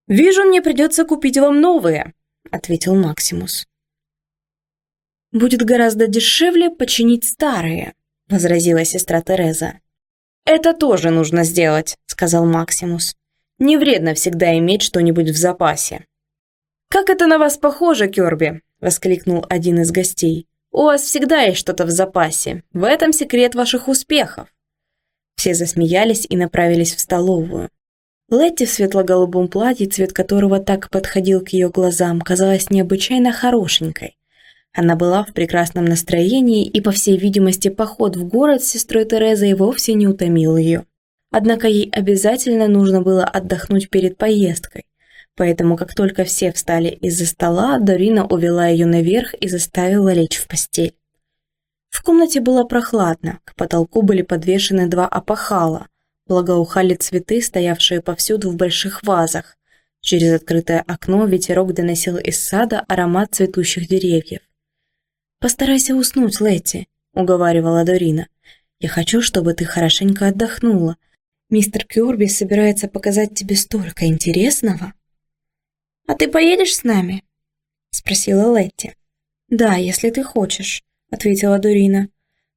«Вижу, мне придется купить вам новые», — ответил Максимус. «Будет гораздо дешевле починить старые», — возразила сестра Тереза. «Это тоже нужно сделать», — сказал Максимус. «Не вредно всегда иметь что-нибудь в запасе». «Как это на вас похоже, Кёрби?» — воскликнул один из гостей. «У вас всегда есть что-то в запасе. В этом секрет ваших успехов». Все засмеялись и направились в столовую. Летти в светло-голубом платье, цвет которого так подходил к ее глазам, казалась необычайно хорошенькой. Она была в прекрасном настроении, и, по всей видимости, поход в город с сестрой Терезой вовсе не утомил ее. Однако ей обязательно нужно было отдохнуть перед поездкой. Поэтому, как только все встали из-за стола, Дорина увела ее наверх и заставила лечь в постель. В комнате было прохладно, к потолку были подвешены два опахала – Благоухали цветы, стоявшие повсюду в больших вазах. Через открытое окно ветерок доносил из сада аромат цветущих деревьев. «Постарайся уснуть, Летти», — уговаривала Дорина. «Я хочу, чтобы ты хорошенько отдохнула. Мистер Кёрби собирается показать тебе столько интересного». «А ты поедешь с нами?» — спросила Летти. «Да, если ты хочешь», — ответила Дорина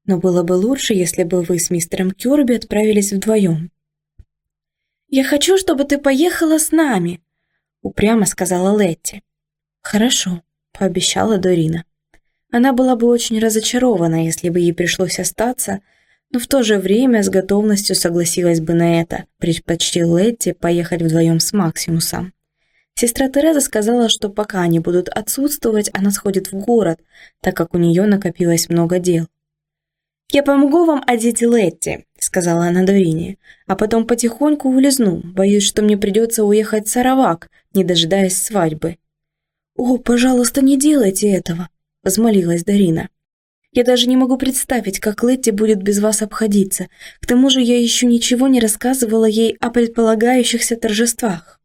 но было бы лучше, если бы вы с мистером Кёрби отправились вдвоем». «Я хочу, чтобы ты поехала с нами», — упрямо сказала Летти. «Хорошо», — пообещала Дорина. Она была бы очень разочарована, если бы ей пришлось остаться, но в то же время с готовностью согласилась бы на это, предпочтил Летти поехать вдвоем с Максимусом. Сестра Тереза сказала, что пока они будут отсутствовать, она сходит в город, так как у нее накопилось много дел. «Я помогу вам одеть Летти», — сказала она Дорине, «а потом потихоньку улизну. Боюсь, что мне придется уехать в Саравак, не дожидаясь свадьбы». «О, пожалуйста, не делайте этого», — возмолилась Дарина. «Я даже не могу представить, как Летти будет без вас обходиться. К тому же я еще ничего не рассказывала ей о предполагающихся торжествах».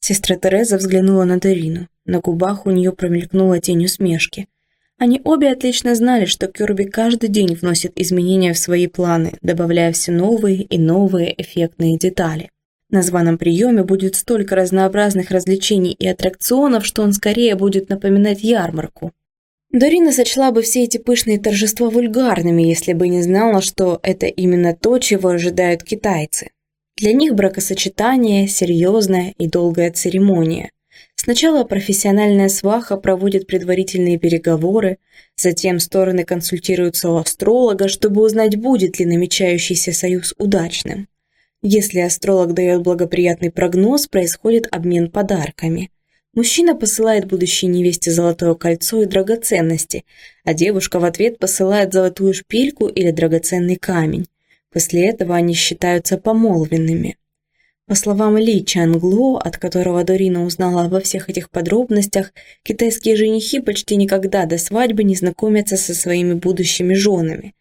Сестра Тереза взглянула на Дарину. На губах у нее промелькнула тень усмешки. Они обе отлично знали, что Кёрби каждый день вносит изменения в свои планы, добавляя все новые и новые эффектные детали. На званом приеме будет столько разнообразных развлечений и аттракционов, что он скорее будет напоминать ярмарку. Дарина сочла бы все эти пышные торжества вульгарными, если бы не знала, что это именно то, чего ожидают китайцы. Для них бракосочетание – серьезная и долгая церемония. Сначала профессиональная сваха проводит предварительные переговоры, затем стороны консультируются у астролога, чтобы узнать, будет ли намечающийся союз удачным. Если астролог дает благоприятный прогноз, происходит обмен подарками. Мужчина посылает будущей невесте золотое кольцо и драгоценности, а девушка в ответ посылает золотую шпильку или драгоценный камень. После этого они считаются помолвленными. По словам Ли Чангло, от которого Дорина узнала обо всех этих подробностях, китайские женихи почти никогда до свадьбы не знакомятся со своими будущими женами.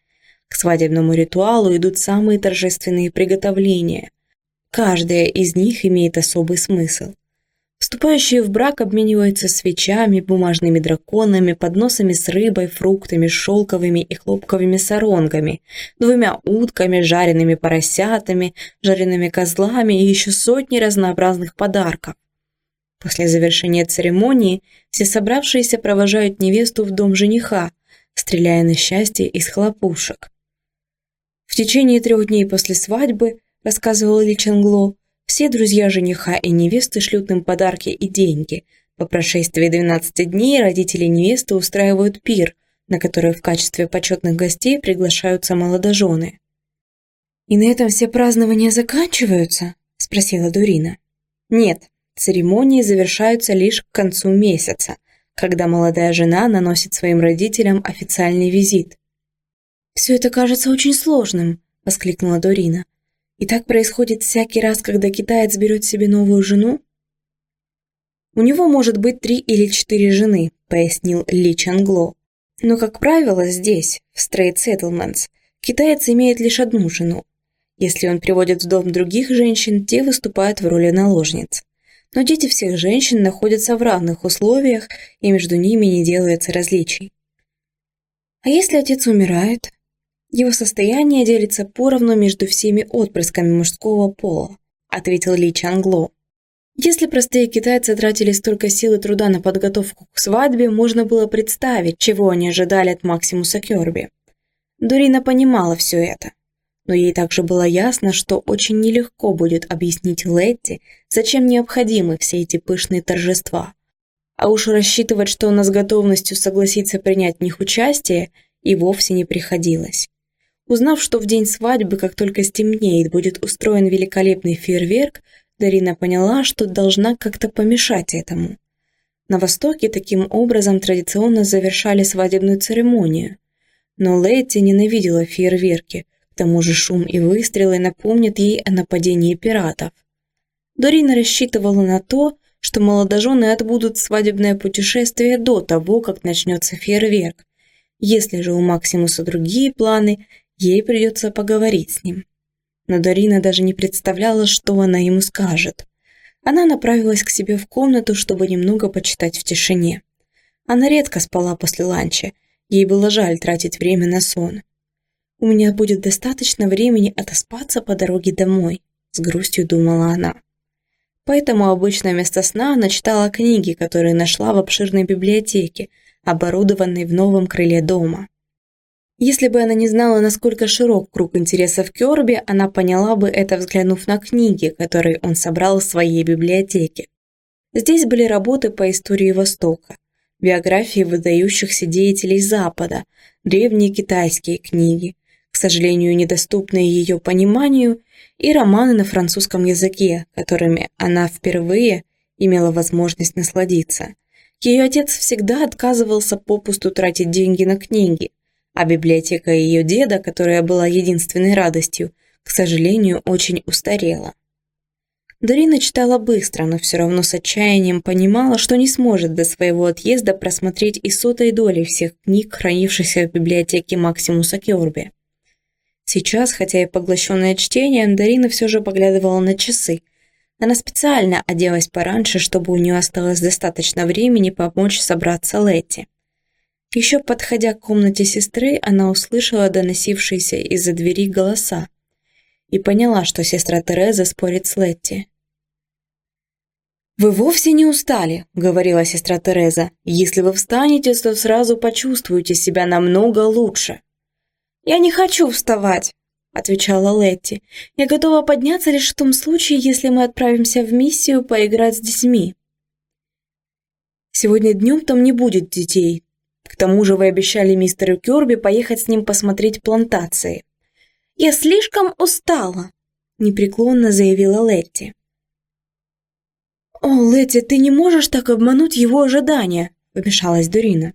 К свадебному ритуалу идут самые торжественные приготовления. Каждая из них имеет особый смысл. Вступающие в брак обмениваются свечами, бумажными драконами, подносами с рыбой, фруктами, шелковыми и хлопковыми соронгами, двумя утками, жареными поросятами, жареными козлами и еще сотней разнообразных подарков. После завершения церемонии все собравшиеся провожают невесту в дом жениха, стреляя на счастье из хлопушек. В течение трех дней после свадьбы, рассказывал Ли Чангло, все друзья жениха и невесты шлют им подарки и деньги. По прошествии 12 дней родители невесты устраивают пир, на который в качестве почетных гостей приглашаются молодожены. «И на этом все празднования заканчиваются?» – спросила Дурина. «Нет, церемонии завершаются лишь к концу месяца, когда молодая жена наносит своим родителям официальный визит. «Все это кажется очень сложным», – воскликнула Дорина. «И так происходит всякий раз, когда китаец берет себе новую жену?» «У него может быть три или четыре жены», – пояснил Ли Чангло. «Но, как правило, здесь, в Straight Settlements, китаец имеет лишь одну жену. Если он приводит в дом других женщин, те выступают в роли наложниц. Но дети всех женщин находятся в равных условиях, и между ними не делается различий. А если отец умирает? Его состояние делится поровну между всеми отпрысками мужского пола, ответил Ли Чангло. Если простые китайцы тратили столько сил и труда на подготовку к свадьбе, можно было представить, чего они ожидали от Максимуса Керби. Дурина понимала все это. Но ей также было ясно, что очень нелегко будет объяснить Летти, зачем необходимы все эти пышные торжества. А уж рассчитывать, что она с готовностью согласится принять в них участие, и вовсе не приходилось. Узнав, что в день свадьбы, как только стемнеет, будет устроен великолепный фейерверк, Дарина поняла, что должна как-то помешать этому. На Востоке таким образом традиционно завершали свадебную церемонию. Но Летти ненавидела фейерверки, к тому же шум и выстрелы напомнят ей о нападении пиратов. Дорина рассчитывала на то, что молодожены отбудут свадебное путешествие до того, как начнется фейерверк. Если же у Максимуса другие планы, Ей придется поговорить с ним. Но Дарина даже не представляла, что она ему скажет. Она направилась к себе в комнату, чтобы немного почитать в тишине. Она редко спала после ланча, ей было жаль тратить время на сон. «У меня будет достаточно времени отоспаться по дороге домой», – с грустью думала она. Поэтому обычно вместо сна она читала книги, которые нашла в обширной библиотеке, оборудованной в новом крыле дома. Если бы она не знала, насколько широк круг интересов Кёрби, она поняла бы это, взглянув на книги, которые он собрал в своей библиотеке. Здесь были работы по истории Востока, биографии выдающихся деятелей Запада, древние китайские книги, к сожалению, недоступные ее пониманию, и романы на французском языке, которыми она впервые имела возможность насладиться. Ее отец всегда отказывался попусту тратить деньги на книги – а библиотека ее деда, которая была единственной радостью, к сожалению, очень устарела. Дарина читала быстро, но все равно с отчаянием понимала, что не сможет до своего отъезда просмотреть и сотой доли всех книг, хранившихся в библиотеке Максимуса Кёрби. Сейчас, хотя и поглощенная чтением, Дарина все же поглядывала на часы. Она специально оделась пораньше, чтобы у нее осталось достаточно времени помочь собраться Летти. Еще подходя к комнате сестры, она услышала доносившиеся из-за двери голоса и поняла, что сестра Тереза спорит с Летти. «Вы вовсе не устали», — говорила сестра Тереза. «Если вы встанете, то сразу почувствуете себя намного лучше». «Я не хочу вставать», — отвечала Летти. «Я готова подняться лишь в том случае, если мы отправимся в миссию поиграть с детьми». «Сегодня днем там не будет детей, к тому же вы обещали мистеру Кёрби поехать с ним посмотреть плантации. «Я слишком устала», – непреклонно заявила Летти. «О, Летти, ты не можешь так обмануть его ожидания», – вмешалась Дурина.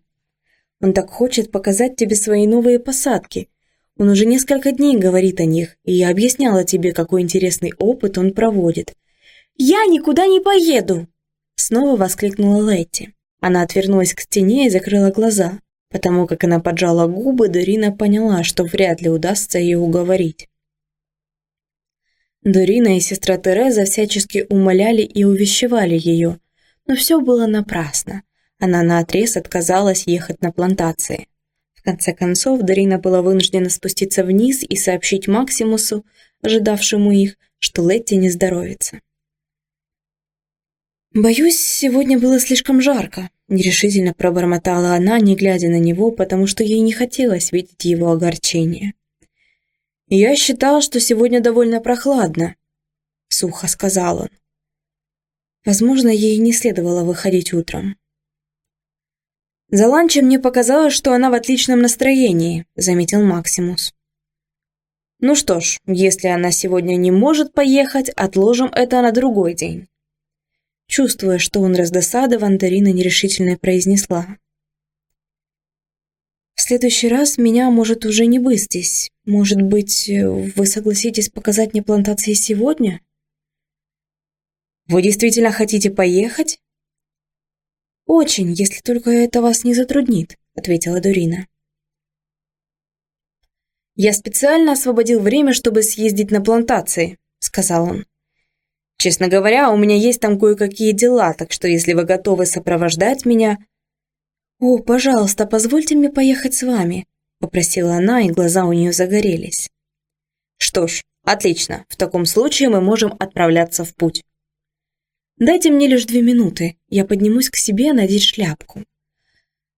«Он так хочет показать тебе свои новые посадки. Он уже несколько дней говорит о них, и я объясняла тебе, какой интересный опыт он проводит». «Я никуда не поеду!» – снова воскликнула Летти. Она отвернулась к стене и закрыла глаза. Потому как она поджала губы, Дорина поняла, что вряд ли удастся ее уговорить. Дорина и сестра Тереза всячески умоляли и увещевали ее, но все было напрасно. Она наотрез отказалась ехать на плантации. В конце концов, Дорина была вынуждена спуститься вниз и сообщить Максимусу, ожидавшему их, что Летти не здоровится. «Боюсь, сегодня было слишком жарко», – нерешительно пробормотала она, не глядя на него, потому что ей не хотелось видеть его огорчение. «Я считал, что сегодня довольно прохладно», – сухо сказал он. Возможно, ей не следовало выходить утром. «За ланчем мне показалось, что она в отличном настроении», – заметил Максимус. «Ну что ж, если она сегодня не может поехать, отложим это на другой день». Чувствуя, что он раздосадован, Дарина нерешительно произнесла. «В следующий раз меня может уже не быть здесь. Может быть, вы согласитесь показать мне плантации сегодня?» «Вы действительно хотите поехать?» «Очень, если только это вас не затруднит», — ответила Дурина. «Я специально освободил время, чтобы съездить на плантации», — сказал он. «Честно говоря, у меня есть там кое-какие дела, так что если вы готовы сопровождать меня...» «О, пожалуйста, позвольте мне поехать с вами», — попросила она, и глаза у нее загорелись. «Что ж, отлично, в таком случае мы можем отправляться в путь». Дайте мне лишь две минуты, я поднимусь к себе надеть шляпку».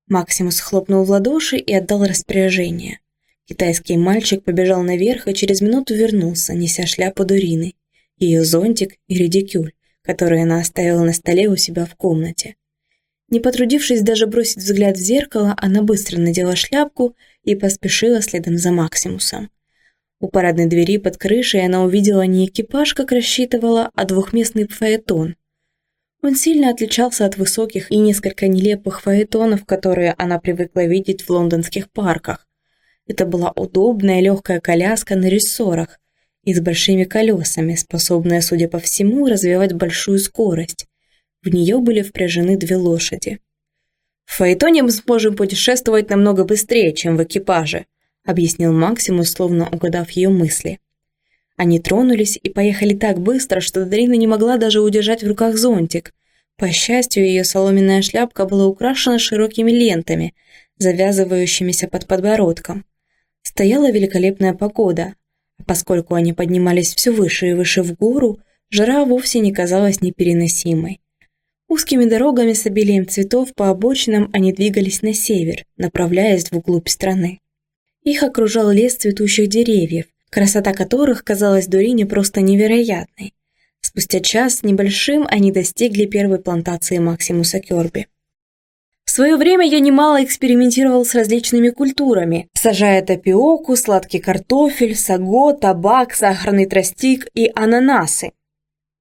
Максимус хлопнул в ладоши и отдал распоряжение. Китайский мальчик побежал наверх и через минуту вернулся, неся шляпу Дурины, ее зонтик и редикюль, который она оставила на столе у себя в комнате. Не потрудившись даже бросить взгляд в зеркало, она быстро надела шляпку и поспешила следом за Максимусом. У парадной двери под крышей она увидела не экипаж, как рассчитывала, а двухместный фаэтон, он сильно отличался от высоких и несколько нелепых фаэтонов, которые она привыкла видеть в лондонских парках. Это была удобная легкая коляска на рессорах и с большими колесами, способная, судя по всему, развивать большую скорость. В нее были впряжены две лошади. «В фаэтоне мы сможем путешествовать намного быстрее, чем в экипаже», объяснил Максимус, словно угадав ее мысли. Они тронулись и поехали так быстро, что Дарина не могла даже удержать в руках зонтик. По счастью, ее соломенная шляпка была украшена широкими лентами, завязывающимися под подбородком. Стояла великолепная погода, поскольку они поднимались все выше и выше в гору, жара вовсе не казалась непереносимой. Узкими дорогами с обилием цветов по обочинам они двигались на север, направляясь вглубь страны. Их окружал лес цветущих деревьев, красота которых казалась Дурине просто невероятной. Спустя час с небольшим они достигли первой плантации Максимуса Керби. В свое время я немало экспериментировал с различными культурами, сажая тапиоку, сладкий картофель, саго, табак, сахарный тростник и ананасы.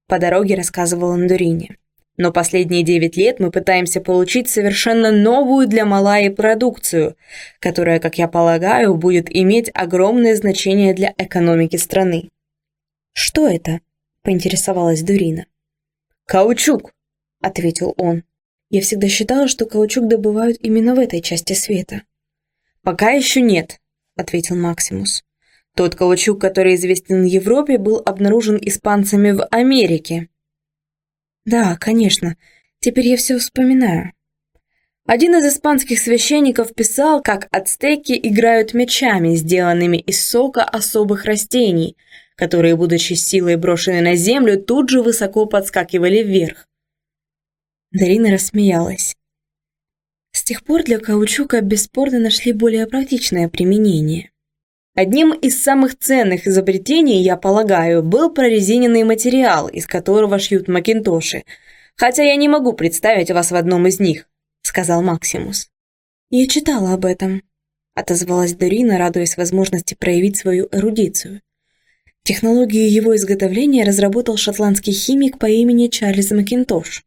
По дороге рассказывал Андурине. Но последние 9 лет мы пытаемся получить совершенно новую для Малайи продукцию, которая, как я полагаю, будет иметь огромное значение для экономики страны. «Что это?» – поинтересовалась Дурина. «Каучук», – ответил он. «Я всегда считала, что каучук добывают именно в этой части света». «Пока еще нет», – ответил Максимус. «Тот каучук, который известен в Европе, был обнаружен испанцами в Америке, да, конечно. Теперь я все вспоминаю. Один из испанских священников писал, как ацтеки играют мечами, сделанными из сока особых растений, которые, будучи силой брошены на землю, тут же высоко подскакивали вверх. Дарина рассмеялась. С тех пор для каучука бесспорно нашли более практичное применение. Одним из самых ценных изобретений, я полагаю, был прорезиненный материал, из которого шьют макинтоши, хотя я не могу представить вас в одном из них», — сказал Максимус. «Я читала об этом», — отозвалась Дорина, радуясь возможности проявить свою эрудицию. Технологию его изготовления разработал шотландский химик по имени Чарльз Макинтош.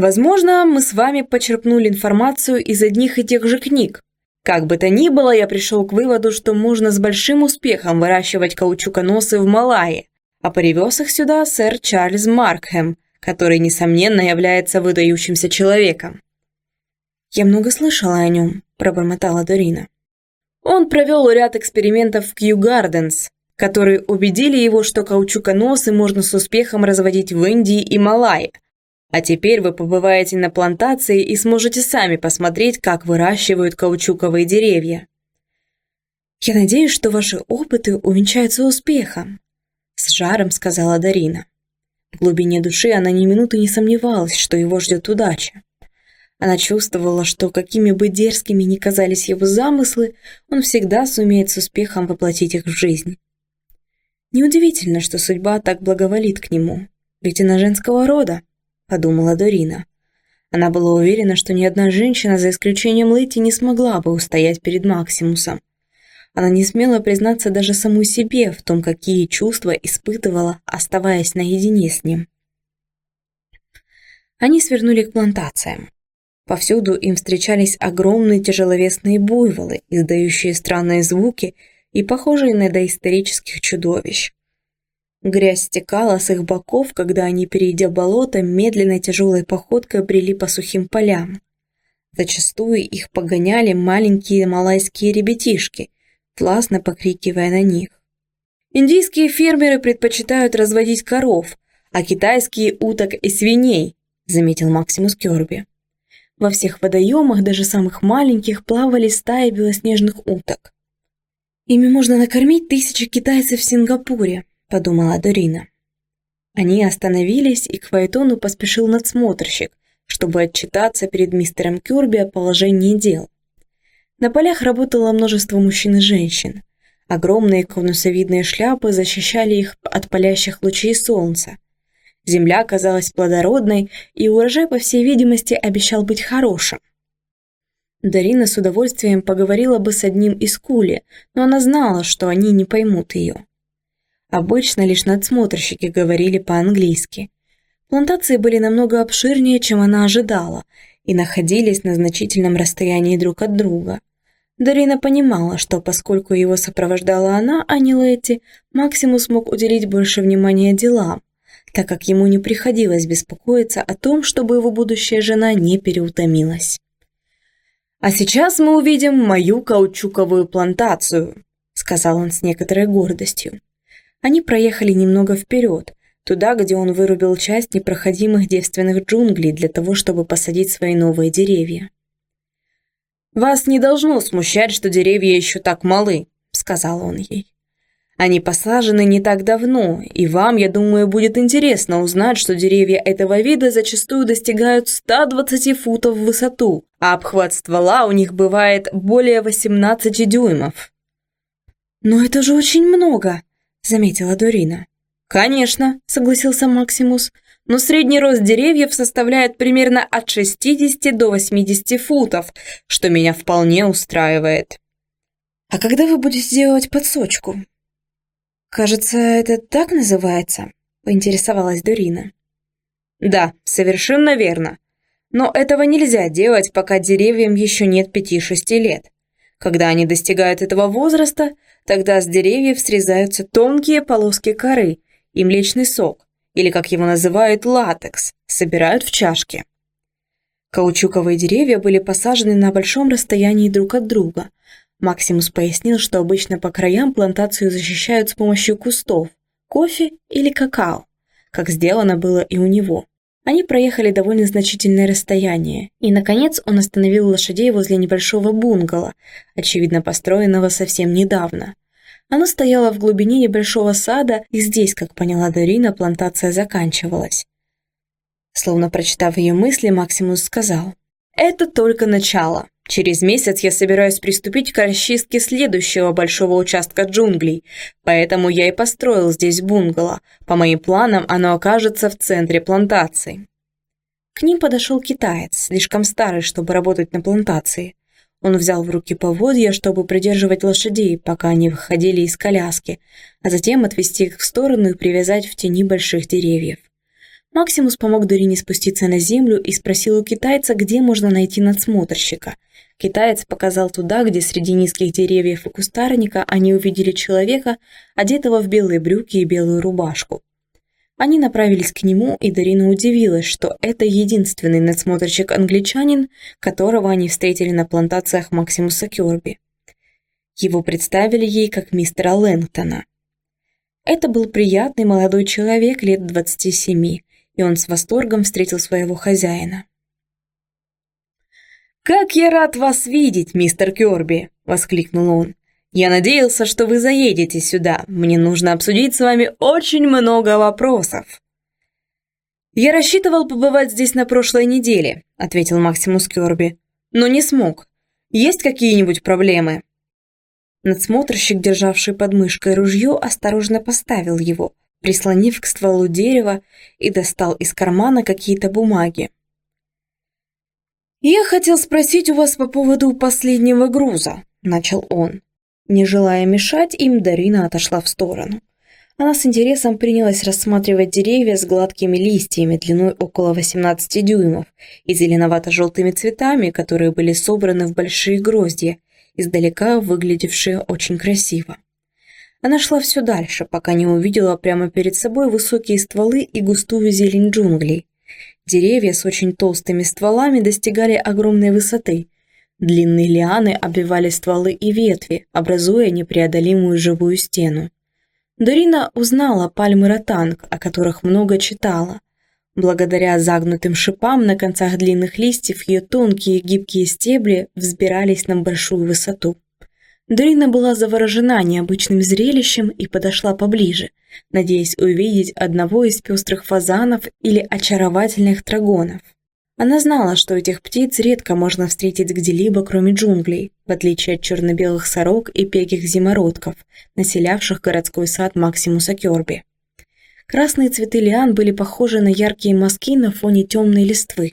«Возможно, мы с вами почерпнули информацию из одних и тех же книг», как бы то ни было, я пришел к выводу, что можно с большим успехом выращивать каучуконосы в Малайи, а привез их сюда сэр Чарльз Маркхэм, который, несомненно, является выдающимся человеком. «Я много слышала о нем», – пробормотала Дорина. Он провел ряд экспериментов в Кью Гарденс, которые убедили его, что каучуконосы можно с успехом разводить в Индии и Малайи, а теперь вы побываете на плантации и сможете сами посмотреть, как выращивают каучуковые деревья. «Я надеюсь, что ваши опыты увенчаются успехом», – с жаром сказала Дарина. В глубине души она ни минуты не сомневалась, что его ждет удача. Она чувствовала, что какими бы дерзкими ни казались его замыслы, он всегда сумеет с успехом воплотить их в жизнь. Неудивительно, что судьба так благоволит к нему, ведь она женского рода, подумала Дорина. Она была уверена, что ни одна женщина, за исключением Лэти, не смогла бы устоять перед Максимусом. Она не смела признаться даже самой себе в том, какие чувства испытывала, оставаясь наедине с ним. Они свернули к плантациям. Повсюду им встречались огромные тяжеловесные буйволы, издающие странные звуки и похожие на доисторических чудовищ. Грязь стекала с их боков, когда они, перейдя болото, медленной тяжелой походкой брели по сухим полям. Зачастую их погоняли маленькие малайские ребятишки, властно покрикивая на них. Индийские фермеры предпочитают разводить коров, а китайские – уток и свиней, заметил Максимус Керби. Во всех водоемах, даже самых маленьких, плавали стаи белоснежных уток. Ими можно накормить тысячи китайцев в Сингапуре, подумала Дорина. Они остановились, и к Фаэтону поспешил надсмотрщик, чтобы отчитаться перед мистером Кюрби о положении дел. На полях работало множество мужчин и женщин. Огромные конусовидные шляпы защищали их от палящих лучей солнца. Земля казалась плодородной, и урожай, по всей видимости, обещал быть хорошим. Дарина с удовольствием поговорила бы с одним из кули, но она знала, что они не поймут ее. Обычно лишь надсмотрщики говорили по-английски. Плантации были намного обширнее, чем она ожидала, и находились на значительном расстоянии друг от друга. Дарина понимала, что поскольку его сопровождала она, а не Лэти, Максимус мог уделить больше внимания делам, так как ему не приходилось беспокоиться о том, чтобы его будущая жена не переутомилась. «А сейчас мы увидим мою каучуковую плантацию», сказал он с некоторой гордостью. Они проехали немного вперед, туда, где он вырубил часть непроходимых девственных джунглей для того, чтобы посадить свои новые деревья. «Вас не должно смущать, что деревья еще так малы», — сказал он ей. «Они посажены не так давно, и вам, я думаю, будет интересно узнать, что деревья этого вида зачастую достигают 120 футов в высоту, а обхват ствола у них бывает более 18 дюймов». «Но это же очень много», — заметила Дорина. «Конечно», — согласился Максимус, «но средний рост деревьев составляет примерно от 60 до 80 футов, что меня вполне устраивает». «А когда вы будете делать подсочку?» «Кажется, это так называется», — поинтересовалась Дорина. «Да, совершенно верно. Но этого нельзя делать, пока деревьям еще нет 5-6 лет. Когда они достигают этого возраста, тогда с деревьев срезаются тонкие полоски коры и млечный сок, или, как его называют, латекс, собирают в чашке. Каучуковые деревья были посажены на большом расстоянии друг от друга. Максимус пояснил, что обычно по краям плантацию защищают с помощью кустов, кофе или какао, как сделано было и у него. Они проехали довольно значительное расстояние, и, наконец, он остановил лошадей возле небольшого бунгало, очевидно построенного совсем недавно. Оно стояло в глубине небольшого сада, и здесь, как поняла Дарина, плантация заканчивалась. Словно прочитав ее мысли, Максимус сказал, «Это только начало. Через месяц я собираюсь приступить к расчистке следующего большого участка джунглей, поэтому я и построил здесь бунгало. По моим планам, оно окажется в центре плантации. К ним подошел китаец, слишком старый, чтобы работать на плантации. Он взял в руки поводья, чтобы придерживать лошадей, пока они выходили из коляски, а затем отвести их в сторону и привязать в тени больших деревьев. Максимус помог Дорине спуститься на землю и спросил у китайца, где можно найти надсмотрщика – Китаец показал туда, где среди низких деревьев и кустарника они увидели человека, одетого в белые брюки и белую рубашку. Они направились к нему, и Дарина удивилась, что это единственный надсмотрщик-англичанин, которого они встретили на плантациях Максимуса Кёрби. Его представили ей как мистера Лэнгтона. Это был приятный молодой человек лет 27, и он с восторгом встретил своего хозяина. «Как я рад вас видеть, мистер Кёрби!» — воскликнул он. «Я надеялся, что вы заедете сюда. Мне нужно обсудить с вами очень много вопросов». «Я рассчитывал побывать здесь на прошлой неделе», — ответил Максимус Кёрби. «Но не смог. Есть какие-нибудь проблемы?» Надсмотрщик, державший под мышкой ружье, осторожно поставил его, прислонив к стволу дерева и достал из кармана какие-то бумаги. «Я хотел спросить у вас по поводу последнего груза», — начал он. Не желая мешать им, Дарина отошла в сторону. Она с интересом принялась рассматривать деревья с гладкими листьями длиной около 18 дюймов и зеленовато-желтыми цветами, которые были собраны в большие гроздья, издалека выглядевшие очень красиво. Она шла все дальше, пока не увидела прямо перед собой высокие стволы и густую зелень джунглей. Деревья с очень толстыми стволами достигали огромной высоты. Длинные лианы обвивали стволы и ветви, образуя непреодолимую живую стену. Дорина узнала пальмы ротанг, о которых много читала. Благодаря загнутым шипам на концах длинных листьев ее тонкие гибкие стебли взбирались на большую высоту. Дорина была заворожена необычным зрелищем и подошла поближе, надеясь увидеть одного из пестрых фазанов или очаровательных трагонов. Она знала, что этих птиц редко можно встретить где-либо, кроме джунглей, в отличие от черно-белых сорок и пегих зимородков, населявших городской сад Максимуса Керби. Красные цветы лиан были похожи на яркие мазки на фоне темной листвы.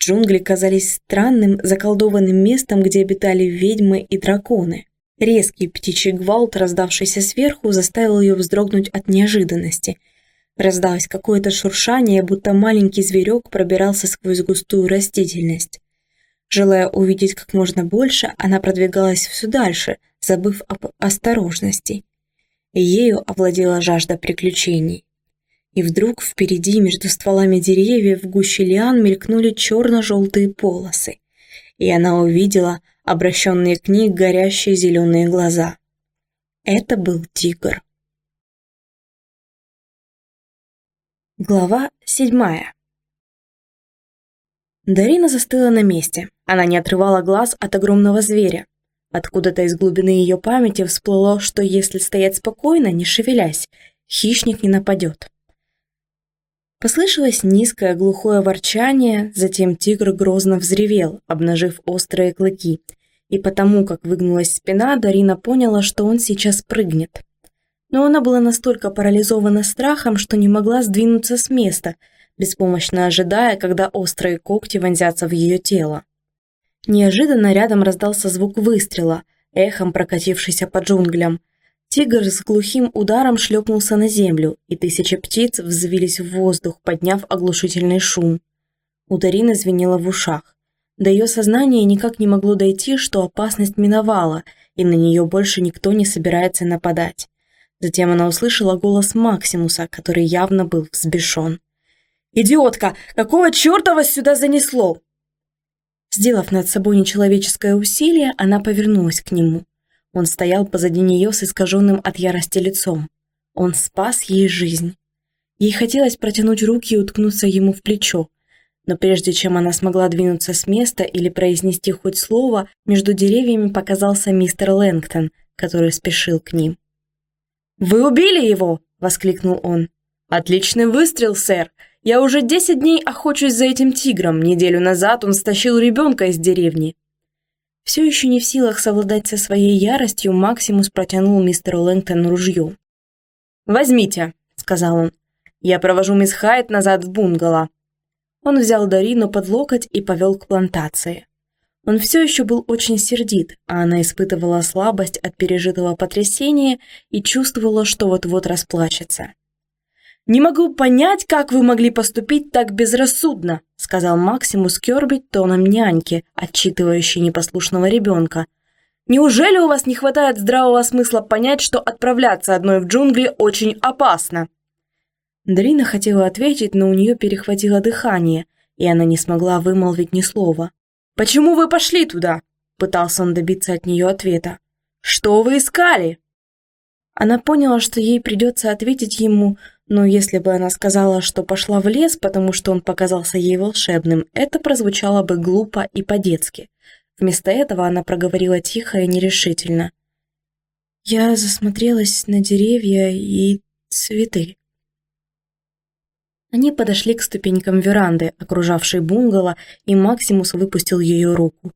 Джунгли казались странным, заколдованным местом, где обитали ведьмы и драконы. Резкий птичий гвалт, раздавшийся сверху, заставил ее вздрогнуть от неожиданности – Раздалось какое-то шуршание, будто маленький зверек пробирался сквозь густую растительность. Желая увидеть как можно больше, она продвигалась все дальше, забыв об осторожности. Ею овладела жажда приключений. И вдруг впереди, между стволами деревьев, в гуще лиан мелькнули черно-желтые полосы. И она увидела обращенные к ней горящие зеленые глаза. Это был тигр. Глава седьмая. Дарина застыла на месте. Она не отрывала глаз от огромного зверя. Откуда-то из глубины ее памяти всплыло, что если стоять спокойно, не шевелясь, хищник не нападет. Послышалось низкое глухое ворчание, затем тигр грозно взревел, обнажив острые клыки. И потому, как выгнулась спина, Дарина поняла, что он сейчас прыгнет но она была настолько парализована страхом, что не могла сдвинуться с места, беспомощно ожидая, когда острые когти вонзятся в ее тело. Неожиданно рядом раздался звук выстрела, эхом прокатившийся по джунглям. Тигр с глухим ударом шлепнулся на землю, и тысячи птиц взвились в воздух, подняв оглушительный шум. У Дарины звенело в ушах. До ее сознания никак не могло дойти, что опасность миновала, и на нее больше никто не собирается нападать. Затем она услышала голос Максимуса, который явно был взбешен. «Идиотка! Какого черта вас сюда занесло?» Сделав над собой нечеловеческое усилие, она повернулась к нему. Он стоял позади нее с искаженным от ярости лицом. Он спас ей жизнь. Ей хотелось протянуть руки и уткнуться ему в плечо, но прежде чем она смогла двинуться с места или произнести хоть слово, между деревьями показался мистер Лэнгтон, который спешил к ним. «Вы убили его!» — воскликнул он. «Отличный выстрел, сэр! Я уже десять дней охочусь за этим тигром. Неделю назад он стащил ребенка из деревни». Все еще не в силах совладать со своей яростью, Максимус протянул мистеру Лэнгтону ружье. «Возьмите», — сказал он. «Я провожу мисс Хайт назад в бунгало». Он взял Дарину под локоть и повел к плантации. Он все еще был очень сердит, а она испытывала слабость от пережитого потрясения и чувствовала, что вот-вот расплачется. «Не могу понять, как вы могли поступить так безрассудно», сказал Максимус Керби тоном няньки, отчитывающей непослушного ребенка. «Неужели у вас не хватает здравого смысла понять, что отправляться одной в джунгли очень опасно?» Дрина хотела ответить, но у нее перехватило дыхание, и она не смогла вымолвить ни слова. «Почему вы пошли туда?» Пытался он добиться от нее ответа. «Что вы искали?» Она поняла, что ей придется ответить ему, но если бы она сказала, что пошла в лес, потому что он показался ей волшебным, это прозвучало бы глупо и по-детски. Вместо этого она проговорила тихо и нерешительно. «Я засмотрелась на деревья и цветы». Они подошли к ступенькам веранды, окружавшей бунгало, и Максимус выпустил ее руку.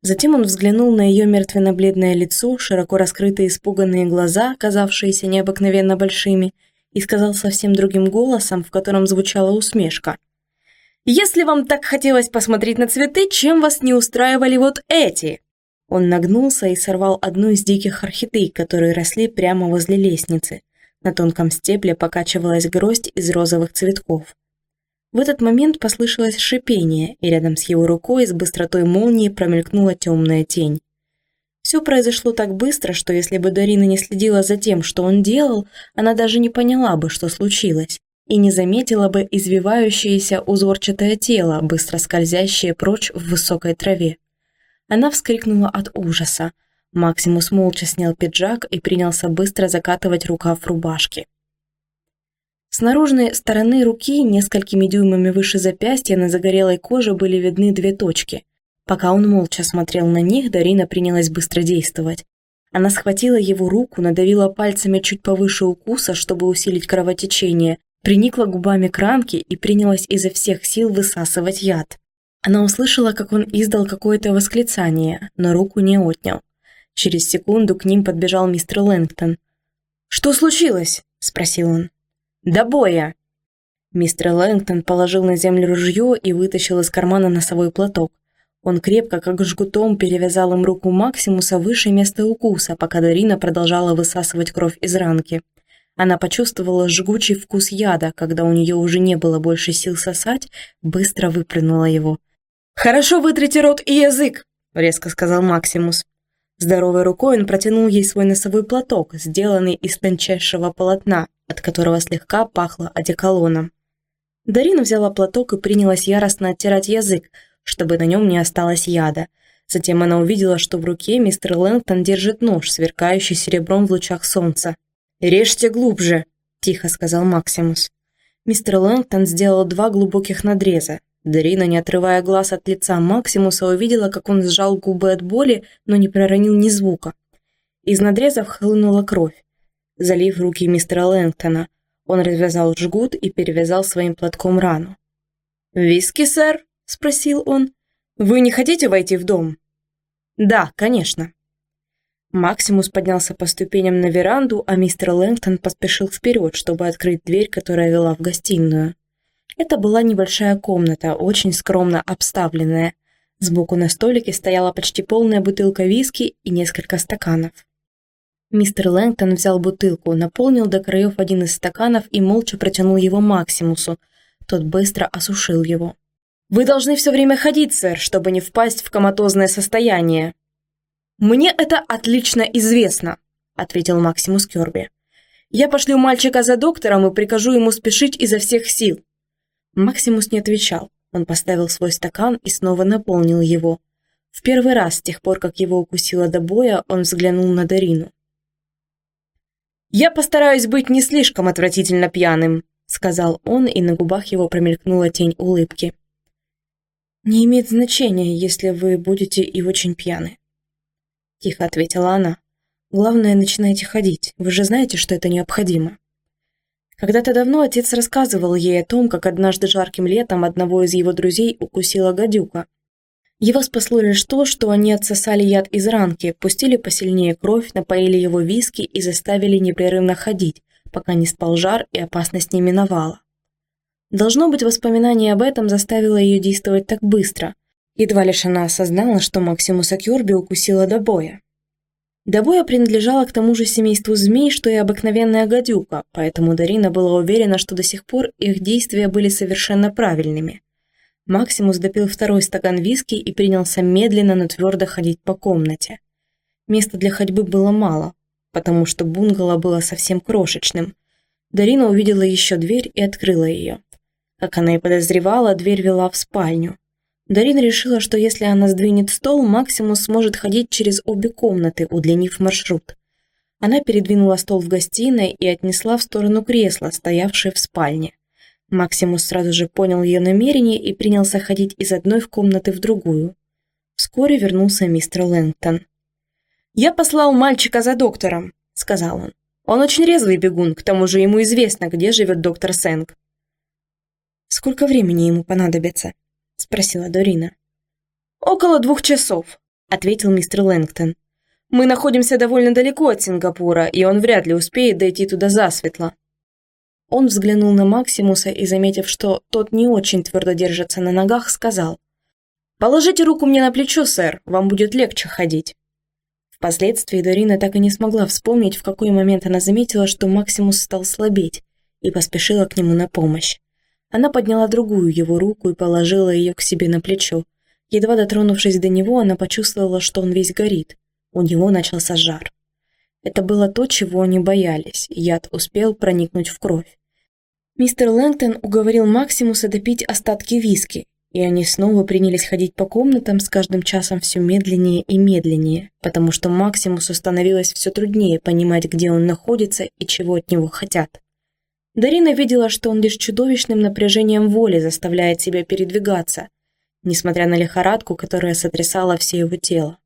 Затем он взглянул на ее мертвенно-бледное лицо, широко раскрытые испуганные глаза, казавшиеся необыкновенно большими, и сказал совсем другим голосом, в котором звучала усмешка. «Если вам так хотелось посмотреть на цветы, чем вас не устраивали вот эти?» Он нагнулся и сорвал одну из диких орхидей, которые росли прямо возле лестницы. На тонком стебле покачивалась гроздь из розовых цветков. В этот момент послышалось шипение, и рядом с его рукой с быстротой молнии промелькнула темная тень. Все произошло так быстро, что если бы Дарина не следила за тем, что он делал, она даже не поняла бы, что случилось, и не заметила бы извивающееся узорчатое тело, быстро скользящее прочь в высокой траве. Она вскрикнула от ужаса, Максимус молча снял пиджак и принялся быстро закатывать рукав рубашки. С наружной стороны руки, несколькими дюймами выше запястья, на загорелой коже были видны две точки. Пока он молча смотрел на них, Дарина принялась быстро действовать. Она схватила его руку, надавила пальцами чуть повыше укуса, чтобы усилить кровотечение, приникла губами к ранке и принялась изо всех сил высасывать яд. Она услышала, как он издал какое-то восклицание, но руку не отнял. Через секунду к ним подбежал мистер Лэнгтон. «Что случилось?» – спросил он. «До боя!» Мистер Лэнгтон положил на землю ружье и вытащил из кармана носовой платок. Он крепко, как жгутом, перевязал им руку Максимуса выше места укуса, пока Дарина продолжала высасывать кровь из ранки. Она почувствовала жгучий вкус яда, когда у нее уже не было больше сил сосать, быстро выплюнула его. «Хорошо вытрите рот и язык!» – резко сказал Максимус. Здоровой рукой он протянул ей свой носовой платок, сделанный из тончайшего полотна, от которого слегка пахло одеколоном. Дарина взяла платок и принялась яростно оттирать язык, чтобы на нем не осталось яда. Затем она увидела, что в руке мистер Лэнгтон держит нож, сверкающий серебром в лучах солнца. «Режьте глубже», – тихо сказал Максимус. Мистер Лэнгтон сделал два глубоких надреза, Дарина, не отрывая глаз от лица Максимуса, увидела, как он сжал губы от боли, но не проронил ни звука. Из надрезов хлынула кровь. Залив руки мистера Лэнгтона, он развязал жгут и перевязал своим платком рану. «Виски, сэр?» – спросил он. «Вы не хотите войти в дом?» «Да, конечно». Максимус поднялся по ступеням на веранду, а мистер Лэнгтон поспешил вперед, чтобы открыть дверь, которая вела в гостиную. Это была небольшая комната, очень скромно обставленная. Сбоку на столике стояла почти полная бутылка виски и несколько стаканов. Мистер Лэнгтон взял бутылку, наполнил до краев один из стаканов и молча протянул его Максимусу. Тот быстро осушил его. «Вы должны все время ходить, сэр, чтобы не впасть в коматозное состояние». «Мне это отлично известно», — ответил Максимус Керби. «Я пошлю мальчика за доктором и прикажу ему спешить изо всех сил. Максимус не отвечал. Он поставил свой стакан и снова наполнил его. В первый раз с тех пор, как его укусило до боя, он взглянул на Дарину. «Я постараюсь быть не слишком отвратительно пьяным», сказал он, и на губах его промелькнула тень улыбки. «Не имеет значения, если вы будете и очень пьяны», тихо ответила она. «Главное, начинайте ходить. Вы же знаете, что это необходимо». Когда-то давно отец рассказывал ей о том, как однажды жарким летом одного из его друзей укусила гадюка. Его спасло лишь то, что они отсосали яд из ранки, пустили посильнее кровь, напоили его виски и заставили непрерывно ходить, пока не спал жар и опасность не миновала. Должно быть, воспоминание об этом заставило ее действовать так быстро. Едва лишь она осознала, что Максимуса Кьорби укусила до боя. Добоя принадлежала к тому же семейству змей, что и обыкновенная гадюка, поэтому Дарина была уверена, что до сих пор их действия были совершенно правильными. Максимус допил второй стакан виски и принялся медленно, но твердо ходить по комнате. Места для ходьбы было мало, потому что бунгало было совсем крошечным. Дарина увидела еще дверь и открыла ее. Как она и подозревала, дверь вела в спальню. Дарина решила, что если она сдвинет стол, Максимус сможет ходить через обе комнаты, удлинив маршрут. Она передвинула стол в гостиной и отнесла в сторону кресла, стоявшее в спальне. Максимус сразу же понял ее намерение и принялся ходить из одной в комнаты в другую. Вскоре вернулся мистер Лэнгтон. «Я послал мальчика за доктором», — сказал он. «Он очень резвый бегун, к тому же ему известно, где живет доктор Сэнг». «Сколько времени ему понадобится?» — спросила Дорина. «Около двух часов», — ответил мистер Лэнгтон. «Мы находимся довольно далеко от Сингапура, и он вряд ли успеет дойти туда засветло». Он взглянул на Максимуса и, заметив, что тот не очень твердо держится на ногах, сказал. «Положите руку мне на плечо, сэр, вам будет легче ходить». Впоследствии Дорина так и не смогла вспомнить, в какой момент она заметила, что Максимус стал слабеть, и поспешила к нему на помощь. Она подняла другую его руку и положила ее к себе на плечо. Едва дотронувшись до него, она почувствовала, что он весь горит. У него начался жар. Это было то, чего они боялись, яд успел проникнуть в кровь. Мистер Лэнгтон уговорил Максимуса допить остатки виски, и они снова принялись ходить по комнатам с каждым часом все медленнее и медленнее, потому что Максимусу становилось все труднее понимать, где он находится и чего от него хотят. Дарина видела, что он лишь чудовищным напряжением воли заставляет себя передвигаться, несмотря на лихорадку, которая сотрясала все его тело.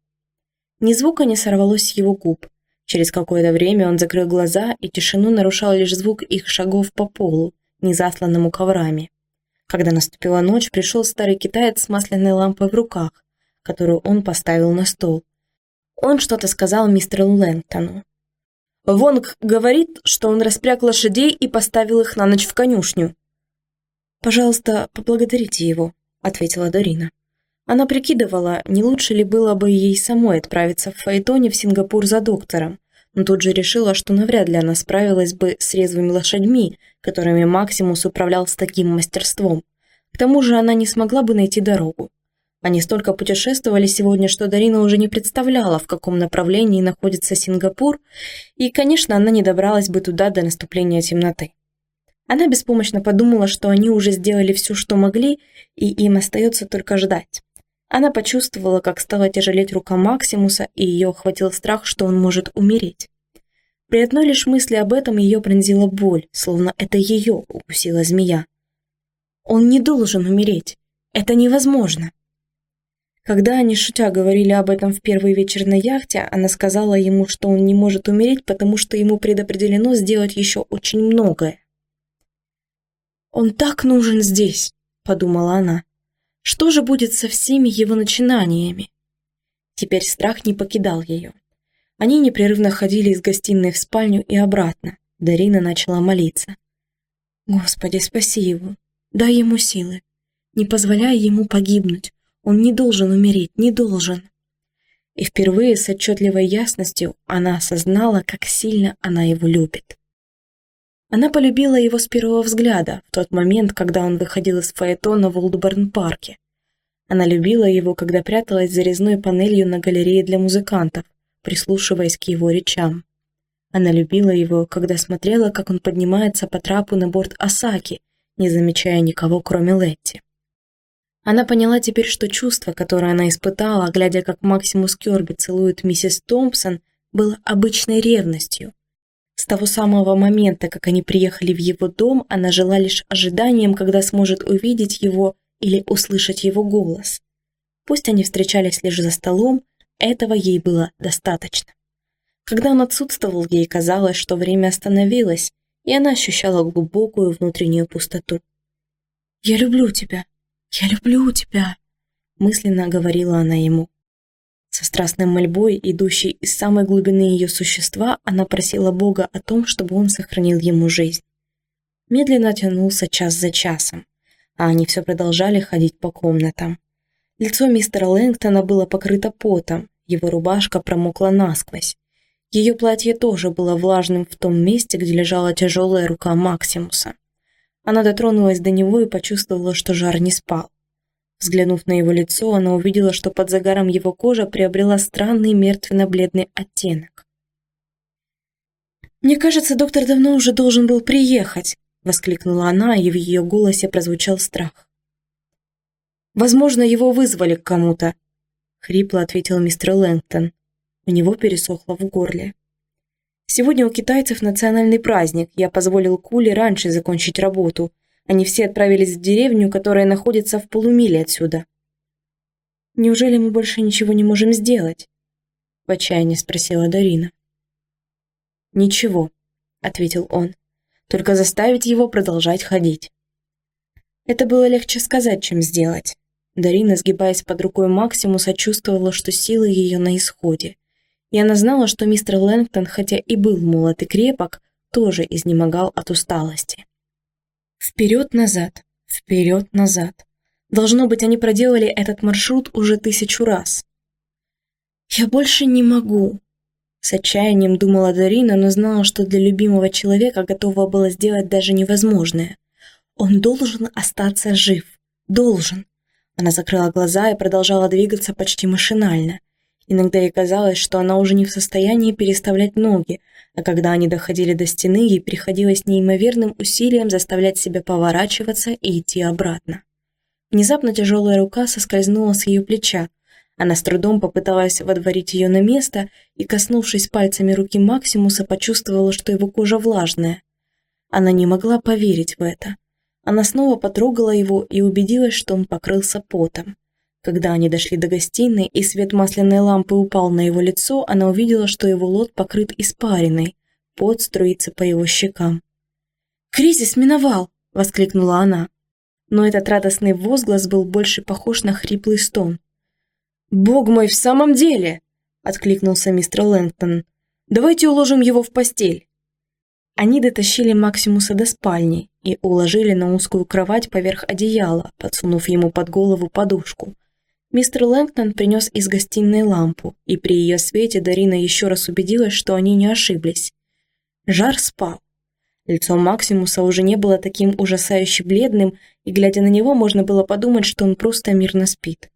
Ни звука не сорвалось с его губ. Через какое-то время он закрыл глаза, и тишину нарушал лишь звук их шагов по полу, не засланному коврами. Когда наступила ночь, пришел старый китаец с масляной лампой в руках, которую он поставил на стол. Он что-то сказал мистеру Лэнгтону. Вонг говорит, что он распряг лошадей и поставил их на ночь в конюшню. «Пожалуйста, поблагодарите его», — ответила Дорина. Она прикидывала, не лучше ли было бы ей самой отправиться в Фаэтоне в Сингапур за доктором, но тут же решила, что навряд ли она справилась бы с резвыми лошадьми, которыми Максимус управлял с таким мастерством. К тому же она не смогла бы найти дорогу. Они столько путешествовали сегодня, что Дарина уже не представляла, в каком направлении находится Сингапур, и, конечно, она не добралась бы туда до наступления темноты. Она беспомощно подумала, что они уже сделали все, что могли, и им остается только ждать. Она почувствовала, как стала тяжелеть рука Максимуса, и ее охватил страх, что он может умереть. При одной лишь мысли об этом ее пронзила боль, словно это ее укусила змея. Он не должен умереть. Это невозможно. Когда они, шутя, говорили об этом в первый вечер на яхте, она сказала ему, что он не может умереть, потому что ему предопределено сделать еще очень многое. «Он так нужен здесь», — подумала она. «Что же будет со всеми его начинаниями?» Теперь страх не покидал ее. Они непрерывно ходили из гостиной в спальню и обратно. Дарина начала молиться. «Господи, спаси его, дай ему силы, не позволяй ему погибнуть, он не должен умереть, не должен. И впервые с отчетливой ясностью она осознала, как сильно она его любит. Она полюбила его с первого взгляда, в тот момент, когда он выходил из фаэтона в Олдборн-парке. Она любила его, когда пряталась за резной панелью на галерее для музыкантов, прислушиваясь к его речам. Она любила его, когда смотрела, как он поднимается по трапу на борт Осаки, не замечая никого, кроме Летти. Она поняла теперь, что чувство, которое она испытала, глядя, как Максимус Кёрби целует миссис Томпсон, было обычной ревностью. С того самого момента, как они приехали в его дом, она жила лишь ожиданием, когда сможет увидеть его или услышать его голос. Пусть они встречались лишь за столом, этого ей было достаточно. Когда он отсутствовал, ей казалось, что время остановилось, и она ощущала глубокую внутреннюю пустоту. «Я люблю тебя», «Я люблю тебя», — мысленно говорила она ему. Со страстной мольбой, идущей из самой глубины ее существа, она просила Бога о том, чтобы он сохранил ему жизнь. Медленно тянулся час за часом, а они все продолжали ходить по комнатам. Лицо мистера Лэнгтона было покрыто потом, его рубашка промокла насквозь. Ее платье тоже было влажным в том месте, где лежала тяжелая рука Максимуса. Она дотронулась до него и почувствовала, что жар не спал. Взглянув на его лицо, она увидела, что под загаром его кожа приобрела странный мертвенно-бледный оттенок. «Мне кажется, доктор давно уже должен был приехать», — воскликнула она, и в ее голосе прозвучал страх. «Возможно, его вызвали к кому-то», — хрипло ответил мистер Лэнгтон. У него пересохло в горле. Сегодня у китайцев национальный праздник. Я позволил Куле раньше закончить работу. Они все отправились в деревню, которая находится в полумиле отсюда. Неужели мы больше ничего не можем сделать? В отчаянии спросила Дарина. Ничего, ответил он. Только заставить его продолжать ходить. Это было легче сказать, чем сделать. Дарина, сгибаясь под рукой Максимуса, чувствовала, что силы ее на исходе. И она знала, что мистер Лэнгтон, хотя и был молод и крепок, тоже изнемогал от усталости. Вперед-назад, вперед-назад. Должно быть, они проделали этот маршрут уже тысячу раз. «Я больше не могу», — с отчаянием думала Дарина, но знала, что для любимого человека готова была сделать даже невозможное. Он должен остаться жив. Должен. Она закрыла глаза и продолжала двигаться почти машинально. Иногда ей казалось, что она уже не в состоянии переставлять ноги, а когда они доходили до стены, ей приходилось неимоверным усилием заставлять себя поворачиваться и идти обратно. Внезапно тяжелая рука соскользнула с ее плеча. Она с трудом попыталась водворить ее на место и, коснувшись пальцами руки Максимуса, почувствовала, что его кожа влажная. Она не могла поверить в это. Она снова потрогала его и убедилась, что он покрылся потом. Когда они дошли до гостиной и свет масляной лампы упал на его лицо, она увидела, что его лот покрыт испариной, пот струится по его щекам. «Кризис миновал!» – воскликнула она. Но этот радостный возглас был больше похож на хриплый стон. «Бог мой, в самом деле!» – откликнулся мистер Лэнгтон. «Давайте уложим его в постель». Они дотащили Максимуса до спальни и уложили на узкую кровать поверх одеяла, подсунув ему под голову подушку. Мистер Лэнгтон принес из гостиной лампу, и при ее свете Дарина еще раз убедилась, что они не ошиблись. Жар спал. Лицо Максимуса уже не было таким ужасающе бледным, и, глядя на него, можно было подумать, что он просто мирно спит.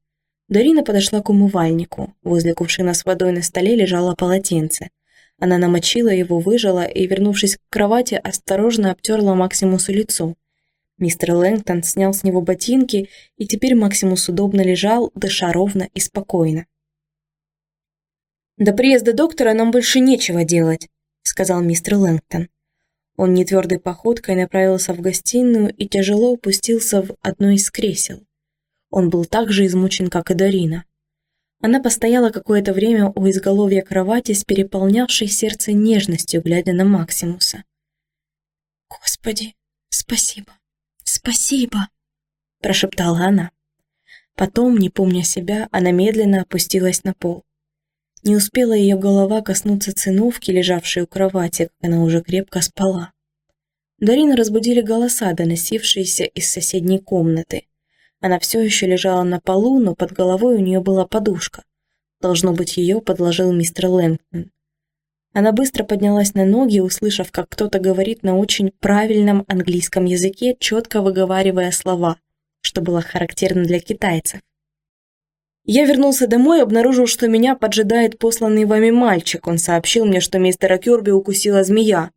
Дарина подошла к умывальнику. Возле кувшина с водой на столе лежало полотенце. Она намочила его, выжала и, вернувшись к кровати, осторожно обтерла Максимусу лицо. Мистер Лэнгтон снял с него ботинки, и теперь Максимус удобно лежал, дыша ровно и спокойно. «До приезда доктора нам больше нечего делать», — сказал мистер Лэнгтон. Он нетвердой походкой направился в гостиную и тяжело опустился в одно из кресел. Он был так же измучен, как и Дарина. Она постояла какое-то время у изголовья кровати с переполнявшей сердце нежностью, глядя на Максимуса. «Господи, спасибо, спасибо!» – прошептала она. Потом, не помня себя, она медленно опустилась на пол. Не успела ее голова коснуться циновки, лежавшей у кровати, как она уже крепко спала. Дарину разбудили голоса, доносившиеся из соседней комнаты. Она все еще лежала на полу, но под головой у нее была подушка. Должно быть, ее подложил мистер Лэнгтон. Она быстро поднялась на ноги, услышав, как кто-то говорит на очень правильном английском языке, четко выговаривая слова, что было характерно для китайцев. Я вернулся домой и обнаружил, что меня поджидает посланный вами мальчик. Он сообщил мне, что мистера Кёрби укусила змея.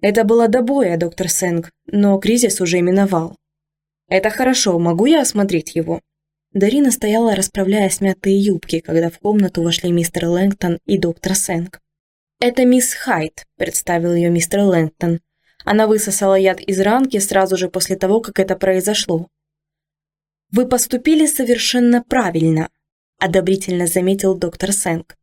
Это было до боя, доктор Сэнг, но кризис уже миновал. «Это хорошо, могу я осмотреть его?» Дарина стояла, расправляя смятые юбки, когда в комнату вошли мистер Лэнгтон и доктор Сэнк. «Это мисс Хайт», – представил ее мистер Лэнгтон. Она высосала яд из ранки сразу же после того, как это произошло. «Вы поступили совершенно правильно», – одобрительно заметил доктор Сэнк.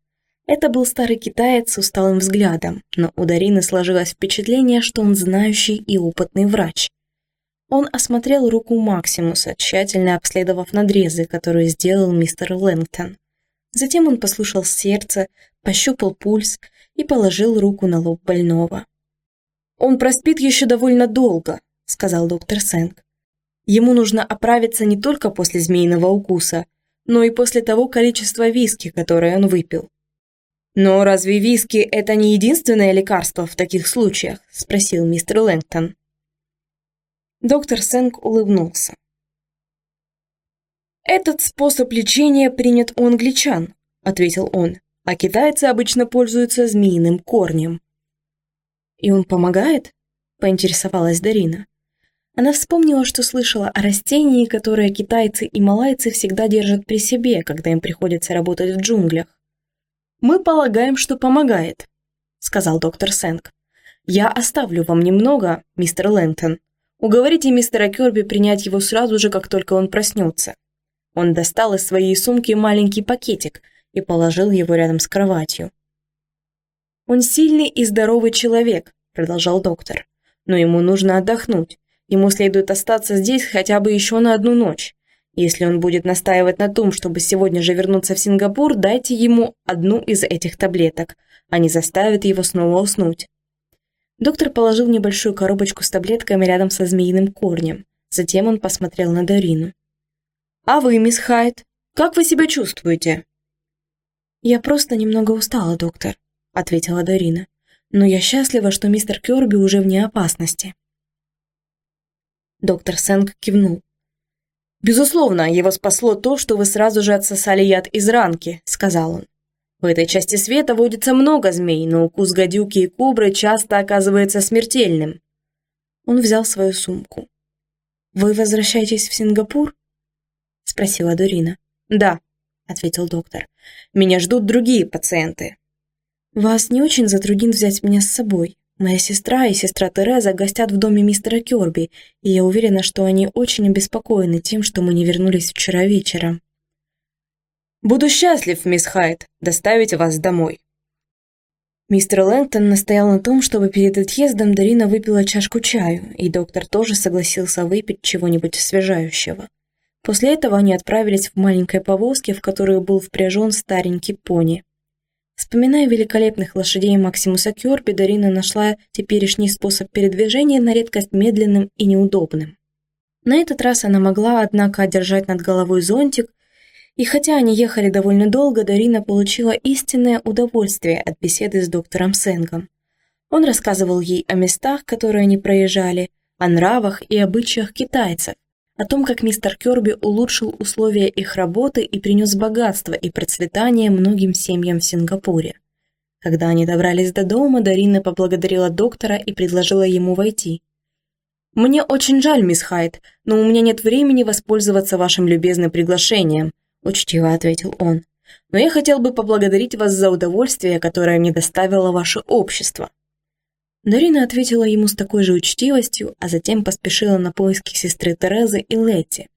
Это был старый китаец с усталым взглядом, но у Дарины сложилось впечатление, что он знающий и опытный врач – он осмотрел руку Максимуса, тщательно обследовав надрезы, которые сделал мистер Лэнгтон. Затем он послушал сердце, пощупал пульс и положил руку на лоб больного. «Он проспит еще довольно долго», — сказал доктор Сэнк. «Ему нужно оправиться не только после змеиного укуса, но и после того количества виски, которое он выпил». «Но разве виски – это не единственное лекарство в таких случаях?» – спросил мистер Лэнгтон. Доктор Сэнк улыбнулся. «Этот способ лечения принят у англичан», — ответил он, «а китайцы обычно пользуются змеиным корнем». «И он помогает?» — поинтересовалась Дарина. Она вспомнила, что слышала о растении, которое китайцы и малайцы всегда держат при себе, когда им приходится работать в джунглях. «Мы полагаем, что помогает», — сказал доктор Сэнк. «Я оставлю вам немного, мистер Лэнтон, Уговорите мистера Керби принять его сразу же, как только он проснется. Он достал из своей сумки маленький пакетик и положил его рядом с кроватью. «Он сильный и здоровый человек», – продолжал доктор. «Но ему нужно отдохнуть. Ему следует остаться здесь хотя бы еще на одну ночь. Если он будет настаивать на том, чтобы сегодня же вернуться в Сингапур, дайте ему одну из этих таблеток. Они заставят его снова уснуть. Доктор положил небольшую коробочку с таблетками рядом со змеиным корнем. Затем он посмотрел на Дарину. «А вы, мисс Хайт, как вы себя чувствуете?» «Я просто немного устала, доктор», — ответила Дарина. «Но я счастлива, что мистер Кёрби уже вне опасности». Доктор Сэнк кивнул. «Безусловно, его спасло то, что вы сразу же отсосали яд из ранки», — сказал он. «В этой части света водится много змей, но укус гадюки и кобры часто оказывается смертельным». Он взял свою сумку. «Вы возвращаетесь в Сингапур?» — спросила Дорина. «Да», — ответил доктор. «Меня ждут другие пациенты». «Вас не очень затруднит взять меня с собой?» Моя сестра и сестра Тереза гостят в доме мистера Кёрби, и я уверена, что они очень обеспокоены тем, что мы не вернулись вчера вечером. «Буду счастлив, мисс Хайт, доставить вас домой». Мистер Лэнгтон настоял на том, чтобы перед отъездом Дарина выпила чашку чаю, и доктор тоже согласился выпить чего-нибудь освежающего. После этого они отправились в маленькой повозке, в которую был впряжен старенький пони. Вспоминая великолепных лошадей Максимуса Кёрби, Дарина нашла теперешний способ передвижения на редкость медленным и неудобным. На этот раз она могла, однако, одержать над головой зонтик, и хотя они ехали довольно долго, Дарина получила истинное удовольствие от беседы с доктором Сенгом. Он рассказывал ей о местах, которые они проезжали, о нравах и обычаях китайцев, о том, как мистер Кёрби улучшил условия их работы и принес богатство и процветание многим семьям в Сингапуре. Когда они добрались до дома, Дарина поблагодарила доктора и предложила ему войти. «Мне очень жаль, мисс Хайт, но у меня нет времени воспользоваться вашим любезным приглашением», – учтиво ответил он. «Но я хотел бы поблагодарить вас за удовольствие, которое мне доставило ваше общество». Дарина ответила ему с такой же учтивостью, а затем поспешила на поиски сестры Терезы и Летти.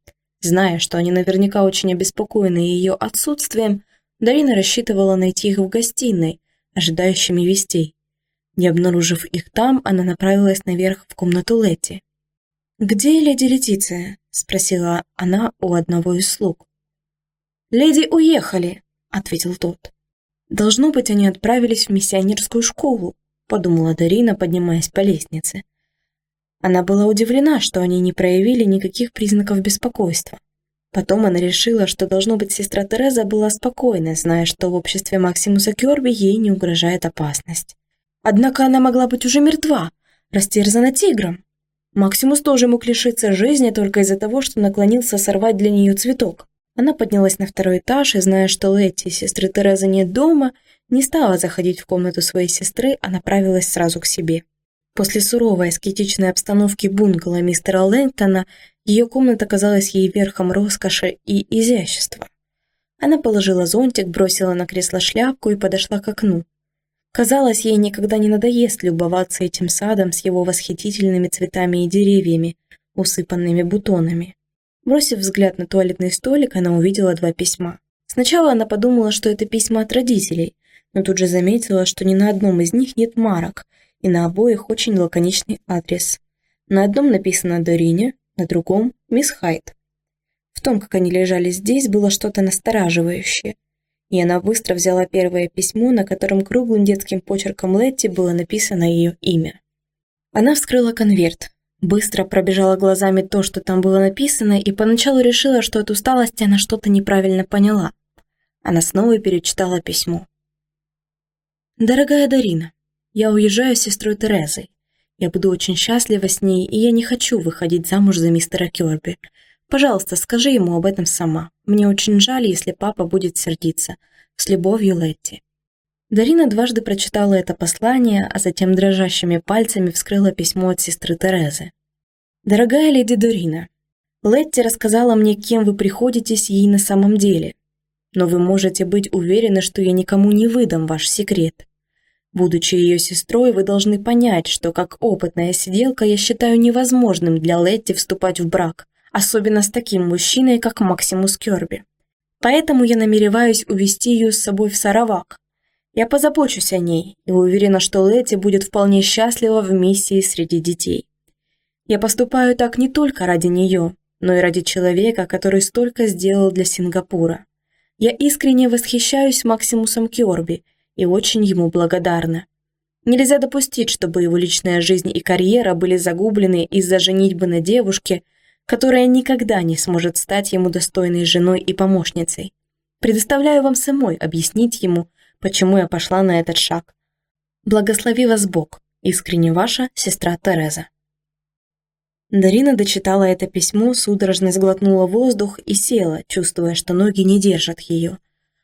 Зная, что они наверняка очень обеспокоены ее отсутствием, Дарина рассчитывала найти их в гостиной, ожидающими вестей. Не обнаружив их там, она направилась наверх в комнату Летти. «Где леди Летиция?» – спросила она у одного из слуг. «Леди уехали», – ответил тот. «Должно быть, они отправились в миссионерскую школу», – подумала Дарина, поднимаясь по лестнице. Она была удивлена, что они не проявили никаких признаков беспокойства. Потом она решила, что, должно быть, сестра Тереза была спокойна, зная, что в обществе Максимуса Кёрби ей не угрожает опасность. Однако она могла быть уже мертва, растерзана тигром. Максимус тоже мог лишиться жизни только из-за того, что наклонился сорвать для нее цветок. Она поднялась на второй этаж и, зная, что Летти и сестры Терезы нет дома, не стала заходить в комнату своей сестры, а направилась сразу к себе. После суровой аскетичной обстановки бунгало мистера Лэнгтона ее комната казалась ей верхом роскоши и изящества. Она положила зонтик, бросила на кресло шляпку и подошла к окну. Казалось, ей никогда не надоест любоваться этим садом с его восхитительными цветами и деревьями, усыпанными бутонами. Бросив взгляд на туалетный столик, она увидела два письма. Сначала она подумала, что это письма от родителей, но тут же заметила, что ни на одном из них нет марок, и на обоих очень лаконичный адрес. На одном написано «Дорине», на другом «Мисс Хайт». В том, как они лежали здесь, было что-то настораживающее, и она быстро взяла первое письмо, на котором круглым детским почерком Летти было написано ее имя. Она вскрыла конверт, быстро пробежала глазами то, что там было написано, и поначалу решила, что от усталости она что-то неправильно поняла. Она снова перечитала письмо. «Дорогая Дарина, я уезжаю с сестрой Терезой. Я буду очень счастлива с ней, и я не хочу выходить замуж за мистера Кёрби. Пожалуйста, скажи ему об этом сама. Мне очень жаль, если папа будет сердиться. С любовью, Летти». Дарина дважды прочитала это послание, а затем дрожащими пальцами вскрыла письмо от сестры Терезы. «Дорогая леди Дорина, Летти рассказала мне, кем вы приходитесь ей на самом деле но вы можете быть уверены, что я никому не выдам ваш секрет. Будучи ее сестрой, вы должны понять, что как опытная сиделка я считаю невозможным для Летти вступать в брак, особенно с таким мужчиной, как Максимус Керби. Поэтому я намереваюсь увести ее с собой в Саравак. Я позабочусь о ней и уверена, что Летти будет вполне счастлива в миссии среди детей. Я поступаю так не только ради нее, но и ради человека, который столько сделал для Сингапура. Я искренне восхищаюсь Максимусом Кёрби и очень ему благодарна. Нельзя допустить, чтобы его личная жизнь и карьера были загублены из-за женитьбы на девушке, которая никогда не сможет стать ему достойной женой и помощницей. Предоставляю вам самой объяснить ему, почему я пошла на этот шаг. Благослови вас Бог, искренне ваша сестра Тереза. Дарина дочитала это письмо, судорожно сглотнула воздух и села, чувствуя, что ноги не держат ее.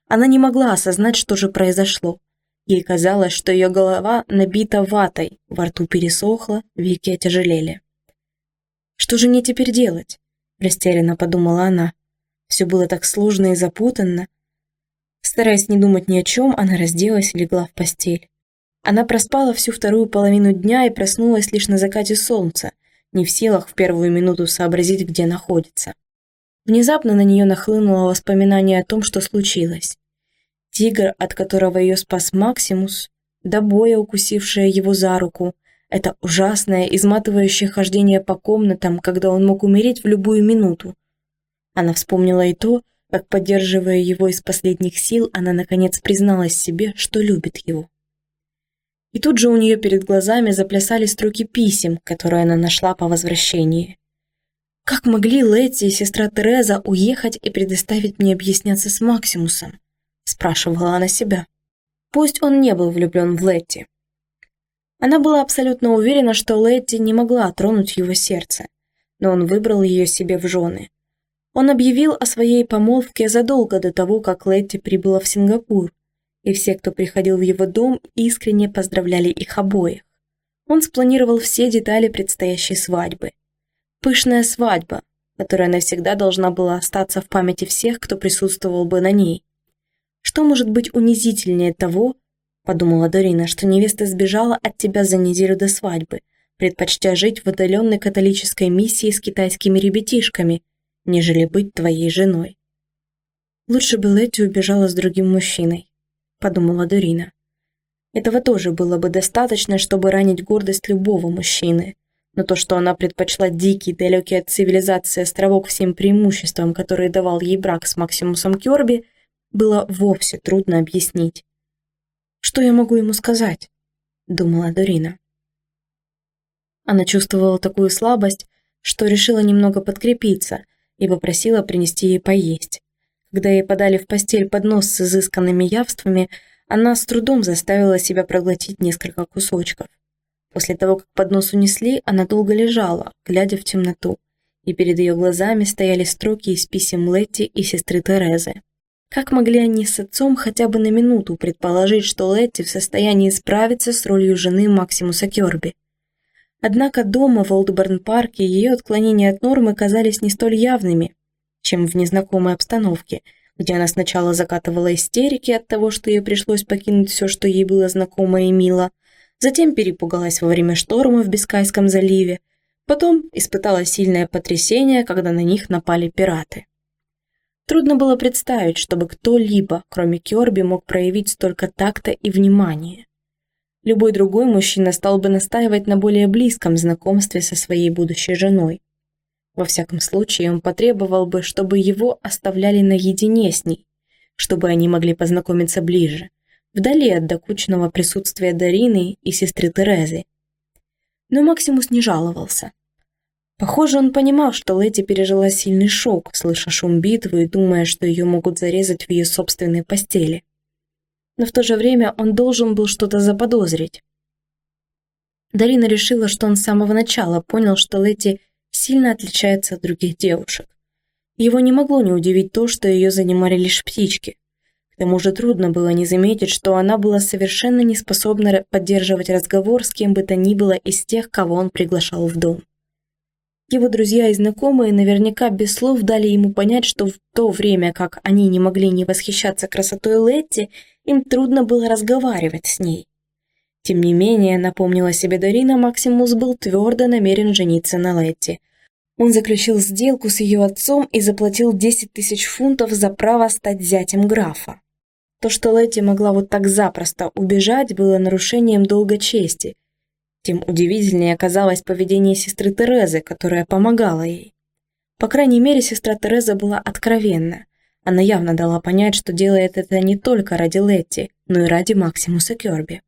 Она не могла осознать, что же произошло. Ей казалось, что ее голова набита ватой, во рту пересохло, веки отяжелели. «Что же мне теперь делать?» – растерянно подумала она. Все было так сложно и запутанно. Стараясь не думать ни о чем, она разделась и легла в постель. Она проспала всю вторую половину дня и проснулась лишь на закате солнца, не в силах в первую минуту сообразить, где находится. Внезапно на нее нахлынуло воспоминание о том, что случилось. Тигр, от которого ее спас Максимус, до боя укусившая его за руку, это ужасное, изматывающее хождение по комнатам, когда он мог умереть в любую минуту, она вспомнила и то, как, поддерживая его из последних сил, она наконец призналась себе, что любит его. И тут же у нее перед глазами заплясали строки писем, которые она нашла по возвращении. Как могли Летти и сестра Тереза уехать и предоставить мне объясняться с Максимусом? Спрашивала она себя. Пусть он не был влюблен в Летти. Она была абсолютно уверена, что Летти не могла тронуть его сердце, но он выбрал ее себе в жены. Он объявил о своей помолвке задолго до того, как Летти прибыла в Сингапур, и все, кто приходил в его дом, искренне поздравляли их обоих. Он спланировал все детали предстоящей свадьбы. Пышная свадьба, которая навсегда должна была остаться в памяти всех, кто присутствовал бы на ней. Что может быть унизительнее того, подумала Дорина, что невеста сбежала от тебя за неделю до свадьбы, предпочтя жить в отдаленной католической миссии с китайскими ребятишками, нежели быть твоей женой. Лучше бы Летти убежала с другим мужчиной, подумала Дурина. Этого тоже было бы достаточно, чтобы ранить гордость любого мужчины. Но то, что она предпочла дикий, далекий от цивилизации островок всем преимуществам, которые давал ей брак с Максимусом Кёрби, было вовсе трудно объяснить. «Что я могу ему сказать?» – думала Дорина. Она чувствовала такую слабость, что решила немного подкрепиться – и попросила принести ей поесть. Когда ей подали в постель поднос с изысканными явствами, она с трудом заставила себя проглотить несколько кусочков. После того, как поднос унесли, она долго лежала, глядя в темноту, и перед ее глазами стояли строки из писем Летти и сестры Терезы. Как могли они с отцом хотя бы на минуту предположить, что Летти в состоянии справиться с ролью жены Максимуса Кёрби? Однако дома в Олдборн-парке ее отклонения от нормы казались не столь явными, чем в незнакомой обстановке, где она сначала закатывала истерики от того, что ей пришлось покинуть все, что ей было знакомо и мило, затем перепугалась во время шторма в Бискайском заливе, потом испытала сильное потрясение, когда на них напали пираты. Трудно было представить, чтобы кто-либо, кроме Кёрби, мог проявить столько такта и внимания. Любой другой мужчина стал бы настаивать на более близком знакомстве со своей будущей женой. Во всяком случае, он потребовал бы, чтобы его оставляли наедине с ней, чтобы они могли познакомиться ближе, вдали от докучного присутствия Дарины и сестры Терезы. Но Максимус не жаловался. Похоже, он понимал, что Лети пережила сильный шок, слыша шум битвы и думая, что ее могут зарезать в ее собственной постели но в то же время он должен был что-то заподозрить. Дарина решила, что он с самого начала понял, что Лети сильно отличается от других девушек. Его не могло не удивить то, что ее занимали лишь птички. К тому же трудно было не заметить, что она была совершенно не способна поддерживать разговор с кем бы то ни было из тех, кого он приглашал в дом. Его друзья и знакомые наверняка без слов дали ему понять, что в то время, как они не могли не восхищаться красотой Летти, им трудно было разговаривать с ней. Тем не менее, напомнила себе Дарина, Максимус был твердо намерен жениться на Летти. Он заключил сделку с ее отцом и заплатил 10 тысяч фунтов за право стать зятем графа. То, что Летти могла вот так запросто убежать, было нарушением долга чести. тем удивительнее оказалось поведение сестры Терезы, которая помогала ей. По крайней мере, сестра Тереза была откровенна. Она явно дала понять, что делает это не только ради Летти, но и ради Максимуса Керби.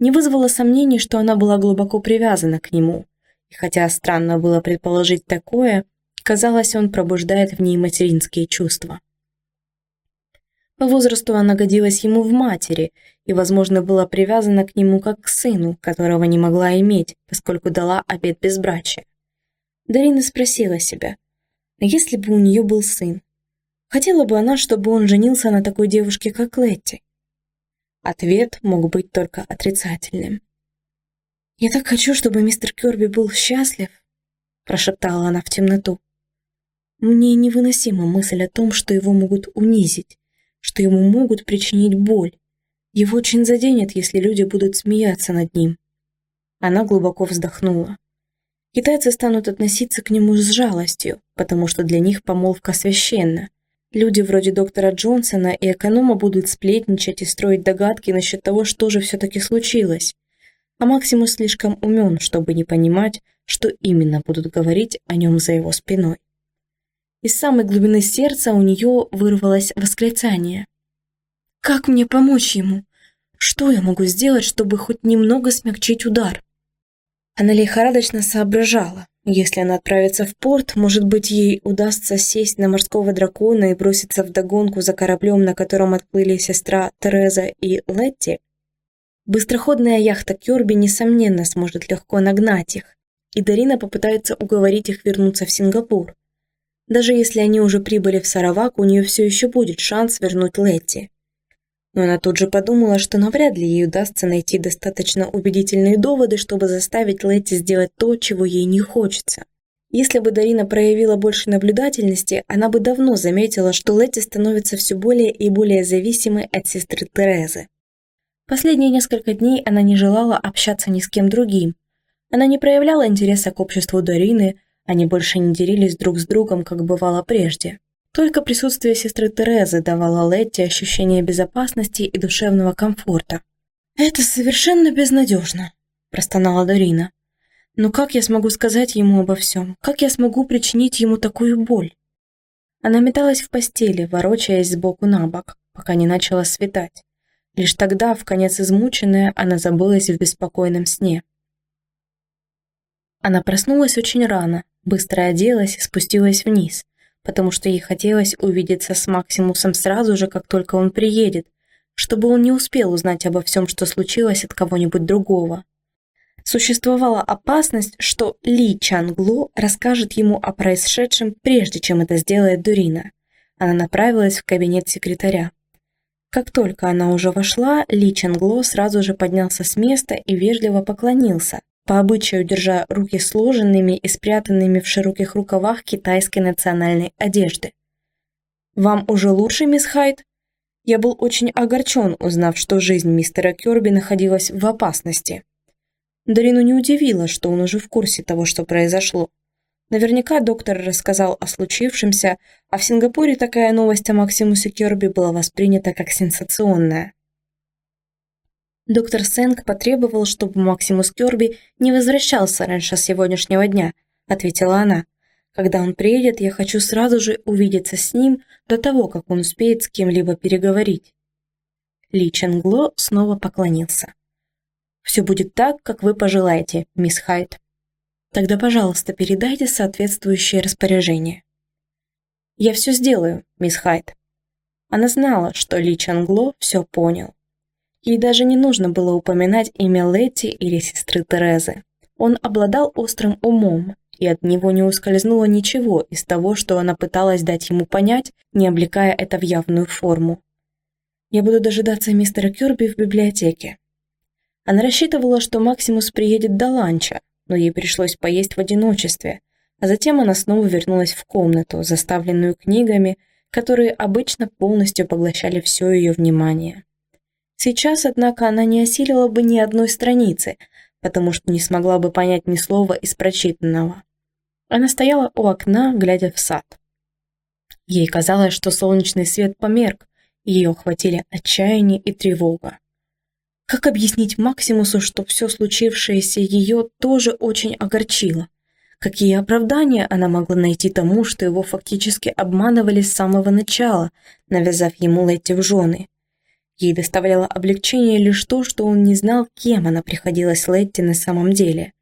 Не вызвало сомнений, что она была глубоко привязана к нему, и хотя странно было предположить такое, казалось, он пробуждает в ней материнские чувства. По возрасту она годилась ему в матери и, возможно, была привязана к нему как к сыну, которого не могла иметь, поскольку дала обет безбрачия. Дарина спросила себя, а если бы у нее был сын? Хотела бы она, чтобы он женился на такой девушке, как Летти? Ответ мог быть только отрицательным. «Я так хочу, чтобы мистер Кёрби был счастлив», прошептала она в темноту. «Мне невыносима мысль о том, что его могут унизить, что ему могут причинить боль. Его очень заденет, если люди будут смеяться над ним». Она глубоко вздохнула. Китайцы станут относиться к нему с жалостью, потому что для них помолвка священна. Люди вроде доктора Джонсона и эконома будут сплетничать и строить догадки насчет того, что же все-таки случилось а Максимус слишком умен, чтобы не понимать, что именно будут говорить о нем за его спиной. Из самой глубины сердца у нее вырвалось восклицание. «Как мне помочь ему? Что я могу сделать, чтобы хоть немного смягчить удар?» Она лихорадочно соображала. Если она отправится в порт, может быть, ей удастся сесть на морского дракона и броситься в догонку за кораблем, на котором отплыли сестра Тереза и Летти, Быстроходная яхта Кёрби, несомненно, сможет легко нагнать их, и Дарина попытается уговорить их вернуться в Сингапур. Даже если они уже прибыли в Саравак, у нее все еще будет шанс вернуть Летти. Но она тут же подумала, что навряд ли ей удастся найти достаточно убедительные доводы, чтобы заставить Летти сделать то, чего ей не хочется. Если бы Дарина проявила больше наблюдательности, она бы давно заметила, что Летти становится все более и более зависимой от сестры Терезы. Последние несколько дней она не желала общаться ни с кем другим. Она не проявляла интереса к обществу Дарины, они больше не делились друг с другом, как бывало прежде. Только присутствие сестры Терезы давало Летти ощущение безопасности и душевного комфорта. «Это совершенно безнадежно», – простонала Дарина. «Но как я смогу сказать ему обо всем? Как я смогу причинить ему такую боль?» Она металась в постели, ворочаясь сбоку на бок, пока не начала светать. Лишь тогда, в конец измученная, она забылась в беспокойном сне. Она проснулась очень рано, быстро оделась и спустилась вниз, потому что ей хотелось увидеться с Максимусом сразу же, как только он приедет, чтобы он не успел узнать обо всем, что случилось от кого-нибудь другого. Существовала опасность, что Ли Чангло расскажет ему о происшедшем, прежде чем это сделает Дурина. Она направилась в кабинет секретаря. Как только она уже вошла, Ли Ченгло сразу же поднялся с места и вежливо поклонился, по обычаю держа руки сложенными и спрятанными в широких рукавах китайской национальной одежды. «Вам уже лучше, мисс Хайт?» Я был очень огорчен, узнав, что жизнь мистера Керби находилась в опасности. Дарину не удивило, что он уже в курсе того, что произошло. Наверняка доктор рассказал о случившемся, а в Сингапуре такая новость о Максимусе Керби была воспринята как сенсационная. Доктор Сэнк потребовал, чтобы Максимус Керби не возвращался раньше сегодняшнего дня, ответила она. Когда он приедет, я хочу сразу же увидеться с ним до того, как он успеет с кем-либо переговорить. Ли Ченгло снова поклонился. «Все будет так, как вы пожелаете, мисс Хайт». Тогда, пожалуйста, передайте соответствующее распоряжение. Я все сделаю, мисс Хайт. Она знала, что Ли Чангло все понял. Ей даже не нужно было упоминать имя Летти или сестры Терезы. Он обладал острым умом, и от него не ускользнуло ничего из того, что она пыталась дать ему понять, не облекая это в явную форму. «Я буду дожидаться мистера Кёрби в библиотеке». Она рассчитывала, что Максимус приедет до ланча, но ей пришлось поесть в одиночестве, а затем она снова вернулась в комнату, заставленную книгами, которые обычно полностью поглощали все ее внимание. Сейчас, однако, она не осилила бы ни одной страницы, потому что не смогла бы понять ни слова из прочитанного. Она стояла у окна, глядя в сад. Ей казалось, что солнечный свет померк, и ее охватили отчаяние и тревога. Как объяснить Максимусу, что все случившееся ее тоже очень огорчило? Какие оправдания она могла найти тому, что его фактически обманывали с самого начала, навязав ему Летти в жены? Ей доставляло облегчение лишь то, что он не знал, кем она приходилась Летти на самом деле.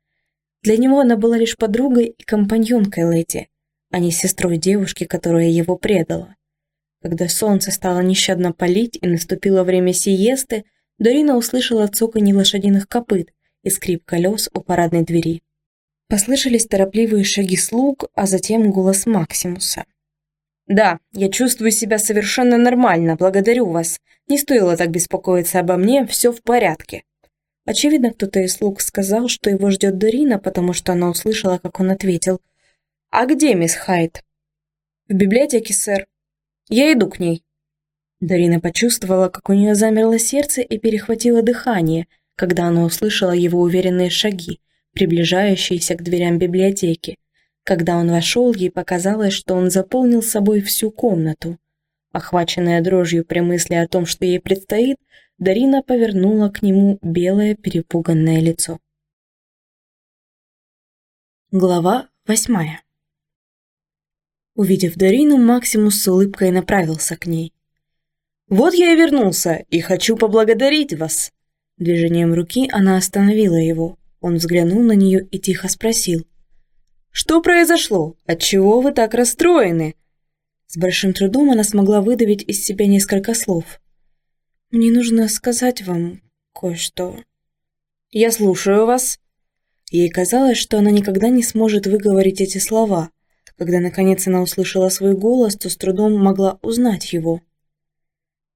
Для него она была лишь подругой и компаньонкой Летти, а не сестрой девушки, которая его предала. Когда солнце стало нещадно палить и наступило время сиесты, Дорина услышала цоканье лошадиных копыт и скрип колес у парадной двери. Послышались торопливые шаги слуг, а затем голос Максимуса. «Да, я чувствую себя совершенно нормально, благодарю вас. Не стоило так беспокоиться обо мне, все в порядке». Очевидно, кто-то из слуг сказал, что его ждет Дорина, потому что она услышала, как он ответил. «А где мисс Хайт?» «В библиотеке, сэр. Я иду к ней». Дарина почувствовала, как у нее замерло сердце и перехватило дыхание, когда она услышала его уверенные шаги, приближающиеся к дверям библиотеки. Когда он вошел, ей показалось, что он заполнил собой всю комнату. Охваченная дрожью при мысли о том, что ей предстоит, Дарина повернула к нему белое перепуганное лицо. Глава восьмая Увидев Дарину, Максимус с улыбкой направился к ней. «Вот я и вернулся, и хочу поблагодарить вас!» Движением руки она остановила его. Он взглянул на нее и тихо спросил. «Что произошло? Отчего вы так расстроены?» С большим трудом она смогла выдавить из себя несколько слов. «Мне нужно сказать вам кое-что». «Я слушаю вас». Ей казалось, что она никогда не сможет выговорить эти слова. Когда наконец она услышала свой голос, то с трудом могла узнать его.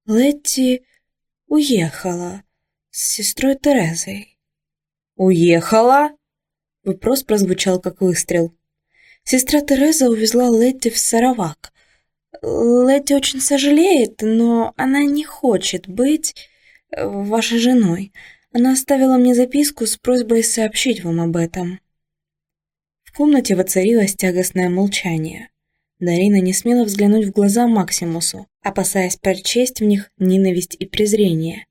«Летти уехала с сестрой Терезой». «Уехала?» Вопрос прозвучал как выстрел. Сестра Тереза увезла Летти в Саравак. Летти очень сожалеет, но она не хочет быть э, вашей женой. Она оставила мне записку с просьбой сообщить вам об этом. В комнате воцарилось тягостное молчание. Дарина не смела взглянуть в глаза Максимусу, опасаясь прочесть в них ненависть и презрение.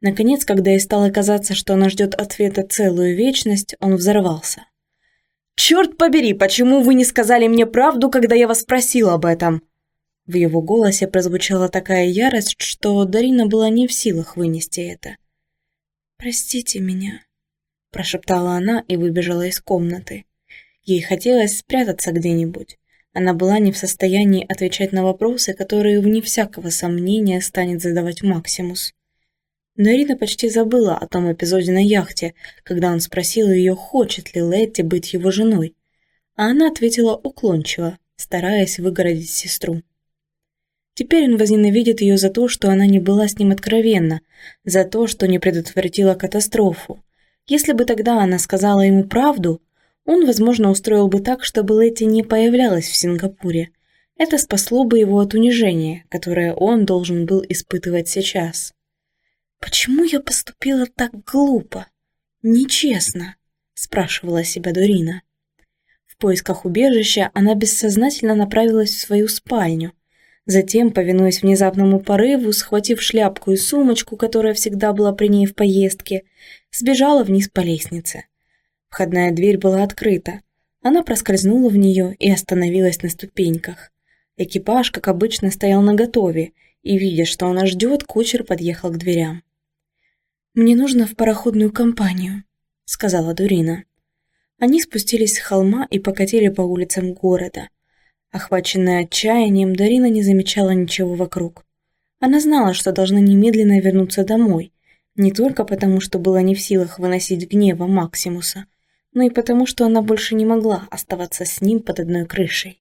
Наконец, когда ей стало казаться, что она ждет ответа целую вечность, он взорвался. «Черт побери, почему вы не сказали мне правду, когда я вас спросил об этом?» В его голосе прозвучала такая ярость, что Дарина была не в силах вынести это. «Простите меня», – прошептала она и выбежала из комнаты. Ей хотелось спрятаться где-нибудь. Она была не в состоянии отвечать на вопросы, которые, вне всякого сомнения, станет задавать Максимус. Но Ирина почти забыла о том эпизоде на яхте, когда он спросил ее, хочет ли Летти быть его женой. А она ответила уклончиво, стараясь выгородить сестру. Теперь он возненавидит ее за то, что она не была с ним откровенна, за то, что не предотвратила катастрофу. Если бы тогда она сказала ему правду, он, возможно, устроил бы так, чтобы Летти не появлялась в Сингапуре. Это спасло бы его от унижения, которое он должен был испытывать сейчас. «Почему я поступила так глупо? Нечестно?» – спрашивала себя Дорина. В поисках убежища она бессознательно направилась в свою спальню. Затем, повинуясь внезапному порыву, схватив шляпку и сумочку, которая всегда была при ней в поездке, сбежала вниз по лестнице. Входная дверь была открыта. Она проскользнула в нее и остановилась на ступеньках. Экипаж, как обычно, стоял наготове, и, видя, что она ждет, кучер подъехал к дверям. «Мне нужно в пароходную компанию», — сказала Дурина. Они спустились с холма и покатили по улицам города. Охваченная отчаянием, Дарина не замечала ничего вокруг. Она знала, что должна немедленно вернуться домой, не только потому, что была не в силах выносить гнева Максимуса, но и потому, что она больше не могла оставаться с ним под одной крышей.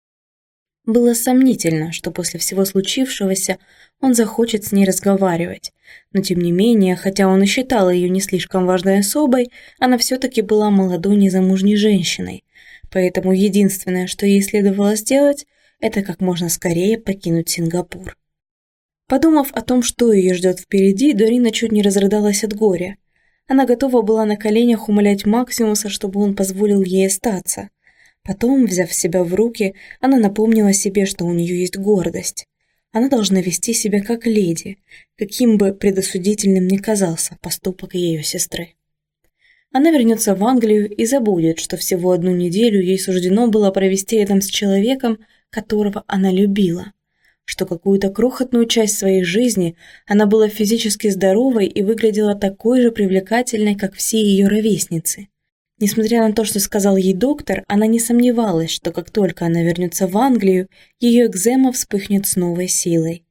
Было сомнительно, что после всего случившегося он захочет с ней разговаривать, но тем не менее, хотя он и считал ее не слишком важной особой, она все-таки была молодой незамужней женщиной, поэтому единственное, что ей следовало сделать, это как можно скорее покинуть Сингапур. Подумав о том, что ее ждет впереди, Дорина чуть не разрыдалась от горя. Она готова была на коленях умолять Максимуса, чтобы он позволил ей остаться. Потом, взяв себя в руки, она напомнила себе, что у нее есть гордость. Она должна вести себя как леди, каким бы предосудительным ни казался поступок ее сестры. Она вернется в Англию и забудет, что всего одну неделю ей суждено было провести рядом с человеком, которого она любила, что какую-то крохотную часть своей жизни она была физически здоровой и выглядела такой же привлекательной, как все ее ровесницы. Несмотря на то, что сказал ей доктор, она не сомневалась, что как только она вернется в Англию, ее экзема вспыхнет с новой силой.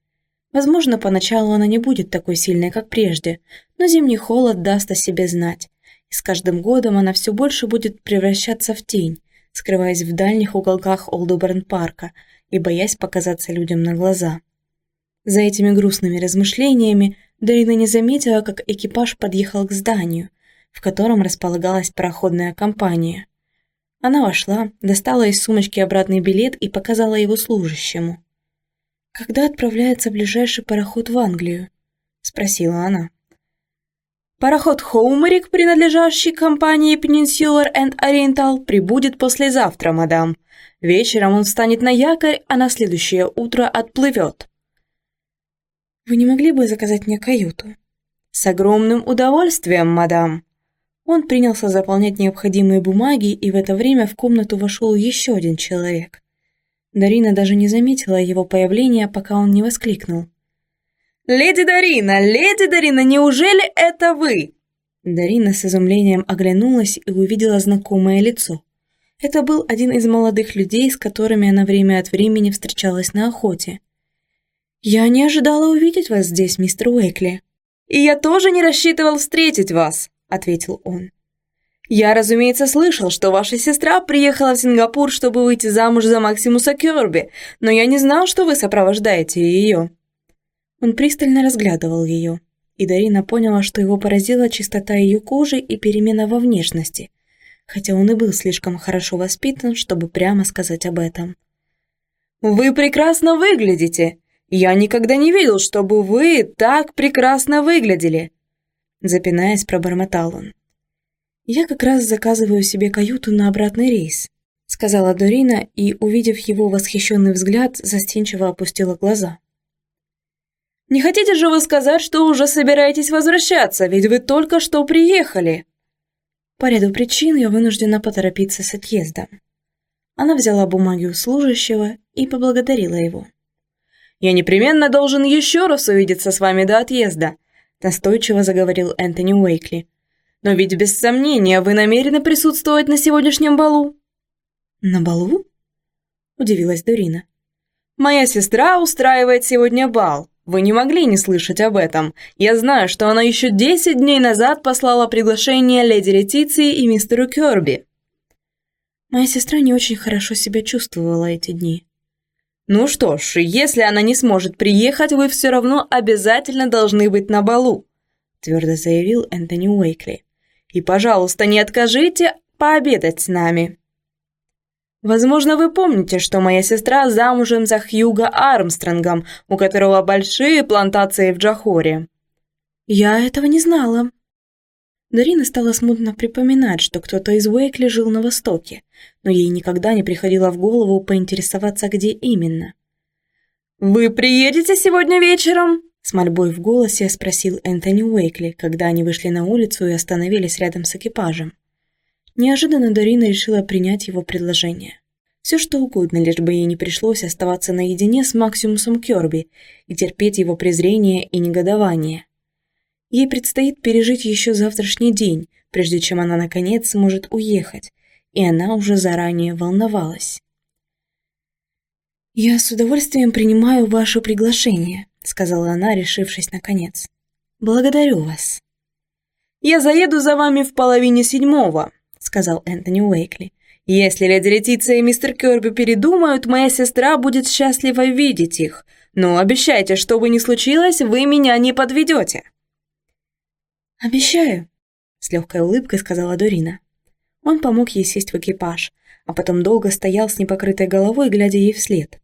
Возможно, поначалу она не будет такой сильной, как прежде, но зимний холод даст о себе знать, и с каждым годом она все больше будет превращаться в тень, скрываясь в дальних уголках Олдуберн-парка и боясь показаться людям на глаза. За этими грустными размышлениями Дарина не заметила, как экипаж подъехал к зданию, в котором располагалась пароходная компания. Она вошла, достала из сумочки обратный билет и показала его служащему. «Когда отправляется ближайший пароход в Англию?» – спросила она. Пароход Хоумерик, принадлежащий компании Peninsular and Oriental, прибудет послезавтра, мадам. Вечером он встанет на якорь, а на следующее утро отплывет. Вы не могли бы заказать мне каюту? С огромным удовольствием, мадам. Он принялся заполнять необходимые бумаги, и в это время в комнату вошел еще один человек. Дарина даже не заметила его появления, пока он не воскликнул. «Леди Дарина! Леди Дарина, неужели это вы?» Дарина с изумлением оглянулась и увидела знакомое лицо. Это был один из молодых людей, с которыми она время от времени встречалась на охоте. «Я не ожидала увидеть вас здесь, мистер Уэкли». «И я тоже не рассчитывал встретить вас», — ответил он. «Я, разумеется, слышал, что ваша сестра приехала в Сингапур, чтобы выйти замуж за Максимуса Кёрби, но я не знал, что вы сопровождаете ее». Он пристально разглядывал ее, и Дарина поняла, что его поразила чистота ее кожи и перемена во внешности, хотя он и был слишком хорошо воспитан, чтобы прямо сказать об этом. «Вы прекрасно выглядите! Я никогда не видел, чтобы вы так прекрасно выглядели!» Запинаясь, пробормотал он. «Я как раз заказываю себе каюту на обратный рейс», сказала Дорина и, увидев его восхищенный взгляд, застенчиво опустила глаза. «Не хотите же вы сказать, что уже собираетесь возвращаться, ведь вы только что приехали?» По ряду причин я вынуждена поторопиться с отъездом. Она взяла бумаги у служащего и поблагодарила его. «Я непременно должен еще раз увидеться с вами до отъезда настойчиво заговорил Энтони Уэйкли. «Но ведь без сомнения вы намерены присутствовать на сегодняшнем балу?» «На балу?» – удивилась Дорина. «Моя сестра устраивает сегодня бал. Вы не могли не слышать об этом. Я знаю, что она еще десять дней назад послала приглашение леди Летиции и мистеру Кёрби». Моя сестра не очень хорошо себя чувствовала эти дни. «Ну что ж, если она не сможет приехать, вы все равно обязательно должны быть на балу», твердо заявил Энтони Уэйкли. «И, пожалуйста, не откажите пообедать с нами». Возможно, вы помните, что моя сестра замужем за Хьюго Армстронгом, у которого большие плантации в Джахоре. Я этого не знала. Дарина стала смутно припоминать, что кто-то из Уэйкли жил на Востоке, но ей никогда не приходило в голову поинтересоваться, где именно. «Вы приедете сегодня вечером?» С мольбой в голосе спросил Энтони Уэйкли, когда они вышли на улицу и остановились рядом с экипажем. Неожиданно Дарина решила принять его предложение. Все что угодно, лишь бы ей не пришлось оставаться наедине с Максимусом Кёрби и терпеть его презрение и негодование. Ей предстоит пережить еще завтрашний день, прежде чем она наконец сможет уехать, и она уже заранее волновалась. «Я с удовольствием принимаю ваше приглашение», — сказала она, решившись наконец. «Благодарю вас». «Я заеду за вами в половине седьмого», — сказал Энтони Уэйкли. «Если леди Летиция и мистер Кёрби передумают, моя сестра будет счастлива видеть их. Но обещайте, что бы ни случилось, вы меня не подведете». «Обещаю», — с легкой улыбкой сказала Дорина. Он помог ей сесть в экипаж, а потом долго стоял с непокрытой головой, глядя ей вслед.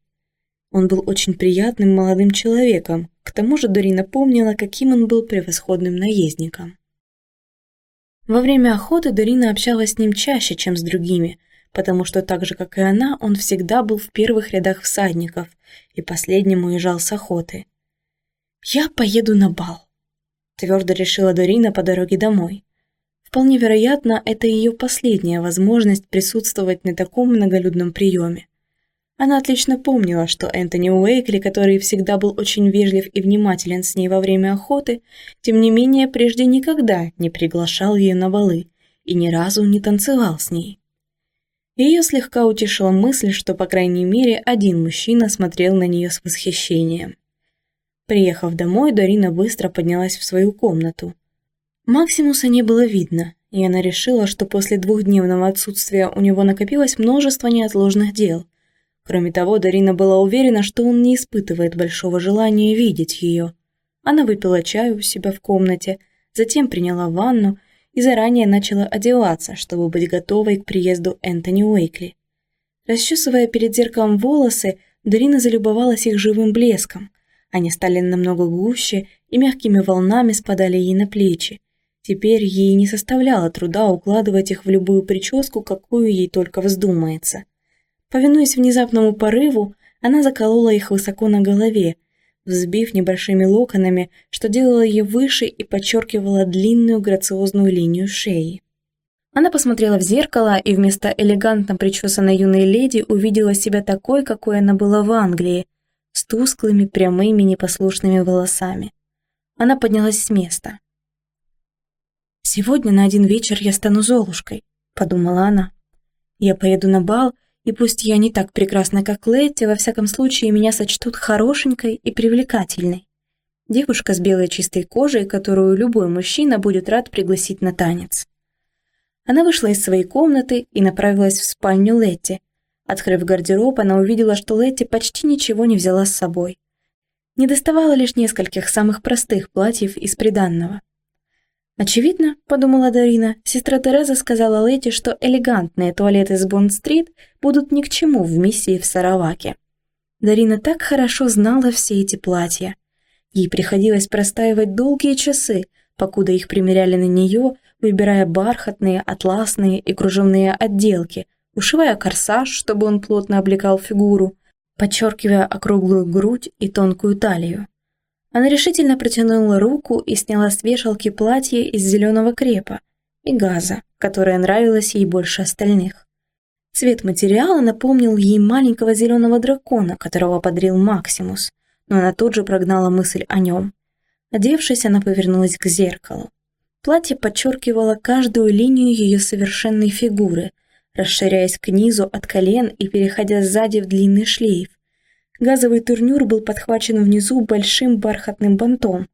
Он был очень приятным молодым человеком, к тому же Дорина помнила, каким он был превосходным наездником. Во время охоты Дорина общалась с ним чаще, чем с другими, потому что так же, как и она, он всегда был в первых рядах всадников и последним уезжал с охоты. «Я поеду на бал», — твердо решила Дорина по дороге домой. Вполне вероятно, это ее последняя возможность присутствовать на таком многолюдном приеме. Она отлично помнила, что Энтони Уэйкли, который всегда был очень вежлив и внимателен с ней во время охоты, тем не менее прежде никогда не приглашал ее на балы и ни разу не танцевал с ней. Ее слегка утешила мысль, что, по крайней мере, один мужчина смотрел на нее с восхищением. Приехав домой, Дарина быстро поднялась в свою комнату. Максимуса не было видно, и она решила, что после двухдневного отсутствия у него накопилось множество неотложных дел, Кроме того, Дарина была уверена, что он не испытывает большого желания видеть ее. Она выпила чаю у себя в комнате, затем приняла ванну и заранее начала одеваться, чтобы быть готовой к приезду Энтони Уэйкли. Расчесывая перед зеркалом волосы, Дарина залюбовалась их живым блеском. Они стали намного гуще и мягкими волнами спадали ей на плечи. Теперь ей не составляло труда укладывать их в любую прическу, какую ей только вздумается. Повинуясь внезапному порыву, она заколола их высоко на голове, взбив небольшими локонами, что делало ее выше и подчеркивало длинную грациозную линию шеи. Она посмотрела в зеркало и вместо элегантно причесанной юной леди увидела себя такой, какой она была в Англии, с тусклыми, прямыми, непослушными волосами. Она поднялась с места. «Сегодня на один вечер я стану Золушкой», — подумала она. «Я поеду на бал и пусть я не так прекрасна, как Летти, во всяком случае меня сочтут хорошенькой и привлекательной. Девушка с белой чистой кожей, которую любой мужчина будет рад пригласить на танец. Она вышла из своей комнаты и направилась в спальню Летти. Открыв гардероб, она увидела, что Летти почти ничего не взяла с собой. Не доставало лишь нескольких самых простых платьев из приданного. Очевидно, подумала Дарина, сестра Тереза сказала Лэти, что элегантные туалеты с Бонд-стрит будут ни к чему в миссии в Сараваке. Дарина так хорошо знала все эти платья. Ей приходилось простаивать долгие часы, покуда их примеряли на нее, выбирая бархатные, атласные и кружевные отделки, ушивая корсаж, чтобы он плотно облекал фигуру, подчеркивая округлую грудь и тонкую талию. Она решительно протянула руку и сняла с вешалки платье из зеленого крепа и газа, которое нравилось ей больше остальных. Цвет материала напомнил ей маленького зеленого дракона, которого подарил Максимус, но она тут же прогнала мысль о нем. Одевшись, она повернулась к зеркалу. Платье подчеркивало каждую линию ее совершенной фигуры, расширяясь к низу от колен и переходя сзади в длинный шлейф, Газовый турнюр был подхвачен внизу большим бархатным бантом.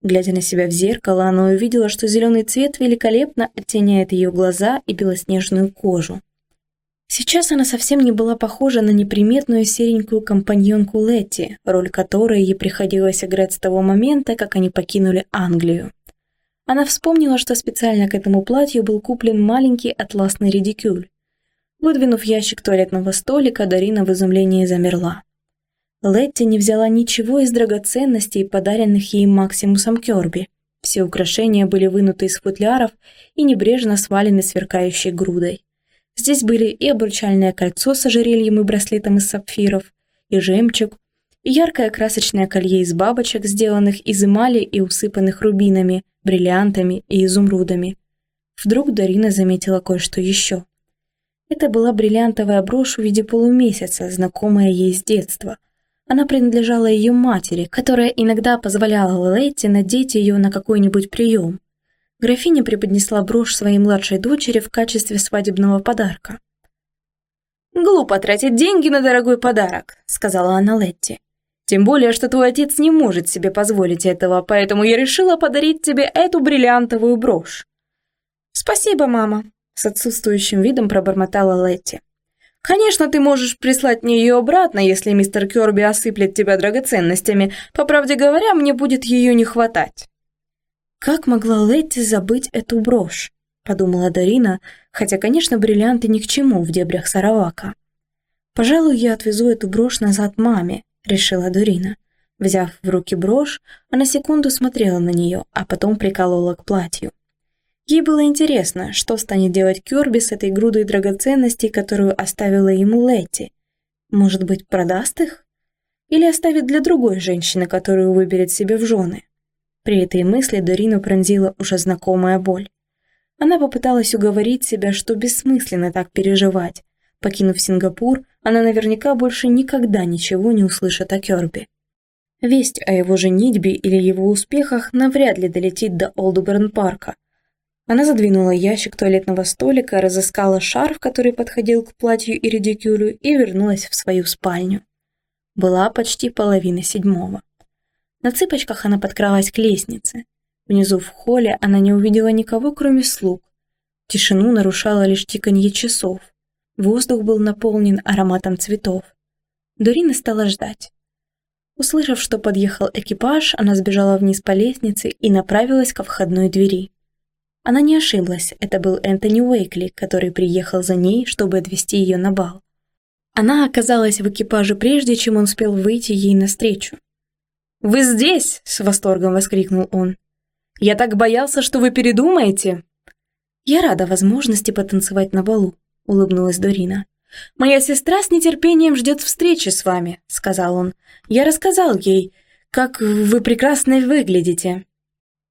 Глядя на себя в зеркало, она увидела, что зеленый цвет великолепно оттеняет ее глаза и белоснежную кожу. Сейчас она совсем не была похожа на неприметную серенькую компаньонку Летти, роль которой ей приходилось играть с того момента, как они покинули Англию. Она вспомнила, что специально к этому платью был куплен маленький атласный редикюль. Выдвинув ящик туалетного столика, Дарина в изумлении замерла. Летти не взяла ничего из драгоценностей, подаренных ей Максимусом Кёрби. Все украшения были вынуты из футляров и небрежно свалены сверкающей грудой. Здесь были и обручальное кольцо с ожерельем и браслетом из сапфиров, и жемчуг, и яркое красочное колье из бабочек, сделанных из эмали и усыпанных рубинами, бриллиантами и изумрудами. Вдруг Дарина заметила кое-что еще. Это была бриллиантовая брошь в виде полумесяца, знакомая ей с детства – она принадлежала ее матери, которая иногда позволяла Летти надеть ее на какой-нибудь прием. Графиня преподнесла брошь своей младшей дочери в качестве свадебного подарка. «Глупо тратить деньги на дорогой подарок», — сказала она Летти. «Тем более, что твой отец не может себе позволить этого, поэтому я решила подарить тебе эту бриллиантовую брошь». «Спасибо, мама», — с отсутствующим видом пробормотала Летти. Конечно, ты можешь прислать мне ее обратно, если мистер Кёрби осыплет тебя драгоценностями. По правде говоря, мне будет ее не хватать». «Как могла Летти забыть эту брошь?» – подумала Дарина, хотя, конечно, бриллианты ни к чему в дебрях Саравака. «Пожалуй, я отвезу эту брошь назад маме», – решила Дарина. Взяв в руки брошь, она секунду смотрела на нее, а потом приколола к платью. Ей было интересно, что станет делать Кёрби с этой грудой драгоценностей, которую оставила ему Летти. Может быть, продаст их? Или оставит для другой женщины, которую выберет себе в жены? При этой мысли Дорину пронзила уже знакомая боль. Она попыталась уговорить себя, что бессмысленно так переживать. Покинув Сингапур, она наверняка больше никогда ничего не услышит о Кёрби. Весть о его женитьбе или его успехах навряд ли долетит до Олдберн-парка. Она задвинула ящик туалетного столика, разыскала шарф, который подходил к платью и редикюлю, и вернулась в свою спальню. Была почти половина седьмого. На цыпочках она подкралась к лестнице. Внизу в холле она не увидела никого, кроме слуг. Тишину нарушало лишь тиканье часов. Воздух был наполнен ароматом цветов. Дорина стала ждать. Услышав, что подъехал экипаж, она сбежала вниз по лестнице и направилась ко входной двери. Она не ошиблась, это был Энтони Уэйкли, который приехал за ней, чтобы отвезти ее на бал. Она оказалась в экипаже прежде, чем он успел выйти ей навстречу. «Вы здесь!» — с восторгом воскликнул он. «Я так боялся, что вы передумаете!» «Я рада возможности потанцевать на балу», — улыбнулась Дорина. «Моя сестра с нетерпением ждет встречи с вами», — сказал он. «Я рассказал ей, как вы прекрасно выглядите».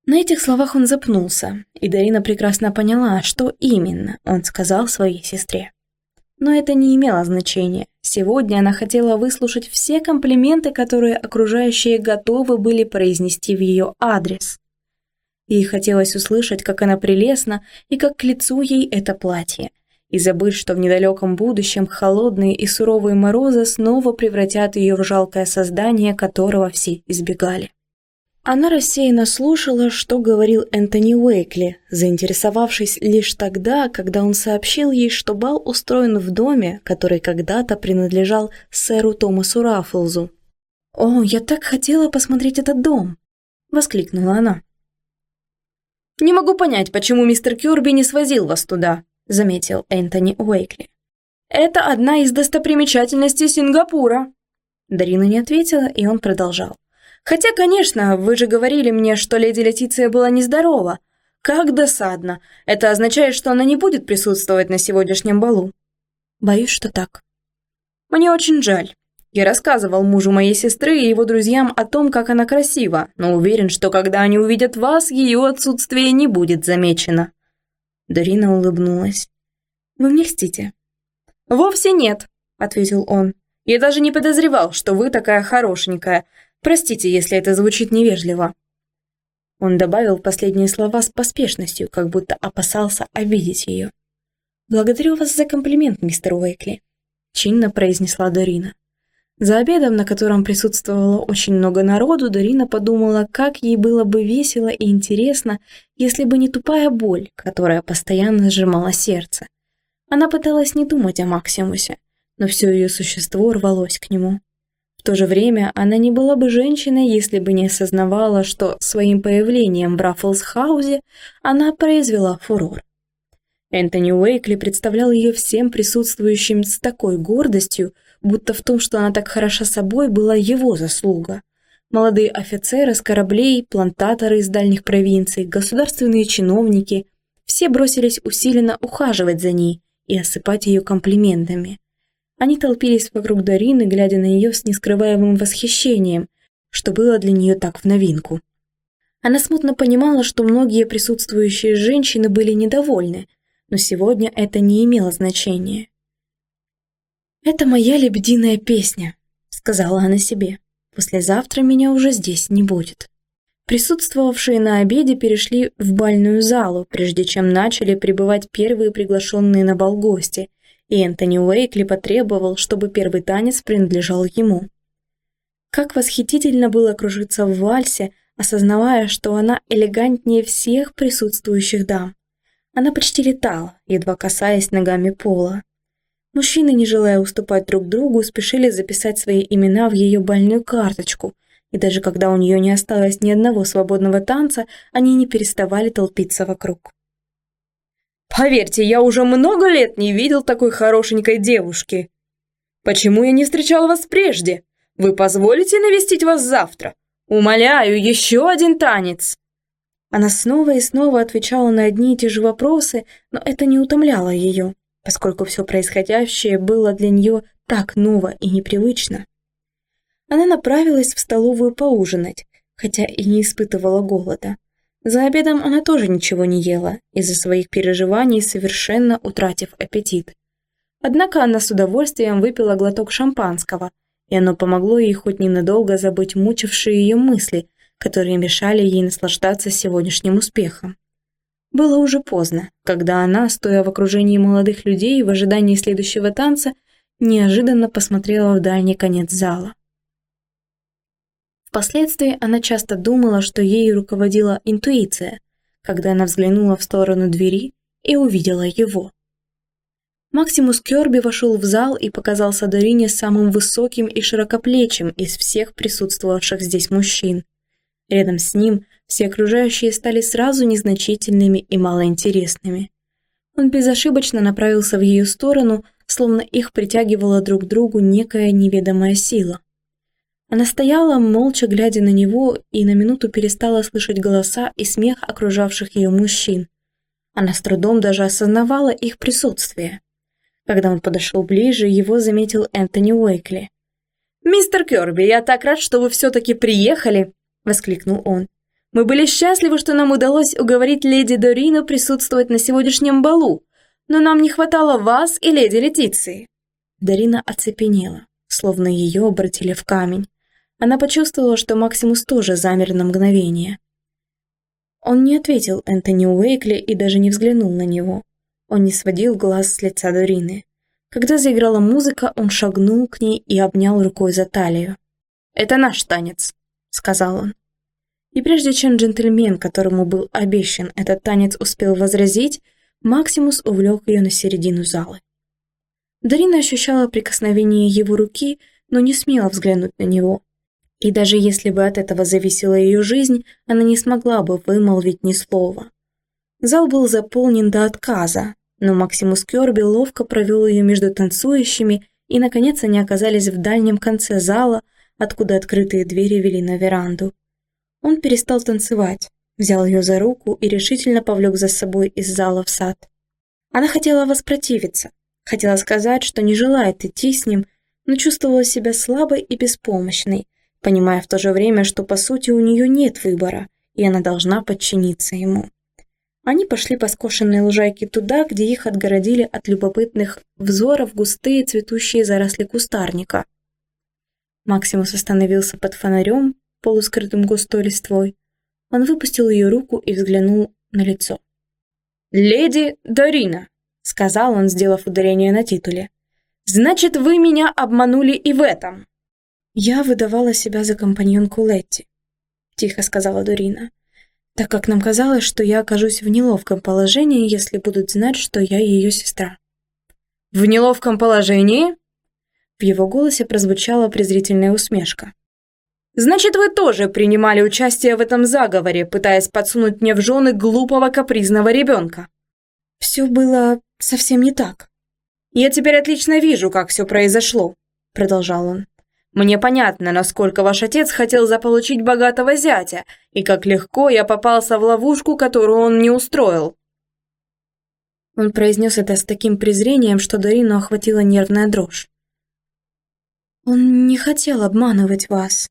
На этих словах он запнулся, и Дарина прекрасно поняла, что именно он сказал своей сестре. Но это не имело значения. Сегодня она хотела выслушать все комплименты, которые окружающие готовы были произнести в ее адрес. Ей хотелось услышать, как она прелестна и как к лицу ей это платье – и забыть, что в недалеком будущем холодные и суровые морозы снова превратят ее в жалкое создание, которого все избегали. Она рассеянно слушала, что говорил Энтони Уэйкли, заинтересовавшись лишь тогда, когда он сообщил ей, что бал устроен в доме, который когда-то принадлежал сэру Томасу Раффлзу. «О, я так хотела посмотреть этот дом!» — воскликнула она. «Не могу понять, почему мистер Кёрби не свозил вас туда», — заметил Энтони Уэйкли. «Это одна из достопримечательностей Сингапура». Дарина не ответила, и он продолжал. «Хотя, конечно, вы же говорили мне, что леди Летиция была нездорова. Как досадно. Это означает, что она не будет присутствовать на сегодняшнем балу». «Боюсь, что так». «Мне очень жаль. Я рассказывал мужу моей сестры и его друзьям о том, как она красива, но уверен, что когда они увидят вас, ее отсутствие не будет замечено». Дарина улыбнулась. «Вы мне льстите». «Вовсе нет», — ответил он. «Я даже не подозревал, что вы такая хорошенькая. Простите, если это звучит невежливо». Он добавил последние слова с поспешностью, как будто опасался обидеть ее. «Благодарю вас за комплимент, мистер Уэйкли», — чинно произнесла Дарина. За обедом, на котором присутствовало очень много народу, Дарина подумала, как ей было бы весело и интересно, если бы не тупая боль, которая постоянно сжимала сердце. Она пыталась не думать о Максимусе, но все ее существо рвалось к нему. В то же время она не была бы женщиной, если бы не осознавала, что своим появлением в Раффлсхаузе она произвела фурор. Энтони Уэйкли представлял ее всем присутствующим с такой гордостью, будто в том, что она так хороша собой, была его заслуга. Молодые офицеры с кораблей, плантаторы из дальних провинций, государственные чиновники – все бросились усиленно ухаживать за ней и осыпать ее комплиментами. Они толпились вокруг Дарины, глядя на нее с нескрываемым восхищением, что было для нее так в новинку. Она смутно понимала, что многие присутствующие женщины были недовольны, но сегодня это не имело значения. «Это моя лебединая песня», — сказала она себе. «Послезавтра меня уже здесь не будет». Присутствовавшие на обеде перешли в бальную залу, прежде чем начали прибывать первые приглашенные на бал гости, и Энтони Уэйкли потребовал, чтобы первый танец принадлежал ему. Как восхитительно было кружиться в вальсе, осознавая, что она элегантнее всех присутствующих дам. Она почти летала, едва касаясь ногами пола. Мужчины, не желая уступать друг другу, спешили записать свои имена в ее больную карточку, и даже когда у нее не осталось ни одного свободного танца, они не переставали толпиться вокруг. «Поверьте, я уже много лет не видел такой хорошенькой девушки. Почему я не встречал вас прежде? Вы позволите навестить вас завтра? Умоляю, еще один танец!» Она снова и снова отвечала на одни и те же вопросы, но это не утомляло ее, поскольку все происходящее было для нее так ново и непривычно. Она направилась в столовую поужинать, хотя и не испытывала голода. За обедом она тоже ничего не ела, из-за своих переживаний совершенно утратив аппетит. Однако она с удовольствием выпила глоток шампанского, и оно помогло ей хоть ненадолго забыть мучившие ее мысли, которые мешали ей наслаждаться сегодняшним успехом. Было уже поздно, когда она, стоя в окружении молодых людей в ожидании следующего танца, неожиданно посмотрела в дальний конец зала. Впоследствии она часто думала, что ею руководила интуиция, когда она взглянула в сторону двери и увидела его. Максимус Кёрби вошел в зал и показался Дорине самым высоким и широкоплечим из всех присутствовавших здесь мужчин. Рядом с ним все окружающие стали сразу незначительными и малоинтересными. Он безошибочно направился в ее сторону, словно их притягивала друг к другу некая неведомая сила. Она стояла, молча глядя на него, и на минуту перестала слышать голоса и смех окружавших ее мужчин. Она с трудом даже осознавала их присутствие. Когда он подошел ближе, его заметил Энтони Уэйкли. «Мистер Кёрби, я так рад, что вы все-таки приехали!» – воскликнул он. «Мы были счастливы, что нам удалось уговорить леди Дорину присутствовать на сегодняшнем балу, но нам не хватало вас и леди Летиции». Дарина оцепенела, словно ее обратили в камень. Она почувствовала, что Максимус тоже замер на мгновение. Он не ответил Энтони Уэйкли и даже не взглянул на него. Он не сводил глаз с лица Дорины. Когда заиграла музыка, он шагнул к ней и обнял рукой за талию. «Это наш танец», сказал он. И прежде чем джентльмен, которому был обещан этот танец, успел возразить, Максимус увлек ее на середину зала. Дарина ощущала прикосновение его руки, но не смела взглянуть на него. И даже если бы от этого зависела ее жизнь, она не смогла бы вымолвить ни слова. Зал был заполнен до отказа, но Максимус Кёрби ловко провел ее между танцующими, и, наконец, они оказались в дальнем конце зала, откуда открытые двери вели на веранду. Он перестал танцевать, взял ее за руку и решительно повлек за собой из зала в сад. Она хотела воспротивиться, хотела сказать, что не желает идти с ним, но чувствовала себя слабой и беспомощной, понимая в то же время, что по сути у нее нет выбора, и она должна подчиниться ему. Они пошли по скошенной лужайке туда, где их отгородили от любопытных взоров густые цветущие заросли кустарника. Максимус остановился под фонарем, полускрытым густой листвой. Он выпустил ее руку и взглянул на лицо. «Леди Дарина», — сказал он, сделав ударение на титуле. «Значит, вы меня обманули и в этом». «Я выдавала себя за компаньонку Летти», — тихо сказала Дорина, «так как нам казалось, что я окажусь в неловком положении, если будут знать, что я ее сестра». «В неловком положении?» В его голосе прозвучала презрительная усмешка. «Значит, вы тоже принимали участие в этом заговоре, пытаясь подсунуть мне в жены глупого капризного ребенка?» «Все было совсем не так». «Я теперь отлично вижу, как все произошло», — продолжал он. «Мне понятно, насколько ваш отец хотел заполучить богатого зятя, и как легко я попался в ловушку, которую он не устроил». Он произнес это с таким презрением, что Дарину охватила нервная дрожь. Он не хотел обманывать вас.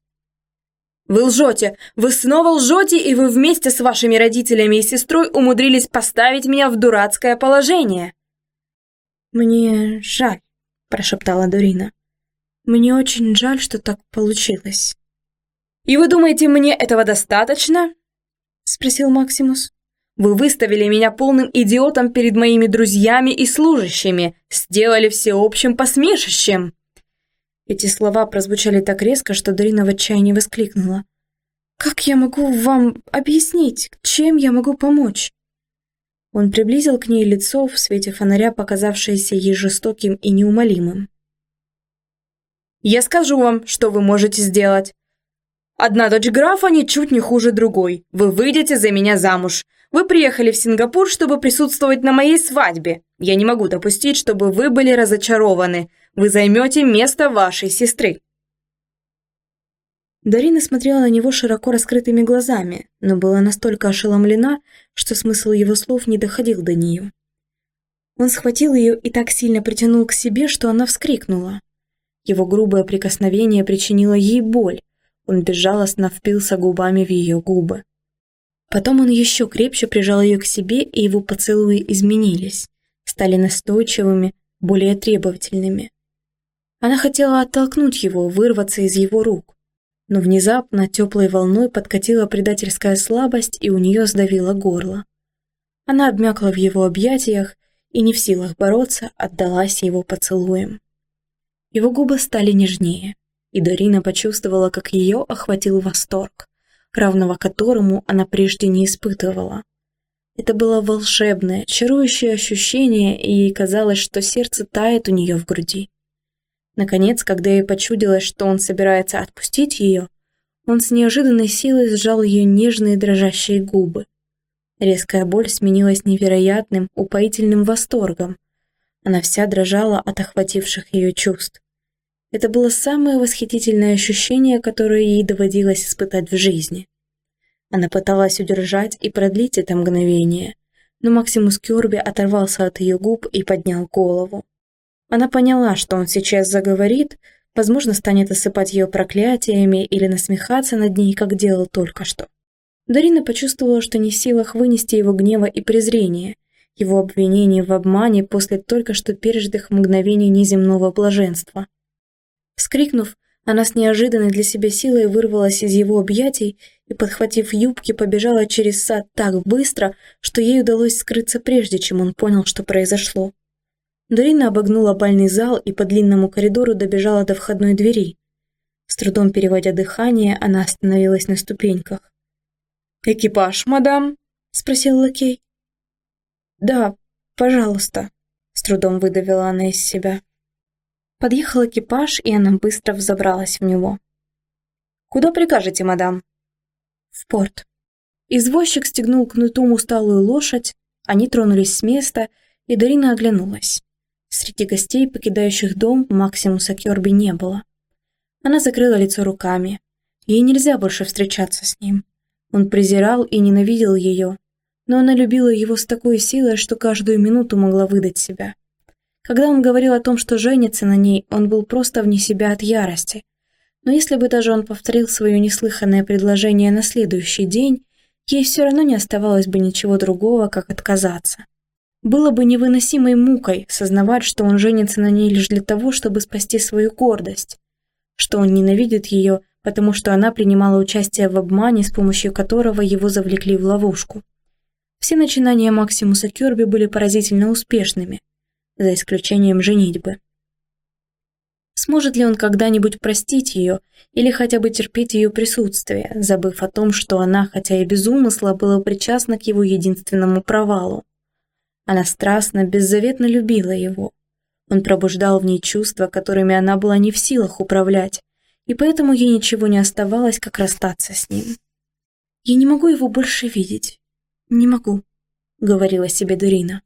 Вы лжете! Вы снова лжете, и вы вместе с вашими родителями и сестрой умудрились поставить меня в дурацкое положение. Мне жаль, прошептала Дорина. Мне очень жаль, что так получилось. И вы думаете, мне этого достаточно? Спросил Максимус. Вы выставили меня полным идиотом перед моими друзьями и служащими, сделали всеобщим посмешищем. Эти слова прозвучали так резко, что Дарина в отчаянии воскликнула. «Как я могу вам объяснить? Чем я могу помочь?» Он приблизил к ней лицо в свете фонаря, показавшееся ей жестоким и неумолимым. «Я скажу вам, что вы можете сделать. Одна дочь графа ничуть не хуже другой. Вы выйдете за меня замуж. Вы приехали в Сингапур, чтобы присутствовать на моей свадьбе. Я не могу допустить, чтобы вы были разочарованы. Вы займете место вашей сестры». Дарина смотрела на него широко раскрытыми глазами, но была настолько ошеломлена, что смысл его слов не доходил до нее. Он схватил ее и так сильно притянул к себе, что она вскрикнула. Его грубое прикосновение причинило ей боль. Он безжалостно впился губами в ее губы. Потом он еще крепче прижал ее к себе, и его поцелуи изменились, стали настойчивыми, более требовательными. Она хотела оттолкнуть его, вырваться из его рук. Но внезапно теплой волной подкатила предательская слабость, и у нее сдавило горло. Она обмякла в его объятиях и, не в силах бороться, отдалась его поцелуем. Его губы стали нежнее, и Дарина почувствовала, как ее охватил восторг, равного которому она прежде не испытывала. Это было волшебное, чарующее ощущение, и ей казалось, что сердце тает у нее в груди. Наконец, когда ей почудилось, что он собирается отпустить ее, он с неожиданной силой сжал ее нежные дрожащие губы. Резкая боль сменилась невероятным, упоительным восторгом. Она вся дрожала от охвативших ее чувств. Это было самое восхитительное ощущение, которое ей доводилось испытать в жизни. Она пыталась удержать и продлить это мгновение, но Максимус Кёрби оторвался от ее губ и поднял голову. Она поняла, что он сейчас заговорит, возможно, станет осыпать ее проклятиями или насмехаться над ней, как делал только что. Дарина почувствовала, что не в силах вынести его гнева и презрения, его обвинений в обмане после только что пережитых мгновений неземного блаженства. Вскрикнув, она с неожиданной для себя силой вырвалась из его объятий и, подхватив юбки, побежала через сад так быстро, что ей удалось скрыться прежде, чем он понял, что произошло. Дарина обогнула бальный зал и по длинному коридору добежала до входной двери. С трудом переводя дыхание, она остановилась на ступеньках. «Экипаж, мадам?» – спросил лакей. «Да, пожалуйста», – с трудом выдавила она из себя. Подъехал экипаж, и она быстро взобралась в него. «Куда прикажете, мадам?» «В порт». Извозчик стегнул кнутом усталую лошадь, они тронулись с места, и Дарина оглянулась. Среди гостей, покидающих дом, Максимуса Кёрби не было. Она закрыла лицо руками. Ей нельзя больше встречаться с ним. Он презирал и ненавидел ее, но она любила его с такой силой, что каждую минуту могла выдать себя. Когда он говорил о том, что женится на ней, он был просто вне себя от ярости. Но если бы даже он повторил свое неслыханное предложение на следующий день, ей все равно не оставалось бы ничего другого, как отказаться. Было бы невыносимой мукой сознавать, что он женится на ней лишь для того, чтобы спасти свою гордость, что он ненавидит ее, потому что она принимала участие в обмане, с помощью которого его завлекли в ловушку. Все начинания Максимуса Кёрби были поразительно успешными, за исключением женитьбы. Сможет ли он когда-нибудь простить ее или хотя бы терпеть ее присутствие, забыв о том, что она, хотя и без умысла, была причастна к его единственному провалу? Она страстно, беззаветно любила его. Он пробуждал в ней чувства, которыми она была не в силах управлять, и поэтому ей ничего не оставалось, как расстаться с ним. «Я не могу его больше видеть. Не могу», — говорила себе Дурина.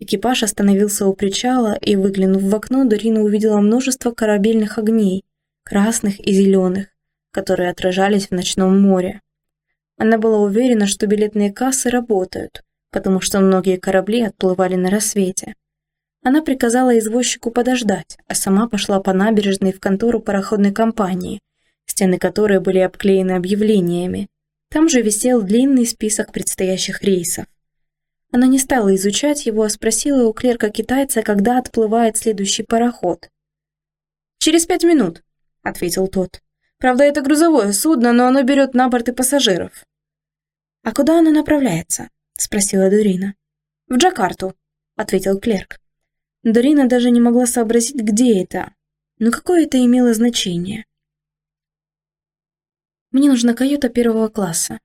Экипаж остановился у причала, и, выглянув в окно, Дурина увидела множество корабельных огней, красных и зеленых, которые отражались в ночном море. Она была уверена, что билетные кассы работают, потому что многие корабли отплывали на рассвете. Она приказала извозчику подождать, а сама пошла по набережной в контору пароходной компании, стены которой были обклеены объявлениями. Там же висел длинный список предстоящих рейсов. Она не стала изучать его, а спросила у клерка-китайца, когда отплывает следующий пароход. «Через пять минут», — ответил тот. «Правда, это грузовое судно, но оно берет на борт и пассажиров». «А куда оно направляется?» — спросила Дурина. «В Джакарту», — ответил клерк. Дурина даже не могла сообразить, где это, но какое это имело значение. «Мне нужна каюта первого класса».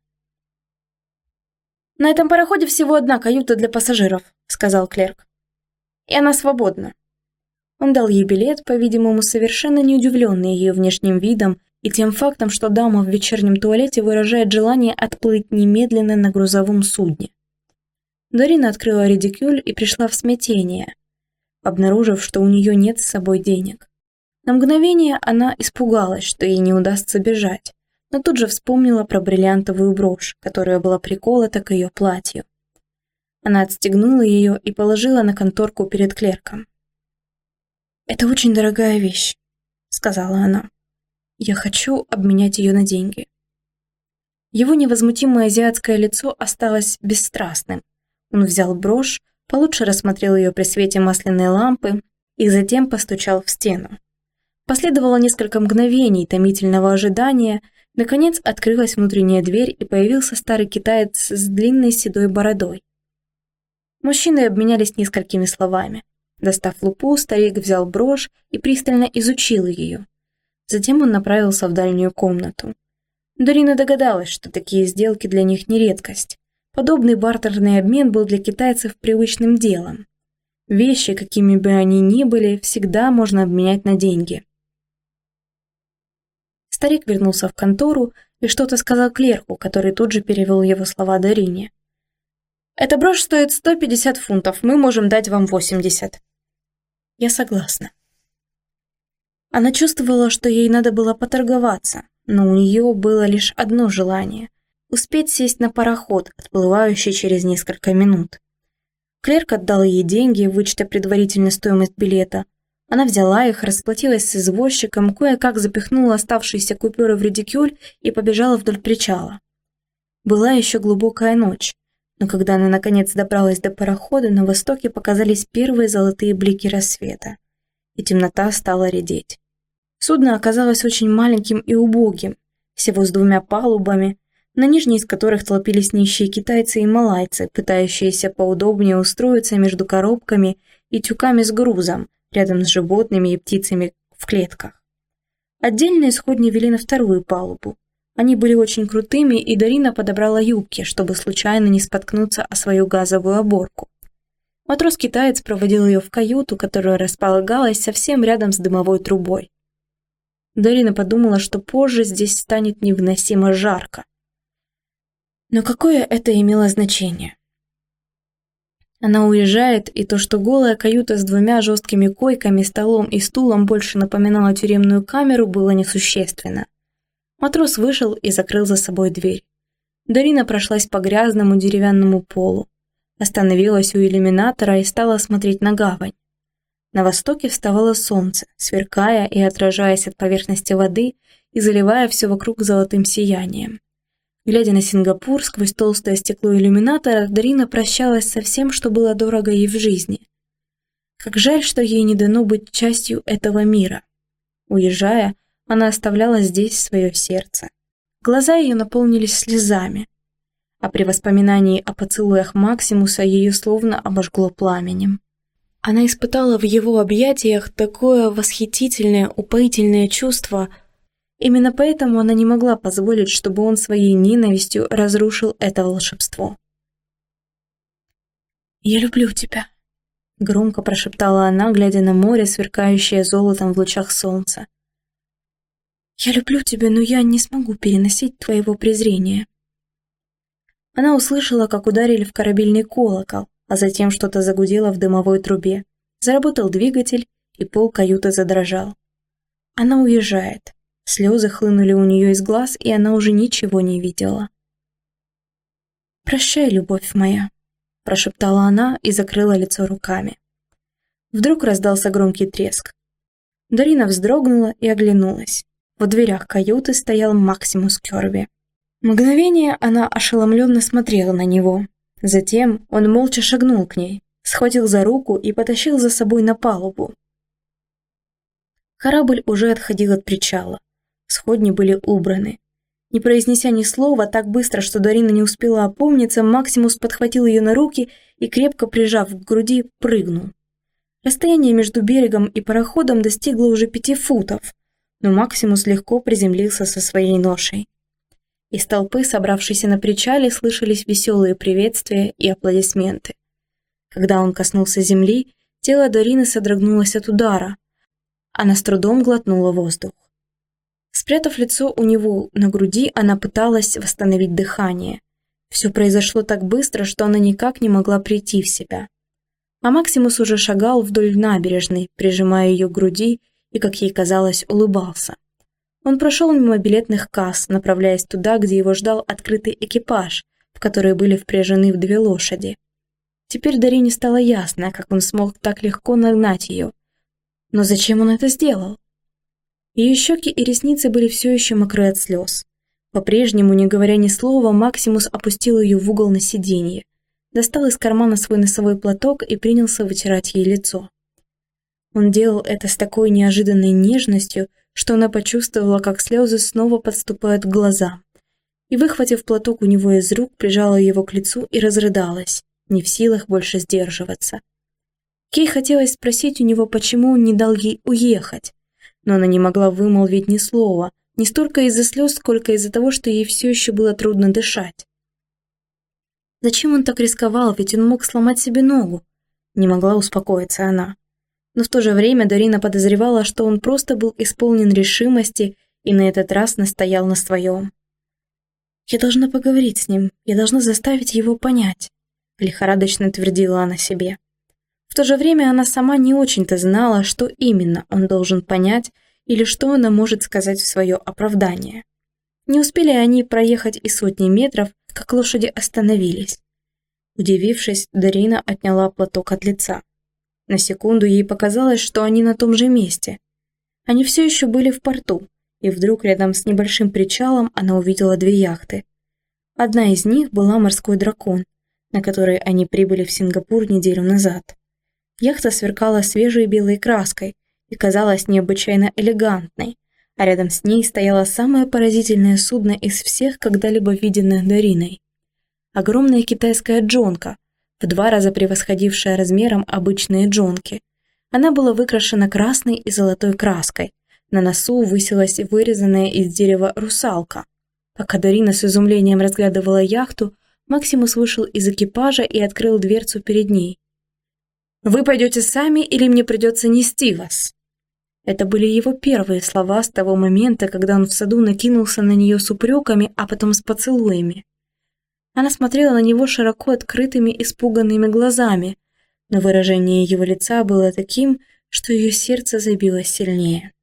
«На этом пароходе всего одна каюта для пассажиров», — сказал клерк. «И она свободна». Он дал ей билет, по-видимому, совершенно не удивленный ее внешним видом и тем фактом, что дама в вечернем туалете выражает желание отплыть немедленно на грузовом судне. Дарина открыла редикюль и пришла в смятение, обнаружив, что у нее нет с собой денег. На мгновение она испугалась, что ей не удастся бежать, но тут же вспомнила про бриллиантовую брошь, которая была приколота к ее платью. Она отстегнула ее и положила на конторку перед клерком. «Это очень дорогая вещь», — сказала она. «Я хочу обменять ее на деньги». Его невозмутимое азиатское лицо осталось бесстрастным. Он взял брошь, получше рассмотрел ее при свете масляной лампы и затем постучал в стену. Последовало несколько мгновений томительного ожидания, наконец открылась внутренняя дверь и появился старый китаец с длинной седой бородой. Мужчины обменялись несколькими словами. Достав лупу, старик взял брошь и пристально изучил ее. Затем он направился в дальнюю комнату. Дорина догадалась, что такие сделки для них не редкость. Подобный бартерный обмен был для китайцев привычным делом. Вещи, какими бы они ни были, всегда можно обменять на деньги. Старик вернулся в контору и что-то сказал клерку, который тут же перевел его слова Дарине. «Эта брошь стоит 150 фунтов, мы можем дать вам 80». «Я согласна». Она чувствовала, что ей надо было поторговаться, но у нее было лишь одно желание – успеть сесть на пароход, отплывающий через несколько минут. Клерк отдал ей деньги, вычтя предварительно стоимость билета. Она взяла их, расплатилась с извозчиком, кое-как запихнула оставшиеся купюры в редикюль и побежала вдоль причала. Была еще глубокая ночь, но когда она наконец добралась до парохода, на востоке показались первые золотые блики рассвета, и темнота стала редеть. Судно оказалось очень маленьким и убогим, всего с двумя палубами, на нижней из которых толпились нищие китайцы и малайцы, пытающиеся поудобнее устроиться между коробками и тюками с грузом, рядом с животными и птицами в клетках. Отдельные сходни вели на вторую палубу. Они были очень крутыми, и Дарина подобрала юбки, чтобы случайно не споткнуться о свою газовую оборку. Матрос-китаец проводил ее в каюту, которая располагалась совсем рядом с дымовой трубой. Дарина подумала, что позже здесь станет невыносимо жарко. Но какое это имело значение? Она уезжает, и то, что голая каюта с двумя жесткими койками, столом и стулом больше напоминала тюремную камеру, было несущественно. Матрос вышел и закрыл за собой дверь. Дарина прошлась по грязному деревянному полу, остановилась у иллюминатора и стала смотреть на гавань. На востоке вставало солнце, сверкая и отражаясь от поверхности воды и заливая все вокруг золотым сиянием. Глядя на Сингапур сквозь толстое стекло иллюминатора, Дарина прощалась со всем, что было дорого ей в жизни. Как жаль, что ей не дано быть частью этого мира. Уезжая, она оставляла здесь свое сердце. Глаза ее наполнились слезами, а при воспоминании о поцелуях Максимуса ее словно обожгло пламенем. Она испытала в его объятиях такое восхитительное, упоительное чувство. Именно поэтому она не могла позволить, чтобы он своей ненавистью разрушил это волшебство. «Я люблю тебя», — громко прошептала она, глядя на море, сверкающее золотом в лучах солнца. «Я люблю тебя, но я не смогу переносить твоего презрения». Она услышала, как ударили в корабельный колокол, а затем что-то загудело в дымовой трубе. Заработал двигатель, и пол каюты задрожал. Она уезжает. Слезы хлынули у нее из глаз, и она уже ничего не видела. «Прощай, любовь моя», – прошептала она и закрыла лицо руками. Вдруг раздался громкий треск. Дарина вздрогнула и оглянулась. В дверях каюты стоял Максимус Керби. Мгновение она ошеломленно смотрела на него, Затем он молча шагнул к ней, схватил за руку и потащил за собой на палубу. Корабль уже отходил от причала. Сходни были убраны. Не произнеся ни слова, так быстро, что Дарина не успела опомниться, Максимус подхватил ее на руки и, крепко прижав к груди, прыгнул. Расстояние между берегом и пароходом достигло уже пяти футов, но Максимус легко приземлился со своей ношей. Из толпы, собравшейся на причале, слышались веселые приветствия и аплодисменты. Когда он коснулся земли, тело Дарины содрогнулось от удара. Она с трудом глотнула воздух. Спрятав лицо у него на груди, она пыталась восстановить дыхание. Все произошло так быстро, что она никак не могла прийти в себя. А Максимус уже шагал вдоль набережной, прижимая ее к груди и, как ей казалось, улыбался. Он прошел мимо билетных касс, направляясь туда, где его ждал открытый экипаж, в который были впряжены в две лошади. Теперь Дарине стало ясно, как он смог так легко нагнать ее. Но зачем он это сделал? Ее щеки и ресницы были все еще мокры от слез. По-прежнему, не говоря ни слова, Максимус опустил ее в угол на сиденье, достал из кармана свой носовой платок и принялся вытирать ей лицо. Он делал это с такой неожиданной нежностью, что она почувствовала, как слезы снова подступают к глазам. И, выхватив платок у него из рук, прижала его к лицу и разрыдалась, не в силах больше сдерживаться. Кей хотелось спросить у него, почему он не дал ей уехать, но она не могла вымолвить ни слова, не столько из-за слез, сколько из-за того, что ей все еще было трудно дышать. Зачем он так рисковал, ведь он мог сломать себе ногу? Не могла успокоиться она. Но в то же время Дарина подозревала, что он просто был исполнен решимости и на этот раз настоял на своем. «Я должна поговорить с ним, я должна заставить его понять», лихорадочно твердила она себе. В то же время она сама не очень-то знала, что именно он должен понять или что она может сказать в свое оправдание. Не успели они проехать и сотни метров, как лошади остановились. Удивившись, Дарина отняла платок от лица. На секунду ей показалось, что они на том же месте. Они все еще были в порту, и вдруг рядом с небольшим причалом она увидела две яхты. Одна из них была морской дракон, на которой они прибыли в Сингапур неделю назад. Яхта сверкала свежей белой краской, и казалась необычайно элегантной, а рядом с ней стояло самое поразительное судно из всех, когда-либо виденных Дариной. Огромная китайская джонка, в два раза превосходившая размером обычные джонки. Она была выкрашена красной и золотой краской. На носу высилась вырезанная из дерева русалка. Пока Дарина с изумлением разглядывала яхту, Максимус вышел из экипажа и открыл дверцу перед ней. «Вы пойдете сами или мне придется нести вас?» Это были его первые слова с того момента, когда он в саду накинулся на нее с упреками, а потом с поцелуями. Она смотрела на него широко открытыми, испуганными глазами, но выражение его лица было таким, что ее сердце забилось сильнее.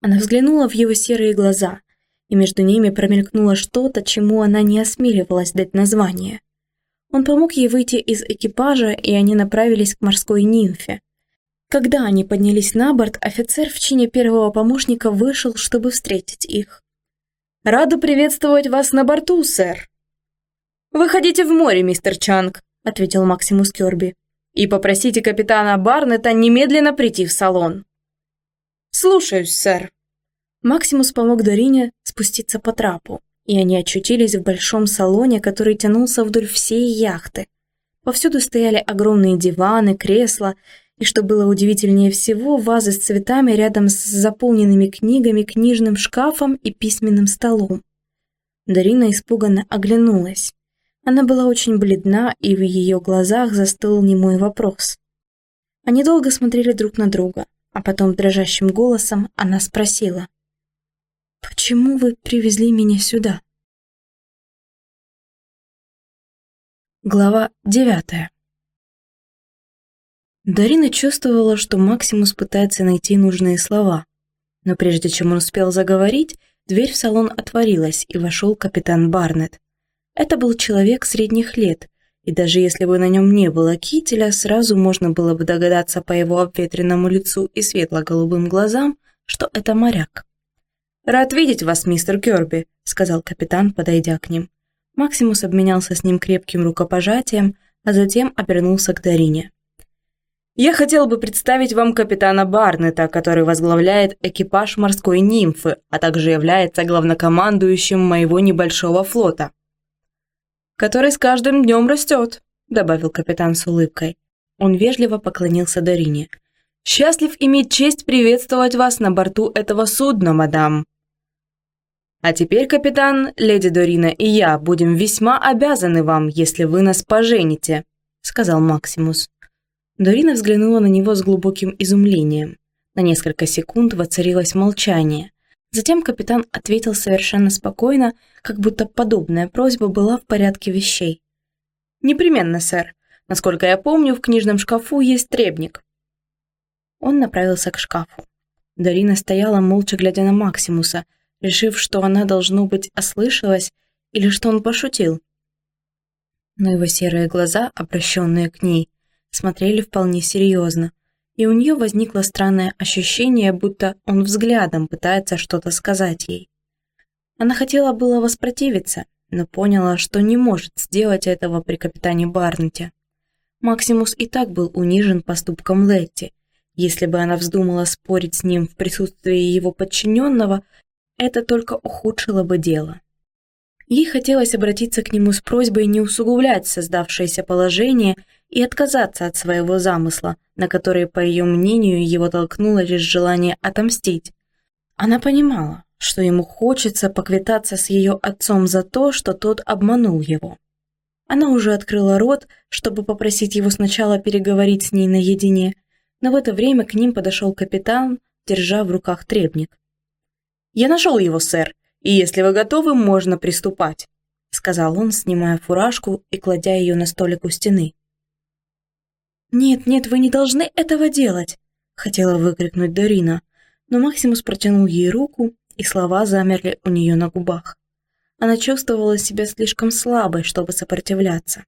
Она взглянула в его серые глаза, и между ними промелькнуло что-то, чему она не осмеливалась дать название. Он помог ей выйти из экипажа, и они направились к морской нимфе, когда они поднялись на борт, офицер в чине первого помощника вышел, чтобы встретить их. «Рада приветствовать вас на борту, сэр!» «Выходите в море, мистер Чанг», — ответил Максимус Кёрби. «И попросите капитана Барнета немедленно прийти в салон». «Слушаюсь, сэр». Максимус помог Дорине спуститься по трапу, и они очутились в большом салоне, который тянулся вдоль всей яхты. Повсюду стояли огромные диваны, кресла и что было удивительнее всего, вазы с цветами рядом с заполненными книгами, книжным шкафом и письменным столом. Дарина испуганно оглянулась. Она была очень бледна, и в ее глазах застыл немой вопрос. Они долго смотрели друг на друга, а потом дрожащим голосом она спросила. «Почему вы привезли меня сюда?» Глава девятая Дарина чувствовала, что Максимус пытается найти нужные слова. Но прежде чем он успел заговорить, дверь в салон отворилась, и вошел капитан Барнетт. Это был человек средних лет, и даже если бы на нем не было кителя, сразу можно было бы догадаться по его обветренному лицу и светло-голубым глазам, что это моряк. «Рад видеть вас, мистер Кёрби», — сказал капитан, подойдя к ним. Максимус обменялся с ним крепким рукопожатием, а затем обернулся к Дарине. Я хотел бы представить вам капитана Барнета, который возглавляет экипаж морской нимфы, а также является главнокомандующим моего небольшого флота. Который с каждым днем растет, добавил капитан с улыбкой. Он вежливо поклонился Дарине. «Счастлив иметь честь приветствовать вас на борту этого судна, мадам». «А теперь, капитан, леди Дорина и я будем весьма обязаны вам, если вы нас пожените», сказал Максимус. Дорина взглянула на него с глубоким изумлением. На несколько секунд воцарилось молчание. Затем капитан ответил совершенно спокойно, как будто подобная просьба была в порядке вещей. «Непременно, сэр. Насколько я помню, в книжном шкафу есть требник». Он направился к шкафу. Дарина стояла молча глядя на Максимуса, решив, что она, должно быть, ослышалась или что он пошутил. Но его серые глаза, обращенные к ней, смотрели вполне серьезно, и у нее возникло странное ощущение, будто он взглядом пытается что-то сказать ей. Она хотела было воспротивиться, но поняла, что не может сделать этого при капитане Барнете. Максимус и так был унижен поступком Летти. Если бы она вздумала спорить с ним в присутствии его подчиненного, это только ухудшило бы дело. Ей хотелось обратиться к нему с просьбой не усугублять создавшееся положение и отказаться от своего замысла, на который, по ее мнению, его толкнуло лишь желание отомстить. Она понимала, что ему хочется поквитаться с ее отцом за то, что тот обманул его. Она уже открыла рот, чтобы попросить его сначала переговорить с ней наедине, но в это время к ним подошел капитан, держа в руках требник. «Я нашел его, сэр, и если вы готовы, можно приступать», сказал он, снимая фуражку и кладя ее на столик у стены. «Нет, нет, вы не должны этого делать!» хотела выкрикнуть Дарина, но Максимус протянул ей руку, и слова замерли у нее на губах. Она чувствовала себя слишком слабой, чтобы сопротивляться.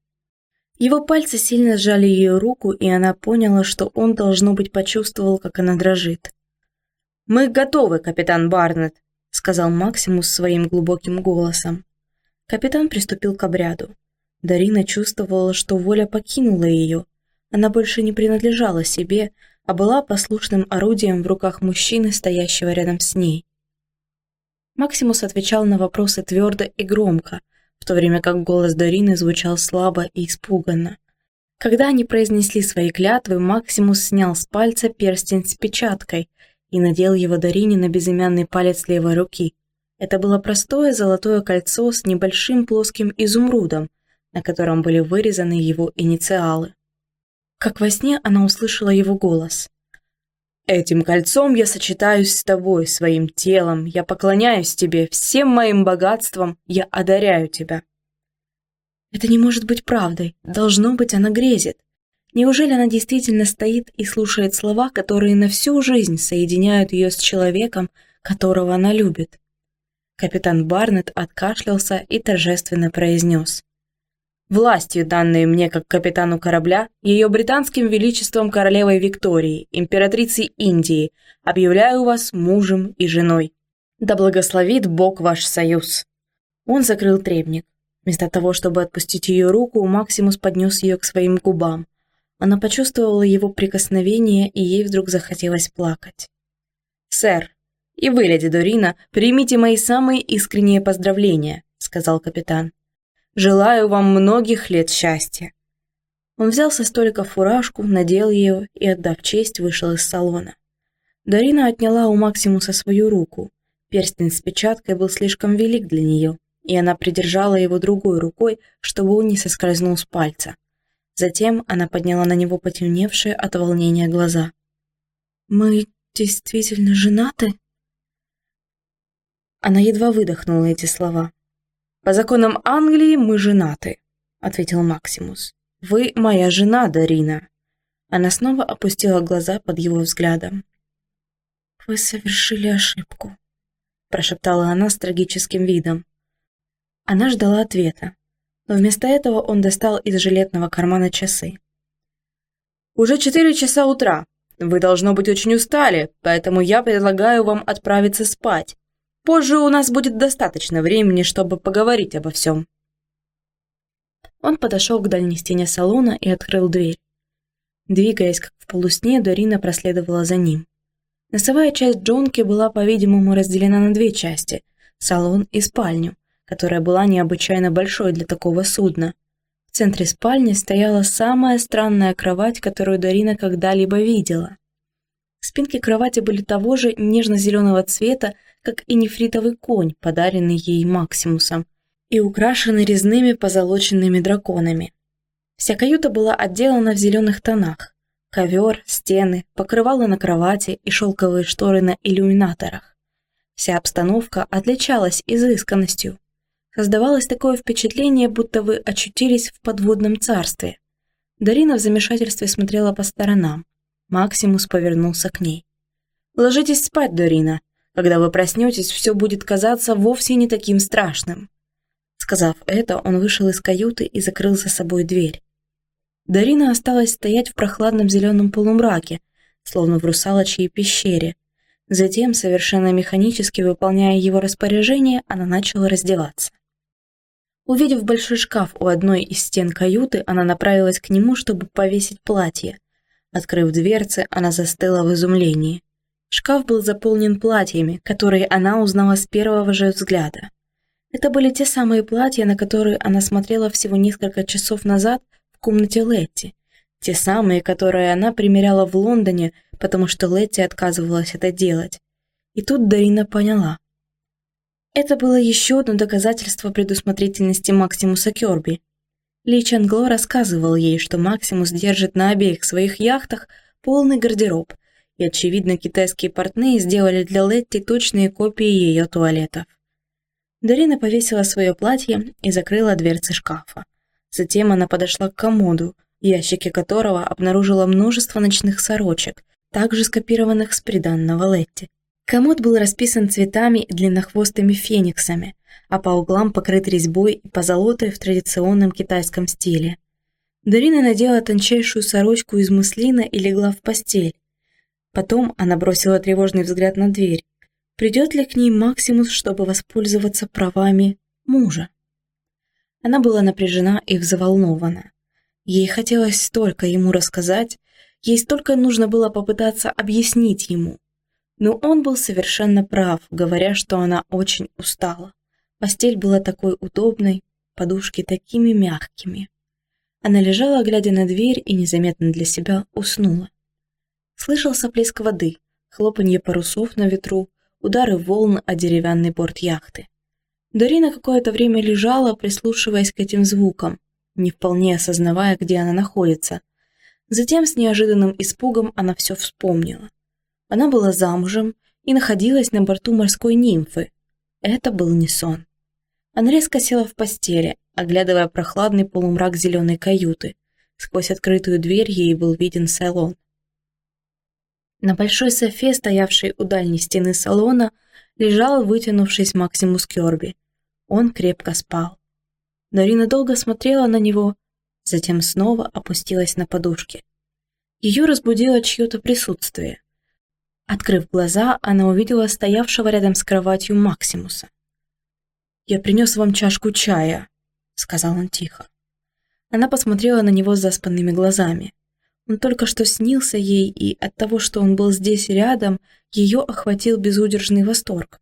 Его пальцы сильно сжали ее руку, и она поняла, что он, должно быть, почувствовал, как она дрожит. «Мы готовы, капитан Барнетт», — сказал Максимус своим глубоким голосом. Капитан приступил к обряду. Дарина чувствовала, что воля покинула ее. Она больше не принадлежала себе, а была послушным орудием в руках мужчины, стоящего рядом с ней. Максимус отвечал на вопросы твердо и громко, в то время как голос Дарины звучал слабо и испуганно. Когда они произнесли свои клятвы, Максимус снял с пальца перстень с печаткой и надел его Дарине на безымянный палец левой руки. Это было простое золотое кольцо с небольшим плоским изумрудом, на котором были вырезаны его инициалы. Как во сне она услышала его голос. Этим кольцом я сочетаюсь с тобой, своим телом, я поклоняюсь тебе, всем моим богатством я одаряю тебя. Это не может быть правдой, должно быть, она грезит. Неужели она действительно стоит и слушает слова, которые на всю жизнь соединяют ее с человеком, которого она любит? Капитан Барнетт откашлялся и торжественно произнес. Властью, данной мне как капитану корабля, ее британским величеством королевой Виктории, императрицей Индии, объявляю вас мужем и женой. Да благословит Бог ваш союз. Он закрыл требник. Вместо того, чтобы отпустить ее руку, Максимус поднес ее к своим губам. Она почувствовала его прикосновение, и ей вдруг захотелось плакать. «Сэр, и вы, леди Дорина, примите мои самые искренние поздравления», — сказал капитан. Желаю вам многих лет счастья». Он взял со столика фуражку, надел ее и, отдав честь, вышел из салона. Дарина отняла у Максимуса свою руку. Перстень с печаткой был слишком велик для нее, и она придержала его другой рукой, чтобы он не соскользнул с пальца. Затем она подняла на него потемневшие от волнения глаза. «Мы действительно женаты?» Она едва выдохнула эти слова. «По законам Англии мы женаты», — ответил Максимус. «Вы моя жена, Дарина». Она снова опустила глаза под его взглядом. «Вы совершили ошибку», — прошептала она с трагическим видом. Она ждала ответа, но вместо этого он достал из жилетного кармана часы. «Уже четыре часа утра. Вы, должно быть, очень устали, поэтому я предлагаю вам отправиться спать. Позже у нас будет достаточно времени, чтобы поговорить обо всем». Он подошел к дальней стене салона и открыл дверь. Двигаясь как в полусне, Дорина проследовала за ним. Носовая часть Джонки была, по-видимому, разделена на две части – салон и спальню, которая была необычайно большой для такого судна. В центре спальни стояла самая странная кровать, которую Дарина когда-либо видела. Спинки кровати были того же нежно-зеленого цвета, как и нефритовый конь, подаренный ей Максимусом, и украшены резными позолоченными драконами. Вся каюта была отделана в зеленых тонах. Ковер, стены, покрывало на кровати и шелковые шторы на иллюминаторах. Вся обстановка отличалась изысканностью. Создавалось такое впечатление, будто вы очутились в подводном царстве. Дарина в замешательстве смотрела по сторонам. Максимус повернулся к ней. Ложитесь спать, Дорина. Когда вы проснетесь, все будет казаться вовсе не таким страшным». Сказав это, он вышел из каюты и закрыл за собой дверь. Дарина осталась стоять в прохладном зеленом полумраке, словно в русалочьей пещере. Затем, совершенно механически выполняя его распоряжение, она начала раздеваться. Увидев большой шкаф у одной из стен каюты, она направилась к нему, чтобы повесить платье. Открыв дверцы, она застыла в изумлении. Шкаф был заполнен платьями, которые она узнала с первого же взгляда. Это были те самые платья, на которые она смотрела всего несколько часов назад в комнате Летти. Те самые, которые она примеряла в Лондоне, потому что Летти отказывалась это делать. И тут Дарина поняла. Это было еще одно доказательство предусмотрительности Максимуса Керби. Ли Чангло рассказывал ей, что Максимус держит на обеих своих яхтах полный гардероб, и, очевидно, китайские портные сделали для Летти точные копии ее туалетов. Дарина повесила свое платье и закрыла дверцы шкафа. Затем она подошла к комоду, в ящике которого обнаружила множество ночных сорочек, также скопированных с приданного Летти. Комод был расписан цветами и длиннохвостыми фениксами, а по углам покрыт резьбой и позолотой в традиционном китайском стиле. Дарина надела тончайшую сорочку из муслина и легла в постель. Потом она бросила тревожный взгляд на дверь. Придет ли к ней Максимус, чтобы воспользоваться правами мужа? Она была напряжена и взволнована. Ей хотелось столько ему рассказать, ей столько нужно было попытаться объяснить ему. Но он был совершенно прав, говоря, что она очень устала. Постель была такой удобной, подушки такими мягкими. Она лежала, глядя на дверь, и незаметно для себя уснула. Слышался плеск воды, хлопанье парусов на ветру, удары волн о деревянный борт яхты. Дарина какое-то время лежала, прислушиваясь к этим звукам, не вполне осознавая, где она находится. Затем с неожиданным испугом она все вспомнила. Она была замужем и находилась на борту морской нимфы. Это был не сон. Она резко села в постели, оглядывая прохладный полумрак зеленой каюты. Сквозь открытую дверь ей был виден салон. На большой софе, стоявшей у дальней стены салона, лежал, вытянувшись Максимус Кёрби. Он крепко спал. Дарина долго смотрела на него, затем снова опустилась на подушки. Ее разбудило чье-то присутствие. Открыв глаза, она увидела стоявшего рядом с кроватью Максимуса. «Я принес вам чашку чая», — сказал он тихо. Она посмотрела на него с заспанными глазами. Он только что снился ей, и от того, что он был здесь рядом, ее охватил безудержный восторг.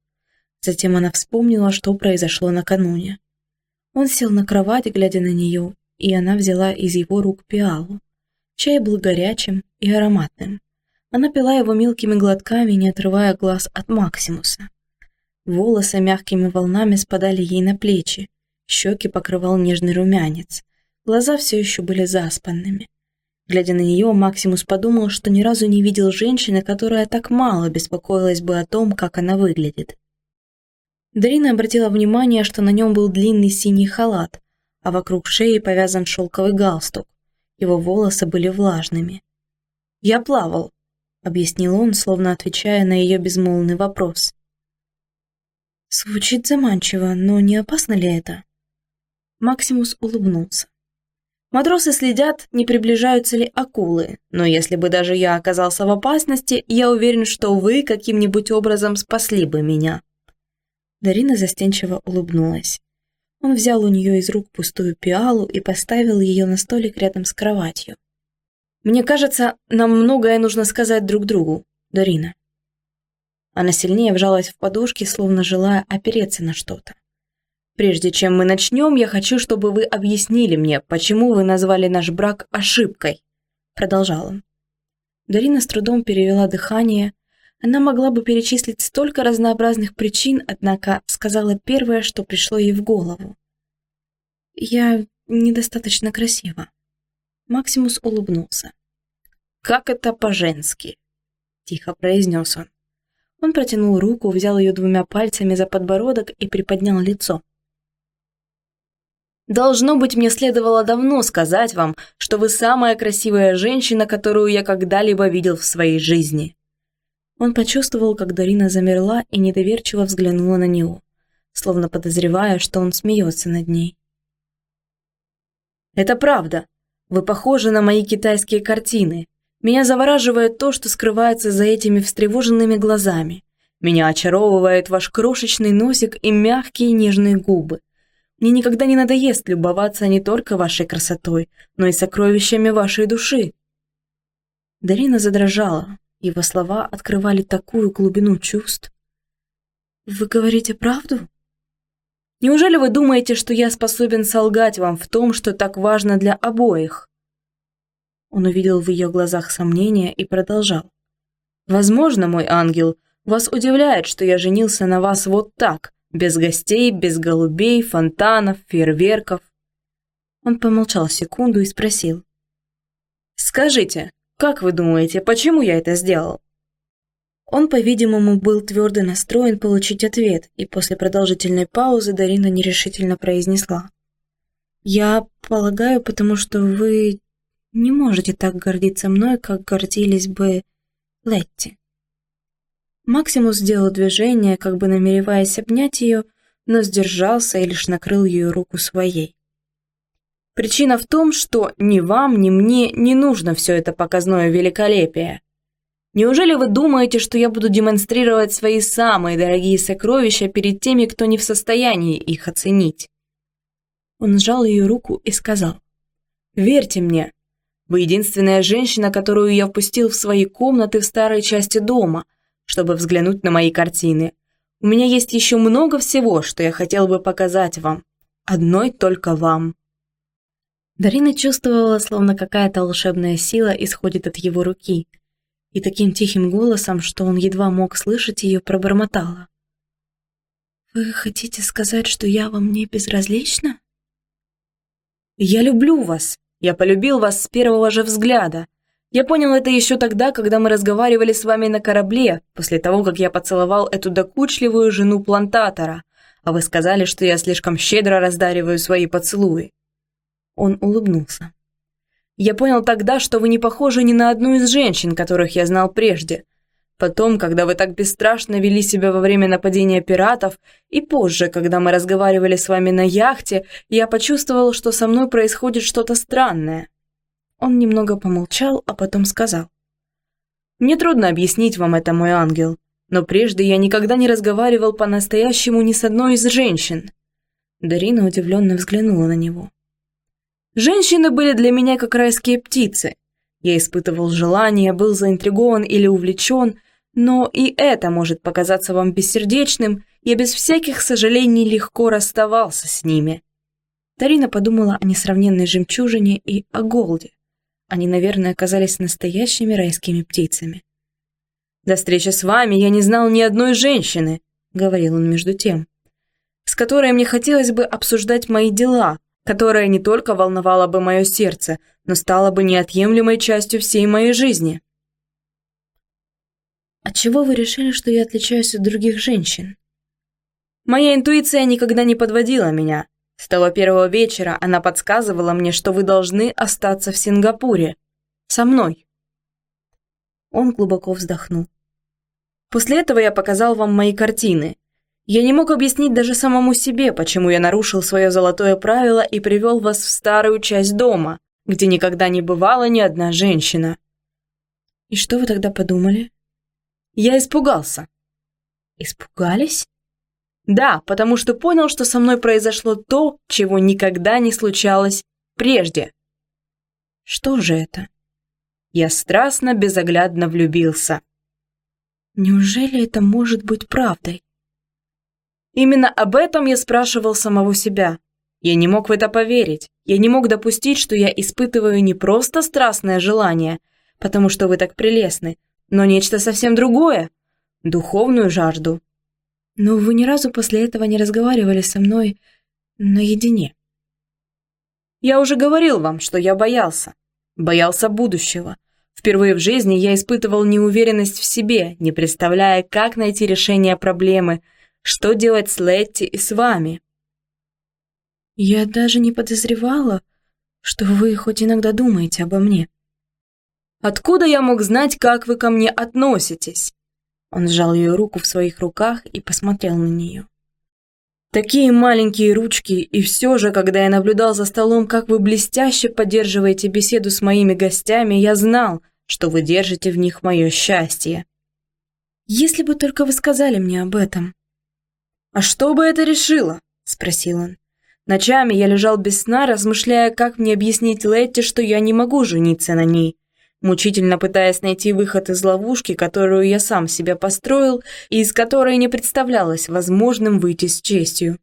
Затем она вспомнила, что произошло накануне. Он сел на кровать, глядя на нее, и она взяла из его рук пиалу. Чай был горячим и ароматным. Она пила его мелкими глотками, не отрывая глаз от Максимуса. Волосы мягкими волнами спадали ей на плечи, щеки покрывал нежный румянец. Глаза все еще были заспанными. Глядя на нее, Максимус подумал, что ни разу не видел женщины, которая так мало беспокоилась бы о том, как она выглядит. Дарина обратила внимание, что на нем был длинный синий халат, а вокруг шеи повязан шелковый галстук. Его волосы были влажными. «Я плавал», — объяснил он, словно отвечая на ее безмолвный вопрос. «Звучит заманчиво, но не опасно ли это?» Максимус улыбнулся. Матросы следят, не приближаются ли акулы, но если бы даже я оказался в опасности, я уверен, что вы каким-нибудь образом спасли бы меня». Дарина застенчиво улыбнулась. Он взял у нее из рук пустую пиалу и поставил ее на столик рядом с кроватью. «Мне кажется, нам многое нужно сказать друг другу, Дарина». Она сильнее вжалась в подушки, словно желая опереться на что-то. Прежде чем мы начнем, я хочу, чтобы вы объяснили мне, почему вы назвали наш брак ошибкой», — продолжал он. Дарина с трудом перевела дыхание. Она могла бы перечислить столько разнообразных причин, однако сказала первое, что пришло ей в голову. «Я недостаточно красива». Максимус улыбнулся. «Как это по-женски?» — тихо произнес он. Он протянул руку, взял ее двумя пальцами за подбородок и приподнял лицо. Должно быть, мне следовало давно сказать вам, что вы самая красивая женщина, которую я когда-либо видел в своей жизни. Он почувствовал, как Дарина замерла и недоверчиво взглянула на него, словно подозревая, что он смеется над ней. «Это правда. Вы похожи на мои китайские картины. Меня завораживает то, что скрывается за этими встревоженными глазами. Меня очаровывает ваш крошечный носик и мягкие нежные губы. Мне никогда не надоест любоваться не только вашей красотой, но и сокровищами вашей души». Дарина задрожала. Его слова открывали такую глубину чувств. «Вы говорите правду?» «Неужели вы думаете, что я способен солгать вам в том, что так важно для обоих?» Он увидел в ее глазах сомнения и продолжал. «Возможно, мой ангел, вас удивляет, что я женился на вас вот так, без гостей, без голубей, фонтанов, фейерверков». Он помолчал секунду и спросил. «Скажите, как вы думаете, почему я это сделал?» Он, по-видимому, был твердо настроен получить ответ, и после продолжительной паузы Дарина нерешительно произнесла. «Я полагаю, потому что вы не можете так гордиться мной, как гордились бы Летти». Максимус сделал движение, как бы намереваясь обнять ее, но сдержался и лишь накрыл ее руку своей. Причина в том, что ни вам, ни мне не нужно все это показное великолепие. Неужели вы думаете, что я буду демонстрировать свои самые дорогие сокровища перед теми, кто не в состоянии их оценить? Он сжал ее руку и сказал. «Верьте мне, вы единственная женщина, которую я впустил в свои комнаты в старой части дома, чтобы взглянуть на мои картины. У меня есть еще много всего, что я хотел бы показать вам. Одной только вам». Дарина чувствовала, словно какая-то волшебная сила исходит от его руки, и таким тихим голосом, что он едва мог слышать ее, пробормотала. «Вы хотите сказать, что я вам не безразлична?» «Я люблю вас. Я полюбил вас с первого же взгляда. Я понял это еще тогда, когда мы разговаривали с вами на корабле, после того, как я поцеловал эту докучливую жену плантатора, а вы сказали, что я слишком щедро раздариваю свои поцелуи». Он улыбнулся. Я понял тогда, что вы не похожи ни на одну из женщин, которых я знал прежде. Потом, когда вы так бесстрашно вели себя во время нападения пиратов, и позже, когда мы разговаривали с вами на яхте, я почувствовал, что со мной происходит что-то странное. Он немного помолчал, а потом сказал. «Мне трудно объяснить вам это, мой ангел, но прежде я никогда не разговаривал по-настоящему ни с одной из женщин». Дарина удивленно взглянула на него. Женщины были для меня как райские птицы. Я испытывал желание, был заинтригован или увлечен, но и это может показаться вам бессердечным, я без всяких сожалений легко расставался с ними. Тарина подумала о несравненной жемчужине и о голде. Они, наверное, оказались настоящими райскими птицами. «До встречи с вами я не знал ни одной женщины», — говорил он между тем, «с которой мне хотелось бы обсуждать мои дела, которая не только волновала бы мое сердце, но стала бы неотъемлемой частью всей моей жизни. «Отчего вы решили, что я отличаюсь от других женщин?» «Моя интуиция никогда не подводила меня. С того первого вечера она подсказывала мне, что вы должны остаться в Сингапуре. Со мной». Он глубоко вздохнул. «После этого я показал вам мои картины, я не мог объяснить даже самому себе, почему я нарушил свое золотое правило и привел вас в старую часть дома, где никогда не бывала ни одна женщина. И что вы тогда подумали? Я испугался. Испугались? Да, потому что понял, что со мной произошло то, чего никогда не случалось прежде. Что же это? Я страстно, безоглядно влюбился. Неужели это может быть правдой? Именно об этом я спрашивал самого себя. Я не мог в это поверить. Я не мог допустить, что я испытываю не просто страстное желание, потому что вы так прелестны, но нечто совсем другое – духовную жажду. Но вы ни разу после этого не разговаривали со мной наедине. Я уже говорил вам, что я боялся. Боялся будущего. Впервые в жизни я испытывал неуверенность в себе, не представляя, как найти решение проблемы – что делать с Летти и с вами? Я даже не подозревала, что вы хоть иногда думаете обо мне. Откуда я мог знать, как вы ко мне относитесь? Он сжал ее руку в своих руках и посмотрел на нее. Такие маленькие ручки, и все же, когда я наблюдал за столом, как вы блестяще поддерживаете беседу с моими гостями, я знал, что вы держите в них мое счастье. Если бы только вы сказали мне об этом. «А что бы это решило?» – спросил он. Ночами я лежал без сна, размышляя, как мне объяснить Летти, что я не могу жениться на ней, мучительно пытаясь найти выход из ловушки, которую я сам себя построил и из которой не представлялось возможным выйти с честью.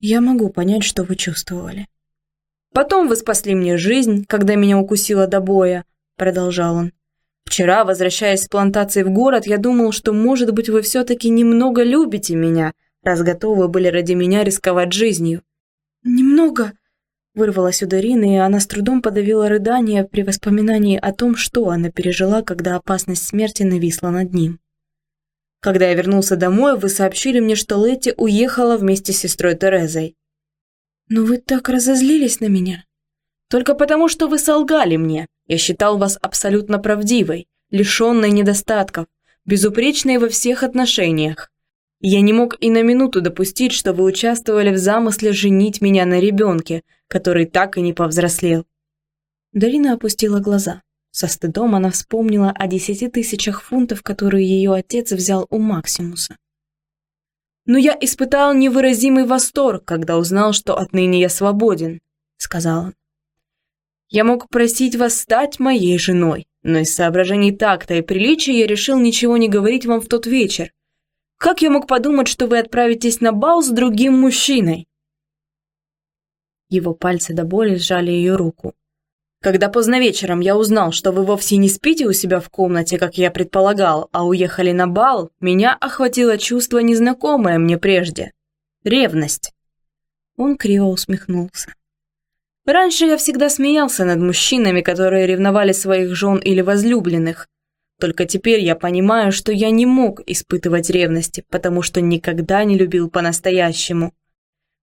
Я могу понять, что вы чувствовали. Потом вы спасли мне жизнь, когда меня укусило до боя, продолжал он. Вчера, возвращаясь с плантации в город, я думал, что, может быть, вы все-таки немного любите меня, раз готовы были ради меня рисковать жизнью. Немного, Вырвалась у Дарины, и она с трудом подавила рыдание при воспоминании о том, что она пережила, когда опасность смерти нависла над ним. Когда я вернулся домой, вы сообщили мне, что Летти уехала вместе с сестрой Терезой. Но вы так разозлились на меня. Только потому, что вы солгали мне. Я считал вас абсолютно правдивой, лишенной недостатков, безупречной во всех отношениях. Я не мог и на минуту допустить, что вы участвовали в замысле женить меня на ребенке, который так и не повзрослел. Дарина опустила глаза. Со стыдом она вспомнила о десяти тысячах фунтов, которые ее отец взял у Максимуса. «Но я испытал невыразимый восторг, когда узнал, что отныне я свободен», — сказал он. «Я мог просить вас стать моей женой, но из соображений такта и приличия я решил ничего не говорить вам в тот вечер, как я мог подумать, что вы отправитесь на бал с другим мужчиной?» Его пальцы до боли сжали ее руку. «Когда поздно вечером я узнал, что вы вовсе не спите у себя в комнате, как я предполагал, а уехали на бал, меня охватило чувство, незнакомое мне прежде. Ревность». Он криво усмехнулся. Раньше я всегда смеялся над мужчинами, которые ревновали своих жен или возлюбленных, только теперь я понимаю, что я не мог испытывать ревности, потому что никогда не любил по-настоящему.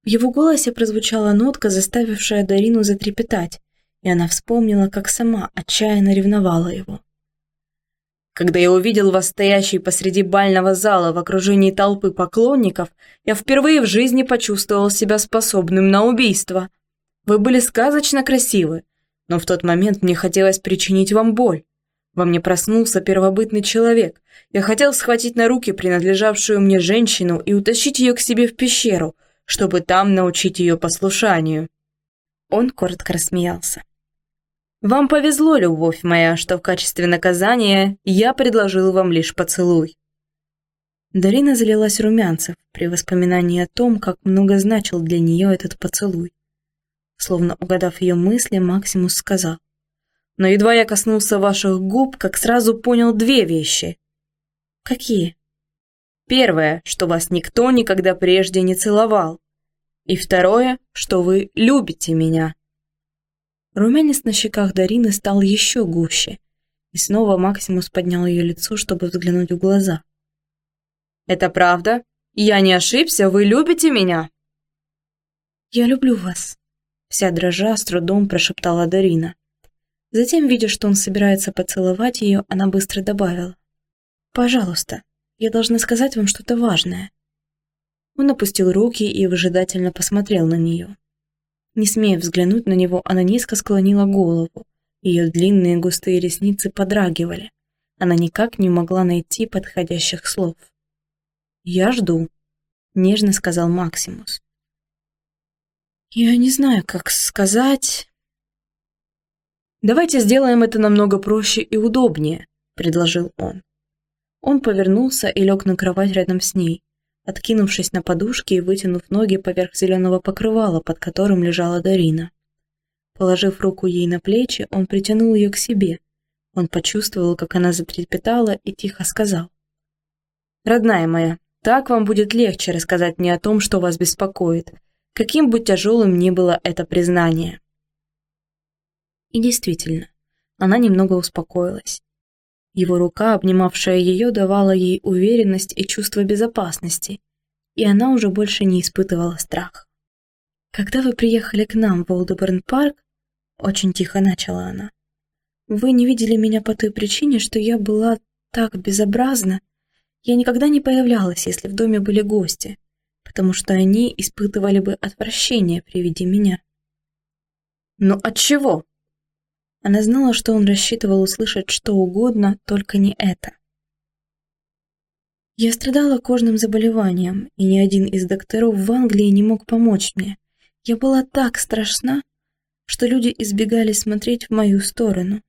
В его голосе прозвучала нотка, заставившая Дарину затрепетать, и она вспомнила, как сама отчаянно ревновала его. Когда я увидел вас стоящей посреди бального зала в окружении толпы поклонников, я впервые в жизни почувствовал себя способным на убийство. Вы были сказочно красивы, но в тот момент мне хотелось причинить вам боль. Во мне проснулся первобытный человек. Я хотел схватить на руки принадлежавшую мне женщину и утащить ее к себе в пещеру, чтобы там научить ее послушанию. Он коротко рассмеялся. «Вам повезло, любовь моя, что в качестве наказания я предложил вам лишь поцелуй». Дарина залилась румянцев при воспоминании о том, как много значил для нее этот поцелуй. Словно угадав ее мысли, Максимус сказал но едва я коснулся ваших губ, как сразу понял две вещи. Какие? Первое, что вас никто никогда прежде не целовал. И второе, что вы любите меня. Румянец на щеках Дарины стал еще гуще, и снова Максимус поднял ее лицо, чтобы взглянуть в глаза. «Это правда? Я не ошибся, вы любите меня?» «Я люблю вас», — вся дрожа с трудом прошептала Дарина. Затем, видя, что он собирается поцеловать ее, она быстро добавила. «Пожалуйста, я должна сказать вам что-то важное». Он опустил руки и выжидательно посмотрел на нее. Не смея взглянуть на него, она низко склонила голову. Ее длинные густые ресницы подрагивали. Она никак не могла найти подходящих слов. «Я жду», — нежно сказал Максимус. «Я не знаю, как сказать...» «Давайте сделаем это намного проще и удобнее», – предложил он. Он повернулся и лег на кровать рядом с ней, откинувшись на подушке и вытянув ноги поверх зеленого покрывала, под которым лежала Дарина. Положив руку ей на плечи, он притянул ее к себе. Он почувствовал, как она затрепетала и тихо сказал. «Родная моя, так вам будет легче рассказать мне о том, что вас беспокоит, каким бы тяжелым ни было это признание». И действительно, она немного успокоилась. Его рука, обнимавшая ее, давала ей уверенность и чувство безопасности, и она уже больше не испытывала страх. «Когда вы приехали к нам в Олдеберн-парк», — очень тихо начала она, «вы не видели меня по той причине, что я была так безобразно. Я никогда не появлялась, если в доме были гости, потому что они испытывали бы отвращение при виде меня. Но от чего? Она знала, что он рассчитывал услышать что угодно, только не это. Я страдала кожным заболеванием, и ни один из докторов в Англии не мог помочь мне. Я была так страшна, что люди избегали смотреть в мою сторону.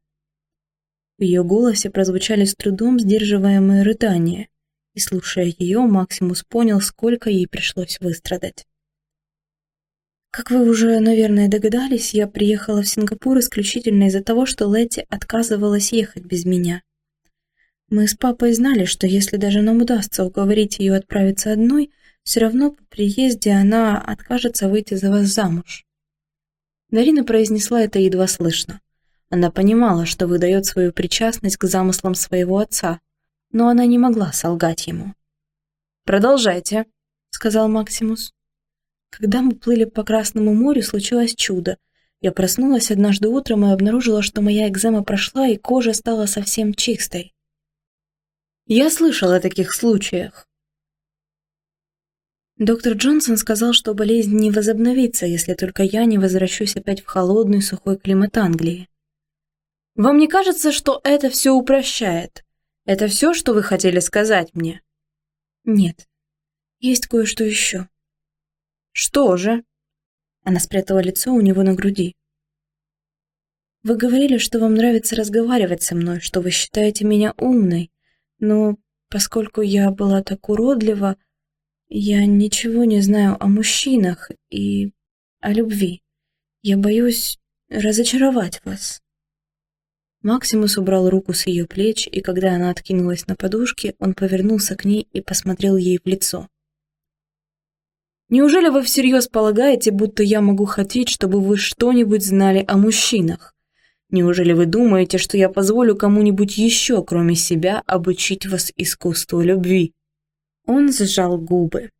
В ее голосе прозвучали с трудом сдерживаемые рыдания, и, слушая ее, Максимус понял, сколько ей пришлось выстрадать. Как вы уже, наверное, догадались, я приехала в Сингапур исключительно из-за того, что Летти отказывалась ехать без меня. Мы с папой знали, что если даже нам удастся уговорить ее отправиться одной, все равно по приезде она откажется выйти за вас замуж. Дарина произнесла это едва слышно. Она понимала, что выдает свою причастность к замыслам своего отца, но она не могла солгать ему. «Продолжайте», — сказал Максимус. Когда мы плыли по Красному морю, случилось чудо. Я проснулась однажды утром и обнаружила, что моя экзема прошла и кожа стала совсем чистой. Я слышал о таких случаях. Доктор Джонсон сказал, что болезнь не возобновится, если только я не возвращусь опять в холодный сухой климат Англии. Вам не кажется, что это все упрощает? Это все, что вы хотели сказать мне? Нет. Есть кое-что еще. Что же? Она спрятала лицо у него на груди. Вы говорили, что вам нравится разговаривать со мной, что вы считаете меня умной. Но поскольку я была так уродлива, я ничего не знаю о мужчинах и о любви. Я боюсь разочаровать вас. Максимус убрал руку с ее плеч, и когда она откинулась на подушке, он повернулся к ней и посмотрел ей в лицо. «Неужели вы всерьез полагаете, будто я могу хотеть, чтобы вы что-нибудь знали о мужчинах? Неужели вы думаете, что я позволю кому-нибудь еще, кроме себя, обучить вас искусству любви?» Он сжал губы.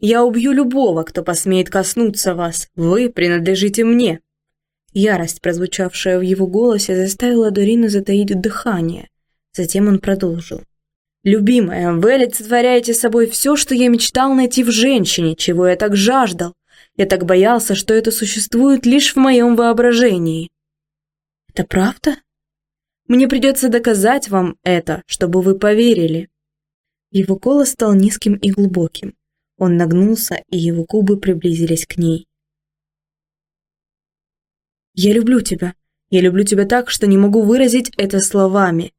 «Я убью любого, кто посмеет коснуться вас. Вы принадлежите мне». Ярость, прозвучавшая в его голосе, заставила Дорину затаить дыхание. Затем он продолжил. «Любимая, вы олицетворяете собой все, что я мечтал найти в женщине, чего я так жаждал. Я так боялся, что это существует лишь в моем воображении. Это правда? Мне придется доказать вам это, чтобы вы поверили. Его голос стал низким и глубоким. Он нагнулся, и его губы приблизились к ней. «Я люблю тебя. Я люблю тебя так, что не могу выразить это словами.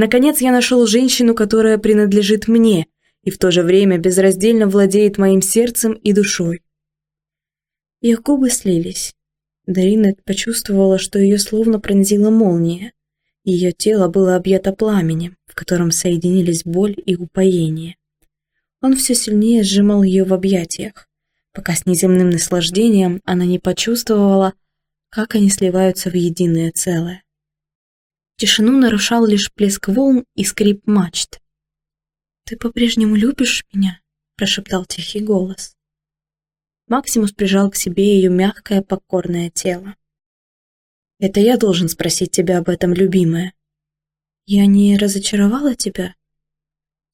Наконец я нашел женщину, которая принадлежит мне, и в то же время безраздельно владеет моим сердцем и душой». Их губы слились. Дарина почувствовала, что ее словно пронзила молния. Ее тело было объято пламенем, в котором соединились боль и упоение. Он все сильнее сжимал ее в объятиях, пока с неземным наслаждением она не почувствовала, как они сливаются в единое целое. Тишину нарушал лишь плеск волн и скрип мачт. «Ты по-прежнему любишь меня?» – прошептал тихий голос. Максимус прижал к себе ее мягкое покорное тело. «Это я должен спросить тебя об этом, любимая». «Я не разочаровала тебя?»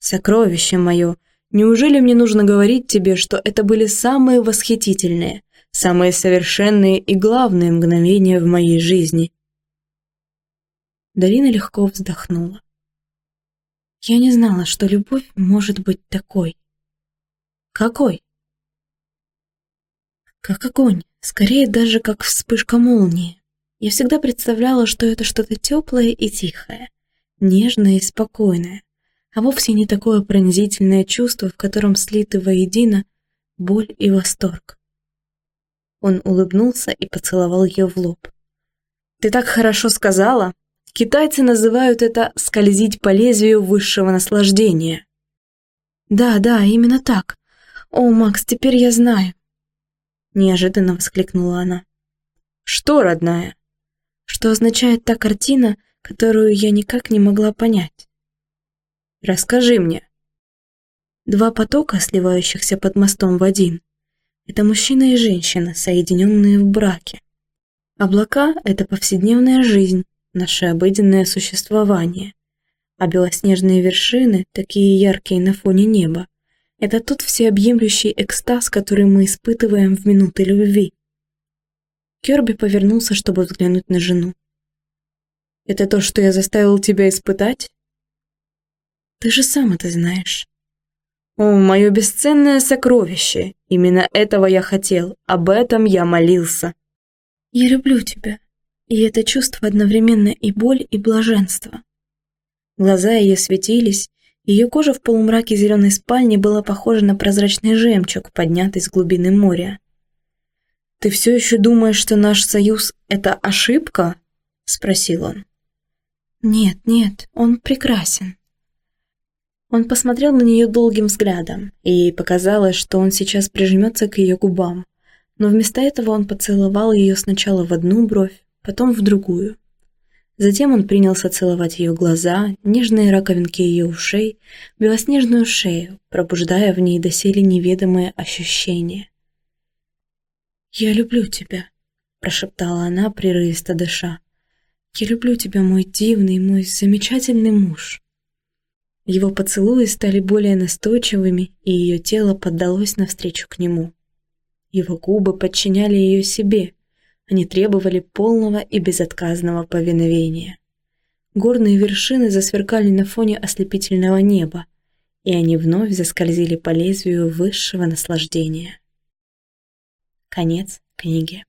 «Сокровище мое, неужели мне нужно говорить тебе, что это были самые восхитительные, самые совершенные и главные мгновения в моей жизни?» Дарина легко вздохнула. «Я не знала, что любовь может быть такой». «Какой?» Как огонь, скорее даже как вспышка молнии. Я всегда представляла, что это что-то теплое и тихое, нежное и спокойное, а вовсе не такое пронзительное чувство, в котором слиты воедино боль и восторг. Он улыбнулся и поцеловал ее в лоб. «Ты так хорошо сказала! Китайцы называют это «скользить по лезвию высшего наслаждения». «Да, да, именно так. О, Макс, теперь я знаю неожиданно воскликнула она. Что, родная? Что означает та картина, которую я никак не могла понять? Расскажи мне. Два потока, сливающихся под мостом в один. Это мужчина и женщина, соединенные в браке. Облака — это повседневная жизнь, наше обыденное существование. А белоснежные вершины, такие яркие на фоне неба, это тот всеобъемлющий экстаз, который мы испытываем в минуты любви. Керби повернулся, чтобы взглянуть на жену. «Это то, что я заставил тебя испытать?» «Ты же сам это знаешь». «О, мое бесценное сокровище! Именно этого я хотел, об этом я молился!» «Я люблю тебя, и это чувство одновременно и боль, и блаженство». Глаза ее светились, ее кожа в полумраке зеленой спальни была похожа на прозрачный жемчуг, поднятый с глубины моря. «Ты все еще думаешь, что наш союз — это ошибка?» — спросил он. «Нет, нет, он прекрасен». Он посмотрел на нее долгим взглядом, и ей показалось, что он сейчас прижмется к ее губам, но вместо этого он поцеловал ее сначала в одну бровь, потом в другую. Затем он принялся целовать ее глаза, нежные раковинки ее ушей, белоснежную шею, пробуждая в ней доселе неведомое ощущение. «Я люблю тебя», — прошептала она, прерывисто дыша. «Я люблю тебя, мой дивный, мой замечательный муж». Его поцелуи стали более настойчивыми, и ее тело поддалось навстречу к нему. Его губы подчиняли ее себе — они требовали полного и безотказного повиновения. Горные вершины засверкали на фоне ослепительного неба, и они вновь заскользили по лезвию высшего наслаждения. Конец книги.